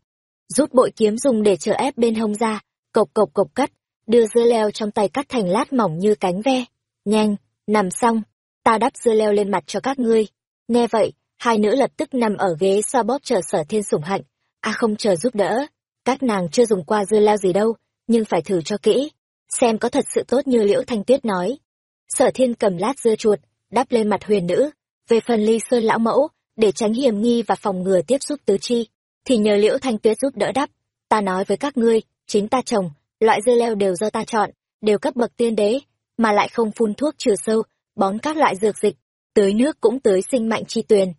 rút bội kiếm dùng để chở ép bên hông ra, cộc cộc cộc cắt, đưa dưa leo trong tay cắt thành lát mỏng như cánh ve. Nhanh, nằm xong, ta đắp dưa leo lên mặt cho các ngươi. Nghe vậy, hai nữ lập tức nằm ở ghế xoa bóp chờ sở thiên sủng hạnh. A không chờ giúp đỡ, các nàng chưa dùng qua dưa leo gì đâu, nhưng phải thử cho kỹ, xem có thật sự tốt như liễu thanh tuyết nói. Sở thiên cầm lát dưa chuột, đắp lên mặt huyền nữ, về phần ly sơn lão mẫu, để tránh hiểm nghi và phòng ngừa tiếp xúc tứ chi thì nhờ liễu thanh tuyết giúp đỡ đắp, ta nói với các ngươi, chính ta trồng loại dưa leo đều do ta chọn, đều cấp bậc tiên đế, mà lại không phun thuốc trừ sâu, bón các loại dược dịch, tưới nước cũng tưới sinh mạnh chi tuyền.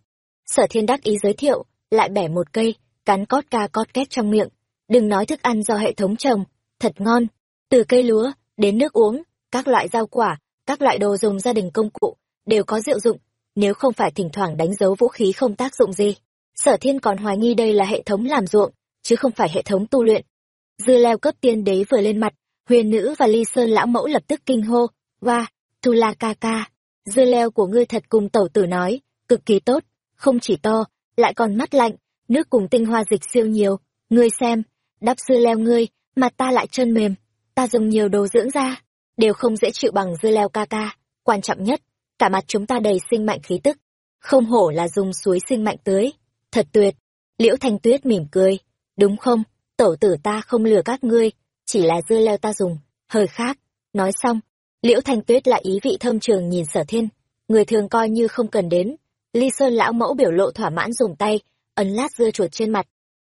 Sở thiên đắc ý giới thiệu, lại bẻ một cây, cắn cót ca cót két trong miệng. Đừng nói thức ăn do hệ thống trồng, thật ngon. Từ cây lúa, đến nước uống, các loại rau quả, các loại đồ dùng gia đình công cụ, đều có diệu dụng, nếu không phải thỉnh thoảng đánh dấu vũ khí không tác dụng gì. Sở thiên còn hoài nghi đây là hệ thống làm ruộng, chứ không phải hệ thống tu luyện. Dư leo cấp tiên đế vừa lên mặt, huyền nữ và ly sơn lão mẫu lập tức kinh hô, wa tu la ca ca, dư leo của ngươi thật cùng tẩu tử nói, cực kỳ tốt, không chỉ to, lại còn mắt lạnh, nước cùng tinh hoa dịch siêu nhiều, ngươi xem, đắp dư leo ngươi, mặt ta lại chân mềm, ta dùng nhiều đồ dưỡng da, đều không dễ chịu bằng dư leo ca ca, quan trọng nhất, cả mặt chúng ta đầy sinh mạnh khí tức không hổ là dùng suối sinh mạnh tưới thật tuyệt. Liễu thanh tuyết mỉm cười. Đúng không? Tổ tử ta không lừa các ngươi, chỉ là dưa leo ta dùng. Hơi khác. Nói xong, liễu thanh tuyết lại ý vị thâm trường nhìn sở thiên. Người thường coi như không cần đến. Ly sơn lão mẫu biểu lộ thỏa mãn dùng tay, ấn lát dưa chuột trên mặt.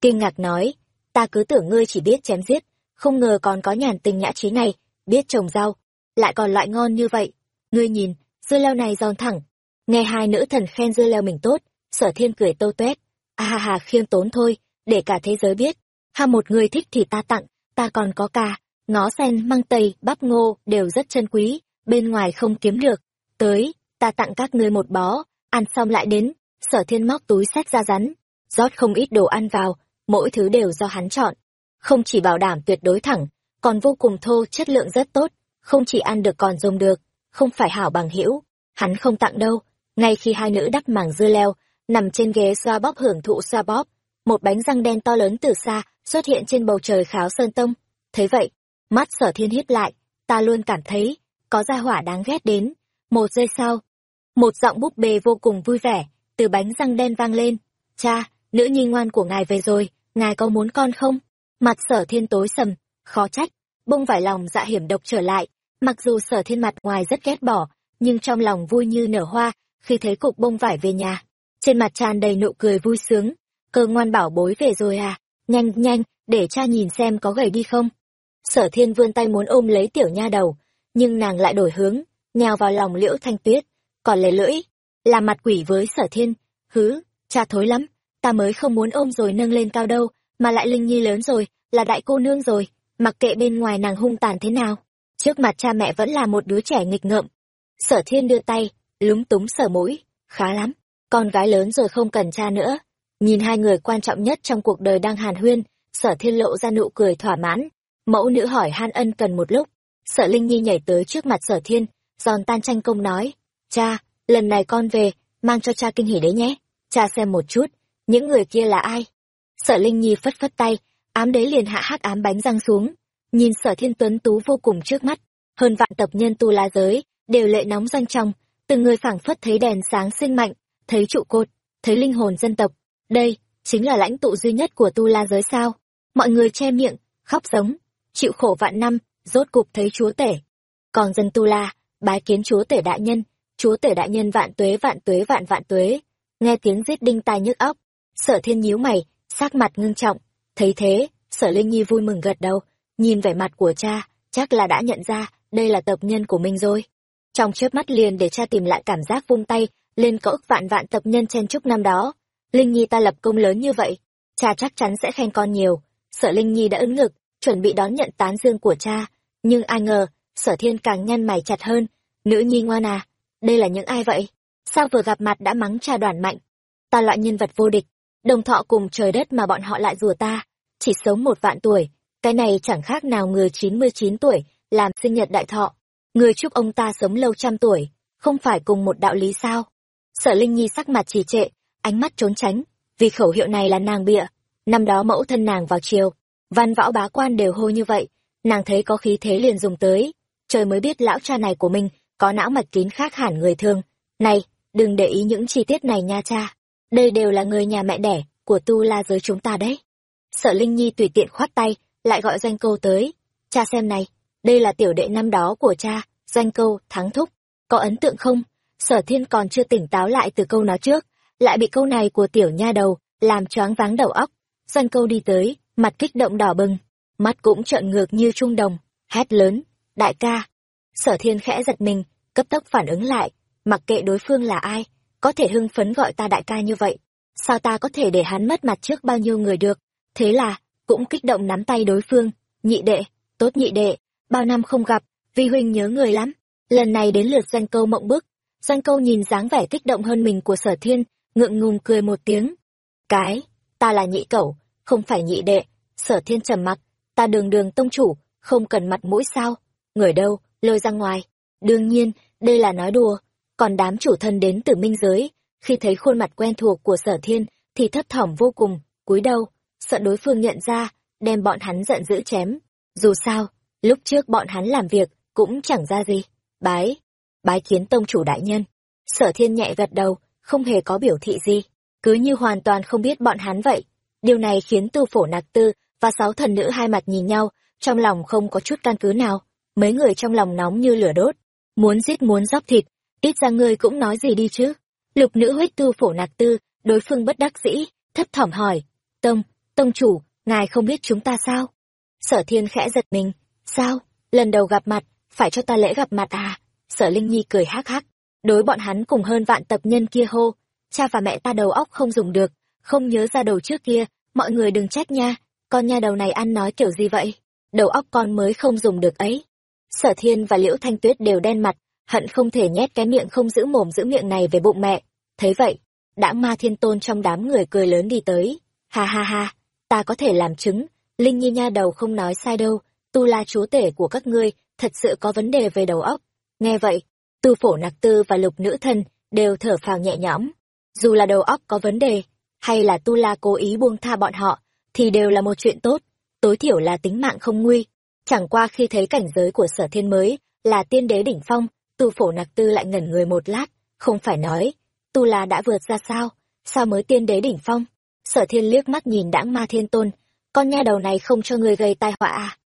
Kinh ngạc nói, ta cứ tưởng ngươi chỉ biết chém giết, không ngờ còn có nhàn tình nhã trí này, biết trồng rau, lại còn loại ngon như vậy. Ngươi nhìn, dưa leo này giòn thẳng. Nghe hai nữ thần khen dưa leo mình tốt, sở thiên cười tâu toét a ha ha khiêm tốn thôi để cả thế giới biết. Ha một người thích thì ta tặng ta còn có ca, ngó sen măng tây bắp ngô đều rất chân quý bên ngoài không kiếm được. Tới ta tặng các ngươi một bó ăn xong lại đến. Sở thiên móc túi sách ra rắn rót không ít đồ ăn vào mỗi thứ đều do hắn chọn. Không chỉ bảo đảm tuyệt đối thẳng còn vô cùng thô chất lượng rất tốt. Không chỉ ăn được còn dùng được không phải hảo bằng hữu. Hắn không tặng đâu ngay khi hai nữ đắp màng dưa leo nằm trên ghế xoa bóp hưởng thụ xoa bóp một bánh răng đen to lớn từ xa xuất hiện trên bầu trời kháo sơn tông. Thấy vậy mắt sở thiên hiếp lại ta luôn cảm thấy có gia hỏa đáng ghét đến. Một giây sau một giọng búp bê vô cùng vui vẻ từ bánh răng đen vang lên. Cha nữ nhi ngoan của ngài về rồi ngài có muốn con không? Mặt sở thiên tối sầm khó trách bông vải lòng dạ hiểm độc trở lại. Mặc dù sở thiên mặt ngoài rất ghét bỏ, nhưng trong lòng vui như nở hoa khi thấy cục bông vải về nhà. Trên mặt tràn đầy nụ cười vui sướng. Cơ ngoan bảo bối về rồi à, nhanh nhanh, để cha nhìn xem có gầy đi không. Sở thiên vươn tay muốn ôm lấy tiểu nha đầu, nhưng nàng lại đổi hướng, nhào vào lòng liễu thanh tuyết, còn lề lưỡi, làm mặt quỷ với sở thiên. Hứ, cha thối lắm, ta mới không muốn ôm rồi nâng lên cao đâu mà lại linh nhi lớn rồi là đại cô nương rồi mặc kệ bên ngoài nàng hung tàn thế nào trước mặt cha mẹ vẫn là một đứa trẻ nghịch ngợm sở thiên đưa tay lúng túng sở mũi khá lắm con gái lớn rồi không cần cha nữa. Nhìn hai người quan trọng nhất trong cuộc đời đang hàn huyên, sở thiên lộ ra nụ cười thỏa mãn. Mẫu nữ hỏi han ân cần một lúc. Sở linh nhi nhảy tới trước mặt sở thiên, giòn tan tranh công nói, cha, lần này con về, mang cho cha kinh hỉ đấy nhé. Cha xem một chút, những người kia là ai? Sở linh nhi phất phất tay, ám đế liền hạ hắc ám bánh răng xuống. Nhìn sở thiên tuấn tú vô cùng trước mắt, hơn vạn tập nhân tu la giới, đều lệ nóng danh trong. Từng người phảng phất thấy đèn sáng sinh mạnh thấy trụ cột, thấy linh hồn dân tộc. Đây chính là lãnh tụ duy nhất của tu la giới sao? Mọi người che miệng, khóc giống, chịu khổ vạn năm, rốt cục thấy chúa tể. Còn dân tu la, bái kiến chúa tể đại nhân, chúa tể đại nhân vạn tuế vạn tuế, vạn vạn tuế. Nghe tiếng giết đinh tai nhức óc, sở thiên nhíu mày, sắc mặt ngưng trọng. Thấy thế, sở linh nhi vui mừng gật đầu, nhìn vẻ mặt của cha, chắc là đã nhận ra đây là tập nhân của mình rồi. Trong chớp mắt liền để cha tìm lại cảm giác vung tay lên cỡ vạn vạn tập nhân chen chúc năm đó. Linh nhi ta lập công lớn như vậy, cha chắc chắn sẽ khen con nhiều. Sở linh nhi đã ứng ngực, chuẩn bị đón nhận tán dương của cha. Nhưng ai ngờ, sở thiên càng nhăn mày chặt hơn. Nữ nhi ngoan à đây là những ai vậy? Sao vừa gặp mặt đã mắng cha đoàn mạnh? Ta loại nhân vật vô địch, đồng thọ cùng trời đất mà bọn họ lại rùa ta. Chỉ sống một vạn tuổi, cái này chẳng khác nào người chín mươi chín tuổi làm sinh nhật đại thọ. Người chúc ông ta sống lâu trăm tuổi, không phải cùng một đạo lý sao? Sở linh nhi sắc mặt trì trệ, ánh mắt trốn tránh, vì khẩu hiệu này là nàng bịa. Năm đó mẫu thân nàng vào chiều văn võ bá quan đều hô như vậy, nàng thấy có khí thế liền dùng tới. Trời mới biết lão cha này của mình có não mạch kín khác hẳn người thường. Này, đừng để ý những chi tiết này nha cha. Đây đều là người nhà mẹ đẻ của tu la giới chúng ta đấy. Sở linh nhi tùy tiện khoát tay, lại gọi danh câu tới. Cha xem này, đây là tiểu đệ năm đó của cha danh câu, thắng thúc. Có ấn tượng không? Sở thiên còn chưa tỉnh táo lại từ câu nói trước, lại bị câu này của tiểu nha đầu làm choáng váng đầu óc. Doanh câu đi tới, mặt kích động đỏ bừng, mắt cũng trợn ngược như trung đồng, hét lớn, đại ca. Sở thiên khẽ giật mình, cấp tốc phản ứng lại, mặc kệ đối phương là ai, có thể hưng phấn gọi ta đại ca như vậy, sao ta có thể để hắn mất mặt trước bao nhiêu người được? Thế là, cũng kích động nắm tay đối phương, nhị đệ, tốt nhị đệ, bao năm không gặp, vi huynh nhớ người lắm. Lần này đến lượt danh câu mộng bức Doanh câu nhìn dáng vẻ kích động hơn mình của sở thiên, ngượng ngùng cười một tiếng. Cái, ta là nhị cẩu, không phải nhị đệ. Sở thiên trầm mặc. Ta đường đường tông chủ, không cần mặt mũi sao? Người đâu, lôi ra ngoài. Đương nhiên, đây là nói đùa. Còn đám chủ thân đến từ minh giới, khi thấy khuôn mặt quen thuộc của sở thiên thì thất thỏm vô cùng, cúi đầu, sợ đối phương nhận ra, đem bọn hắn giận dữ chém. Dù sao, lúc trước bọn hắn làm việc cũng chẳng ra gì. Bái bái kiến tông chủ đại nhân. Sở thiên nhẹ gật đầu, không hề có biểu thị gì. Cứ như hoàn toàn không biết bọn hắn vậy. Điều này khiến tư phổ nạc tư và sáu thần nữ hai mặt nhìn nhau, trong lòng không có chút căn cứ nào. Mấy người trong lòng nóng như lửa đốt. Muốn giết muốn dóc thịt, ít ra ngươi cũng nói gì đi chứ? Lục nữ huyết tư phổ nạc tư, đối phương bất đắc dĩ, thấp thỏm hỏi. Tông tông chủ, ngài không biết chúng ta sao? Sở thiên khẽ giật mình. Sao? Lần đầu gặp mặt, phải cho ta lễ gặp mặt à? Sở linh nhi cười hắc hắc. Đối bọn hắn cùng hơn vạn tập nhân kia hô, cha và mẹ ta đầu óc không dùng được, không nhớ ra đầu trước kia, mọi người đừng trách nha, con nha đầu này ăn nói kiểu gì vậy? Đầu óc con mới không dùng được ấy. Sở thiên và liễu thanh tuyết đều đen mặt, hận không thể nhét cái miệng không giữ mồm giữ miệng này về bụng mẹ. Thấy vậy, đã ma thiên tôn trong đám người cười lớn đi tới. Ha ha ha, ta có thể làm chứng, linh nhi nha đầu không nói sai đâu, tu la chúa tể của các ngươi thật sự có vấn đề về đầu óc nghe vậy tư phổ nặc tư và lục nữ thân đều thở phào nhẹ nhõm. Dù là đầu óc có vấn đề, hay là tu la cố ý buông tha bọn họ, thì đều là một chuyện tốt, tối thiểu là tính mạng không nguy. Chẳng qua khi thấy cảnh giới của sở thiên mới là tiên đế đỉnh phong, tu phổ nặc tư lại ngẩn người một lát, không phải nói, tu la đã vượt ra sao? Sao mới tiên đế đỉnh phong? Sở thiên liếc mắt nhìn đãng ma thiên tôn, con nha đầu này không cho ngươi gây tai họa à?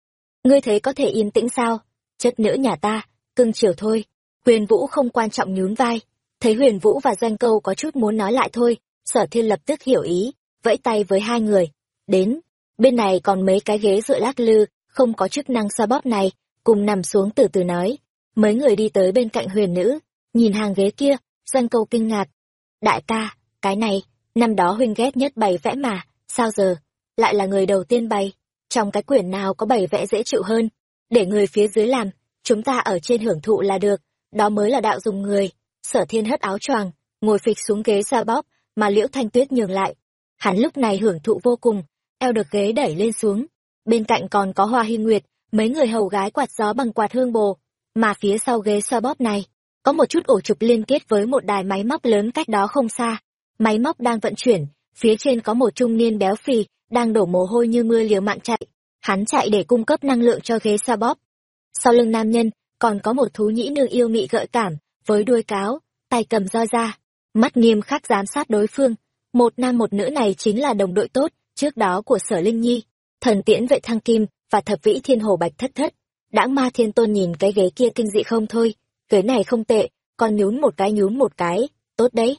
Ngươi thấy có thể yên tĩnh sao? Chất nữ nhà ta cưng chiều thôi. Huyền vũ không quan trọng nhún vai. Thấy huyền vũ và doanh câu có chút muốn nói lại thôi sở thiên lập tức hiểu ý vẫy tay với hai người. Đến bên này còn mấy cái ghế dựa lác lư không có chức năng xoa bóp này cùng nằm xuống từ từ nói. Mấy người đi tới bên cạnh huyền nữ nhìn hàng ghế kia doanh câu kinh ngạc. Đại ca cái này năm đó huynh ghét nhất bày vẽ mà, sao giờ, lại là người đầu tiên bày, trong cái quyển nào có bày vẽ dễ chịu hơn, để người phía dưới làm, chúng ta ở trên hưởng thụ là được, đó mới là đạo dùng người. Sở thiên hất áo choàng, ngồi phịch xuống ghế xoa bóp, mà liễu thanh tuyết nhường lại. Hắn lúc này hưởng thụ vô cùng, eo được ghế đẩy lên xuống. Bên cạnh còn có hoa hy nguyệt, mấy người hầu gái quạt gió bằng quạt hương bồ, mà phía sau ghế xoa bóp này, có một chút ổ trục liên kết với một đài máy móc lớn cách đó không xa. Máy móc đang vận chuyển, phía trên có một trung niên béo phì, đang đổ mồ hôi như mưa liều mạng chạy. Hắn chạy để cung cấp năng lượng cho ghế xoa bóp. Sau lưng nam nhân, còn có một thú nhĩ nương yêu mị gợi cảm, với đuôi cáo, tay cầm roi ra, mắt nghiêm khắc giám sát đối phương. Một nam một nữ này chính là đồng đội tốt, trước đó của sở Linh Nhi, thần tiễn vệ thăng kim và thập vĩ thiên hồ bạch thất thất. Đãng ma thiên tôn nhìn cái ghế kia kinh dị không thôi, ghế này không tệ, còn nhún một cái nhún một cái, tốt đấy.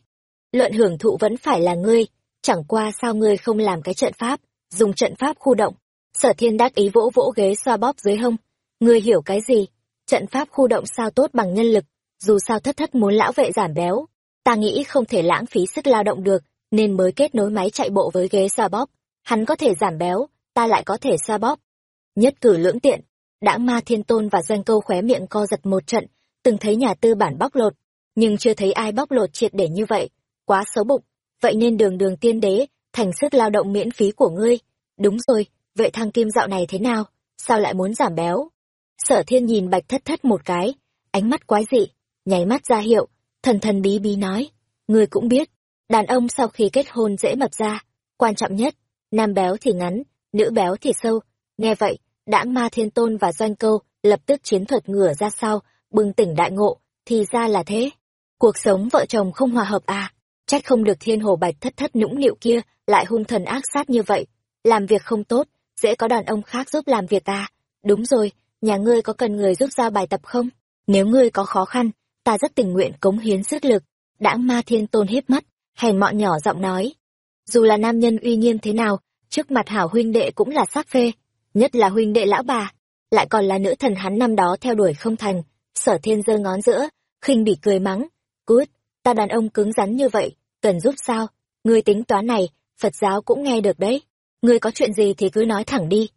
Luận hưởng thụ vẫn phải là ngươi, chẳng qua sao ngươi không làm cái trận pháp, dùng trận pháp khu động. Sở thiên đắc ý vỗ vỗ ghế xoa bóp dưới hông. Ngươi hiểu cái gì? Trận pháp khu động sao tốt bằng nhân lực, dù sao thất thất muốn lão vệ giảm béo. Ta nghĩ không thể lãng phí sức lao động được, nên mới kết nối máy chạy bộ với ghế xoa bóp. Hắn có thể giảm béo, ta lại có thể xoa bóp. Nhất cử lưỡng tiện, đã ma thiên tôn và doanh câu khóe miệng co giật một trận, từng thấy nhà tư bản bóc lột, nhưng chưa thấy ai bóc lột triệt để như vậy, quá xấu bụng, vậy nên đường đường tiên đế, thành sức lao động miễn phí của ngươi. Đúng rồi, vệ thăng kim dạo này thế nào, sao lại muốn giảm béo? Sở thiên nhìn bạch thất thất một cái, ánh mắt quái dị, nháy mắt ra hiệu, thần thần bí bí nói, ngươi cũng biết, đàn ông sau khi kết hôn dễ mập ra, quan trọng nhất, nam béo thì ngắn, nữ béo thì sâu, nghe vậy, đãng ma thiên tôn và doanh câu lập tức chiến thuật ngửa ra sau, bừng tỉnh đại ngộ, thì ra là thế. Cuộc sống vợ chồng không hòa hợp à, trách không được thiên hồ bạch thất thất nũng nịu kia lại hung thần ác sát như vậy. Làm việc không tốt, dễ có đàn ông khác giúp làm việc à. Đúng rồi, nhà ngươi có cần người giúp giao bài tập không? Nếu ngươi có khó khăn, ta rất tình nguyện cống hiến sức lực. Đãng ma thiên tôn hiếp mắt, hèn mọn nhỏ giọng nói. Dù là nam nhân uy nghiêm thế nào, trước mặt hảo huynh đệ cũng là sát phê, nhất là huynh đệ lão bà, lại còn là nữ thần hắn năm đó theo đuổi không thành, sở thiên giơ ngón giữa, khinh bị cười mắng, cút, ta đàn ông cứng rắn như vậy, cần giúp sao, ngươi tính toán này, Phật giáo cũng nghe được đấy, ngươi có chuyện gì thì cứ nói thẳng đi.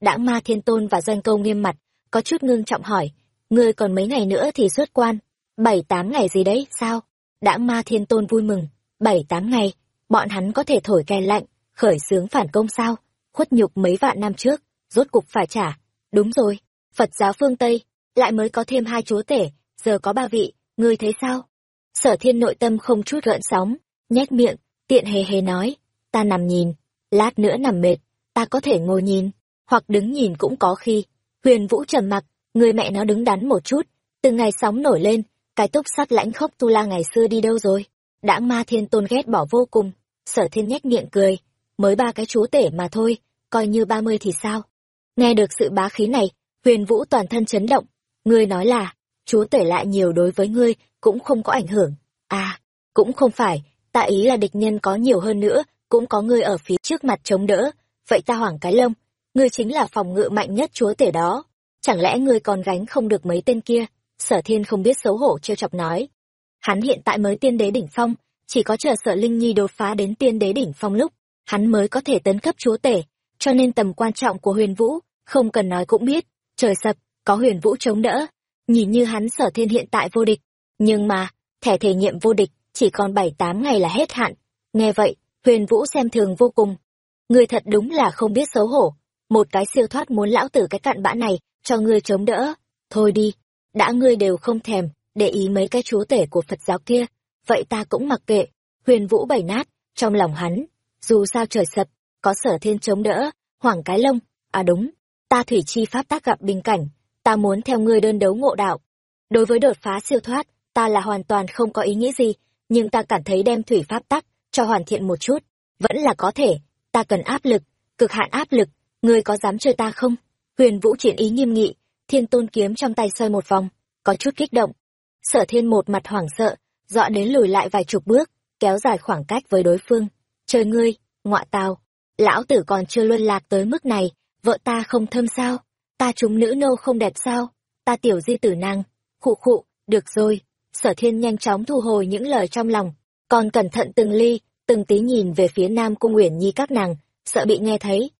Đãng ma thiên tôn và doanh câu nghiêm mặt, có chút ngưng trọng hỏi, ngươi còn mấy ngày nữa thì xuất quan, bảy tám ngày gì đấy, sao? Đã ma thiên tôn vui mừng, bảy tám ngày, bọn hắn có thể thổi kèn lạnh, khởi xướng phản công sao? Khuất nhục mấy vạn năm trước, rốt cục phải trả. Đúng rồi, Phật giáo phương Tây, lại mới có thêm hai chúa tể, giờ có ba vị, ngươi thấy sao? Sở thiên nội tâm không chút gợn sóng, nhếch miệng, tiện hề hề nói, ta nằm nhìn, lát nữa nằm mệt, ta có thể ngồi nhìn, hoặc đứng nhìn cũng có khi. Huyền Vũ trầm mặc, người mẹ nó đứng đắn một chút, từ ngày sóng nổi lên, cái túc sắt lãnh khốc tu la ngày xưa đi đâu rồi? Đãng ma thiên tôn ghét bỏ vô cùng, sở thiên nhếch miệng cười, mới ba cái chúa tể mà thôi, coi như ba mươi thì sao? Nghe được sự bá khí này, huyền vũ toàn thân chấn động, ngươi nói là, chúa tể lại nhiều đối với ngươi, cũng không có ảnh hưởng. À, cũng không phải, ta ý là địch nhân có nhiều hơn nữa, cũng có ngươi ở phía trước mặt chống đỡ, vậy ta hoảng cái lông, ngươi chính là phòng ngự mạnh nhất chúa tể đó. Chẳng lẽ ngươi còn gánh không được mấy tên kia? Sở thiên không biết xấu hổ trêu chọc nói. Hắn hiện tại mới tiên đế đỉnh phong, chỉ có chờ sở Linh Nhi đột phá đến tiên đế đỉnh phong lúc, hắn mới có thể tấn cấp chúa tể, cho nên tầm quan trọng của huyền vũ, không cần nói cũng biết, trời sập, có huyền vũ chống đỡ, nhìn như hắn sở thiên hiện tại vô địch, nhưng mà, thẻ thể nghiệm vô địch, chỉ còn bảy tám ngày là hết hạn. Nghe vậy, huyền vũ xem thường vô cùng. Người thật đúng là không biết xấu hổ, một cái siêu thoát muốn lão tử cái cặn bã này, cho ngươi chống đỡ. Thôi đi, đã ngươi đều không thèm, để ý mấy cái chúa tể của Phật giáo kia, vậy ta cũng mặc kệ. Huyền vũ bảy nát, trong lòng hắn, dù sao trời sập, có sở thiên chống đỡ, hoảng cái lông, à đúng, ta thủy chi pháp tác gặp bình cảnh, ta muốn theo ngươi đơn đấu ngộ đạo. Đối với đột phá siêu thoát, ta là hoàn toàn không có ý nghĩ gì, nhưng ta cảm thấy đem thủy pháp tắc cho hoàn thiện một chút, vẫn là có thể, ta cần áp lực, cực hạn áp lực, ngươi có dám chơi ta không? Huyền Vũ triển ý nghiêm nghị, thiên tôn kiếm trong tay xoay một vòng, có chút kích động. Sở thiên một mặt hoảng sợ, dọa đến lùi lại vài chục bước, kéo dài khoảng cách với đối phương. Trời ngươi, ngọa tào, lão tử còn chưa luân lạc tới mức này, vợ ta không thơm sao? Ta chúng nữ nô không đẹp sao? Ta tiểu di tử nàng, khụ khụ, được rồi. Sở thiên nhanh chóng thu hồi những lời trong lòng, còn cẩn thận từng ly, từng tí nhìn về phía nam cung uyển nhi các nàng sợ bị nghe thấy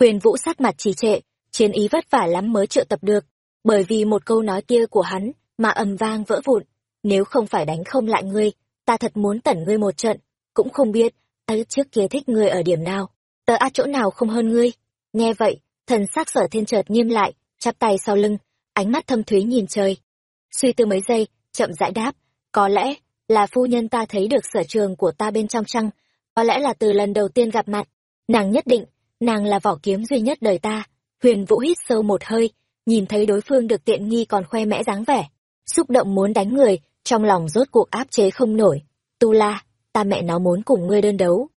huyền vũ sắc mặt trì trệ, chiến ý vất vả lắm mới triệu tập được, bởi vì một câu nói kia của hắn mà ầm vang vỡ vụn. Nếu không phải đánh không lại ngươi, ta thật muốn tẩn ngươi một trận, cũng không biết ta trước kia thích ngươi ở điểm nào, tớ a chỗ nào không hơn ngươi. Nghe vậy, thần sắc sở thiên chợt nghiêm lại, chắp tay sau lưng, ánh mắt thâm thúy nhìn trời. Suy tư mấy giây, chậm rãi đáp, có lẽ là phu nhân ta thấy được sở trường của ta bên trong trăng có lẽ là từ lần đầu tiên gặp mặt, nàng nhất định nàng là vỏ kiếm duy nhất đời ta. Huyền vũ hít sâu một hơi, nhìn thấy đối phương được tiện nghi còn khoe mẽ dáng vẻ, xúc động muốn đánh người, trong lòng rốt cuộc áp chế không nổi. Tu la, ta mẹ nó muốn cùng ngươi đơn đấu.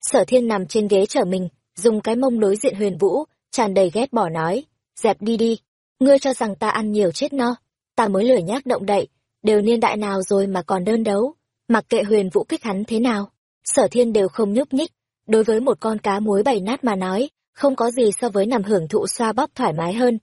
Sở thiên nằm trên ghế trở mình, dùng cái mông đối diện huyền vũ, tràn đầy ghét bỏ nói, dẹp đi đi, ngươi cho rằng ta ăn nhiều chết no. Ta mới lười nhác động đậy, đều niên đại nào rồi mà còn đơn đấu. Mặc kệ huyền vũ kích hắn thế nào. Sở thiên đều không nhúc nhích đối với một con cá muối bày nát mà nói, không có gì so với nằm hưởng thụ xoa bóp thoải mái hơn.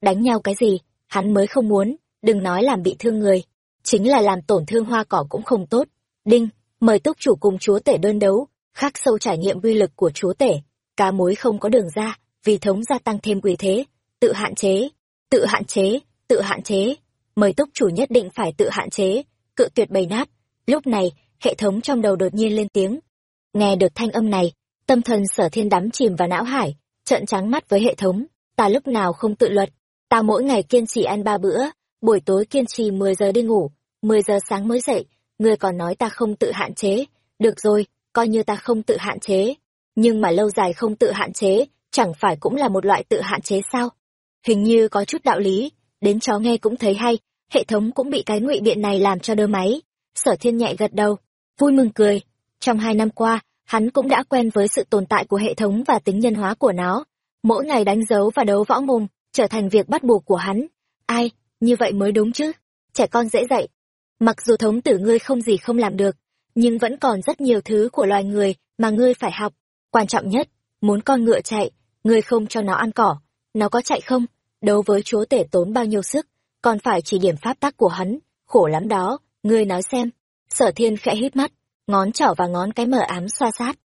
Đánh nhau cái gì, hắn mới không muốn, đừng nói làm bị thương người. Chính là làm tổn thương hoa cỏ cũng không tốt. Đinh, mời túc chủ cùng chúa tể đơn đấu, khắc sâu trải nghiệm uy lực của chúa tể. Cá muối không có đường ra, vì thống gia tăng thêm quỷ thế. Tự hạn chế, tự hạn chế, tự hạn chế. Mời túc chủ nhất định phải tự hạn chế, cự tuyệt bày nát. Lúc này, hệ thống trong đầu đột nhiên lên tiếng nghe được thanh âm này, tâm thần sở thiên đắm chìm vào não hải, trợn trắng mắt với hệ thống, ta lúc nào không tự luật. Ta mỗi ngày kiên trì ăn ba bữa, buổi tối kiên trì mười giờ đi ngủ, mười giờ sáng mới dậy. Ngươi còn nói ta không tự hạn chế. Được rồi, coi như ta không tự hạn chế. Nhưng mà lâu dài không tự hạn chế, chẳng phải cũng là một loại tự hạn chế sao? Hình như có chút đạo lý, đến chó nghe cũng thấy hay, hệ thống cũng bị cái ngụy biện này làm cho đơ máy. Sở thiên nhẹ gật đầu, vui mừng cười trong hai năm qua, hắn cũng đã quen với sự tồn tại của hệ thống và tính nhân hóa của nó. Mỗi ngày đánh dấu và đấu võ mồm trở thành việc bắt buộc của hắn. Ai, như vậy mới đúng chứ? Trẻ con dễ dạy. Mặc dù thống tử ngươi không gì không làm được, nhưng vẫn còn rất nhiều thứ của loài người mà ngươi phải học. Quan trọng nhất, muốn con ngựa chạy, ngươi không cho nó ăn cỏ. Nó có chạy không? Đấu với chúa tể tốn bao nhiêu sức, còn phải chỉ điểm pháp tắc của hắn. Khổ lắm đó, ngươi nói xem. Sở thiên khẽ hít mắt ngón trỏ và ngón cái mở ám xoa sát.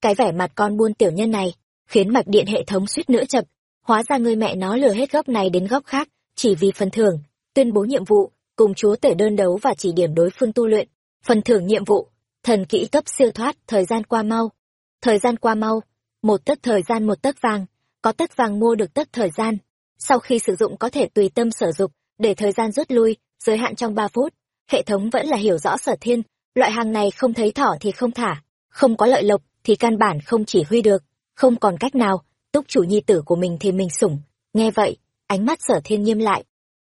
Cái vẻ mặt con buôn tiểu nhân này khiến mạch điện hệ thống suýt nữa chập. Hóa ra người mẹ nó lừa hết góc này đến góc khác, chỉ vì phần thưởng, tuyên bố nhiệm vụ, cùng chúa tể đơn đấu và chỉ điểm đối phương tu luyện. Phần thưởng nhiệm vụ, thần kỹ cấp siêu thoát, thời gian qua mau. Thời gian qua mau, một tấc thời gian một tấc vàng, có tấc vàng mua được tấc thời gian. Sau khi sử dụng có thể tùy tâm sở dục, để thời gian rút lui, giới hạn trong ba phút, hệ thống vẫn là hiểu rõ sở thiên loại hàng này không thấy thỏ thì không thả, không có lợi lộc thì căn bản không chỉ huy được, không còn cách nào. Túc chủ nhi tử của mình thì mình sủng. Nghe vậy, ánh mắt sở thiên nghiêm lại.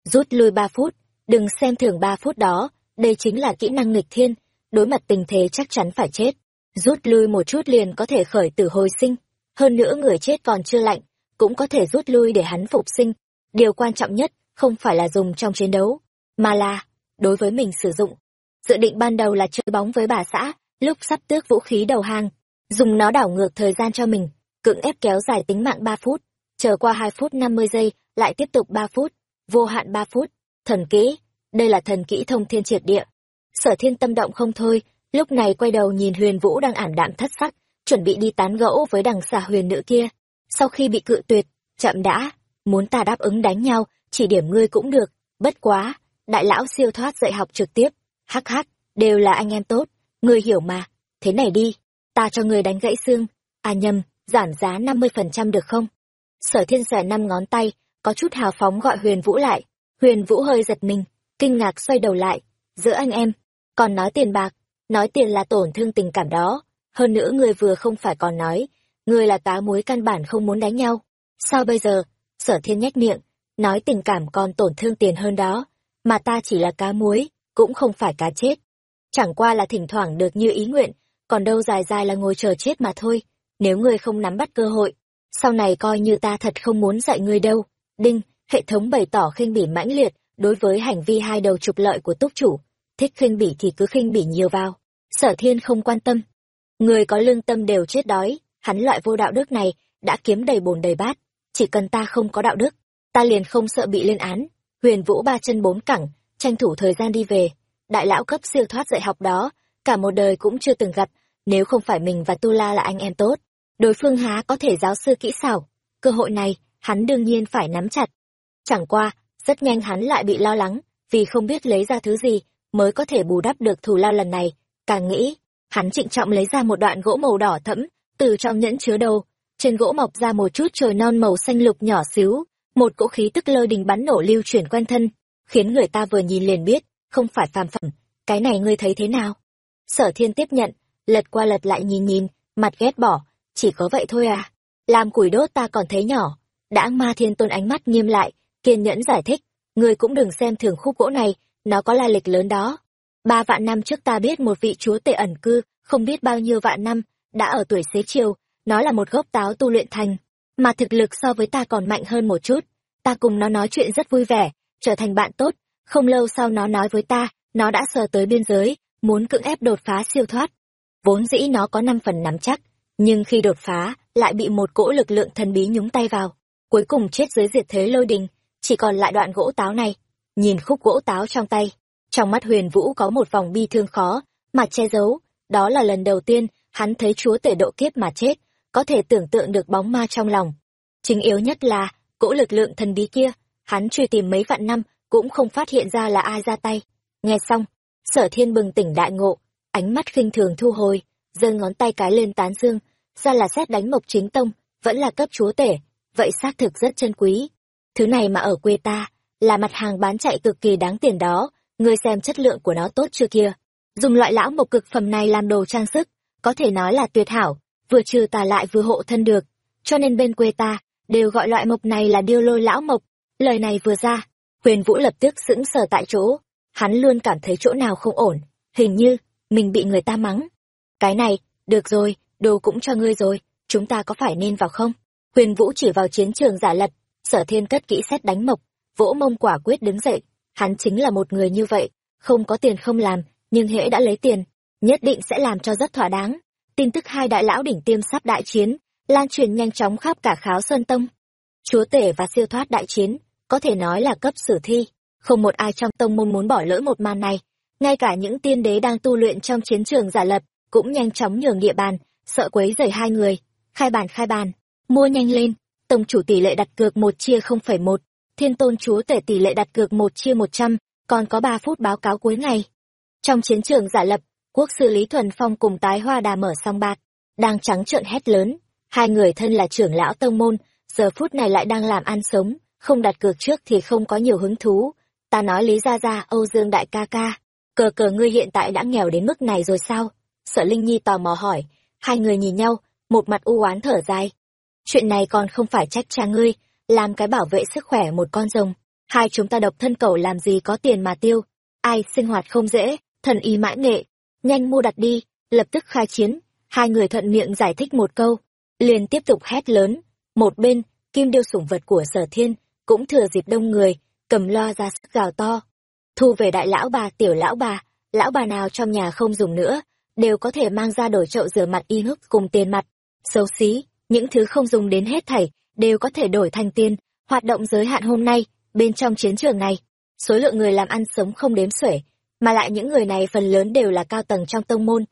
Rút lui ba phút, đừng xem thường ba phút đó, đây chính là kỹ năng nghịch thiên, đối mặt tình thế chắc chắn phải chết. Rút lui một chút liền có thể khởi tử hồi sinh, hơn nữa người chết còn chưa lạnh, cũng có thể rút lui để hắn phục sinh. Điều quan trọng nhất không phải là dùng trong chiến đấu, mà là đối với mình sử dụng dự định ban đầu là chơi bóng với bà xã, lúc sắp tước vũ khí đầu hàng. Dùng nó đảo ngược thời gian cho mình, cưỡng ép kéo dài tính mạng ba phút. Chờ qua hai phút năm mươi giây, lại tiếp tục ba phút, vô hạn ba phút. Thần kỹ, đây là thần kỹ thông thiên triệt địa. Sở thiên tâm động không thôi, lúc này quay đầu nhìn huyền vũ đang ảm đạm thất sắc, chuẩn bị đi tán gẫu với đằng xà huyền nữ kia. Sau khi bị cự tuyệt, chậm đã, muốn ta đáp ứng đánh nhau, chỉ điểm ngươi cũng được. Bất quá, đại lão siêu thoát dạy học trực tiếp hắc hắc, đều là anh em tốt ngươi hiểu mà. Thế này đi, ta cho ngươi đánh gãy xương. À nhầm, giảm giá năm mươi phần trăm được không? Sở thiên xòe năm ngón tay, có chút hào phóng gọi huyền vũ lại. Huyền vũ hơi giật mình, kinh ngạc xoay đầu lại. Giữa anh em, còn nói tiền bạc, nói tiền là tổn thương tình cảm đó. Hơn nữa người vừa không phải còn nói, người là cá muối căn bản không muốn đánh nhau. Sao bây giờ? Sở thiên nhếch miệng, nói tình cảm còn tổn thương tiền hơn đó, mà ta chỉ là cá muối cũng không phải cá chết. Chẳng qua là thỉnh thoảng được như ý nguyện, còn đâu dài dài là ngồi chờ chết mà thôi, nếu ngươi không nắm bắt cơ hội, sau này coi như ta thật không muốn dạy ngươi đâu. Đinh, hệ thống bày tỏ khinh bỉ mãnh liệt đối với hành vi hai đầu trục lợi của túc chủ. Thích khinh bỉ thì cứ khinh bỉ nhiều vào. Sở thiên không quan tâm. Người có lương tâm đều chết đói, hắn loại vô đạo đức này đã kiếm đầy bồn đầy bát. Chỉ cần ta không có đạo đức, ta liền không sợ bị lên án. Huyền vũ ba chân bốn cẳng tranh thủ thời gian đi về. Đại lão cấp siêu thoát dạy học đó, cả một đời cũng chưa từng gặp, nếu không phải mình và tu la là anh em tốt, đối phương há có thể giáo sư kỹ xảo. Cơ hội này, hắn đương nhiên phải nắm chặt. Chẳng qua, rất nhanh hắn lại bị lo lắng, vì không biết lấy ra thứ gì mới có thể bù đắp được thù lao lần này. Càng nghĩ, hắn trịnh trọng lấy ra một đoạn gỗ màu đỏ thẫm, từ trong nhẫn chứa đầu trên gỗ mọc ra một chút trời non màu xanh lục nhỏ xíu, một cỗ khí tức lôi đình bắn nổ lưu chuyển quanh thân khiến người ta vừa nhìn liền biết, không phải phàm phẩm. Cái này ngươi thấy thế nào? Sở thiên tiếp nhận, lật qua lật lại nhìn nhìn, mặt ghét bỏ, chỉ có vậy thôi à? Làm củi đốt ta còn thấy nhỏ. Đã ma thiên tôn ánh mắt nghiêm lại, kiên nhẫn giải thích, ngươi cũng đừng xem thường khúc gỗ này, nó có la lịch lớn đó. Ba vạn năm trước ta biết một vị chúa tể ẩn cư, không biết bao nhiêu vạn năm, đã ở tuổi xế chiều, nó là một gốc táo tu luyện thành. Mà thực lực so với ta còn mạnh hơn một chút, ta cùng nó nói chuyện rất vui vẻ trở thành bạn tốt. Không lâu sau nó nói với ta, nó đã sờ tới biên giới, muốn cưỡng ép đột phá siêu thoát. Vốn dĩ nó có năm phần nắm chắc, nhưng khi đột phá, lại bị một cỗ lực lượng thần bí nhúng tay vào, cuối cùng chết dưới diệt thế lôi đình. Chỉ còn lại đoạn gỗ táo này. Nhìn khúc gỗ táo trong tay, trong mắt huyền vũ có một vòng bi thương khó mà che giấu. Đó là lần đầu tiên hắn thấy chúa tể độ kiếp mà chết, có thể tưởng tượng được bóng ma trong lòng. Chính yếu nhất là cỗ lực lượng thần bí kia hắn truy tìm mấy vạn năm, cũng không phát hiện ra là ai ra tay. Nghe xong, sở thiên bừng tỉnh đại ngộ, ánh mắt khinh thường thu hồi, giơ ngón tay cái lên tán dương, ra là xét đánh mộc chính tông, vẫn là cấp chúa tể, vậy xác thực rất chân quý. Thứ này mà ở quê ta, là mặt hàng bán chạy cực kỳ đáng tiền đó, ngươi xem chất lượng của nó tốt chưa kia. Dùng loại lão mộc cực phẩm này làm đồ trang sức, có thể nói là tuyệt hảo, vừa trừ tà lại vừa hộ thân được. Cho nên bên quê ta, đều gọi loại mộc này là điêu lôi lão mộc lời này vừa ra, huyền vũ lập tức sững sờ tại chỗ. Hắn luôn cảm thấy chỗ nào không ổn, hình như mình bị người ta mắng. Cái này, được rồi, đồ cũng cho ngươi rồi, chúng ta có phải nên vào không? Huyền vũ chỉ vào chiến trường giả lật sở thiên cất kỹ xét đánh mộc, vỗ mông quả quyết đứng dậy. Hắn chính là một người như vậy, không có tiền không làm, nhưng hễ đã lấy tiền, nhất định sẽ làm cho rất thỏa đáng. Tin tức hai đại lão đỉnh tiêm sắp đại chiến, lan truyền nhanh chóng khắp cả kháo sơn tông. Chúa tể và siêu thoát đại chiến có thể nói là cấp sử thi. Không một ai trong tông môn muốn bỏ lỡ một màn này. Ngay cả những tiên đế đang tu luyện trong chiến trường giả lập cũng nhanh chóng nhường địa bàn, sợ quấy rầy hai người. Khai bàn khai bàn mua nhanh lên. Tông chủ tỷ lệ đặt cược một chia không phẩy một. Thiên tôn chúa tể tỷ lệ đặt cược một chia một trăm. Còn có ba phút báo cáo cuối ngày. Trong chiến trường giả lập, quốc sư lý thuần phong cùng tái hoa đà mở song bạc đang trắng trợn hét lớn. Hai người thân là trưởng lão tông môn, giờ phút này lại đang làm ăn sống không đặt cược trước thì không có nhiều hứng thú. Ta nói lý gia gia, âu dương đại ca ca. Cờ cờ ngươi hiện tại đã nghèo đến mức này rồi sao? Sợ linh nhi tò mò hỏi. Hai người nhìn nhau một mặt u oán thở dài. Chuyện này còn không phải trách cha ngươi làm cái bảo vệ sức khỏe một con rồng. Hai chúng ta độc thân cầu làm gì có tiền mà tiêu. Ai sinh hoạt không dễ thần y mãi nghệ. Nhanh mua đặt đi lập tức khai chiến. Hai người thuận miệng giải thích một câu. Liền tiếp tục hét lớn. Một bên kim điêu sủng vật của sở thiên cũng thừa dịp đông người, cầm loa ra sức gào to. Thu về đại lão bà, tiểu lão bà lão bà nào trong nhà không dùng nữa, đều có thể mang ra đổi chậu rửa mặt y hức cùng tiền mặt. Xấu xí, những thứ không dùng đến hết thảy, đều có thể đổi thành tiền, hoạt động giới hạn hôm nay, bên trong chiến trường này. Số lượng người làm ăn sống không đếm xuể, mà lại những người này phần lớn đều là cao tầng trong tông môn.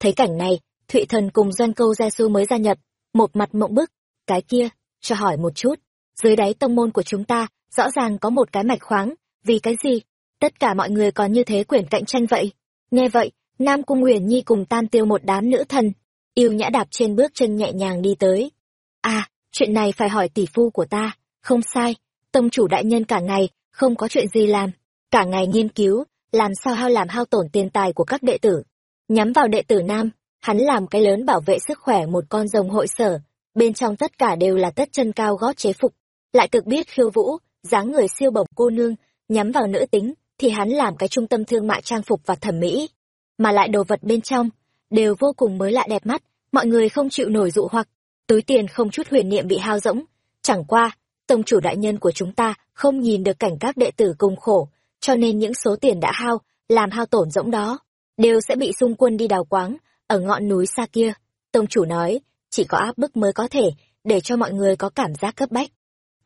Thấy cảnh này, thụy thần cùng doanh câu gia su mới gia nhập, một mặt mộng bức, cái kia, cho hỏi một chút dưới đáy tông môn của chúng ta, rõ ràng có một cái mạch khoáng. Vì cái gì? Tất cả mọi người còn như thế quyền cạnh tranh vậy. Nghe vậy, nam cung huyền nhi cùng tan tiêu một đám nữ thần, yêu nhã đạp trên bước chân nhẹ nhàng đi tới. À chuyện này phải hỏi tỷ phu của ta. Không sai, tông chủ đại nhân cả ngày không có chuyện gì làm. Cả ngày nghiên cứu, làm sao hao làm hao tổn tiền tài của các đệ tử. Nhắm vào đệ tử nam, hắn làm cái lớn bảo vệ sức khỏe một con rồng hội sở. Bên trong tất cả đều là tất chân cao gót chế phục lại cực biết khiêu vũ, dáng người siêu bổng cô nương, nhắm vào nữ tính, thì hắn làm cái trung tâm thương mại trang phục và thẩm mỹ. Mà lại đồ vật bên trong, đều vô cùng mới lạ đẹp mắt, mọi người không chịu nổi dụ hoặc. Túi tiền không chút huyền niệm bị hao rỗng. Chẳng qua, tông chủ đại nhân của chúng ta không nhìn được cảnh các đệ tử cùng khổ, cho nên những số tiền đã hao, làm hao tổn rỗng đó, đều sẽ bị xung quân đi đào quáng ở ngọn núi xa kia. Tông chủ nói, chỉ có áp bức mới có thể, để cho mọi người có cảm giác cấp bách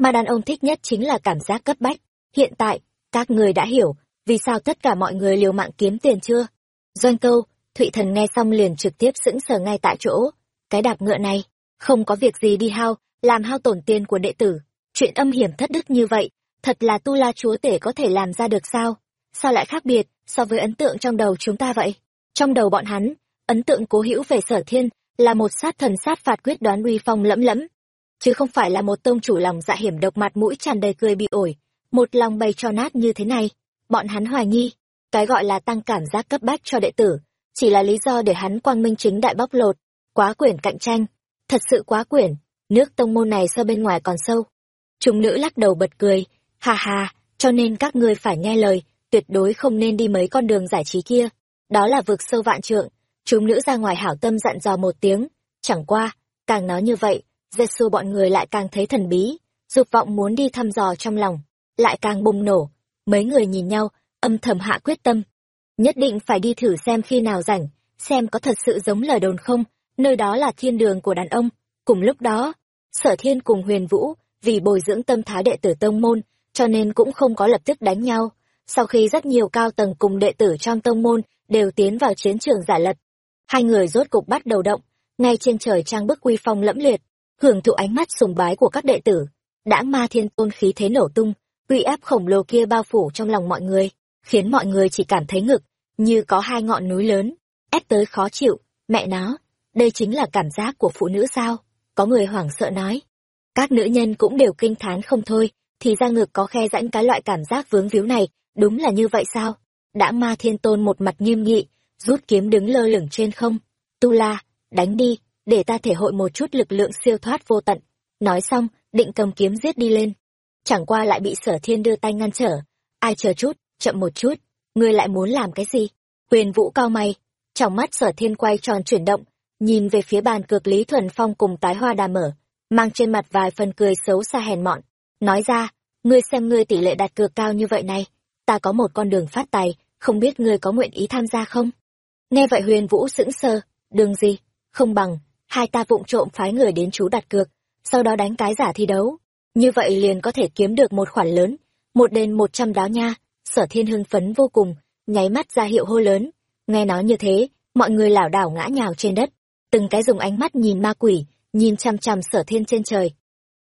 mà đàn ông thích nhất chính là cảm giác cấp bách hiện tại các người đã hiểu vì sao tất cả mọi người liều mạng kiếm tiền chưa doanh câu Thụy Thần nghe xong liền trực tiếp sững sờ ngay tại chỗ. Cái đạp ngựa này, không có việc gì đi hao, làm hao tổn tiền của đệ tử. Chuyện âm hiểm thất đức như vậy, thật là tu la chúa tể có thể làm ra được sao? Sao lại khác biệt so với ấn tượng trong đầu chúng ta vậy? Trong đầu bọn hắn, ấn tượng cố hữu về sở thiên là một sát thần sát phạt quyết đoán uy phong lẫm lẫm, chứ không phải là một tông chủ lòng dạ hiểm độc mặt mũi tràn đầy cười bị ổi, một lòng bày cho nát như thế này. Bọn hắn hoài nghi, cái gọi là tăng cảm giác cấp bách cho đệ tử, chỉ là lý do để hắn quang minh chính đại bóc lột, quá quyển cạnh tranh, thật sự quá quyển, nước tông môn này so bên ngoài còn sâu. Chúng nữ lắc đầu bật cười, hà hà, cho nên các ngươi phải nghe lời, tuyệt đối không nên đi mấy con đường giải trí kia. Đó là vực sâu vạn trượng, chúng nữ ra ngoài hảo tâm dặn dò một tiếng, chẳng qua, càng nói như vậy, Giê-xu bọn người lại càng thấy thần bí, dục vọng muốn đi thăm dò trong lòng, lại càng bùng nổ. Mấy người nhìn nhau, âm thầm hạ quyết tâm. Nhất định phải đi thử xem khi nào rảnh, xem có thật sự giống lời đồn không, nơi đó là thiên đường của đàn ông. Cùng lúc đó, sở thiên cùng huyền vũ, vì bồi dưỡng tâm thái đệ tử tông môn, cho nên cũng không có lập tức đánh nhau. Sau khi rất nhiều cao tầng cùng đệ tử trong tông môn đều tiến vào chiến trường giả lập, hai người rốt cục bắt đầu động, ngay trên trời trang bức uy phong lẫm liệt, hưởng thụ ánh mắt sùng bái của các đệ tử. Đãng ma thiên tôn khí thế nổ tung, uy áp khổng lồ kia bao phủ trong lòng mọi người, khiến mọi người chỉ cảm thấy ngực, như có hai ngọn núi lớn, ép tới khó chịu, mẹ nó, đây chính là cảm giác của phụ nữ sao? Có người hoảng sợ nói. Các nữ nhân cũng đều kinh thán không thôi, thì ra ngực có khe rãnh cái loại cảm giác vướng víu này, đúng là như vậy sao? Đã ma thiên tôn một mặt nghiêm nghị, rút kiếm đứng lơ lửng trên không. Tu la, đánh đi, để ta thể hội một chút lực lượng siêu thoát vô tận. Nói xong, định cầm kiếm giết đi lên. Chẳng qua lại bị sở thiên đưa tay ngăn trở. Ai chờ chút, chậm một chút, ngươi lại muốn làm cái gì? Huyền vũ cao mày, trong mắt sở thiên quay tròn chuyển động, nhìn về phía bàn cược Lý Thuần Phong cùng tái hoa đà mở, mang trên mặt vài phần cười xấu xa hèn mọn. Nói ra, ngươi xem ngươi tỷ lệ đặt cược cao như vậy này, ta có một con đường phát tài, không biết ngươi có nguyện ý tham gia không? Nghe vậy huyền vũ sững sờ, đường gì, không bằng, hai ta vụng trộm phái người đến chú đặt cược, sau đó đánh cái giả thi đấu. Như vậy liền có thể kiếm được một khoản lớn, một đền một trăm đáo nha, sở thiên hưng phấn vô cùng, nháy mắt ra hiệu hô lớn. Nghe nói như thế, mọi người lảo đảo ngã nhào trên đất, từng cái dùng ánh mắt nhìn ma quỷ, nhìn chăm chăm sở thiên trên trời.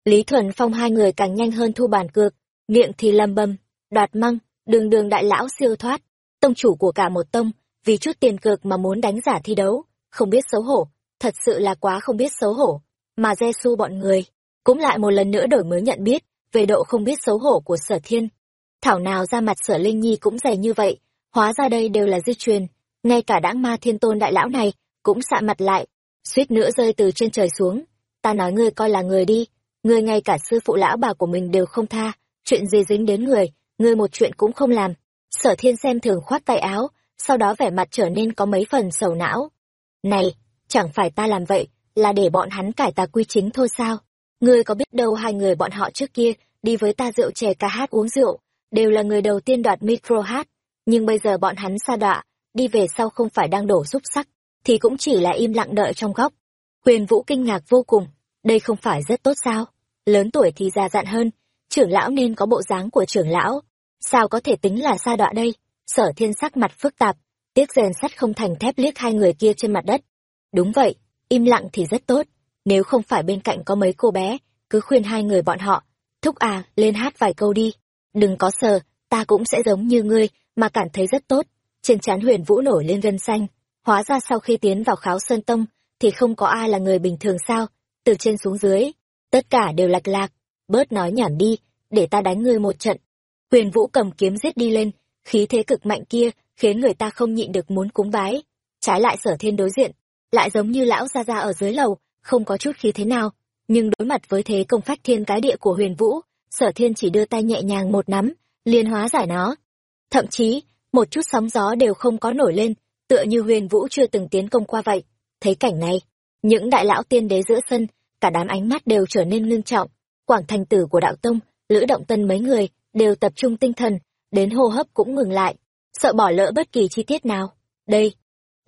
Lý Thuần Phong hai người càng nhanh hơn thu bàn cược, miệng thì lầm bầm, đoạt măng, đường đường đại lão siêu thoát, tông chủ của cả một tông, vì chút tiền cược mà muốn đánh giả thi đấu, không biết xấu hổ, thật sự là quá không biết xấu hổ. Mà Giê-xu bọn người, cũng lại một lần nữa đổi mới nhận biết về độ không biết xấu hổ của sở thiên. Thảo nào ra mặt sở Linh Nhi cũng dày như vậy, hóa ra đây đều là di truyền, ngay cả đãng ma thiên tôn đại lão này cũng xạ mặt lại, suýt nữa rơi từ trên trời xuống. Ta nói ngươi coi là người đi, ngươi ngay cả sư phụ lão bà của mình đều không tha, chuyện gì dính đến người, ngươi một chuyện cũng không làm. Sở thiên xem thường khoát tay áo, sau đó vẻ mặt trở nên có mấy phần sầu não. Này, chẳng phải ta làm vậy, là để bọn hắn cải tà quy chính thôi sao? Ngươi có biết đâu hai người bọn họ trước kia, đi với ta rượu chè ca hát uống rượu, đều là người đầu tiên đoạt micro hát, nhưng bây giờ bọn hắn xa đọa, đi về sau không phải đang đổ xúc sắc, thì cũng chỉ là im lặng đợi trong góc. Huyền Vũ kinh ngạc vô cùng, đây không phải rất tốt sao? Lớn tuổi thì già dặn hơn, trưởng lão nên có bộ dáng của trưởng lão, sao có thể tính là xa đọa đây? Sở thiên sắc mặt phức tạp, tiếc rèn sắt không thành thép liếc hai người kia trên mặt đất. Đúng vậy, im lặng thì rất tốt, nếu không phải bên cạnh có mấy cô bé, cứ khuyên hai người bọn họ, thúc à, lên hát vài câu đi. Đừng có sờ, ta cũng sẽ giống như ngươi, mà cảm thấy rất tốt. Trên trán huyền vũ nổi lên gân xanh, hóa ra sau khi tiến vào kháo sơn tông, thì không có ai là người bình thường sao, từ trên xuống dưới, tất cả đều lạc lạc, bớt nói nhảm đi, để ta đánh ngươi một trận. Huyền vũ cầm kiếm giết đi lên, khí thế cực mạnh kia khiến người ta không nhịn được muốn cúng bái trái lại sở thiên đối diện lại giống như lão gia gia ở dưới lầu không có chút khí thế nào. Nhưng đối mặt với thế công phách thiên cái địa của huyền vũ sở thiên chỉ đưa tay nhẹ nhàng một nắm liên hóa giải nó. Thậm chí một chút sóng gió đều không có nổi lên tựa như huyền vũ chưa từng tiến công qua vậy. Thấy cảnh này những đại lão tiên đế giữa sân cả đám ánh mắt đều trở nên ngưng trọng. Quảng thành tử của đạo tông lữ động tân mấy người đều tập trung tinh thần đến hô hấp cũng ngừng lại, sợ bỏ lỡ bất kỳ chi tiết nào. Đây,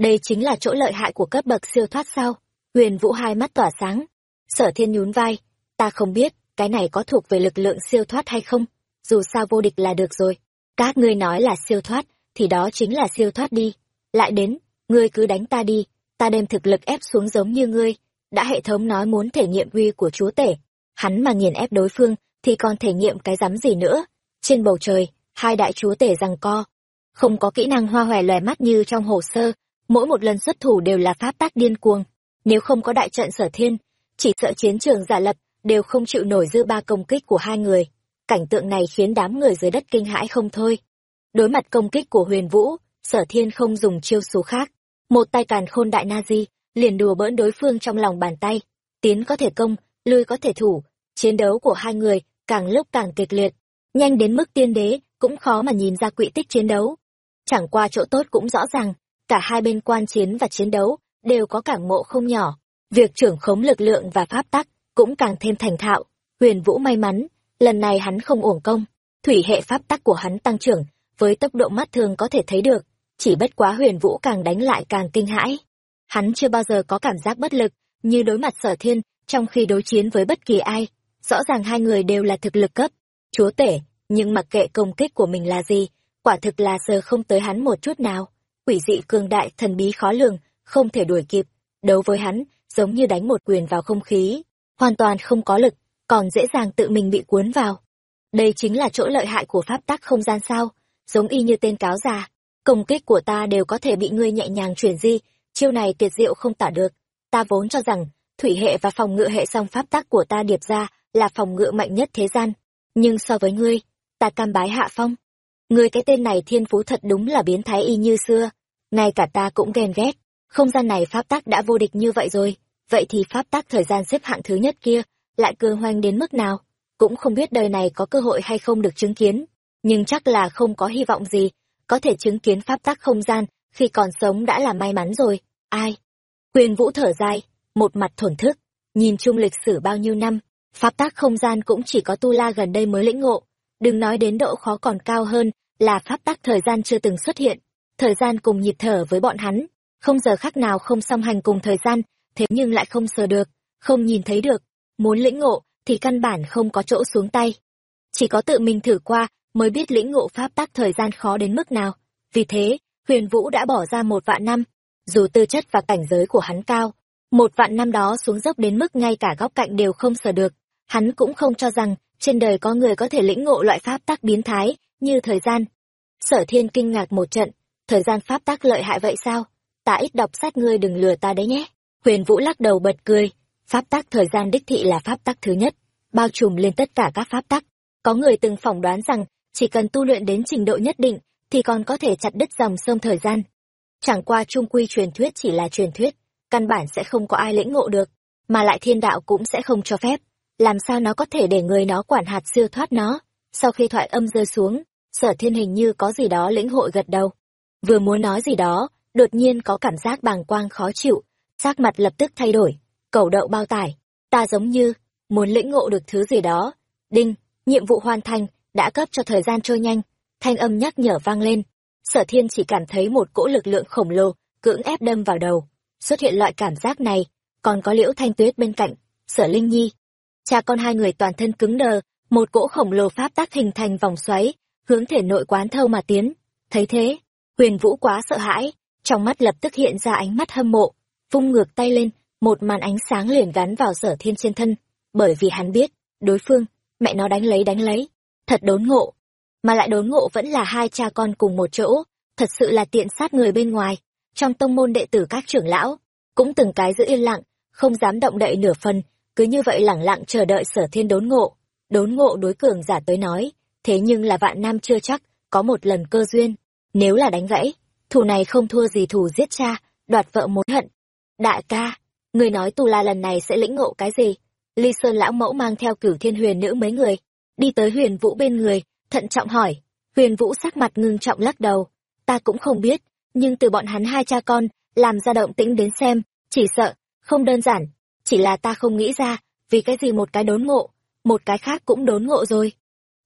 đây chính là chỗ lợi hại của cấp bậc siêu thoát sao? Huyền Vũ hai mắt tỏa sáng. Sở Thiên nhún vai, ta không biết, cái này có thuộc về lực lượng siêu thoát hay không, dù sao vô địch là được rồi. Các ngươi nói là siêu thoát, thì đó chính là siêu thoát đi. Lại đến, ngươi cứ đánh ta đi, ta đem thực lực ép xuống giống như ngươi, đã hệ thống nói muốn thể nghiệm uy của chúa tể. Hắn mà nghiền ép đối phương, thì còn thể nghiệm cái rắm gì nữa. Trên bầu trời, hai đại chúa tể rằng co. Không có kỹ năng hoa hòe lòe mắt như trong hồ sơ, mỗi một lần xuất thủ đều là pháp tác điên cuồng. Nếu không có đại trận sở thiên, chỉ sợ chiến trường giả lập, đều không chịu nổi dư ba công kích của hai người. Cảnh tượng này khiến đám người dưới đất kinh hãi không thôi. Đối mặt công kích của huyền vũ, sở thiên không dùng chiêu số khác. Một tay càn khôn đại na di, liền đùa bỡn đối phương trong lòng bàn tay. Tiến có thể công, lui có thể thủ. Chiến đấu của hai người càng lúc càng kịch liệt. Nhanh đến mức tiên đế, cũng khó mà nhìn ra quỹ tích chiến đấu. Chẳng qua chỗ tốt cũng rõ ràng, cả hai bên quan chiến và chiến đấu đều có cảm mộ không nhỏ. Việc trưởng khống lực lượng và pháp tắc cũng càng thêm thành thạo. Huyền Vũ may mắn, lần này hắn không uổng công. Thủy hệ pháp tắc của hắn tăng trưởng, với tốc độ mắt thường có thể thấy được. Chỉ bất quá huyền Vũ càng đánh lại càng kinh hãi. Hắn chưa bao giờ có cảm giác bất lực, như đối mặt sở thiên, trong khi đối chiến với bất kỳ ai. Rõ ràng hai người đều là thực lực cấp. Chúa tể, nhưng mặc kệ công kích của mình là gì, quả thực là giờ không tới hắn một chút nào. Quỷ dị cường đại, thần bí khó lường, không thể đuổi kịp. Đấu với hắn, giống như đánh một quyền vào không khí, hoàn toàn không có lực, còn dễ dàng tự mình bị cuốn vào. Đây chính là chỗ lợi hại của pháp tắc không gian sao, giống y như tên cáo già. Công kích của ta đều có thể bị ngươi nhẹ nhàng chuyển di, chiêu này tuyệt diệu không tả được. Ta vốn cho rằng, thủy hệ và phòng ngự hệ song pháp tắc của ta điệp ra là phòng ngự mạnh nhất thế gian. Nhưng so với ngươi, ta cam bái hạ phong. Ngươi cái tên này thiên phú thật đúng là biến thái y như xưa. Ngay cả ta cũng ghen ghét. Không gian này pháp tắc đã vô địch như vậy rồi. Vậy thì pháp tắc thời gian xếp hạng thứ nhất kia, lại cường hoành đến mức nào? Cũng không biết đời này có cơ hội hay không được chứng kiến. Nhưng chắc là không có hy vọng gì. Có thể chứng kiến pháp tắc không gian, khi còn sống đã là may mắn rồi. Ai? Quyền vũ thở dài, một mặt thổn thức. Nhìn chung lịch sử bao nhiêu năm, pháp tắc không gian cũng chỉ có tu la gần đây mới lĩnh ngộ đừng nói đến độ khó còn cao hơn là pháp tắc thời gian chưa từng xuất hiện thời gian cùng nhịp thở với bọn hắn. Không giờ khác nào không song hành cùng thời gian, thế nhưng lại không sờ được, không nhìn thấy được. Muốn lĩnh ngộ, thì căn bản không có chỗ xuống tay. Chỉ có tự mình thử qua, mới biết lĩnh ngộ pháp tắc thời gian khó đến mức nào. Vì thế, huyền vũ đã bỏ ra một vạn năm, dù tư chất và cảnh giới của hắn cao. Một vạn năm đó xuống dốc đến mức ngay cả góc cạnh đều không sờ được. Hắn cũng không cho rằng, trên đời có người có thể lĩnh ngộ loại pháp tắc biến thái như thời gian. Sở thiên kinh ngạc một trận thời gian pháp tác lợi hại vậy sao? Ta ít đọc sách ngươi đừng lừa ta đấy nhé. Huyền vũ lắc đầu bật cười. Pháp tác thời gian đích thị là pháp tác thứ nhất, bao trùm lên tất cả các pháp tắc. Có người từng phỏng đoán rằng, chỉ cần tu luyện đến trình độ nhất định, thì còn có thể chặt đứt dòng sông thời gian. Chẳng qua trung quy truyền thuyết chỉ là truyền thuyết, căn bản sẽ không có ai lĩnh ngộ được, mà lại thiên đạo cũng sẽ không cho phép. Làm sao nó có thể để người nó quản hạt siêu thoát nó? Sau khi thoại âm rơi xuống, sở thiên hình như có gì đó lĩnh hội gật đầu vừa muốn nói gì đó, đột nhiên có cảm giác bàng quang khó chịu, sắc mặt lập tức thay đổi, cầu đậu bao tải. Ta giống như muốn lĩnh ngộ được thứ gì đó. Đinh, nhiệm vụ hoàn thành, đã cấp cho thời gian trôi nhanh. Thanh âm nhắc nhở vang lên. Sở thiên chỉ cảm thấy một cỗ lực lượng khổng lồ cưỡng ép đâm vào đầu. Xuất hiện loại cảm giác này, còn có liễu thanh tuyết bên cạnh, sở linh nhi. Cha con hai người toàn thân cứng đờ, một cỗ khổng lồ pháp tác hình thành vòng xoáy, hướng thể nội quán thâu mà tiến. Thấy thế huyền vũ quá sợ hãi, trong mắt lập tức hiện ra ánh mắt hâm mộ, vung ngược tay lên, một màn ánh sáng liền gắn vào sở thiên trên thân, bởi vì hắn biết, đối phương, mẹ nó đánh lấy đánh lấy, thật đốn ngộ. Mà lại đốn ngộ vẫn là hai cha con cùng một chỗ, thật sự là tiện sát người bên ngoài, trong tông môn đệ tử các trưởng lão, cũng từng cái giữ yên lặng, không dám động đậy nửa phần, cứ như vậy lẳng lặng chờ đợi sở thiên đốn ngộ. Đốn ngộ đối cường giả tới nói, thế nhưng là vạn nam chưa chắc có một lần cơ duyên nếu là đánh gãy, thù này không thua gì thù giết cha, đoạt vợ mối hận. Đại ca, người nói tu la lần này sẽ lĩnh ngộ cái gì? Ly sơn lão mẫu mang theo cửu thiên huyền nữ mấy người, đi tới huyền vũ bên người, thận trọng hỏi. Huyền vũ sắc mặt ngưng trọng lắc đầu. Ta cũng không biết, nhưng từ bọn hắn hai cha con, làm ra động tĩnh đến xem, chỉ sợ, không đơn giản. Chỉ là ta không nghĩ ra, vì cái gì một cái đốn ngộ, một cái khác cũng đốn ngộ rồi.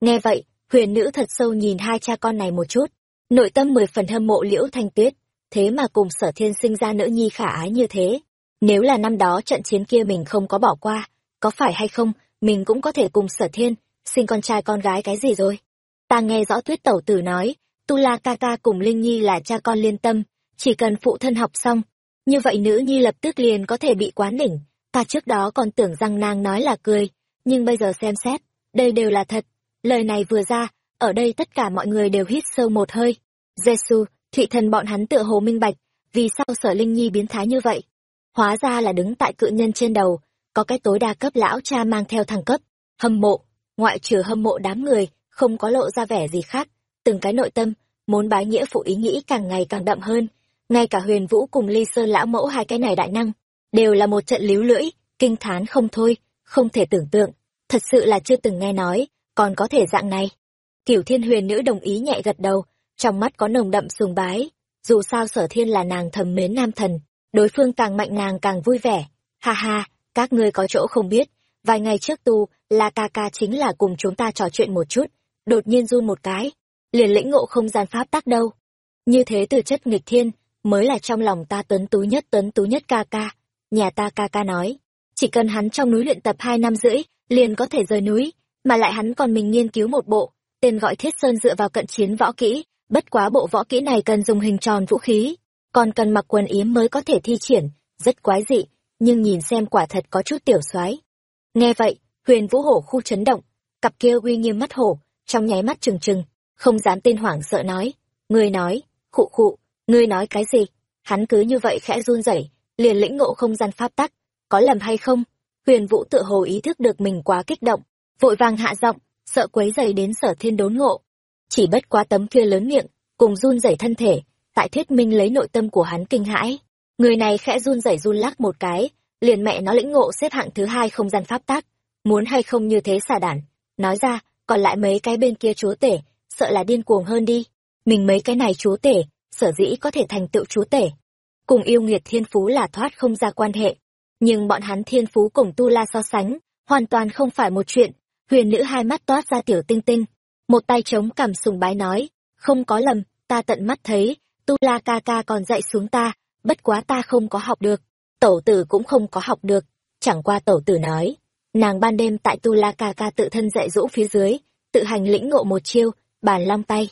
Nghe vậy, huyền nữ thật sâu nhìn hai cha con này một chút nội tâm mười phần hâm mộ liễu thanh tuyết thế mà cùng sở thiên sinh ra nữ nhi khả ái như thế nếu là năm đó trận chiến kia mình không có bỏ qua có phải hay không mình cũng có thể cùng sở thiên sinh con trai con gái cái gì rồi ta nghe rõ tuyết tẩu tử nói tu la ca ca cùng linh nhi là cha con liên tâm chỉ cần phụ thân học xong, như vậy nữ nhi lập tức liền có thể bị quán đỉnh. Ta trước đó còn tưởng rằng nàng nói là cười, nhưng bây giờ xem xét, đây đều là thật. Lời này vừa ra, ở đây tất cả mọi người đều hít sâu một hơi. Giêsu, thụy thần bọn hắn tựa hồ minh bạch, vì sao sở Linh Nhi biến thái như vậy? Hóa ra là đứng tại cự nhân trên đầu, có cái tối đa cấp lão cha mang theo thằng cấp, hâm mộ, ngoại trừ hâm mộ đám người, không có lộ ra vẻ gì khác, từng cái nội tâm, muốn bái nghĩa phụ ý nghĩ càng ngày càng đậm hơn. Ngay cả huyền vũ cùng ly sơn lão mẫu hai cái này đại năng, đều là một trận líu lưỡi, kinh thán không thôi, không thể tưởng tượng, thật sự là chưa từng nghe nói, còn có thể dạng này. Cửu thiên huyền nữ đồng ý nhẹ gật đầu, trong mắt có nồng đậm sùng bái, dù sao sở thiên là nàng thầm mến nam thần, đối phương càng mạnh nàng càng vui vẻ. Ha ha, các ngươi có chỗ không biết, vài ngày trước tu, là ca ca chính là cùng chúng ta trò chuyện một chút, đột nhiên run một cái, liền lĩnh ngộ không gian pháp tác đâu. Như thế từ chất nghịch thiên, mới là trong lòng ta tuấn tú nhất tuấn tú nhất ca ca. Nhà ta ca ca nói, chỉ cần hắn trong núi luyện tập hai năm rưỡi, liền có thể rời núi, mà lại hắn còn mình nghiên cứu một bộ, tên gọi thiết sơn dựa vào cận chiến võ kỹ, bất quá bộ võ kỹ này cần dùng hình tròn vũ khí, còn cần mặc quần yếm mới có thể thi triển, rất quái dị, nhưng nhìn xem quả thật có chút tiểu soái. Nghe vậy, huyền vũ hổ khu chấn động, cặp kia uy nghiêm mắt hổ, trong nháy mắt trừng trừng, không dám tin hoảng sợ nói, ngươi nói, khụ khụ, ngươi nói cái gì? Hắn cứ như vậy khẽ run rẩy, liền lĩnh ngộ không gian pháp tắc, có lầm hay không? Huyền Vũ tự hồ ý thức được mình quá kích động, vội vàng hạ giọng, sợ quấy dày đến Sở Thiên đốn ngộ. Chỉ bất quá tấm kia lớn miệng, cùng run rẩy thân thể, tại thuyết minh lấy nội tâm của hắn kinh hãi. Người này khẽ run rẩy run lắc một cái, liền mẹ nó lĩnh ngộ xếp hạng thứ hai không gian pháp tác muốn hay không như thế xà đản. Nói ra, còn lại mấy cái bên kia chúa tể, sợ là điên cuồng hơn đi. Mình mấy cái này chúa tể, sở dĩ có thể thành tựu chúa tể. Cùng yêu nghiệt thiên phú là thoát không ra quan hệ. Nhưng bọn hắn thiên phú cùng tu la so sánh, hoàn toàn không phải một chuyện. Huyền nữ hai mắt toát ra tiểu tinh tinh. Một tay chống cằm sùng bái nói, không có lầm, ta tận mắt thấy, tu la ca ca còn dạy xuống ta, bất quá ta không có học được. Tẩu tử cũng không có học được. Chẳng qua tẩu tử nói, nàng ban đêm tại tu la ca ca tự thân dạy dỗ phía dưới, tự hành lĩnh ngộ một chiêu, bàn long tay.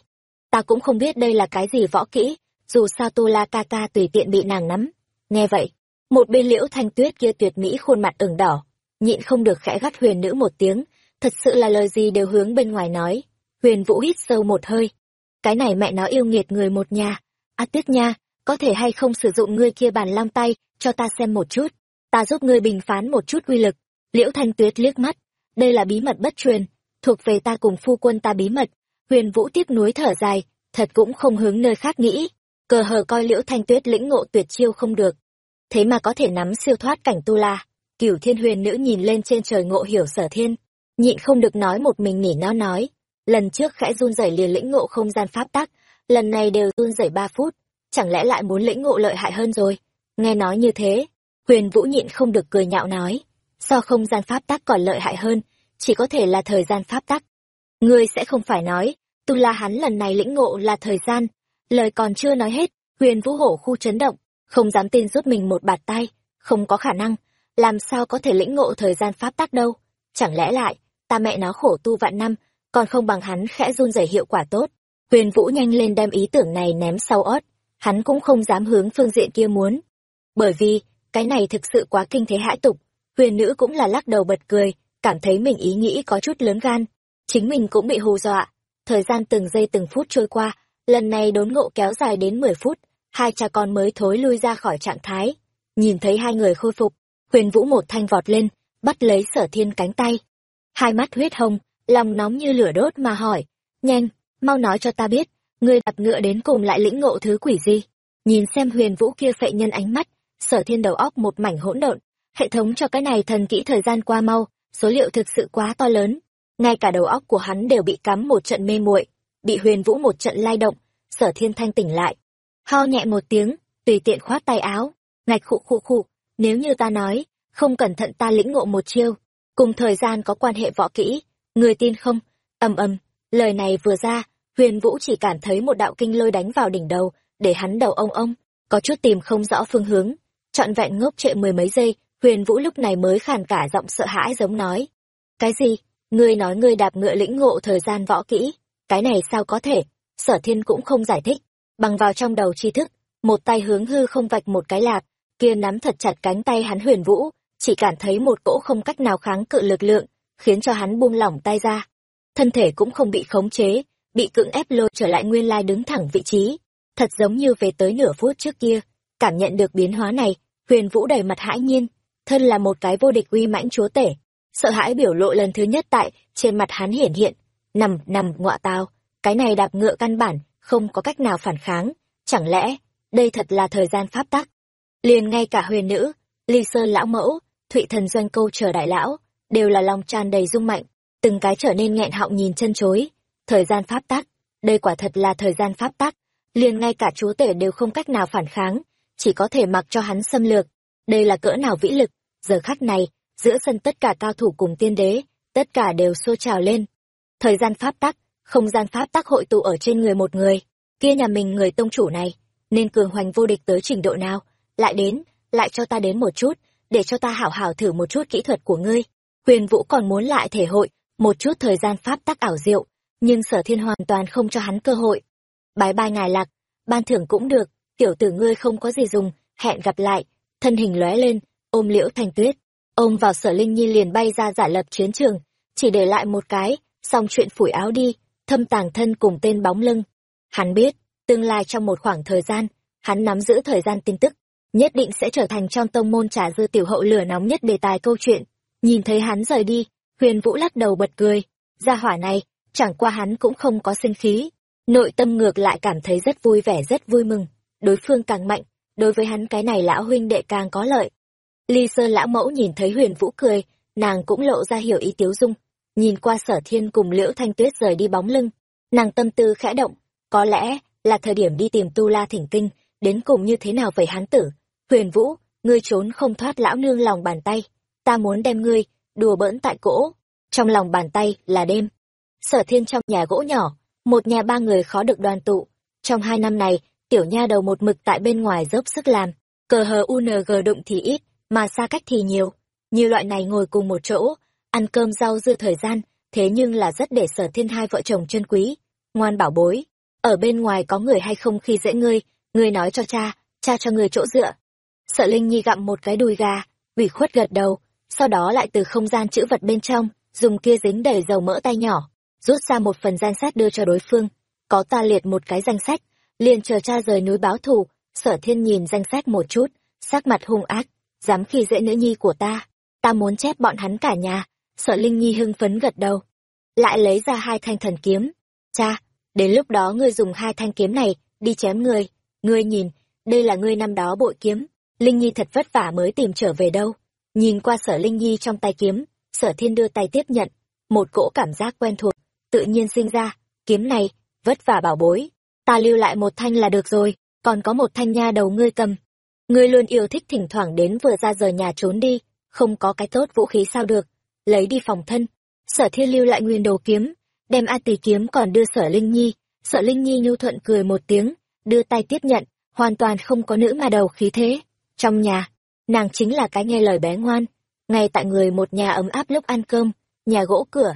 Ta cũng không biết đây là cái gì võ kỹ, dù sao tu la ca ca tùy tiện bị nàng nắm. Nghe vậy, một bên liễu thanh tuyết kia tuyệt mỹ khuôn mặt ửng đỏ, nhịn không được khẽ gắt huyền nữ một tiếng, thật sự là lời gì đều hướng bên ngoài nói. Huyền vũ hít sâu một hơi. Cái này mẹ nó yêu nghiệt người một nhà. À, A tuyết nha, có thể hay không sử dụng ngươi kia bàn long tay, cho ta xem một chút. Ta giúp ngươi bình phán một chút uy lực. Liễu thanh tuyết liếc mắt. Đây là bí mật bất truyền, thuộc về ta cùng phu quân ta bí mật, huyền vũ tiếp núi thở dài thật cũng không hướng nơi khác nghĩ cờ hờ coi liễu thanh tuyết lĩnh ngộ tuyệt chiêu không được thế mà có thể nắm siêu thoát cảnh tu la cửu thiên huyền nữ nhìn lên trên trời ngộ hiểu sở thiên nhịn không được nói một mình nỉ nó nói. Lần trước khẽ run rẩy liền lĩnh ngộ không gian pháp tắc, lần này đều run rẩy ba phút, chẳng lẽ lại muốn lĩnh ngộ lợi hại hơn rồi? Nghe nói như thế, huyền vũ nhịn không được cười nhạo nói so không gian pháp tắc còn lợi hại hơn, chỉ có thể là thời gian pháp tắc. Ngươi sẽ không phải nói tu la hắn lần này lĩnh ngộ là thời gian. Lời còn chưa nói hết, huyền vũ hổ khu chấn động, không dám tin rút mình một bạt tay, không có khả năng, làm sao có thể lĩnh ngộ thời gian pháp tắc đâu? Chẳng lẽ lại ta mẹ nó khổ tu vạn năm, còn không bằng hắn khẽ run rẩy hiệu quả tốt. Huyền vũ nhanh lên đem ý tưởng này ném sau ót, hắn cũng không dám hướng phương diện kia muốn. Bởi vì, cái này thực sự quá kinh thế hãi tục, huyền nữ cũng là lắc đầu bật cười, cảm thấy mình ý nghĩ có chút lớn gan. Chính mình cũng bị hù dọa, thời gian từng giây từng phút trôi qua, lần này đốn ngộ kéo dài đến mười phút, hai cha con mới thối lui ra khỏi trạng thái. Nhìn thấy hai người khôi phục, huyền vũ một thanh vọt lên, bắt lấy sở thiên cánh tay hai mắt huyết hồng, lòng nóng như lửa đốt mà hỏi, nhanh, mau nói cho ta biết, ngươi đạp ngựa đến cùng lại lĩnh ngộ thứ quỷ gì? Nhìn xem huyền vũ kia phệ nhân ánh mắt, sở thiên đầu óc một mảnh hỗn độn. Hệ thống cho cái này thần kỹ thời gian qua mau, số liệu thực sự quá to lớn. Ngay cả đầu óc của hắn đều bị cắm một trận mê muội, bị huyền vũ một trận lai động, sở thiên thanh tỉnh lại. Ho nhẹ một tiếng, tùy tiện khoát tay áo. Ngạch khụ khụ khụ, nếu như ta nói, không cẩn thận ta lĩnh ngộ một chiêu cùng thời gian có quan hệ võ kỹ người tin không? Ầm ầm lời này vừa ra huyền vũ chỉ cảm thấy một đạo kinh lôi đánh vào đỉnh đầu để hắn đầu ông ông có chút tìm không rõ phương hướng. Trọn vẹn ngốc trệ mười mấy giây huyền vũ lúc này mới khàn cả giọng sợ hãi giống nói. Cái gì? Ngươi nói ngươi đạp ngựa lĩnh ngộ thời gian võ kỹ cái này sao có thể? Sở thiên cũng không giải thích. Bằng vào trong đầu tri thức một tay hướng hư không vạch một cái lạc, kia nắm thật chặt cánh tay hắn huyền vũ, chỉ cảm thấy một cỗ không cách nào kháng cự lực lượng, khiến cho hắn buông lỏng tay ra. Thân thể cũng không bị khống chế, bị cưỡng ép lôi trở lại nguyên lai đứng thẳng vị trí. Thật giống như về tới nửa phút trước kia, cảm nhận được biến hóa này, huyền vũ đầy mặt hãi nhiên, thân là một cái vô địch uy mãnh chúa tể. Sợ hãi biểu lộ lần thứ nhất tại, trên mặt hắn hiển hiện, nằm nằm ngọa tao, cái này đạp ngựa căn bản, không có cách nào phản kháng, chẳng lẽ, đây thật là thời gian pháp tắc. Liền ngay cả huyền nữ, ly sơn lão mẫu, thụy thần doanh câu chờ đại lão, đều là lòng tràn đầy dung mạnh, từng cái trở nên nghẹn họng nhìn chân chối. Thời gian pháp tắc, đây quả thật là thời gian pháp tắc, liền ngay cả chúa tể đều không cách nào phản kháng, chỉ có thể mặc cho hắn xâm lược. Đây là cỡ nào vĩ lực, giờ khắc này, giữa sân tất cả cao thủ cùng tiên đế, tất cả đều xô trào lên. Thời gian pháp tắc, không gian pháp tắc hội tụ ở trên người một người, kia nhà mình người tông chủ này, nên cường hoành vô địch tới trình độ nào, lại đến, lại cho ta đến một chút, để cho ta hảo hảo thử một chút kỹ thuật của ngươi. Huyền Vũ còn muốn lại thể hội, một chút thời gian pháp tắc ảo diệu, nhưng sở thiên hoàn toàn không cho hắn cơ hội. Bái bai ngài lạc, ban thưởng cũng được, tiểu tử ngươi không có gì dùng, hẹn gặp lại, thân hình lóe lên, ôm liễu thanh tuyết, ôm vào sở linh nhi liền bay ra giả lập chiến trường, chỉ để lại một cái, xong chuyện phủi áo đi, thâm tàng thân cùng tên bóng lưng. Hắn biết, tương lai trong một khoảng thời gian, hắn nắm giữ thời gian tin tức, nhất định sẽ trở thành trong tông môn trả dư tiểu hậu lửa nóng nhất đề tài câu chuyện. Nhìn thấy hắn rời đi, huyền vũ lắc đầu bật cười, gia hỏa này, chẳng qua hắn cũng không có sinh khí. Nội tâm ngược lại cảm thấy rất vui vẻ rất vui mừng, đối phương càng mạnh, đối với hắn cái này lão huynh đệ càng có lợi. Ly Sơn lão mẫu nhìn thấy huyền vũ cười, nàng cũng lộ ra hiểu ý tiếu dung, nhìn qua sở thiên cùng liễu thanh tuyết rời đi bóng lưng, nàng tâm tư khẽ động, có lẽ là thời điểm đi tìm tu la thỉnh kinh, đến cùng như thế nào vậy hắn tử. Huyền vũ, ngươi trốn không thoát lão nương lòng bàn tay, ta muốn đem ngươi, đùa bỡn tại cỗ, trong lòng bàn tay là đêm. Sở thiên trong nhà gỗ nhỏ, một nhà ba người khó được đoàn tụ, trong hai năm này, tiểu nha đầu một mực tại bên ngoài dốc sức làm, cờ hờ UNG đụng thì ít, mà xa cách thì nhiều. Như loại này ngồi cùng một chỗ, ăn cơm rau dưa thời gian, thế nhưng là rất để sở thiên hai vợ chồng chân quý. Ngoan bảo bối, ở bên ngoài có người hay không khi dễ ngươi, ngươi nói cho cha, cha cho ngươi chỗ dựa. Sợ Linh Nhi gặm một cái đùi gà, ủy khuất gật đầu, sau đó lại từ không gian chữ vật bên trong, dùng kia dính đầy dầu mỡ tay nhỏ, rút ra một phần danh sách đưa cho đối phương. Có ta liệt một cái danh sách, liền chờ cha rời núi báo thù, sở thiên nhìn danh sách một chút, sắc mặt hung ác, dám khi dễ nữ nhi của ta, ta muốn chép bọn hắn cả nhà, sợ Linh Nhi hưng phấn gật đầu. Lại lấy ra hai thanh thần kiếm. Cha, đến lúc đó ngươi dùng hai thanh kiếm này, đi chém người. Ngươi nhìn, đây là ngươi năm đó bội kiếm. Linh Nhi thật vất vả mới tìm trở về đâu. Nhìn qua sở Linh Nhi trong tay kiếm, sở thiên đưa tay tiếp nhận. Một cỗ cảm giác quen thuộc, tự nhiên sinh ra. Kiếm này, vất vả bảo bối. Ta lưu lại một thanh là được rồi, còn có một thanh nha đầu ngươi cầm. Ngươi luôn yêu thích thỉnh thoảng đến vừa ra giờ nhà trốn đi, không có cái tốt vũ khí sao được lấy đi phòng thân sở thiên lưu lại nguyên đồ kiếm đem a tỳ kiếm còn đưa sở linh nhi sở linh nhi nhu thuận cười một tiếng đưa tay tiếp nhận hoàn toàn không có nữ mà đầu khí thế trong nhà. Nàng chính là cái nghe lời bé ngoan. Ngay tại người một nhà ấm áp lúc ăn cơm nhà gỗ cửa.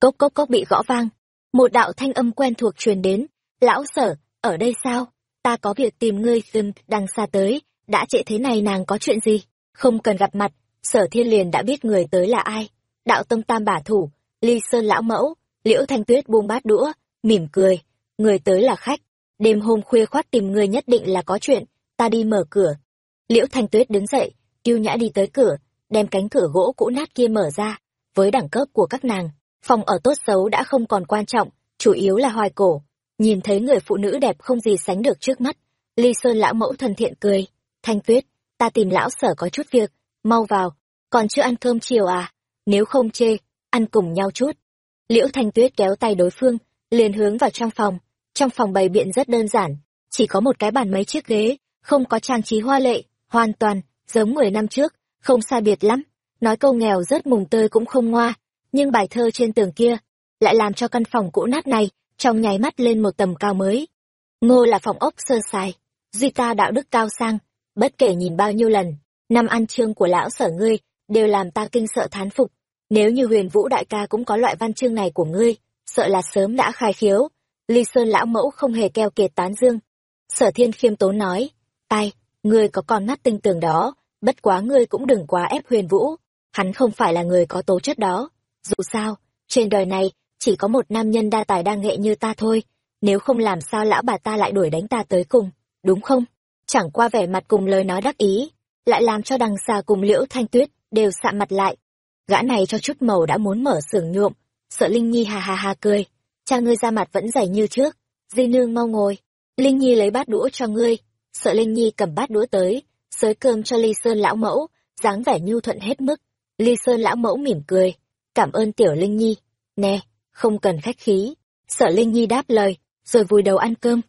Cốc cốc cốc bị gõ vang. Một đạo thanh âm quen thuộc truyền đến. Lão sở ở đây sao? Ta có việc tìm ngươi dừng đang xa tới. Đã trễ thế này nàng có chuyện gì? Không cần gặp mặt. Sở thiên liền đã biết người tới là ai. Đạo tông tam bả thủ, ly sơn lão mẫu, liễu thanh tuyết buông bát đũa, mỉm cười, người tới là khách, đêm hôm khuya khoát tìm người nhất định là có chuyện, ta đi mở cửa. Liễu thanh tuyết đứng dậy, kiêu nhã đi tới cửa, đem cánh cửa gỗ cũ nát kia mở ra, với đẳng cấp của các nàng, phòng ở tốt xấu đã không còn quan trọng, chủ yếu là hoài cổ. Nhìn thấy người phụ nữ đẹp không gì sánh được trước mắt, ly sơn lão mẫu thân thiện cười, thanh tuyết, ta tìm lão sở có chút việc, mau vào, còn chưa ăn cơm chiều à? nếu không chê, ăn cùng nhau chút. Liễu Thanh Tuyết kéo tay đối phương, liền hướng vào trong phòng. Trong phòng bày biện rất đơn giản, chỉ có một cái bàn mấy chiếc ghế, không có trang trí hoa lệ, hoàn toàn, giống mười năm trước, không xa biệt lắm. Nói câu nghèo rất mùng tơi cũng không ngoa, nhưng bài thơ trên tường kia, lại làm cho căn phòng cũ nát này, trong nháy mắt lên một tầm cao mới. Ngô là phòng ốc sơ sài, duy ta đạo đức cao sang, bất kể nhìn bao nhiêu lần, năm ăn chương của lão sở ngươi đều làm ta kinh sợ thán phục. Nếu như huyền vũ đại ca cũng có loại văn chương này của ngươi, sợ là sớm đã khai khiếu. Ly Sơn lão mẫu không hề keo kiệt tán dương. Sở thiên khiêm tốn nói, tai, ngươi có con mắt tinh tường đó, bất quá ngươi cũng đừng quá ép huyền vũ. Hắn không phải là người có tố chất đó. Dù sao, trên đời này, chỉ có một nam nhân đa tài đa nghệ như ta thôi. Nếu không làm sao lão bà ta lại đuổi đánh ta tới cùng, đúng không? Chẳng qua vẻ mặt cùng lời nói đắc ý, lại làm cho đằng xa cùng liễu thanh tuyết đều sạm mặt lại. Gã này cho chút màu đã muốn mở xưởng nhuộm, sợ linh nhi hà hà hà cười. Cha ngươi ra mặt vẫn dày như trước, di nương mau ngồi. Linh nhi lấy bát đũa cho ngươi sợ linh nhi cầm bát đũa tới xới cơm cho ly sơn lão mẫu, dáng vẻ nhu thuận hết mức. Ly sơn lão mẫu mỉm cười, cảm ơn tiểu linh nhi. Nè, không cần khách khí. Sợ linh nhi đáp lời, rồi vùi đầu ăn cơm.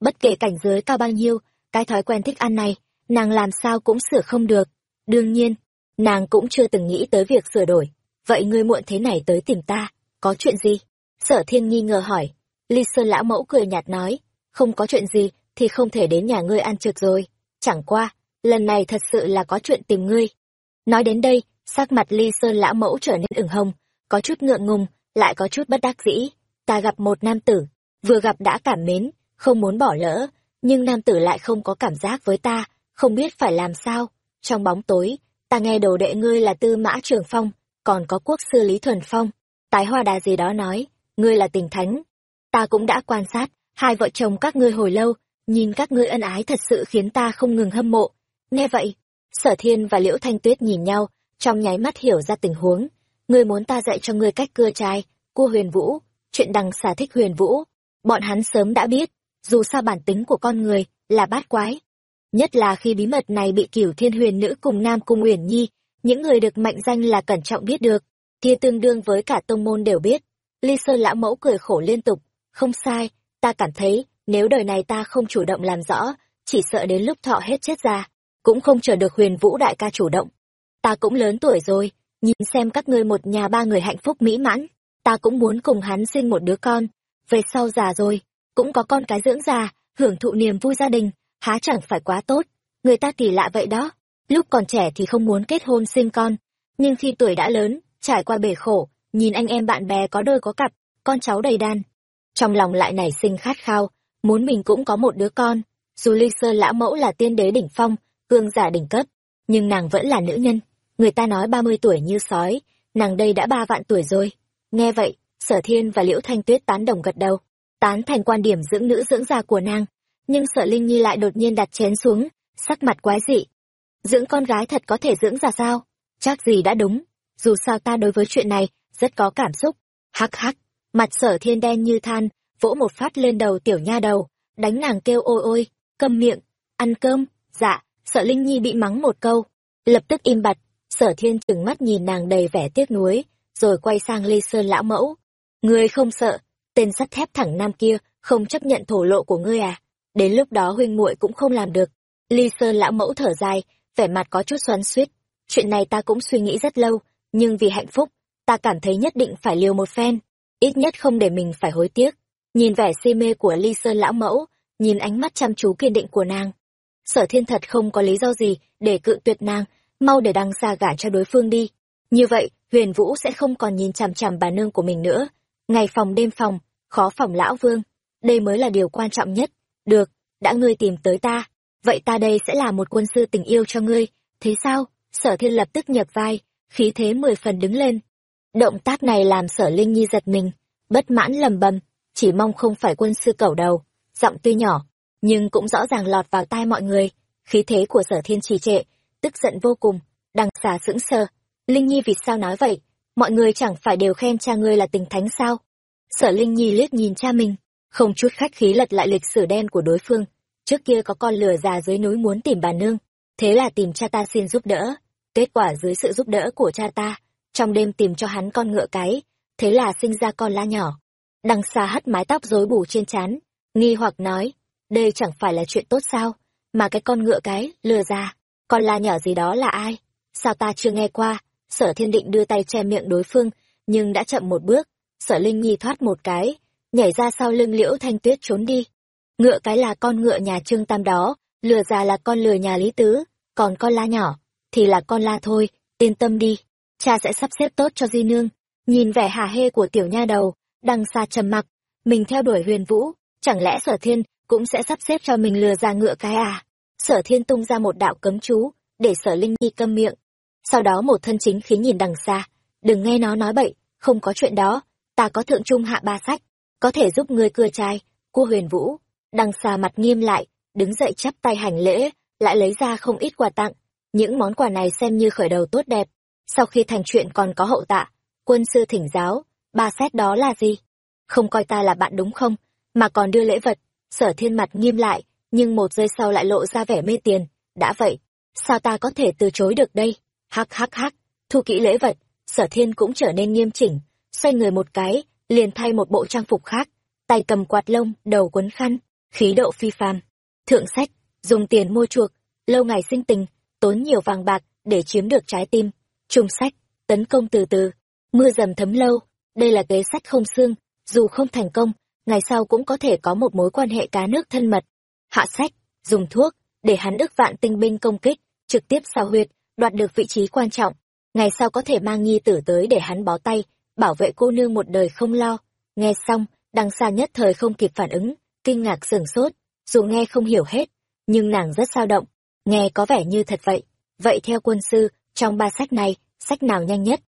Bất kể cảnh giới cao bao nhiêu, cái thói quen thích ăn này, nàng làm sao cũng sửa không được. Đương nhiên, nàng cũng chưa từng nghĩ tới việc sửa đổi. Vậy ngươi muộn thế này tới tìm ta, có chuyện gì? Sở thiên nghi ngờ hỏi. Ly sơn lão mẫu cười nhạt nói, không có chuyện gì thì không thể đến nhà ngươi ăn trượt rồi. Chẳng qua, lần này thật sự là có chuyện tìm ngươi. Nói đến đây, sắc mặt ly sơn lão mẫu trở nên ửng hồng, có chút ngượng ngùng, lại có chút bất đắc dĩ. Ta gặp một nam tử, vừa gặp đã cảm mến, không muốn bỏ lỡ, nhưng nam tử lại không có cảm giác với ta, không biết phải làm sao. Trong bóng tối, ta nghe đồ đệ ngươi là tư mã trường phong, còn có quốc sư lý thuần phong, tái hoa đà gì đó nói, ngươi là tình thánh. Ta cũng đã quan sát, hai vợ chồng các ngươi hồi lâu nhìn các ngươi ân ái thật sự khiến ta không ngừng hâm mộ. Nghe vậy, sở thiên và liễu thanh tuyết nhìn nhau, trong nháy mắt hiểu ra tình huống. Ngươi muốn ta dạy cho ngươi cách cưa trai, cua huyền vũ, chuyện đằng xả thích huyền vũ. Bọn hắn sớm đã biết, dù sao bản tính của con người là bát quái. Nhất là khi bí mật này bị cửu thiên huyền nữ cùng nam cung uyển nhi, những người được mệnh danh là cẩn trọng biết được, kia tương đương với cả tông môn đều biết. Ly sơn lão mẫu cười khổ liên tục, không sai, ta cảm thấy nếu đời này ta không chủ động làm rõ, chỉ sợ đến lúc thọ hết chết ra, cũng không chờ được huyền vũ đại ca chủ động. Ta cũng lớn tuổi rồi, nhìn xem các ngươi một nhà ba người hạnh phúc mỹ mãn, ta cũng muốn cùng hắn sinh một đứa con. Về sau già rồi, cũng có con cái dưỡng già, hưởng thụ niềm vui gia đình, há chẳng phải quá tốt. Người ta kỳ lạ vậy đó, lúc còn trẻ thì không muốn kết hôn sinh con, nhưng khi tuổi đã lớn, trải qua bể khổ, nhìn anh em bạn bè có đôi có cặp, con cháu đầy đan. Trong lòng lại nảy sinh khát khao muốn mình cũng có một đứa con. Dù ly sơ lão mẫu là tiên đế đỉnh phong, cương giả đỉnh cấp, nhưng nàng vẫn là nữ nhân. Người ta nói ba mươi tuổi như sói, nàng đây đã ba vạn tuổi rồi. Nghe vậy, sở thiên và liễu thanh tuyết tán đồng gật đầu, tán thành quan điểm dưỡng nữ dưỡng già của nàng. Nhưng sợ linh nhi lại đột nhiên đặt chén xuống, sắc mặt quái dị. Dưỡng con gái thật có thể dưỡng già sao? Chắc gì đã đúng. Dù sao ta đối với chuyện này, rất có cảm xúc. Hắc hắc, mặt sở thiên đen như than vỗ một phát lên đầu tiểu nha đầu, đánh nàng kêu ôi ôi, câm miệng, ăn cơm dạ sợ linh nhi bị mắng một câu. Lập tức im bặt, sở thiên trừng mắt nhìn nàng đầy vẻ tiếc nuối, rồi quay sang ly sơn lão mẫu. Ngươi không sợ, tên sắt thép thẳng nam kia không chấp nhận thổ lộ của ngươi à? Đến lúc đó huynh muội cũng không làm được. Ly sơn lão mẫu thở dài, vẻ mặt có chút xoắn xuýt. Chuyện này ta cũng suy nghĩ rất lâu, nhưng vì hạnh phúc, ta cảm thấy nhất định phải liều một phen, ít nhất không để mình phải hối tiếc nhìn vẻ si mê của ly sơn lão mẫu, nhìn ánh mắt chăm chú kiên định của nàng. Sở thiên thật không có lý do gì để cự tuyệt nàng, mau để đăng xa gả cho đối phương đi. Như vậy, huyền vũ sẽ không còn nhìn chằm chằm bà nương của mình nữa. Ngày phòng đêm phòng, khó phòng lão vương. Đây mới là điều quan trọng nhất. Được, đã ngươi tìm tới ta. Vậy ta đây sẽ là một quân sư tình yêu cho ngươi. Thế sao? Sở thiên lập tức nhập vai, khí thế mười phần đứng lên. Động tác này làm sở linh nhi giật mình, bất mãn lầm bầm chỉ mong không phải quân sư cẩu đầu, giọng tuy nhỏ, nhưng cũng rõ ràng lọt vào tai mọi người. Khí thế của sở thiên trì trệ, tức giận vô cùng đằng xà sững sờ. Linh nhi vì sao nói vậy? Mọi người chẳng phải đều khen cha ngươi là tình thánh sao? Sở linh nhi liếc nhìn cha mình, không chút khách khí lật lại lịch sử đen của đối phương. Trước kia có con lừa già dưới núi muốn tìm bà nương, thế là tìm cha ta xin giúp đỡ. Kết quả dưới sự giúp đỡ của cha ta, trong đêm tìm cho hắn con ngựa cái, thế là sinh ra con la nhỏ đằng xa hất mái tóc rối bù trên trán, nghi hoặc nói, đây chẳng phải là chuyện tốt sao, mà cái con ngựa cái, lừa ra, con la nhỏ gì đó là ai? Sao ta chưa nghe qua? Sở thiên định đưa tay che miệng đối phương, nhưng đã chậm một bước. Sở linh nhi thoát một cái, nhảy ra sau lưng liễu thanh tuyết trốn đi. Ngựa cái là con ngựa nhà trương tam đó, lừa già là con lừa nhà lý tứ, còn con la nhỏ thì là con la thôi, yên tâm đi, cha sẽ sắp xếp tốt cho di nương. Nhìn vẻ hà hê của tiểu nha đầu đằng xa trầm mặc. Mình theo đuổi huyền vũ, chẳng lẽ sở thiên cũng sẽ sắp xếp cho mình lừa ra ngựa cái à? Sở thiên tung ra một đạo cấm chú, để sở linh nhi câm miệng. Sau đó một thân chính khí nhìn đằng xa đừng nghe nó nói bậy, không có chuyện đó. Ta có thượng trung hạ ba sách, có thể giúp ngươi cưa trai, cua huyền vũ. Đằng xa mặt nghiêm lại, đứng dậy chắp tay hành lễ, lại lấy ra không ít quà tặng. Những món quà này xem như khởi đầu tốt đẹp. Sau khi thành chuyện còn có hậu tạ, quân sư thỉnh giáo ba xét đó là gì? Không coi ta là bạn đúng không? Mà còn đưa lễ vật. Sở thiên mặt nghiêm lại, nhưng một giây sau lại lộ ra vẻ mê tiền. Đã vậy, sao ta có thể từ chối được đây? Hắc hắc hắc, thu kỹ lễ vật. Sở thiên cũng trở nên nghiêm chỉnh, xoay người một cái, liền thay một bộ trang phục khác. Tay cầm quạt lông, đầu quấn khăn, khí độ phi phàm. Thượng sách, dùng tiền mua chuộc, lâu ngày sinh tình, tốn nhiều vàng bạc để chiếm được trái tim. Trung sách, tấn công từ từ. Mưa dầm thấm lâu đây là kế sách không xương, dù không thành công, ngày sau cũng có thể có một mối quan hệ cá nước thân mật. Hạ sách, dùng thuốc, để hắn ức vạn tinh binh công kích, trực tiếp sao huyệt, đoạt được vị trí quan trọng. Ngày sau có thể mang nhi tử tới để hắn bó tay, bảo vệ cô nương một đời không lo. Nghe xong, đằng xa nhất thời không kịp phản ứng, kinh ngạc sửng sốt, dù nghe không hiểu hết, nhưng nàng rất sao động. Nghe có vẻ như thật vậy. Vậy theo quân sư, trong ba sách này, sách nào nhanh nhất?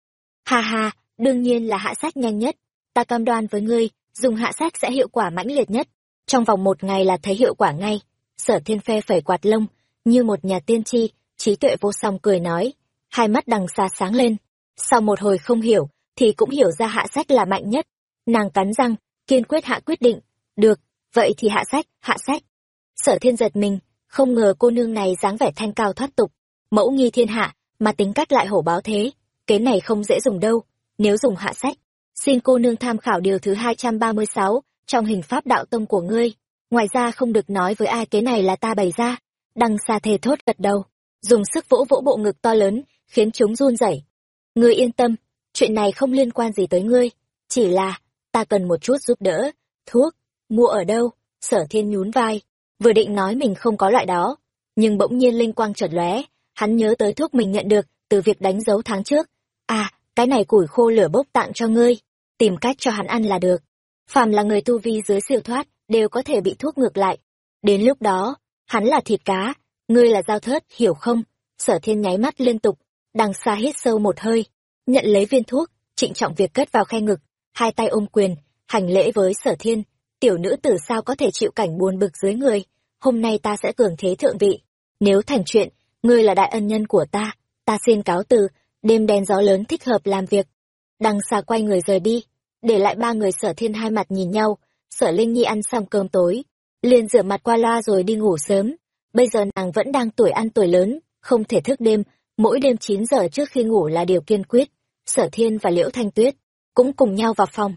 Ha ha đương nhiên là hạ sách nhanh nhất. Ta cam đoan với ngươi, dùng hạ sách sẽ hiệu quả mãnh liệt nhất. Trong vòng một ngày là thấy hiệu quả ngay. Sở thiên phe phẩy quạt lông, như một nhà tiên tri, trí tuệ vô song cười nói. Hai mắt đằng xa sáng lên. Sau một hồi không hiểu, thì cũng hiểu ra hạ sách là mạnh nhất. Nàng cắn răng, kiên quyết hạ quyết định. Được, vậy thì hạ sách hạ sách sở thiên giật mình, không ngờ cô nương này dáng vẻ thanh cao thoát tục. Mẫu nghi thiên hạ, mà tính cách lại hổ báo thế. Kế này không dễ dùng đâu nếu dùng hạ sách, xin cô nương tham khảo điều thứ hai trăm ba mươi sáu trong hình pháp đạo tông của ngươi. Ngoài ra không được nói với ai kế này là ta bày ra. Đằng xa thề thốt gật đầu, dùng sức vỗ vỗ bộ ngực to lớn, khiến chúng run rẩy. Ngươi yên tâm, chuyện này không liên quan gì tới ngươi, chỉ là ta cần một chút giúp đỡ, thuốc, mua ở đâu, sở thiên nhún vai, vừa định nói mình không có loại đó, nhưng bỗng nhiên linh quang chợt lóe, hắn nhớ tới thuốc mình nhận được từ việc đánh dấu tháng trước. À cái này củi khô lửa bốc tặng cho ngươi, tìm cách cho hắn ăn là được. Phàm là người tu vi dưới siêu thoát, đều có thể bị thuốc ngược lại. Đến lúc đó, hắn là thịt cá, ngươi là dao thớt, hiểu không? Sở thiên nháy mắt liên tục, đằng xa hít sâu một hơi, nhận lấy viên thuốc, trịnh trọng việc cất vào khe ngực, hai tay ôm quyền, hành lễ với sở thiên. Tiểu nữ tử sao có thể chịu cảnh buồn bực dưới người? Hôm nay ta sẽ cường thế thượng vị. Nếu thành chuyện, ngươi là đại ân nhân của ta ta xin cáo từ đêm đen gió lớn thích hợp làm việc. Đằng xa quay người rời đi, để lại ba người sở thiên hai mặt nhìn nhau sở linh nhi ăn xong cơm tối. Liền rửa mặt qua loa rồi đi ngủ sớm. Bây giờ nàng vẫn đang tuổi ăn tuổi lớn, không thể thức đêm. Mỗi đêm chín giờ trước khi ngủ là điều kiên quyết. Sở thiên và liễu thanh tuyết cũng cùng nhau vào phòng.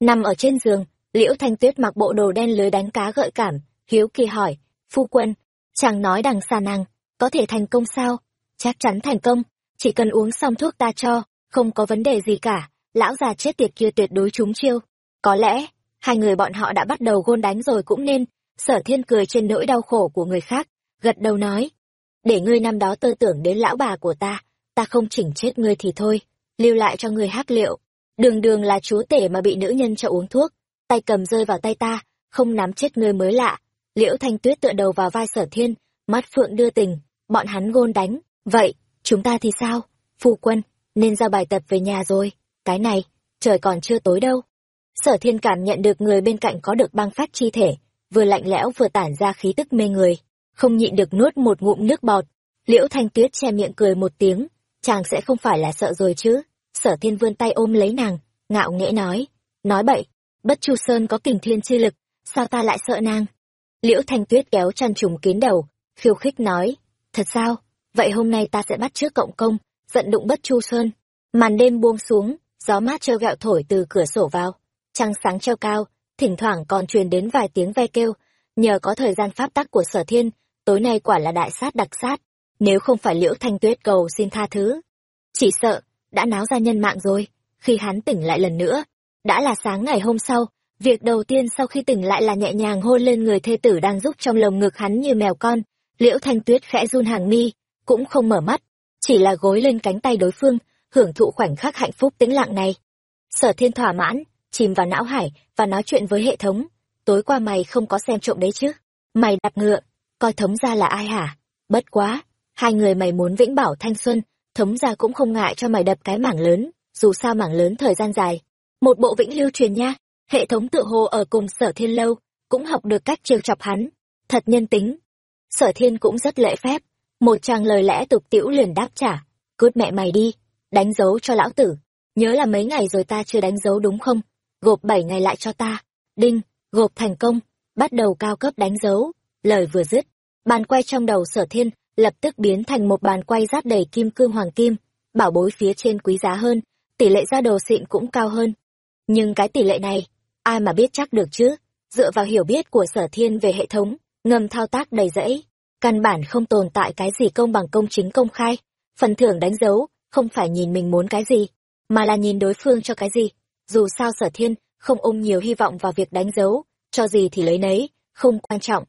Nằm ở trên giường, liễu thanh tuyết mặc bộ đồ đen lưới đánh cá gợi cảm, hiếu kỳ hỏi, phu quân, chàng nói đằng xa nàng có thể thành công sao? Chắc chắn thành công chỉ cần uống xong thuốc ta cho, không có vấn đề gì cả. Lão già chết tiệt kia tuyệt đối trúng chiêu. Có lẽ, hai người bọn họ đã bắt đầu gôn đánh rồi cũng nên, sở thiên cười trên nỗi đau khổ của người khác, gật đầu nói. Để ngươi năm đó tơ tưởng đến lão bà của ta ta không chỉnh chết ngươi thì thôi. Lưu lại cho ngươi hát liệu. Đường đường là chúa tể mà bị nữ nhân cho uống thuốc. Tay cầm rơi vào tay ta, không nắm chết ngươi mới lạ. Liễu thanh tuyết tựa đầu vào vai sở thiên, mắt phượng đưa tình. Bọn hắn gôn đánh. Vậy chúng ta thì sao? Phu quân, nên ra bài tập về nhà rồi. Cái này, trời còn chưa tối đâu. Sở thiên cảm nhận được người bên cạnh có được băng phát chi thể, vừa lạnh lẽo vừa tản ra khí tức mê người. Không nhịn được nuốt một ngụm nước bọt. Liễu thanh tuyết che miệng cười một tiếng. Chàng sẽ không phải là sợ rồi chứ. Sở thiên vươn tay ôm lấy nàng, ngạo nghễ nói. Nói bậy, bất chu sơn có kình thiên chi lực, sao ta lại sợ nàng? Liễu thanh tuyết kéo chăn trùng kín đầu, khiêu khích nói. Thật sao? Vậy hôm nay ta sẽ bắt trước cộng công, giận đụng bất chu sơn. Màn đêm buông xuống, gió mát trêu gạo thổi từ cửa sổ vào. Trăng sáng treo cao, thỉnh thoảng còn truyền đến vài tiếng ve kêu. Nhờ có thời gian pháp tắc của sở thiên, tối nay quả là đại sát đặc sát. Nếu không phải liễu thanh tuyết cầu xin tha thứ. Chỉ sợ, đã náo ra nhân mạng rồi. Khi hắn tỉnh lại lần nữa, đã là sáng ngày hôm sau. Việc đầu tiên sau khi tỉnh lại là nhẹ nhàng hôn lên người thê tử đang giúp trong lồng ngực hắn như mèo con. Liễu thanh tuyết khẽ run hàng mi cũng không mở mắt chỉ là gối lên cánh tay đối phương hưởng thụ khoảnh khắc hạnh phúc tĩnh lặng này sở thiên thỏa mãn chìm vào não hải và nói chuyện với hệ thống tối qua mày không có xem trộm đấy chứ mày đạp ngựa coi thống gia là ai hả? Bất quá, hai người mày muốn vĩnh bảo thanh xuân, thống gia cũng không ngại cho mày đập cái mảng lớn, dù sao mảng lớn thời gian dài. Một bộ vĩnh lưu truyền nha, hệ thống tự hồ ở cùng sở thiên lâu, cũng học được cách trêu chọc hắn. Thật nhân tính. Sở thiên cũng rất lễ phép, một tràng lời lẽ tục tiễu liền đáp trả. Cút mẹ mày đi, đánh dấu cho lão tử. Nhớ là mấy ngày rồi ta chưa đánh dấu đúng không? Gộp bảy ngày lại cho ta. Đinh, gộp thành công, bắt đầu cao cấp đánh dấu. Lời vừa dứt, bàn quay trong đầu sở thiên lập tức biến thành một bàn quay rát đầy kim cương hoàng kim, bảo bối phía trên quý giá hơn, tỷ lệ ra đồ xịn cũng cao hơn. Nhưng cái tỷ lệ này, ai mà biết chắc được chứ? Dựa vào hiểu biết của sở thiên về hệ thống, ngầm thao tác đầy rẫy, căn bản không tồn tại cái gì công bằng công chính công khai. Phần thưởng đánh dấu, không phải nhìn mình muốn cái gì, mà là nhìn đối phương cho cái gì. Dù sao sở thiên, không ôm nhiều hy vọng vào việc đánh dấu, cho gì thì lấy nấy, không quan trọng.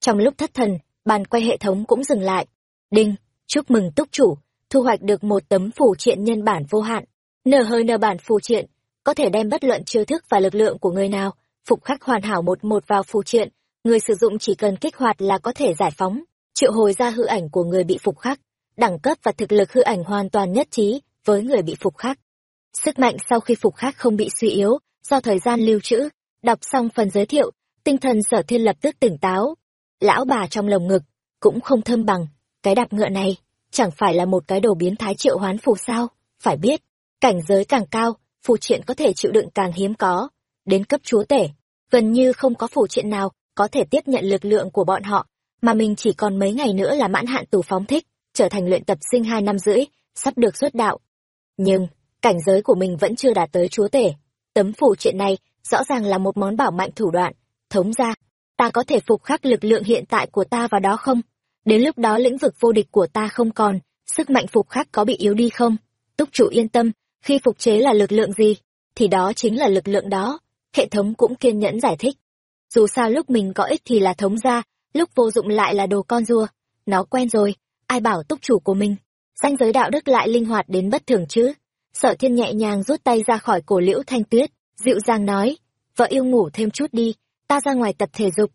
Trong lúc thất thần, bàn quay hệ thống cũng dừng lại. Đinh, chúc mừng túc chủ, thu hoạch được một tấm phù triện nhân bản vô hạn. Nờ hơi nờ bản phù triện, có thể đem bất luận chiêu thức và lực lượng của người nào, phục khắc hoàn hảo một một vào phù triện, người sử dụng chỉ cần kích hoạt là có thể giải phóng, triệu hồi ra hư ảnh của người bị phục khắc. Đẳng cấp và thực lực hư ảnh hoàn toàn nhất trí với người bị phục khắc. Sức mạnh sau khi phục khắc không bị suy yếu, do thời gian lưu trữ, đọc xong phần giới thiệu, tinh thần sở thiên lập tức tỉnh táo. Lão bà trong lồng ngực, cũng không thơm bằng, cái đạp ngựa này, chẳng phải là một cái đồ biến thái triệu hoán phù sao, phải biết, cảnh giới càng cao, phù triện có thể chịu đựng càng hiếm có. Đến cấp chúa tể, gần như không có phù triện nào có thể tiếp nhận lực lượng của bọn họ, mà mình chỉ còn mấy ngày nữa là mãn hạn tù phóng thích, trở thành luyện tập sinh hai năm rưỡi, sắp được xuất đạo. Nhưng, cảnh giới của mình vẫn chưa đạt tới chúa tể. Tấm phủ chuyện này rõ ràng là một món bảo mạnh thủ đoạn. Thống ra, ta có thể phục khắc lực lượng hiện tại của ta vào đó không? Đến lúc đó lĩnh vực vô địch của ta không còn, sức mạnh phục khắc có bị yếu đi không? Túc chủ yên tâm, khi phục chế là lực lượng gì, thì đó chính là lực lượng đó. Hệ thống cũng kiên nhẫn giải thích. Dù sao lúc mình có ích thì là thống ra, lúc vô dụng lại là đồ con rùa. Nó quen rồi, ai bảo túc chủ của mình. Danh giới đạo đức lại linh hoạt đến bất thường chứ. Sở thiên nhẹ nhàng rút tay ra khỏi cổ liễu thanh tuyết, dịu dàng nói, vợ yêu ngủ thêm chút đi, ta ra ngoài tập thể dục.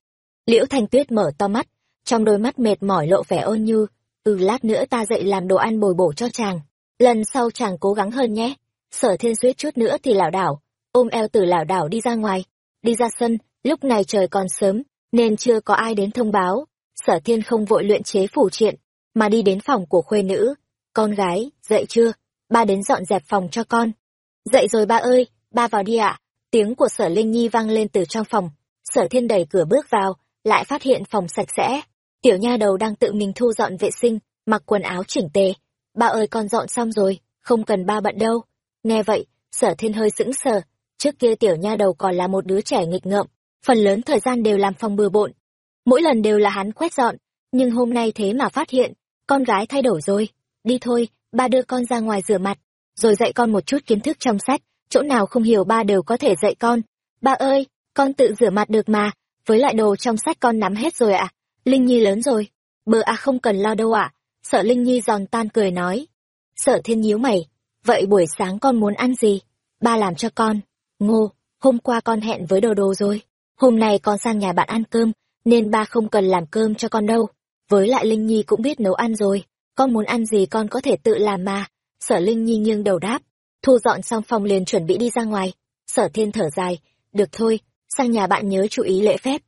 Liễu thanh tuyết mở to mắt, trong đôi mắt mệt mỏi lộ vẻ ôn nhu, ừ lát nữa ta dậy làm đồ ăn bồi bổ cho chàng. Lần sau chàng cố gắng hơn nhé. Sở thiên suýt chút nữa thì lảo đảo, ôm eo tử lảo đảo đi ra ngoài, đi ra sân, lúc này trời còn sớm, nên chưa có ai đến thông báo. Sở thiên không vội luyện chế phủ triện, mà đi đến phòng của khuê nữ. Con gái, dậy chưa? Ba đến dọn dẹp phòng cho con. Dậy rồi ba ơi, ba vào đi ạ. Tiếng của sở Linh Nhi vang lên từ trong phòng. Sở thiên đẩy cửa bước vào, lại phát hiện phòng sạch sẽ. Tiểu nha đầu đang tự mình thu dọn vệ sinh, mặc quần áo chỉnh tề. Ba ơi con dọn xong rồi, không cần ba bận đâu. Nghe vậy, sở thiên hơi sững sờ. Trước kia tiểu nha đầu còn là một đứa trẻ nghịch ngợm, phần lớn thời gian đều làm phòng bừa bộn. Mỗi lần đều là hắn quét dọn, nhưng hôm nay thế mà phát hiện, con gái thay đổi rồi. Đi thôi, ba đưa con ra ngoài rửa mặt, rồi dạy con một chút kiến thức trong sách, chỗ nào không hiểu ba đều có thể dạy con. Ba ơi, con tự rửa mặt được mà, với lại đồ trong sách con nắm hết rồi ạ. Linh Nhi lớn rồi. Bờ à không cần lo đâu ạ. Sợ Linh Nhi giòn tan cười nói. Sợ thiên nhíu mày. Vậy buổi sáng con muốn ăn gì? Ba làm cho con. Ngô, hôm qua con hẹn với đồ đồ rồi. Hôm nay con sang nhà bạn ăn cơm, nên ba không cần làm cơm cho con đâu. Với lại Linh Nhi cũng biết nấu ăn rồi. Con muốn ăn gì con có thể tự làm mà. Sở Linh Nhi nghiêng đầu đáp. Thu dọn xong phòng liền chuẩn bị đi ra ngoài. Sở thiên thở dài. Được thôi, sang nhà bạn nhớ chú ý lễ phép.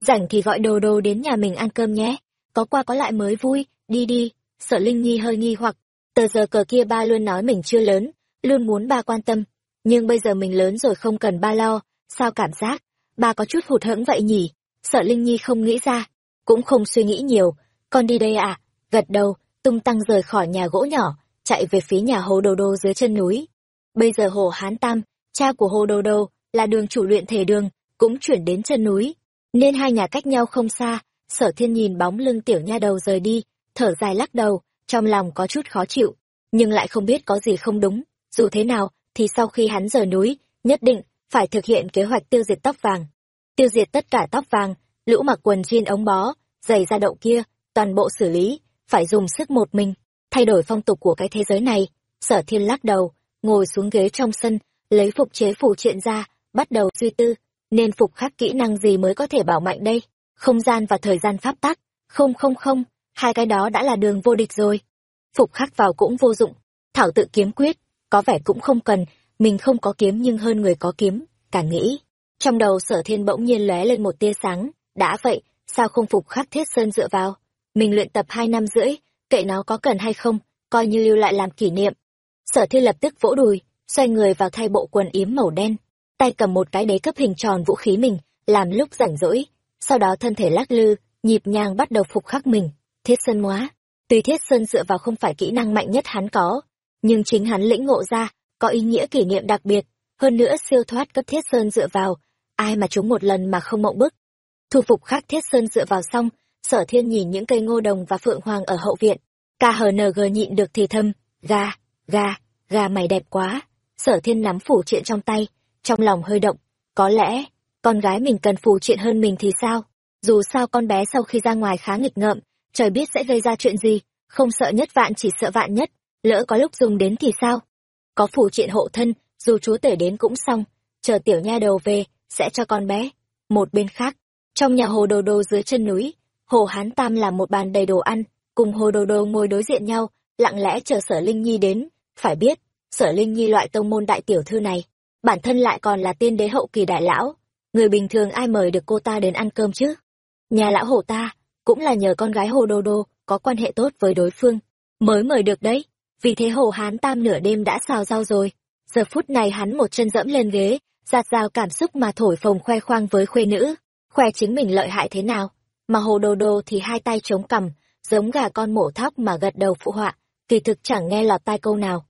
Rảnh thì gọi đồ đồ đến nhà mình ăn cơm nhé. Có qua có lại mới vui, đi đi. Sở Linh Nhi hơi nghi hoặc. Tờ giờ cờ kia ba luôn nói mình chưa lớn, luôn muốn ba quan tâm. Nhưng bây giờ mình lớn rồi không cần ba lo, sao cảm giác, ba có chút hụt hẫng vậy nhỉ? sợ Linh Nhi không nghĩ ra, cũng không suy nghĩ nhiều. Con đi đây à? Gật đầu, tung tăng rời khỏi nhà gỗ nhỏ, chạy về phía nhà hồ đồ đồ dưới chân núi. Bây giờ hồ Hán Tam, cha của hồ đồ đồ, là đường chủ luyện thể đường, cũng chuyển đến chân núi. Nên hai nhà cách nhau không xa, sở thiên nhìn bóng lưng tiểu nha đầu rời đi, thở dài lắc đầu, trong lòng có chút khó chịu, nhưng lại không biết có gì không đúng. Dù thế nào, thì sau khi hắn rời núi, nhất định phải thực hiện kế hoạch tiêu diệt tóc vàng. Tiêu diệt tất cả tóc vàng, lũ mặc quần jean ống bó, giày da đậu kia, toàn bộ xử lý, phải dùng sức một mình, thay đổi phong tục của cái thế giới này. Sở thiên lắc đầu, ngồi xuống ghế trong sân, lấy phục chế phủ triện ra, bắt đầu suy tư, nên phục khắc kỹ năng gì mới có thể bảo mạnh đây? Không gian và thời gian pháp tắc, Không không không, hai cái đó đã là đường vô địch rồi. Phục khắc vào cũng vô dụng, thảo tự kiếm quyết, có vẻ cũng không cần, mình không có kiếm nhưng hơn người có kiếm, càng nghĩ. Trong đầu sở thiên bỗng nhiên lóe lên một tia sáng, đã vậy, sao không phục khắc thiết sơn dựa vào? Mình luyện tập hai năm rưỡi, kệ nó có cần hay không, coi như lưu lại làm kỷ niệm. Sở thiên lập tức vỗ đùi, xoay người vào thay bộ quần yếm màu đen, tay cầm một cái đế cấp hình tròn vũ khí mình, làm lúc rảnh rỗi, sau đó thân thể lắc lư, nhịp nhàng bắt đầu phục khắc mình, thiết sơn hóa. Tuy thiết sơn dựa vào không phải kỹ năng mạnh nhất hắn có, nhưng chính hắn lĩnh ngộ ra, có ý nghĩa kỷ niệm đặc biệt, hơn nữa siêu thoát cấp thiết sơn dựa vào, ai mà chúng một lần mà không mộng bức. Thu phục khắc thiết sơn dựa vào xong, sở thiên nhìn những cây ngô đồng và phượng hoàng ở hậu viện, KHNG nhịn được thì thâm, ga, ga, ga mày đẹp quá. Sở thiên nắm phủ triện trong tay, trong lòng hơi động, có lẽ, con gái mình cần phủ triện hơn mình thì sao? Dù sao con bé sau khi ra ngoài khá nghịch ngợm, trời biết sẽ gây ra chuyện gì, không sợ nhất vạn chỉ sợ vạn nhất, lỡ có lúc dùng đến thì sao? Có phủ triện hộ thân, dù chúa tể đến cũng xong, chờ tiểu nha đầu về, sẽ cho con bé. Một bên khác, trong nhà hồ đồ đồ dưới chân núi, hồ hán tam làm một bàn đầy đồ ăn, cùng hồ đồ đồ ngồi đối diện nhau, lặng lẽ chờ sở Linh Nhi đến. Phải biết, sở Linh Nhi loại tông môn đại tiểu thư này, bản thân lại còn là tiên đế hậu kỳ đại lão. Người bình thường ai mời được cô ta đến ăn cơm chứ? Nhà lão hồ ta, cũng là nhờ con gái hồ đồ đồ có quan hệ tốt với đối phương, mới mời được đấy. Vì thế hồ hán tam nửa đêm đã xào rau rồi. Giờ phút này hắn một chân dẫm lên ghế, giạt rào cảm xúc mà thổi phồng khoe khoang với khuê nữ, khoe chính mình lợi hại thế nào. Mà hồ đồ đồ thì hai tay chống cằm, giống gà con mổ thóc mà gật đầu phụ họa, kỳ thực chẳng nghe lọt tai câu nào.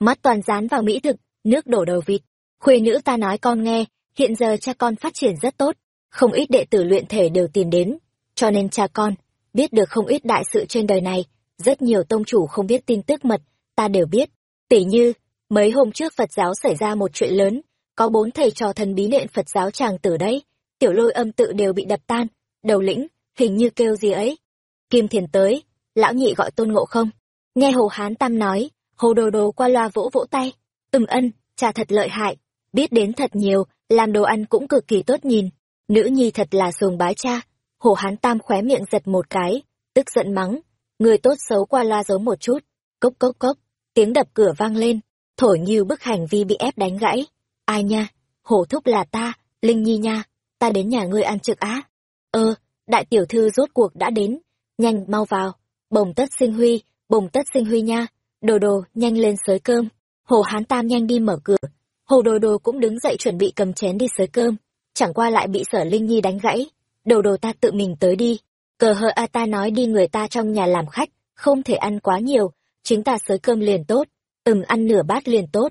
Mắt toàn dán vào mỹ thực, nước đổ đầu vịt. Khuê nữ ta nói con nghe, hiện giờ cha con phát triển rất tốt, không ít đệ tử luyện thể đều tìm đến, cho nên cha con, biết được không ít đại sự trên đời này, rất nhiều tông chủ không biết tin tức mật, ta đều biết. Tỷ như, mấy hôm trước Phật giáo xảy ra một chuyện lớn, có bốn thầy trò thần bí nện Phật giáo tràng tử đấy, tiểu lôi âm tự đều bị đập tan, đầu lĩnh, hình như kêu gì ấy. Kim Thiền tới, lão nhị gọi tôn ngộ không. Nghe Hồ Hán Tam nói, Hồ Đồ Đồ qua loa vỗ vỗ tay. Ừm ân, cha thật lợi hại, biết đến thật nhiều, làm đồ ăn cũng cực kỳ tốt nhìn. Nữ nhi thật là sùng bái cha. Hồ Hán Tam khóe miệng giật một cái, tức giận mắng. Người tốt xấu qua loa giấu một chút. Cốc cốc cốc, tiếng đập cửa vang lên, thổi như bức hành vi bị ép đánh gãy. Ai nha, Hồ Thúc là ta, Linh Nhi nha, ta đến nhà ngươi ăn trực á. Ơ, đại tiểu thư rốt cuộc đã đến, nhanh mau vào, bồng tất sinh huy, bồng tất sinh huy nha, đồ đồ, nhanh lên sới cơm. Hồ Hán Tam nhanh đi mở cửa, Hồ Đồ Đồ cũng đứng dậy chuẩn bị cầm chén đi sới cơm, chẳng qua lại bị sở Linh Nhi đánh gãy. Đồ đồ ta tự mình tới đi, cờ hờ a ta nói đi người ta trong nhà làm khách, không thể ăn quá nhiều, chính ta sới cơm liền tốt, ừm ăn nửa bát liền tốt.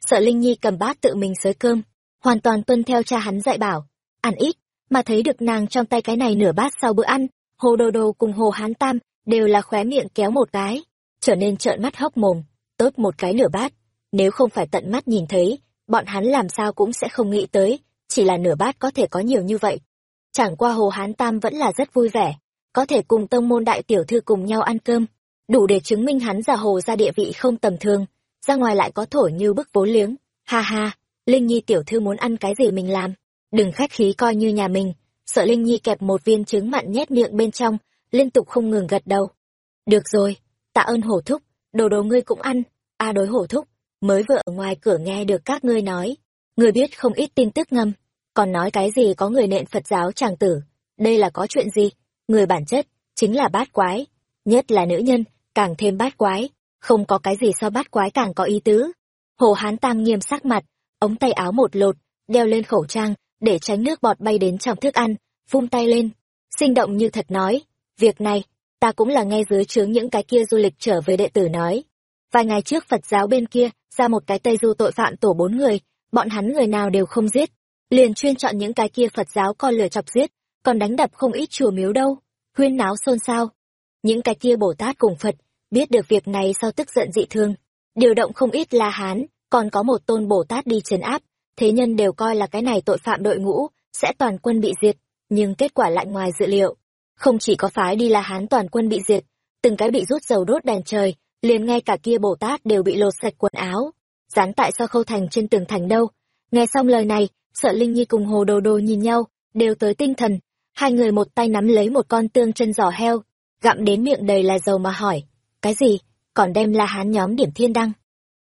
sợ Linh Nhi cầm bát tự mình sới cơm, hoàn toàn tuân theo cha hắn dạy bảo, ăn ít, mà thấy được nàng trong tay cái này nửa bát sau bữa ăn, Hồ Đồ Đồ cùng Hồ Hán Tam đều là khóe miệng kéo một cái, trở nên trợn mắt hốc mồm, tốt một cái nửa bát, nếu không phải tận mắt nhìn thấy, bọn hắn làm sao cũng sẽ không nghĩ tới, chỉ là nửa bát có thể có nhiều như vậy. Chẳng qua Hồ Hán Tam vẫn là rất vui vẻ, có thể cùng tông môn đại tiểu thư cùng nhau ăn cơm, đủ để chứng minh hắn già hồ ra địa vị không tầm thường, ra ngoài lại có thổi như bức vốn liếng. Ha ha, Linh Nhi tiểu thư muốn ăn cái gì mình làm, đừng khách khí coi như nhà mình, sợ Linh Nhi kẹp một viên trứng mặn nhét miệng bên trong, liên tục không ngừng gật đầu. Được rồi, tạ ơn hổ thúc, đồ đồ ngươi cũng ăn, a đối hổ thúc, mới vừa ở ngoài cửa nghe được các ngươi nói, người biết không ít tin tức ngầm, còn nói cái gì có người nện Phật giáo chàng tử, đây là có chuyện gì, người bản chất, chính là bát quái, nhất là nữ nhân, càng thêm bát quái, không có cái gì so bát quái càng có ý tứ. Hồ Hán Tam nghiêm sắc mặt, ống tay áo một lột, đeo lên khẩu trang, để tránh nước bọt bay đến trong thức ăn, vung tay lên, sinh động như thật nói, việc này, ta cũng là nghe dưới trướng những cái kia du lịch trở về đệ tử nói. Vài ngày trước Phật giáo bên kia, ra một cái Tây Du tội phạm tổ bốn người, bọn hắn người nào đều không giết, liền chuyên chọn những cái kia Phật giáo con lửa chọc giết, còn đánh đập không ít chùa miếu đâu, huyên náo xôn xao. Những cái kia Bồ Tát cùng Phật, biết được việc này sau tức giận dị thương, điều động không ít La Hán, còn có một tôn Bồ Tát đi trấn áp, thế nhân đều coi là cái này tội phạm đội ngũ, sẽ toàn quân bị diệt, nhưng kết quả lại ngoài dự liệu. Không chỉ có phái đi La Hán toàn quân bị diệt, từng cái bị rút dầu đốt đèn trời, liền ngay cả kia Bồ Tát đều bị lột sạch quần áo, dán tại sao khâu thành trên tường thành đâu. Nghe xong lời này, sợ Linh Nhi cùng Hồ Đồ Đồ nhìn nhau, đều tới tinh thần, hai người một tay nắm lấy một con tương chân giò heo, gặm đến miệng đầy là dầu mà hỏi, cái gì, còn đem La Hán nhóm điểm thiên đăng.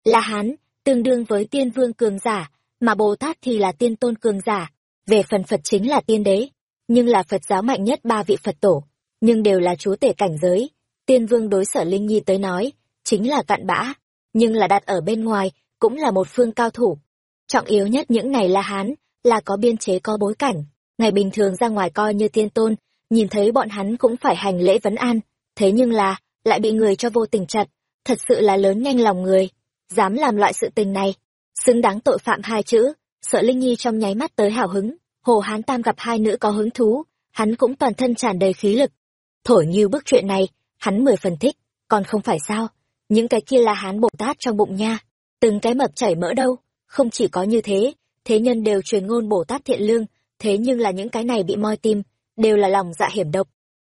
La Hán, tương đương với tiên vương cường giả, mà Bồ Tát thì là tiên tôn cường giả, về phần Phật chính là tiên đế, nhưng là Phật giáo mạnh nhất ba vị Phật tổ, nhưng đều là chúa tể cảnh giới. Tiên vương đối sở Linh Nhi tới nói, chính là cặn bã, nhưng là đặt ở bên ngoài, cũng là một phương cao thủ. Trọng yếu nhất những này là Hán, là có biên chế có bối cảnh, ngày bình thường ra ngoài coi như tiên tôn, nhìn thấy bọn hắn cũng phải hành lễ vấn an, thế nhưng là, lại bị người cho vô tình chặt, thật sự là lớn nhanh lòng người, dám làm loại sự tình này, xứng đáng tội phạm hai chữ, sợ Linh Nhi trong nháy mắt tới hào hứng, Hồ Hán Tam gặp hai nữ có hứng thú, hắn cũng toàn thân tràn đầy khí lực. Thổi như bức chuyện này, hắn mười phần thích, còn không phải sao, những cái kia là hán Bồ Tát trong bụng nha, từng cái mập chảy mỡ đâu, không chỉ có như thế, thế nhân đều truyền ngôn Bồ Tát thiện lương, thế nhưng là những cái này bị moi tim, đều là lòng dạ hiểm độc.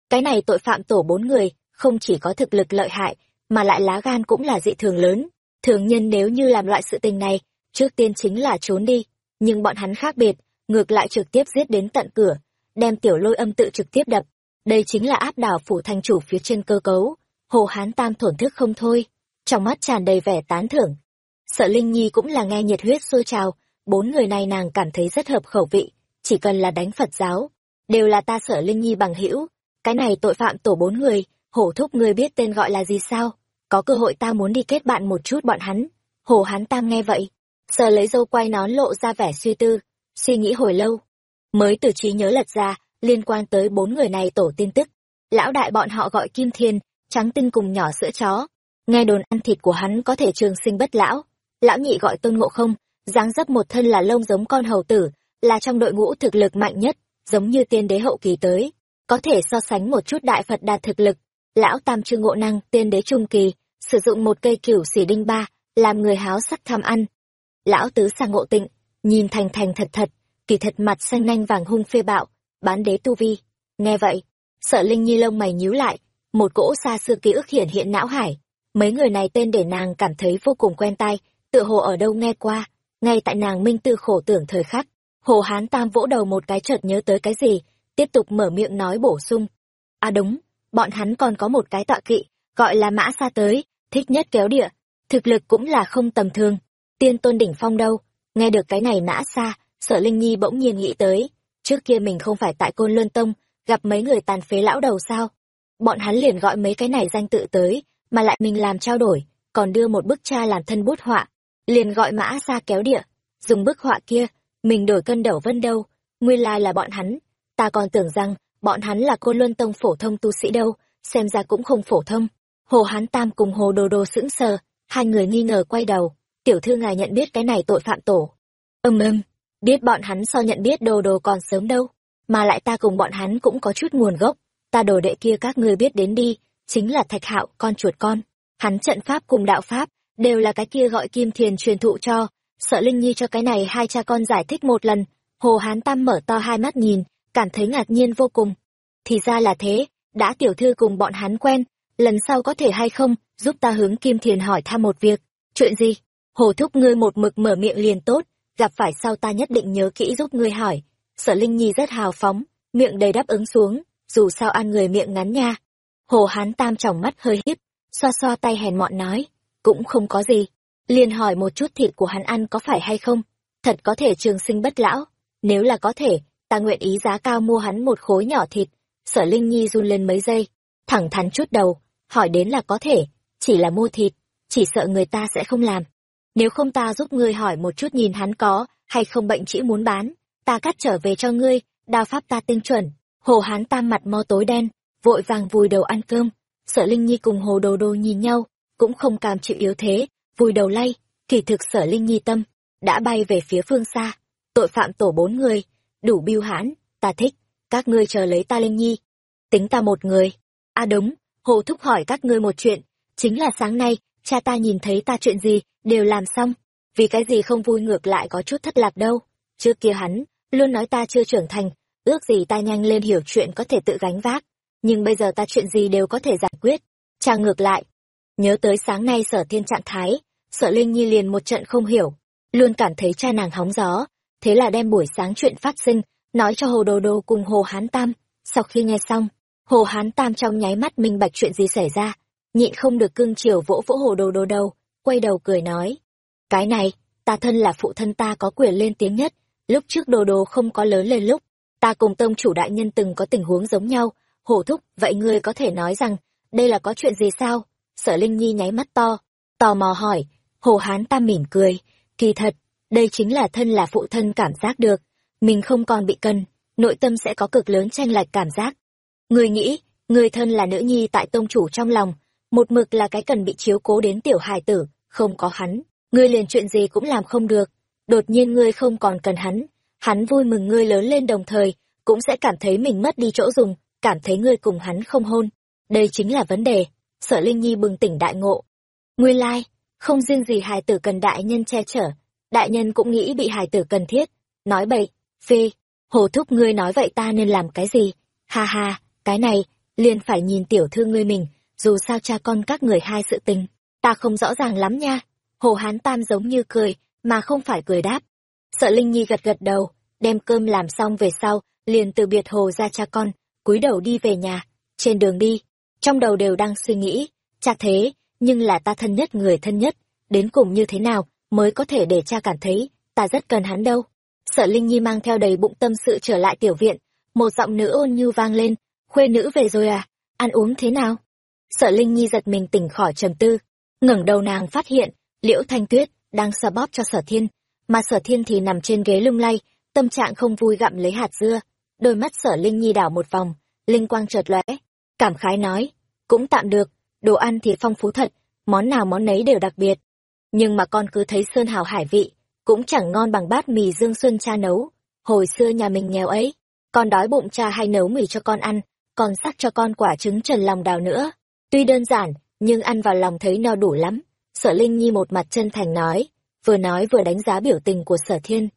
Cái này tội phạm tổ bốn người, không chỉ có thực lực lợi hại, mà lại lá gan cũng là dị thường lớn. Thường nhân nếu như làm loại sự tình này, trước tiên chính là trốn đi, nhưng bọn hắn khác biệt, ngược lại trực tiếp giết đến tận cửa, đem tiểu lôi âm tự trực tiếp đập. Đây chính là áp đảo phủ thành chủ phía trên cơ cấu. Hồ Hán Tam thổn thức không thôi, trong mắt tràn đầy vẻ tán thưởng. Sợ Linh Nhi cũng là nghe nhiệt huyết sôi trào, bốn người này nàng cảm thấy rất hợp khẩu vị, chỉ cần là đánh Phật giáo, đều là ta sở Linh Nhi bằng hữu. Cái này tội phạm tổ bốn người, hổ thúc ngươi biết tên gọi là gì sao? Có cơ hội ta muốn đi kết bạn một chút bọn hắn. Hồ Hán Tam nghe vậy, sờ lấy dâu quay nón lộ ra vẻ suy tư, suy nghĩ hồi lâu. Mới từ trí nhớ lật ra, liên quan tới bốn người này tổ tin tức. Lão đại bọn họ gọi Kim Thiên, trắng tinh cùng nhỏ sữa chó. Nghe đồn ăn thịt của hắn có thể trường sinh bất lão. Lão nhị gọi tôn ngộ không, dáng dấp một thân là lông giống con hầu tử, là trong đội ngũ thực lực mạnh nhất, giống như tiên đế hậu kỳ tới. Có thể so sánh một chút đại Phật đạt thực lực. Lão tam trương ngộ năng, tiên đế trung kỳ, sử dụng một cây cửu xỉ đinh ba, làm người háo sắc tham ăn. Lão tứ sang ngộ tịnh, nhìn thành thành thật thật, kỳ thật mặt xanh nanh vàng hung phê bạo, bán đế tu vi. Nghe vậy, sợ Linh Nhi lông mày nhíu lại, một cỗ xa xưa ký ức hiển hiện não hải. Mấy người này tên để nàng cảm thấy vô cùng quen tai, tựa hồ ở đâu nghe qua, ngay tại nàng minh tư khổ tưởng thời khắc. Hồ Hán Tam vỗ đầu một cái chợt nhớ tới cái gì, tiếp tục mở miệng nói bổ sung. À đúng, bọn hắn còn có một cái tọa kỵ, gọi là mã xa tới, thích nhất kéo địa, thực lực cũng là không tầm thường. Tiên tôn đỉnh phong đâu, nghe được cái này mã xa, sợ Linh Nhi bỗng nhiên nghĩ tới, trước kia mình không phải tại Côn Luân Tông, gặp mấy người tàn phế lão đầu sao? Bọn hắn liền gọi mấy cái này danh tự tới, mà lại mình làm trao đổi, còn đưa một bức cha làm thân bút họa, liền gọi mã xa kéo địa, dùng bức họa kia, mình đổi cân đẩu vân đâu, nguyên lai là bọn hắn, ta còn tưởng rằng bọn hắn là Côn Luân Tông phổ thông tu sĩ đâu, xem ra cũng không phổ thông. Hồ Hán Tam cùng Hồ Đồ Đồ sững sờ, hai người nghi ngờ quay đầu, tiểu thư ngài nhận biết cái này tội phạm tổ. ầm ầm, biết bọn hắn so nhận biết Đồ Đồ còn sớm đâu, mà lại ta cùng bọn hắn cũng có chút nguồn gốc, ta đồ đệ kia các ngươi biết đến đi, chính là Thạch Hạo, con chuột con. Hắn trận pháp cùng đạo pháp, đều là cái kia gọi Kim Thiền truyền thụ cho, sợ Linh Nhi cho cái này hai cha con giải thích một lần, Hồ Hán Tam mở to hai mắt nhìn, cảm thấy ngạc nhiên vô cùng. Thì ra là thế, đã tiểu thư cùng bọn hắn quen, lần sau có thể hay không, giúp ta hướng Kim Thiền hỏi thăm một việc. Chuyện gì? Hồ thúc ngươi một mực mở miệng liền tốt, gặp phải sau ta nhất định nhớ kỹ giúp ngươi hỏi. Sở Linh Nhi rất hào phóng, miệng đầy đáp ứng xuống, dù sao ăn người miệng ngắn nha. Hồ Hán Tam tròng mắt hơi híp, xoa xoa tay hèn mọn nói, cũng không có gì. Liền hỏi một chút thịt của hắn ăn có phải hay không, thật có thể trường sinh bất lão. Nếu là có thể, ta nguyện ý giá cao mua hắn một khối nhỏ thịt. Sở Linh Nhi run lên mấy giây, thẳng thắn chút đầu, hỏi đến là có thể, chỉ là mua thịt, chỉ sợ người ta sẽ không làm. Nếu không ta giúp ngươi hỏi một chút nhìn hắn có, hay không bệnh chỉ muốn bán, ta cắt trở về cho ngươi, đao pháp ta tinh chuẩn. Hồ hán tam mặt mo tối đen, vội vàng vùi đầu ăn cơm. Sở Linh Nhi cùng Hồ Đồ Đồ nhìn nhau, cũng không cam chịu yếu thế, vùi đầu lay, kỳ thực Sở Linh Nhi tâm, đã bay về phía phương xa. Tội phạm tổ bốn người, đủ biêu hãn, ta thích, các ngươi chờ lấy ta Linh Nhi. Tính ta một người. À đúng, Hồ Thúc hỏi các ngươi một chuyện, chính là sáng nay, cha ta nhìn thấy ta chuyện gì, đều làm xong. Vì cái gì không vui ngược lại có chút thất lạc đâu. Trước kia hắn, luôn nói ta chưa trưởng thành, ước gì ta nhanh lên hiểu chuyện có thể tự gánh vác. Nhưng bây giờ ta chuyện gì đều có thể giải quyết. Cha ngược lại. Nhớ tới sáng nay sở thiên trạng thái, sở Linh Nhi liền một trận không hiểu. Luôn cảm thấy cha nàng hóng gió. Thế là đem buổi sáng chuyện phát sinh, nói cho Hồ Đồ Đồ cùng Hồ Hán Tam. sau khi nghe xong hồ hán tam trong nháy mắt minh bạch chuyện gì xảy ra nhịn không được cương chiều vỗ vỗ hồ đồ đồ đầu quay đầu cười nói cái này ta thân là phụ thân ta có quyền lên tiếng nhất lúc trước đồ đồ không có lớn lên lúc ta cùng tông chủ đại nhân từng có tình huống giống nhau hổ thúc vậy ngươi có thể nói rằng đây là có chuyện gì sao sở linh nhi nháy mắt to, tò mò hỏi, hồ hán tam mỉm cười, kỳ thật, đây chính là thân là phụ thân cảm giác được, mình không còn bị cân, nội tâm sẽ có cực lớn tranh lệch cảm giác. Người nghĩ người thân là nữ nhi tại tông chủ trong lòng, một mực là cái cần bị chiếu cố đến tiểu hài tử, không có hắn, ngươi liền chuyện gì cũng làm không được. Đột nhiên ngươi không còn cần hắn hắn vui mừng ngươi lớn lên đồng thời, cũng sẽ cảm thấy mình mất đi chỗ dùng, cảm thấy ngươi cùng hắn không hôn. Đây chính là vấn đề sở linh nhi bừng tỉnh đại ngộ. Nguyên lai, không riêng gì hài tử cần đại nhân che chở, đại nhân cũng nghĩ bị hài tử cần thiết. Nói bậy, phê, hồ thúc ngươi nói vậy ta nên làm cái gì? Ha ha, cái này, liền phải nhìn tiểu thư ngươi mình, dù sao cha con các người hai sự tình, ta không rõ ràng lắm nha. Hồ hán tam giống như cười, mà không phải cười đáp. Sợ linh nhi gật gật đầu, đem cơm làm xong về sau, liền từ biệt hồ ra cha con, cúi đầu đi về nhà. Trên đường đi trong đầu đều đang suy nghĩ, cha thế, nhưng là ta thân nhất, người thân nhất, đến cùng như thế nào mới có thể để cha cảm thấy ta rất cần hắn đâu? Sợ linh nhi mang theo đầy bụng tâm sự trở lại tiểu viện, một giọng nữ ôn nhu vang lên, khuê nữ về rồi à ăn uống thế nào? Sợ linh nhi giật mình tỉnh khỏi trầm tư, ngẩng đầu nàng phát hiện, liễu thanh tuyết đang xoa bóp cho sở thiên, mà sở thiên thì nằm trên ghế lung lay, tâm trạng không vui gặm lấy hạt dưa. Đôi mắt sở linh nhi đảo một vòng, linh quang chợt lóe cảm khái nói, cũng tạm được, đồ ăn thì phong phú thật, món nào món nấy đều đặc biệt. Nhưng mà con cứ thấy sơn hào hải vị, cũng chẳng ngon bằng bát mì dương xuân cha nấu. Hồi xưa nhà mình nghèo ấy, con đói bụng cha hay nấu mì cho con ăn, còn sắc cho con quả trứng trần lòng đào nữa. Tuy đơn giản, nhưng ăn vào lòng thấy no đủ lắm. Sở linh nhi một mặt chân thành nói, vừa nói vừa đánh giá biểu tình của sở thiên.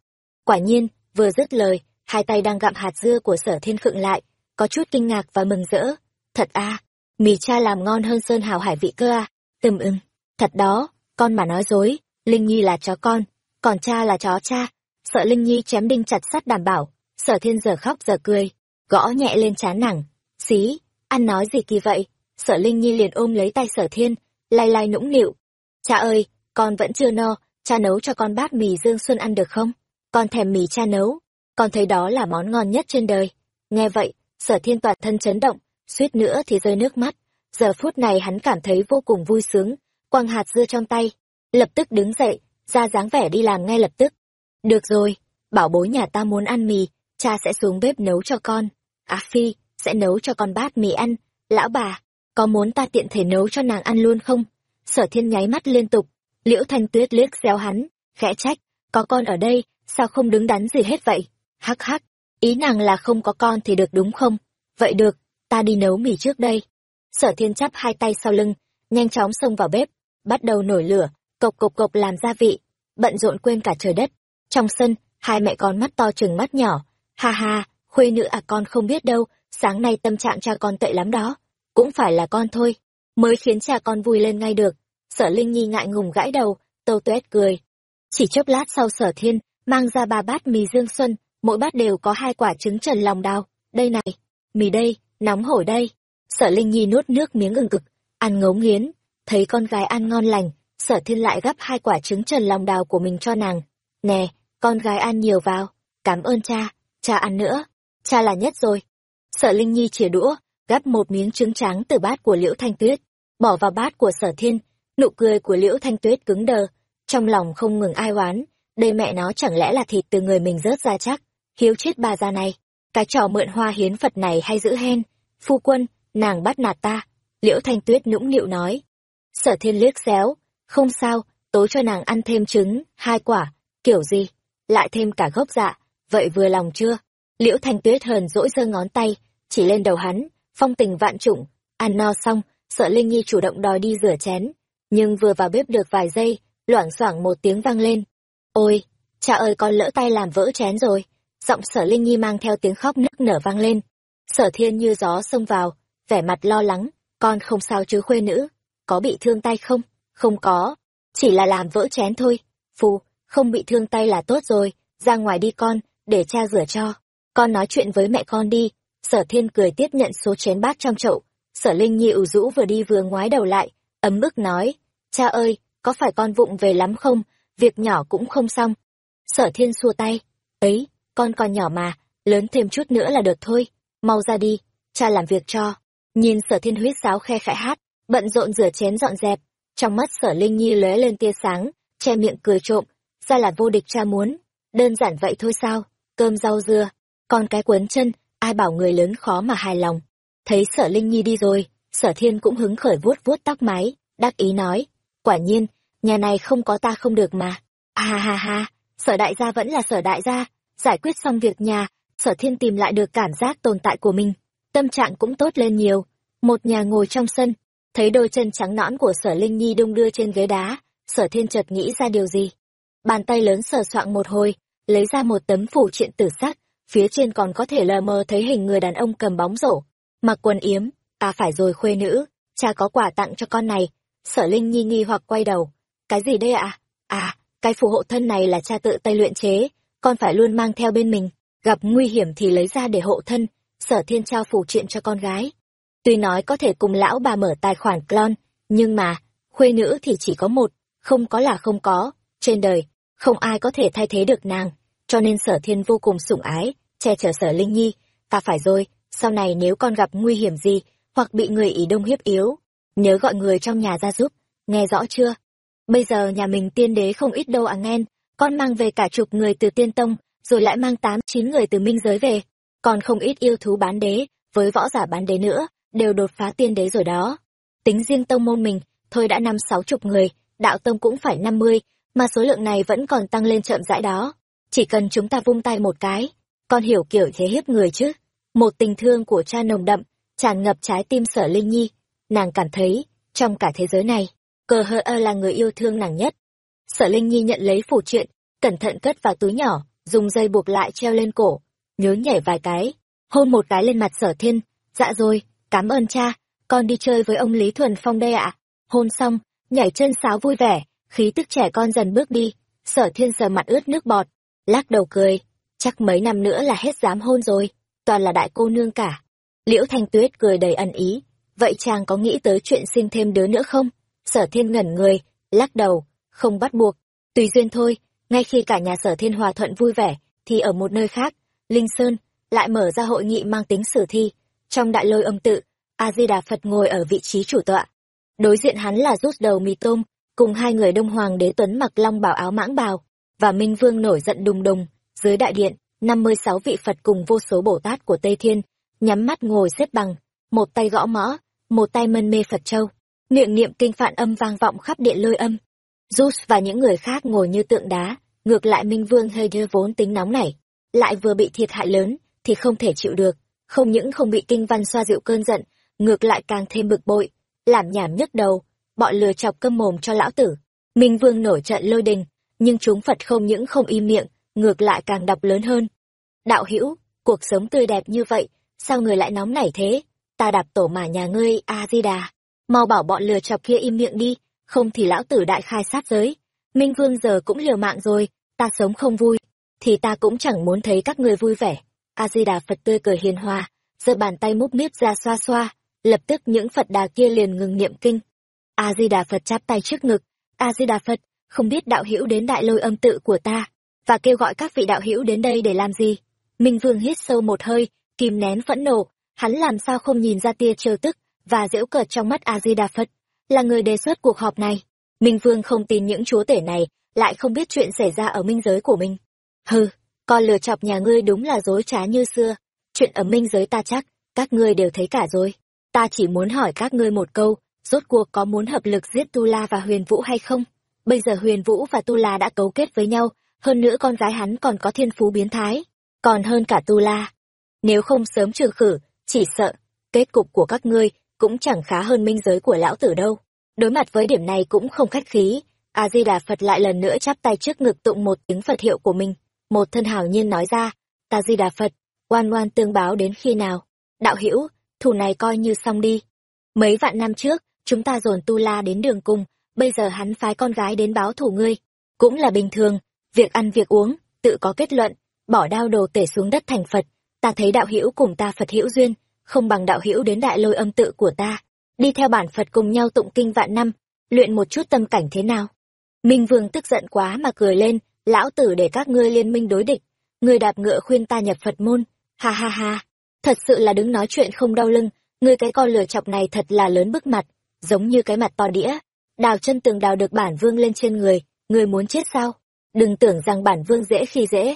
Quả nhiên, vừa dứt lời, hai tay đang gặm hạt dưa của sở thiên khựng lại, có chút kinh ngạc và mừng rỡ thật à mì cha làm ngon hơn sơn hào hải vị cơ à? Từm ưng thật đó, con mà nói dối, linh nhi là chó con, còn cha là chó cha. Sợ linh nhi chém đinh chặt sắt đảm bảo sở thiên giờ khóc giờ cười, gõ nhẹ lên chán nẳng. xí, ăn nói gì kỳ vậy? Sở linh nhi liền ôm lấy tay sở thiên, lai lai nũng nịu. Cha ơi, con vẫn chưa no, cha nấu cho con bát mì dương xuân ăn được không? Con thèm mì cha nấu, con thấy đó là món ngon nhất trên đời. Nghe vậy, sở thiên toàn thân chấn động suýt nữa thì rơi nước mắt. Giờ phút này hắn cảm thấy vô cùng vui sướng. Quăng hạt dưa trong tay, lập tức đứng dậy, ra dáng vẻ đi làm ngay lập tức. Được rồi, bảo bối nhà ta muốn ăn mì, cha sẽ xuống bếp nấu cho con. Á phi, sẽ nấu cho con bát mì ăn. Lão bà, có muốn ta tiện thể nấu cho nàng ăn luôn không? Sở thiên nháy mắt liên tục. Liễu thanh tuyết liếc xéo hắn, khẽ trách. Có con ở đây, sao không đứng đắn gì hết vậy? Hắc hắc, ý nàng là không có con thì được đúng không? Vậy được ta đi nấu mì trước đây. Sở thiên chắp hai tay sau lưng, nhanh chóng xông vào bếp, bắt đầu nổi lửa, cộc cộc cộc làm gia vị, bận rộn quên cả trời đất. Trong sân, hai mẹ con mắt to chừng mắt nhỏ, ha ha, khuê nữ à con không biết đâu, sáng nay tâm trạng cha con tệ lắm đó, cũng phải là con thôi, mới khiến cha con vui lên ngay được. Sở linh nhi ngại ngùng gãi đầu, tâu tuét cười. Chỉ chốc lát sau sở thiên mang ra ba bát mì dương xuân, mỗi bát đều có hai quả trứng trần lòng đào đây này, mì đây nóng hổi đây. Sở linh nhi nuốt nước miếng ừng cực ăn ngấu nghiến, thấy con gái ăn ngon lành, sở thiên lại gắp hai quả trứng trần lòng đào của mình cho nàng. Nè, con gái ăn nhiều vào. Cảm ơn cha cha ăn nữa. Cha là nhất rồi. Sở linh nhi chìa đũa, gắp một miếng trứng trắng từ bát của liễu thanh tuyết, bỏ vào bát của sở thiên. Nụ cười của liễu thanh tuyết cứng đờ, trong lòng không ngừng ai oán, đây mẹ nó chẳng lẽ là thịt từ người mình rớt ra chắc? Hiếu chết bà già này cái trò mượn hoa hiến phật này hay giữ hen phu quân, nàng bắt nạt ta. Liễu thanh tuyết nũng nịu nói. Sở thiên liếc xéo. Không sao tối cho nàng ăn thêm trứng, hai quả. Kiểu gì? Lại thêm cả gốc dạ. Vậy vừa lòng chưa? Liễu thanh tuyết hờn dỗi giơ ngón tay, chỉ lên đầu hắn. Phong tình vạn trụng. Ăn no xong, sợ linh nhi chủ động đòi đi rửa chén. Nhưng vừa vào bếp được vài giây, loảng xoảng một tiếng vang lên. Ôi, cha ơi con lỡ tay làm vỡ chén rồi giọng sở linh nhi mang theo tiếng khóc nức nở vang lên. Sở thiên như gió xông vào vẻ mặt lo lắng con không sao chứ khuê nữ có bị thương tay không? Không có chỉ là làm vỡ chén thôi. Phù không bị thương tay là tốt rồi ra ngoài đi con để cha rửa cho. Con nói chuyện với mẹ con đi. Sở thiên cười tiếp nhận số chén bát trong chậu. Sở Linh Nhi ủ rũ vừa đi vừa ngoái đầu lại, ấm ức nói, cha ơi, có phải con vụng về lắm không, việc nhỏ cũng không xong. Sở thiên xua tay, ấy, con còn nhỏ mà, lớn thêm chút nữa là được thôi, mau ra đi, cha làm việc cho. Nhìn sở thiên huyết sáo khe khẽ hát, bận rộn rửa chén dọn dẹp, trong mắt sở Linh Nhi lóe lên tia sáng, che miệng cười trộm, ra là vô địch cha muốn, đơn giản vậy thôi sao, cơm rau dưa, còn cái quấn chân, ai bảo người lớn khó mà hài lòng. Thấy sở Linh Nhi đi rồi, sở thiên cũng hứng khởi vuốt vuốt tóc mái, đắc ý nói, quả nhiên, nhà này không có ta không được mà. À ha ha ha, sở đại gia vẫn là sở đại gia, giải quyết xong việc nhà, sở thiên tìm lại được cảm giác tồn tại của mình, tâm trạng cũng tốt lên nhiều. Một nhà ngồi trong sân, thấy đôi chân trắng nõn của sở Linh Nhi đung đưa trên ghế đá, sở thiên chợt nghĩ ra điều gì. Bàn tay lớn sờ soạng một hồi, lấy ra một tấm phủ triện tử sắc, phía trên còn có thể lờ mờ thấy hình người đàn ông cầm bóng rổ, mặc quần yếm, à phải rồi khuê nữ, cha có quà tặng cho con này. Sở Linh Nhi nghi hoặc quay đầu, cái gì đây ạ? À? cái phù hộ thân này là cha tự tay luyện chế, con phải luôn mang theo bên mình, gặp nguy hiểm thì lấy ra để hộ thân, sở thiên trao phù triện cho con gái. Tuy nói có thể cùng lão bà mở tài khoản clon, nhưng mà, khuê nữ thì chỉ có một, không có là không có, trên đời, không ai có thể thay thế được nàng, cho nên sở thiên vô cùng sủng ái, che chở sở Linh Nhi, ta phải rồi, sau này nếu con gặp nguy hiểm gì, hoặc bị người ý đông hiếp yếu, nhớ gọi người trong nhà ra giúp, nghe rõ chưa? Bây giờ nhà mình tiên đế không ít đâu à nghen, con mang về cả chục người từ tiên tông, rồi lại mang tám chín người từ minh giới về, còn không ít yêu thú bán đế, với võ giả bán đế nữa, đều đột phá tiên đế rồi đó. Tính riêng tông môn mình, thôi đã năm sáu chục người, đạo tông cũng phải năm mươi, mà số lượng này vẫn còn tăng lên chậm rãi đó. Chỉ cần chúng ta vung tay một cái, con hiểu kiểu thế hiếp người chứ. Một tình thương của cha nồng đậm, tràn ngập trái tim sở Linh Nhi. Nàng cảm thấy, trong cả thế giới này, cờ hơ ơ là người yêu thương nàng nhất. Sở Linh Nhi nhận lấy phủ truyện, cẩn thận cất vào túi nhỏ, dùng dây buộc lại treo lên cổ, nhớ nhảy vài cái, hôn một cái lên mặt sở thiên, dạ rồi, cảm ơn cha, con đi chơi với ông Lý Thuần Phong đây ạ. Hôn xong, nhảy chân sáo vui vẻ, khí tức trẻ con dần bước đi, sở thiên sờ mặt ướt nước bọt, lắc đầu cười, chắc mấy năm nữa là hết dám hôn rồi, toàn là đại cô nương cả. Liễu Thanh Tuyết cười đầy ẩn ý, vậy chàng có nghĩ tới chuyện sinh thêm đứa nữa không? Sở thiên ngẩn người, lắc đầu, không bắt buộc, tùy duyên thôi, ngay khi cả nhà sở thiên hòa thuận vui vẻ, thì ở một nơi khác, Linh Sơn, lại mở ra hội nghị mang tính sử thi. Trong đại lôi âm tự, A-di-đà Phật ngồi ở vị trí chủ tọa. Đối diện hắn là rút đầu mì tôm, cùng hai người đông hoàng đế tuấn mặc long bảo áo mãng bào, và Minh Vương nổi giận đùng đùng, dưới đại điện, năm mươi sáu vị Phật cùng vô số Bồ Tát của Tây Thiên, nhắm mắt ngồi xếp bằng, một tay gõ mõ, một tay mân mê Phật Châu, miệng niệm kinh phạn âm vang vọng khắp điện lôi âm. Zeus và những người khác ngồi như tượng đá, ngược lại Minh Vương hơi đưa vốn tính nóng nảy, lại vừa bị thiệt hại lớn, thì không thể chịu được, không những không bị kinh văn xoa dịu cơn giận, ngược lại càng thêm bực bội, làm nhảm nhức đầu, bọn lừa chọc câm mồm cho lão tử. Minh Vương nổi trận lôi đình, nhưng chúng Phật không những không im miệng, ngược lại càng đọc lớn hơn. Đạo hữu cuộc sống tươi đẹp như vậy, sao người lại nóng nảy thế? Ta đạp tổ mà nhà ngươi, A-di-đà. Mau bảo bọn lừa chọc kia im miệng đi, không thì lão tử đại khai sát giới. Minh Vương giờ cũng liều mạng rồi, ta sống không vui, thì ta cũng chẳng muốn thấy các ngươi vui vẻ. A-di-đà Phật tươi cười hiền hòa, giơ bàn tay múc miếp ra xoa xoa, lập tức những Phật đà kia liền ngừng niệm kinh. A-di-đà Phật chắp tay trước ngực, A-di-đà Phật, không biết đạo hữu đến đại lôi âm tự của ta, và kêu gọi các vị đạo hữu đến đây để làm gì. Minh Vương hít sâu một hơi, kìm nén phẫn nộ, hắn làm sao không nhìn ra tia trêu tức và giễu cợt trong mắt A-di-đà Phật, là người đề xuất cuộc họp này. Minh Vương không tin những chúa tể này lại không biết chuyện xảy ra ở minh giới của mình. Hừ, con lừa chọc nhà ngươi đúng là dối trá như xưa, chuyện ở minh giới ta chắc, các ngươi đều thấy cả rồi. Ta chỉ muốn hỏi các ngươi một câu, rốt cuộc có muốn hợp lực giết Tu La và Huyền Vũ hay không? Bây giờ Huyền Vũ và Tu La đã cấu kết với nhau, hơn nữa con gái hắn còn có thiên phú biến thái, còn hơn cả Tu La. Nếu không sớm trừ khử, chỉ sợ, kết cục của các ngươi cũng chẳng khá hơn minh giới của lão tử đâu. Đối mặt với điểm này cũng không khách khí, A-di-đà Phật lại lần nữa chắp tay trước ngực tụng một tiếng Phật hiệu của mình, một thân hào nhiên nói ra, ta di đà Phật, oan oan tương báo đến khi nào? Đạo hữu thủ này coi như xong đi. Mấy vạn năm trước, chúng ta dồn tu la đến đường cùng, bây giờ hắn phái con gái đến báo thủ ngươi. Cũng là bình thường, việc ăn việc uống, tự có kết luận, bỏ đao đồ tể xuống đất thành Phật, ta thấy đạo hữu cùng ta phật hữu duyên không bằng đạo hữu đến đại lôi âm tự của ta, đi theo bản phật cùng nhau tụng kinh vạn năm, luyện một chút tâm cảnh thế nào. Minh vương tức giận quá mà cười lên, lão tử để các ngươi liên minh đối địch, ngươi đạp ngựa khuyên ta nhập phật môn, ha ha ha, thật sự là đứng nói chuyện không đau lưng, ngươi cái con lừa chọc này thật là lớn bức mặt, giống như cái mặt to đĩa, đào chân tường đào được bản vương lên trên người, ngươi muốn chết sao? Đừng tưởng rằng bản vương dễ khi dễ.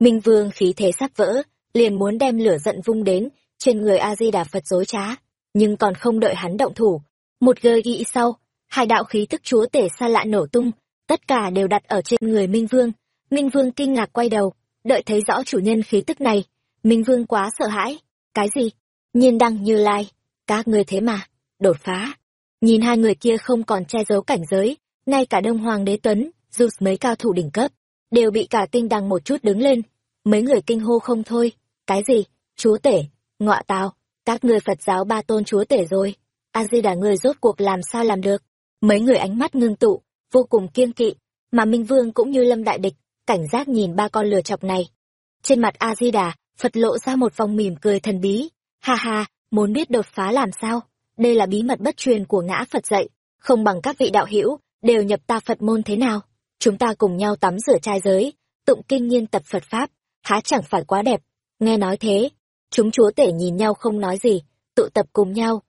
Minh vương khí thế sắp vỡ, liền muốn đem lửa giận vung đến trên người a di đà phật dối trá, nhưng còn không đợi hắn động thủ. Một gơ ghi sau, hai đạo khí tức chúa tể xa lạ nổ tung, tất cả đều đặt ở trên người minh vương. Minh vương kinh ngạc quay đầu, đợi thấy rõ chủ nhân khí tức này. Minh vương quá sợ hãi, cái gì? Nhiên đăng như lai, các ngươi thế mà, đột phá. Nhìn hai người kia không còn che giấu cảnh giới, ngay cả đông hoàng đế tuấn dù mấy cao thủ đỉnh cấp, đều bị cả kinh đăng một chút đứng lên. Mấy người kinh hô không thôi, cái gì? Chúa tể ngọa tào, các ngươi phật giáo ba tôn chúa tể rồi. A di đà ngươi rốt cuộc làm sao làm được? Mấy người ánh mắt ngưng tụ, vô cùng kiêng kỵ, mà minh vương cũng như lâm đại địch, cảnh giác nhìn ba con lừa chọc này. Trên mặt a di đà phật lộ ra một vòng mỉm cười thần bí. Ha ha, muốn biết đột phá làm sao? Đây là bí mật bất truyền của ngã phật dạy. Không bằng các vị đạo hữu, đều nhập ta phật môn thế nào? Chúng ta cùng nhau tắm rửa trai giới, tụng kinh nghiên tập phật pháp, há chẳng phải quá đẹp. Nghe nói thế chúng chúa tể nhìn nhau không nói gì, tụ tập cùng nhau.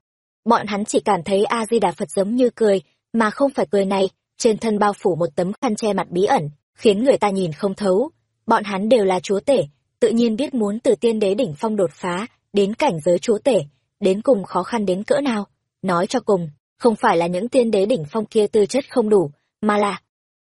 Bọn hắn chỉ cảm thấy a di đà phật giống như cười, mà không phải cười này, trên thân bao phủ một tấm khăn che mặt bí ẩn, khiến người ta nhìn không thấu. Bọn hắn đều là chúa tể, tự nhiên biết muốn từ tiên đế đỉnh phong đột phá, đến cảnh giới chúa tể, đến cùng khó khăn đến cỡ nào. Nói cho cùng, không phải là những tiên đế đỉnh phong kia tư chất không đủ, mà là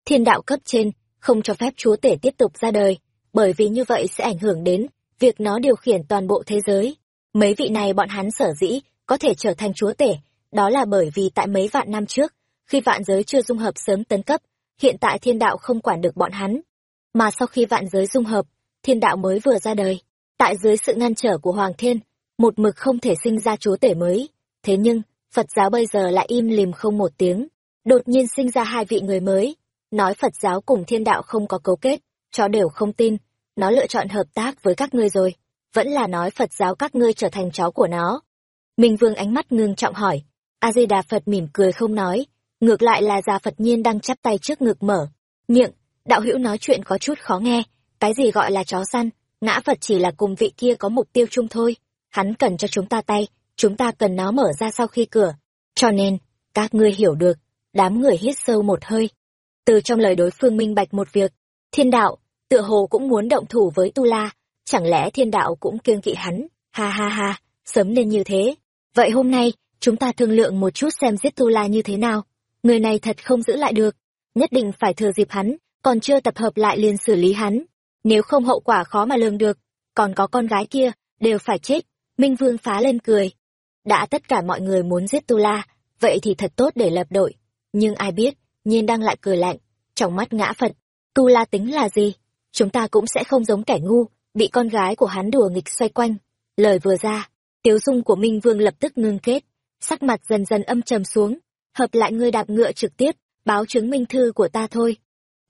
thiên đạo cấp trên, không cho phép chúa tể tiếp tục ra đời, bởi vì như vậy sẽ ảnh hưởng đến việc nó điều khiển toàn bộ thế giới. Mấy vị này bọn hắn sở dĩ có thể trở thành chúa tể, đó là bởi vì tại mấy vạn năm trước, khi vạn giới chưa dung hợp sớm tấn cấp, hiện tại thiên đạo không quản được bọn hắn. Mà sau khi vạn giới dung hợp, thiên đạo mới vừa ra đời. Tại dưới sự ngăn trở của hoàng thiên, một mực không thể sinh ra chúa tể mới. Thế nhưng, phật giáo bây giờ lại im lìm không một tiếng. Đột nhiên sinh ra hai vị người mới. Nói phật giáo cùng thiên đạo không có cấu kết, cho đều không tin nó lựa chọn hợp tác với các ngươi rồi. Vẫn là nói phật giáo các ngươi trở thành chó của nó. Minh vương ánh mắt ngưng trọng hỏi. A di đà phật mỉm cười không nói. Ngược lại là già phật nhiên đang chắp tay trước ngực mở. Miệng, đạo hữu nói chuyện có chút khó nghe. Cái gì gọi là chó săn? Ngã phật chỉ là cùng vị kia có mục tiêu chung thôi. Hắn cần cho chúng ta tay, chúng ta cần nó mở ra sau khi cửa. Cho nên, các ngươi hiểu được, đám người hít sâu một hơi. Từ trong lời đối phương minh bạch một việc, thiên đạo tựa hồ cũng muốn động thủ với tu la. Chẳng lẽ thiên đạo cũng kiêng kỵ hắn? Ha ha ha, sớm nên như thế. Vậy hôm nay, chúng ta thương lượng một chút xem giết tu la như thế nào. Người này thật không giữ lại được. Nhất định phải thừa dịp hắn, còn chưa tập hợp lại liền xử lý hắn. Nếu không hậu quả khó mà lường được, còn có con gái kia, đều phải chết. Minh vương phá lên cười. Đã tất cả mọi người muốn giết tu la, vậy thì thật tốt để lập đội. Nhưng ai biết, nhiên đang lại cười lạnh, trong mắt ngã phật. Tu la tính là gì? Chúng ta cũng sẽ không giống kẻ ngu, bị con gái của hắn đùa nghịch xoay quanh. Lời vừa ra, tiếu dung của minh vương lập tức ngưng kết, sắc mặt dần dần âm trầm xuống. Hợp lại ngươi đạp ngựa trực tiếp, báo chứng minh thư của ta thôi.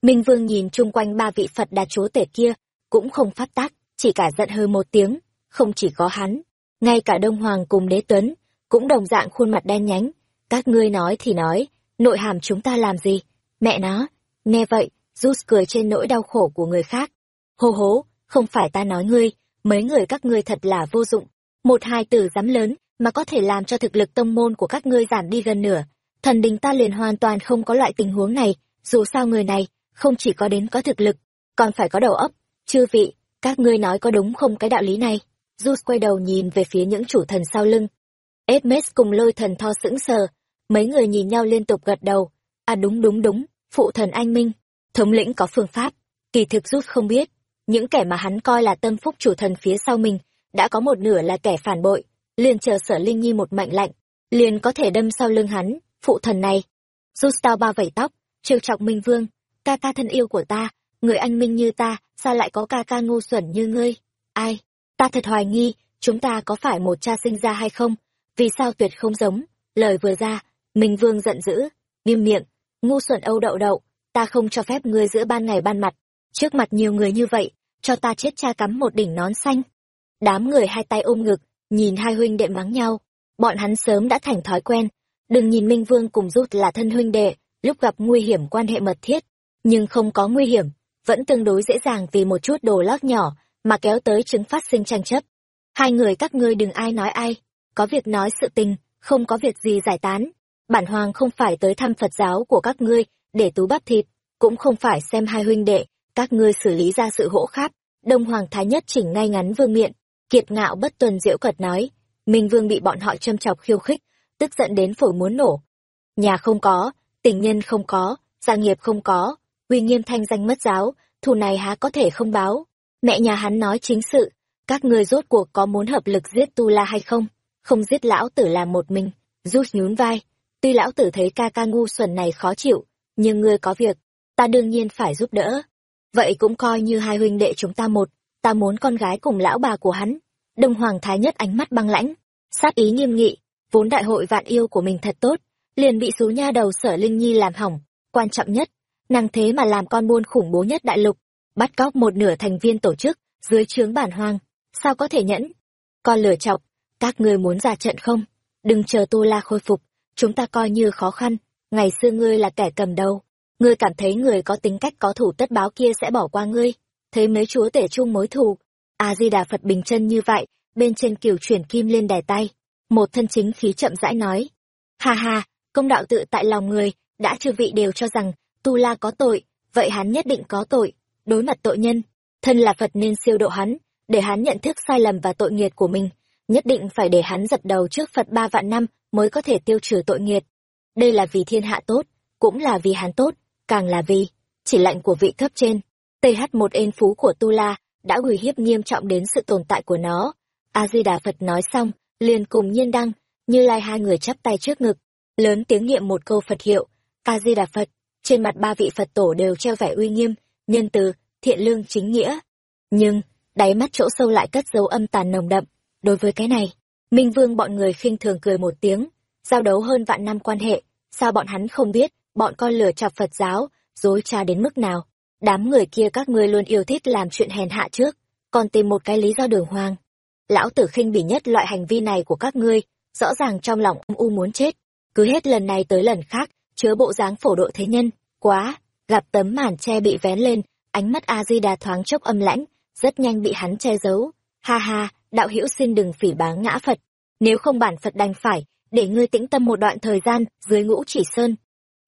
Minh vương nhìn chung quanh ba vị phật đà chúa tể kia, cũng không phát tác, chỉ cả giận hừ một tiếng, không chỉ có hắn, ngay cả đông hoàng cùng đế tuấn, cũng đồng dạng khuôn mặt đen nhánh. Các ngươi nói thì nói, nội hàm chúng ta làm gì? Mẹ nó, nghe vậy Jus cười trên nỗi đau khổ của người khác. Hô hố, không phải ta nói ngươi, mấy người các ngươi thật là vô dụng. Một hai từ dám lớn, mà có thể làm cho thực lực tông môn của các ngươi giảm đi gần nửa. Thần đình ta liền hoàn toàn không có loại tình huống này, dù sao người này, không chỉ có đến có thực lực, còn phải có đầu óc. Chư vị, các ngươi nói có đúng không cái đạo lý này? Jus quay đầu nhìn về phía những chủ thần sau lưng. Edmes cùng lôi thần tho sững sờ, mấy người nhìn nhau liên tục gật đầu. À đúng đúng đúng, phụ thần anh minh, thống lĩnh có phương pháp. Kỳ thực rút không biết, những kẻ mà hắn coi là tâm phúc chủ thần phía sau mình, đã có một nửa là kẻ phản bội, liền chờ sở linh nhi một mệnh lạnh liền có thể đâm sau lưng hắn, phụ thần này. Rút tao ba vẩy tóc, trêu chọc minh vương, ca ca thân yêu của ta, người anh minh như ta, sao lại có ca ca ngu xuẩn như ngươi? Ai? Ta thật hoài nghi, chúng ta có phải một cha sinh ra hay không? Vì sao tuyệt không giống? Lời vừa ra, minh vương giận dữ, nghiêm miệng, ngu xuẩn âu đậu đậu ta không cho phép ngươi giữa ban ngày ban mặt trước mặt nhiều người như vậy cho ta chết cha cắm một đỉnh nón xanh Đám người hai tay ôm ngực, nhìn hai huynh đệ mắng nhau. Bọn hắn sớm đã thành thói quen. Đừng nhìn Minh Vương cùng rút là thân huynh đệ, lúc gặp nguy hiểm quan hệ mật thiết. Nhưng không có nguy hiểm, vẫn tương đối dễ dàng vì một chút đồ lót nhỏ mà kéo tới chứng phát sinh tranh chấp. Hai người các ngươi đừng ai nói ai, có việc nói sự tình, không có việc gì giải tán. Bản hoàng không phải tới thăm Phật giáo của các ngươi để tú bắp thịt, cũng không phải xem hai huynh đệ, các ngươi xử lý ra sự hỗ khát. Đông Hoàng Thái Nhất chỉnh ngay ngắn vương miện, kiệt ngạo bất tuần diễu cật nói, Minh Vương bị bọn họ châm chọc khiêu khích, tức giận đến phổi muốn nổ. Nhà không có, tình nhân không có, gia nghiệp không có, uy nghiêm thanh danh mất giáo, thù này há có thể không báo. Mẹ nhà hắn nói chính sự, các ngươi rốt cuộc có muốn hợp lực giết Tu La hay không? Không giết lão tử làm một mình, rút nhún vai. Tuy lão tử thấy ca ca ngu xuẩn này khó chịu, nhưng ngươi có việc, ta đương nhiên phải giúp đỡ. Vậy cũng coi như hai huynh đệ chúng ta một, ta muốn con gái cùng lão bà của hắn. Đông Hoàng Thái Nhất ánh mắt băng lãnh, sát ý nghiêm nghị, vốn đại hội vạn yêu của mình thật tốt, liền bị số nha đầu sở Linh Nhi làm hỏng. Quan trọng nhất, nàng thế mà làm con buôn khủng bố nhất đại lục, bắt cóc một nửa thành viên tổ chức, dưới trướng bản hoang, sao có thể nhẫn? Con lửa chọc, các ngươi muốn ra trận không? Đừng chờ Tu La khôi phục, chúng ta coi như khó khăn, ngày xưa ngươi là kẻ cầm đầu, ngươi cảm thấy người có tính cách có thủ tất báo kia sẽ bỏ qua ngươi, thấy mấy chúa tể chung mối thù. A Di Đà Phật bình chân như vậy, bên trên kiều chuyển kim lên đài tay, một thân chính khí chậm rãi nói: "Ha ha, công đạo tự tại lòng người, đã chư vị đều cho rằng Tu La có tội, vậy hắn nhất định có tội, đối mặt tội nhân, thân là Phật nên siêu độ hắn, để hắn nhận thức sai lầm và tội nghiệt của mình, nhất định phải để hắn dập đầu trước Phật ba vạn năm mới có thể tiêu trừ tội nghiệt. Đây là vì thiên hạ tốt, cũng là vì hắn tốt, càng là vì chỉ lệnh của vị cấp trên. TH1 ên phú của Tu La đã uy hiếp nghiêm trọng đến sự tồn tại của nó. A-di-đà Phật nói xong, liền cùng nhiên đăng, như lai hai người chắp tay trước ngực, lớn tiếng niệm một câu Phật hiệu, A-di-đà Phật, trên mặt ba vị Phật tổ đều treo vẻ uy nghiêm, nhân từ, thiện lương chính nghĩa. Nhưng, đáy mắt chỗ sâu lại cất dấu âm tàn nồng đậm. Đối với cái này, Minh Vương bọn người khinh thường cười một tiếng, giao đấu hơn vạn năm quan hệ, sao bọn hắn không biết, bọn con lừa chọc Phật giáo, dối trá đến mức nào. Đám người kia các ngươi luôn yêu thích làm chuyện hèn hạ trước, còn tìm một cái lý do đường hoang Lão tử khinh bỉ nhất loại hành vi này của các ngươi, rõ ràng trong lòng âm u muốn chết, cứ hết lần này tới lần khác, chứa bộ dáng phổ độ thế nhân, quá, gặp tấm màn che bị vén lên, ánh mắt a di đà thoáng chốc âm lãnh rất nhanh bị hắn che giấu. Ha ha đạo hữu xin đừng phỉ báng ngã phật. Nếu không bản phật đành phải để ngươi tĩnh tâm một đoạn thời gian, dưới ngũ chỉ sơn.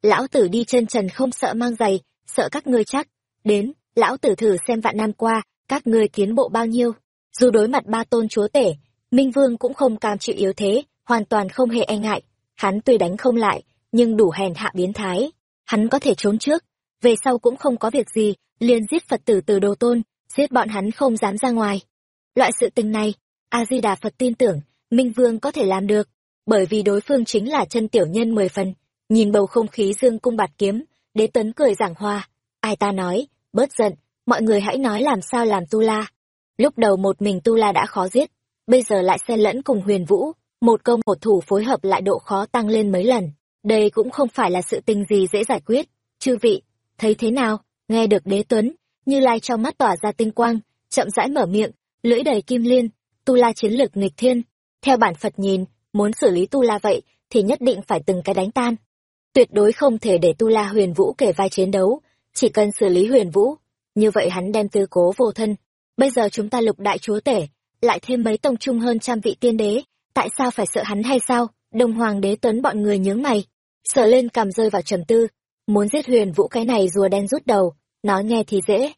Lão tử đi chân trần không sợ mang giày, sợ các ngươi chắc. Đến, lão tử thử xem vạn năm qua, các ngươi tiến bộ bao nhiêu. Dù đối mặt ba tôn chúa tể, minh vương cũng không cam chịu yếu thế, hoàn toàn không hề e ngại. Hắn tuy đánh không lại, nhưng đủ hèn hạ biến thái. Hắn có thể trốn trước, về sau cũng không có việc gì, liền giết phật tử từ đồ tôn, giết bọn hắn không dám ra ngoài. Loại sự tình này, a di đà phật tin tưởng, minh vương có thể làm được bởi vì đối phương chính là chân tiểu nhân mười phần. Nhìn bầu không khí dương cung bạt kiếm, đế tấn cười giảng hoa ai ta nói, bớt giận, mọi người hãy nói làm sao làm tu la. Lúc đầu một mình tu la đã khó giết, bây giờ lại xen lẫn cùng huyền vũ, một công một thủ phối hợp lại độ khó tăng lên mấy lần. Đây cũng không phải là sự tình gì dễ giải quyết. Chư vị, thấy thế nào? Nghe được đế tuấn, như lai trong mắt tỏa ra tinh quang, chậm rãi mở miệng, lưỡi đầy kim liên, tu la chiến lược nghịch thiên. Theo bản phật nhìn muốn xử lý tu la vậy, thì nhất định phải từng cái đánh tan. Tuyệt đối không thể để tu la huyền vũ kể vai chiến đấu, chỉ cần xử lý huyền vũ, như vậy hắn đem tư cố vô thân. Bây giờ chúng ta lục đại chúa tể, lại thêm mấy tông trung hơn trăm vị tiên đế, tại sao phải sợ hắn hay sao? Đông hoàng đế tuấn bọn người nhướng mày, sợ lên cầm rơi vào trầm tư. Muốn giết huyền vũ cái này rùa đen rút đầu nói nghe thì dễ.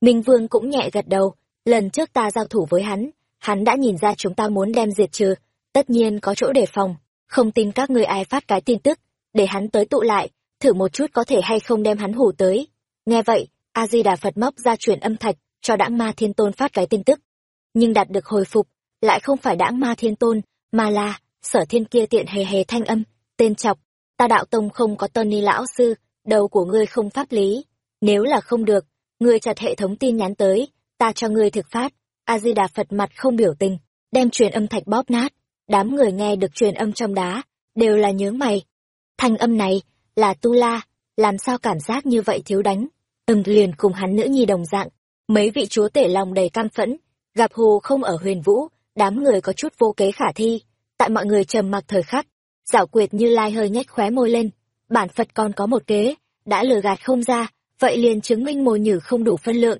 Minh vương cũng nhẹ gật đầu, lần trước ta giao thủ với hắn hắn đã nhìn ra chúng ta muốn đem diệt trừ tất nhiên có chỗ đề phòng, không tin các ngươi ai phát cái tin tức, để hắn tới tụ lại, thử một chút có thể hay không đem hắn hủ tới. Nghe vậy a di đà phật móc ra truyền âm thạch, cho đãng ma thiên tôn phát cái tin tức. Nhưng đạt được hồi phục, lại không phải đãng ma thiên tôn, mà là sở thiên kia tiện hề hề thanh âm, tên chọc, ta đạo tông không có tony lão sư, đầu của ngươi không pháp lý. Nếu là không được, ngươi chặt hệ thống tin nhắn tới, ta cho ngươi thực phát. A di đà phật mặt không biểu tình, đem truyền âm thạch bóp nát đám người nghe được truyền âm trong đá, đều là nhớ mày. Thanh âm này là tu la, làm sao cảm giác như vậy thiếu đánh? Ừm, liền cùng hắn nữ nhi đồng dạng, mấy vị chúa tể lòng đầy cam phẫn, gặp hồ không ở huyền vũ, đám người có chút vô kế khả thi. Tại mọi người trầm mặc thời khắc, giảo quyệt như lai hơi nhếch khóe môi lên. Bản phật còn có một kế, đã lừa gạt không ra, vậy liền chứng minh mồi nhử không đủ phân lượng.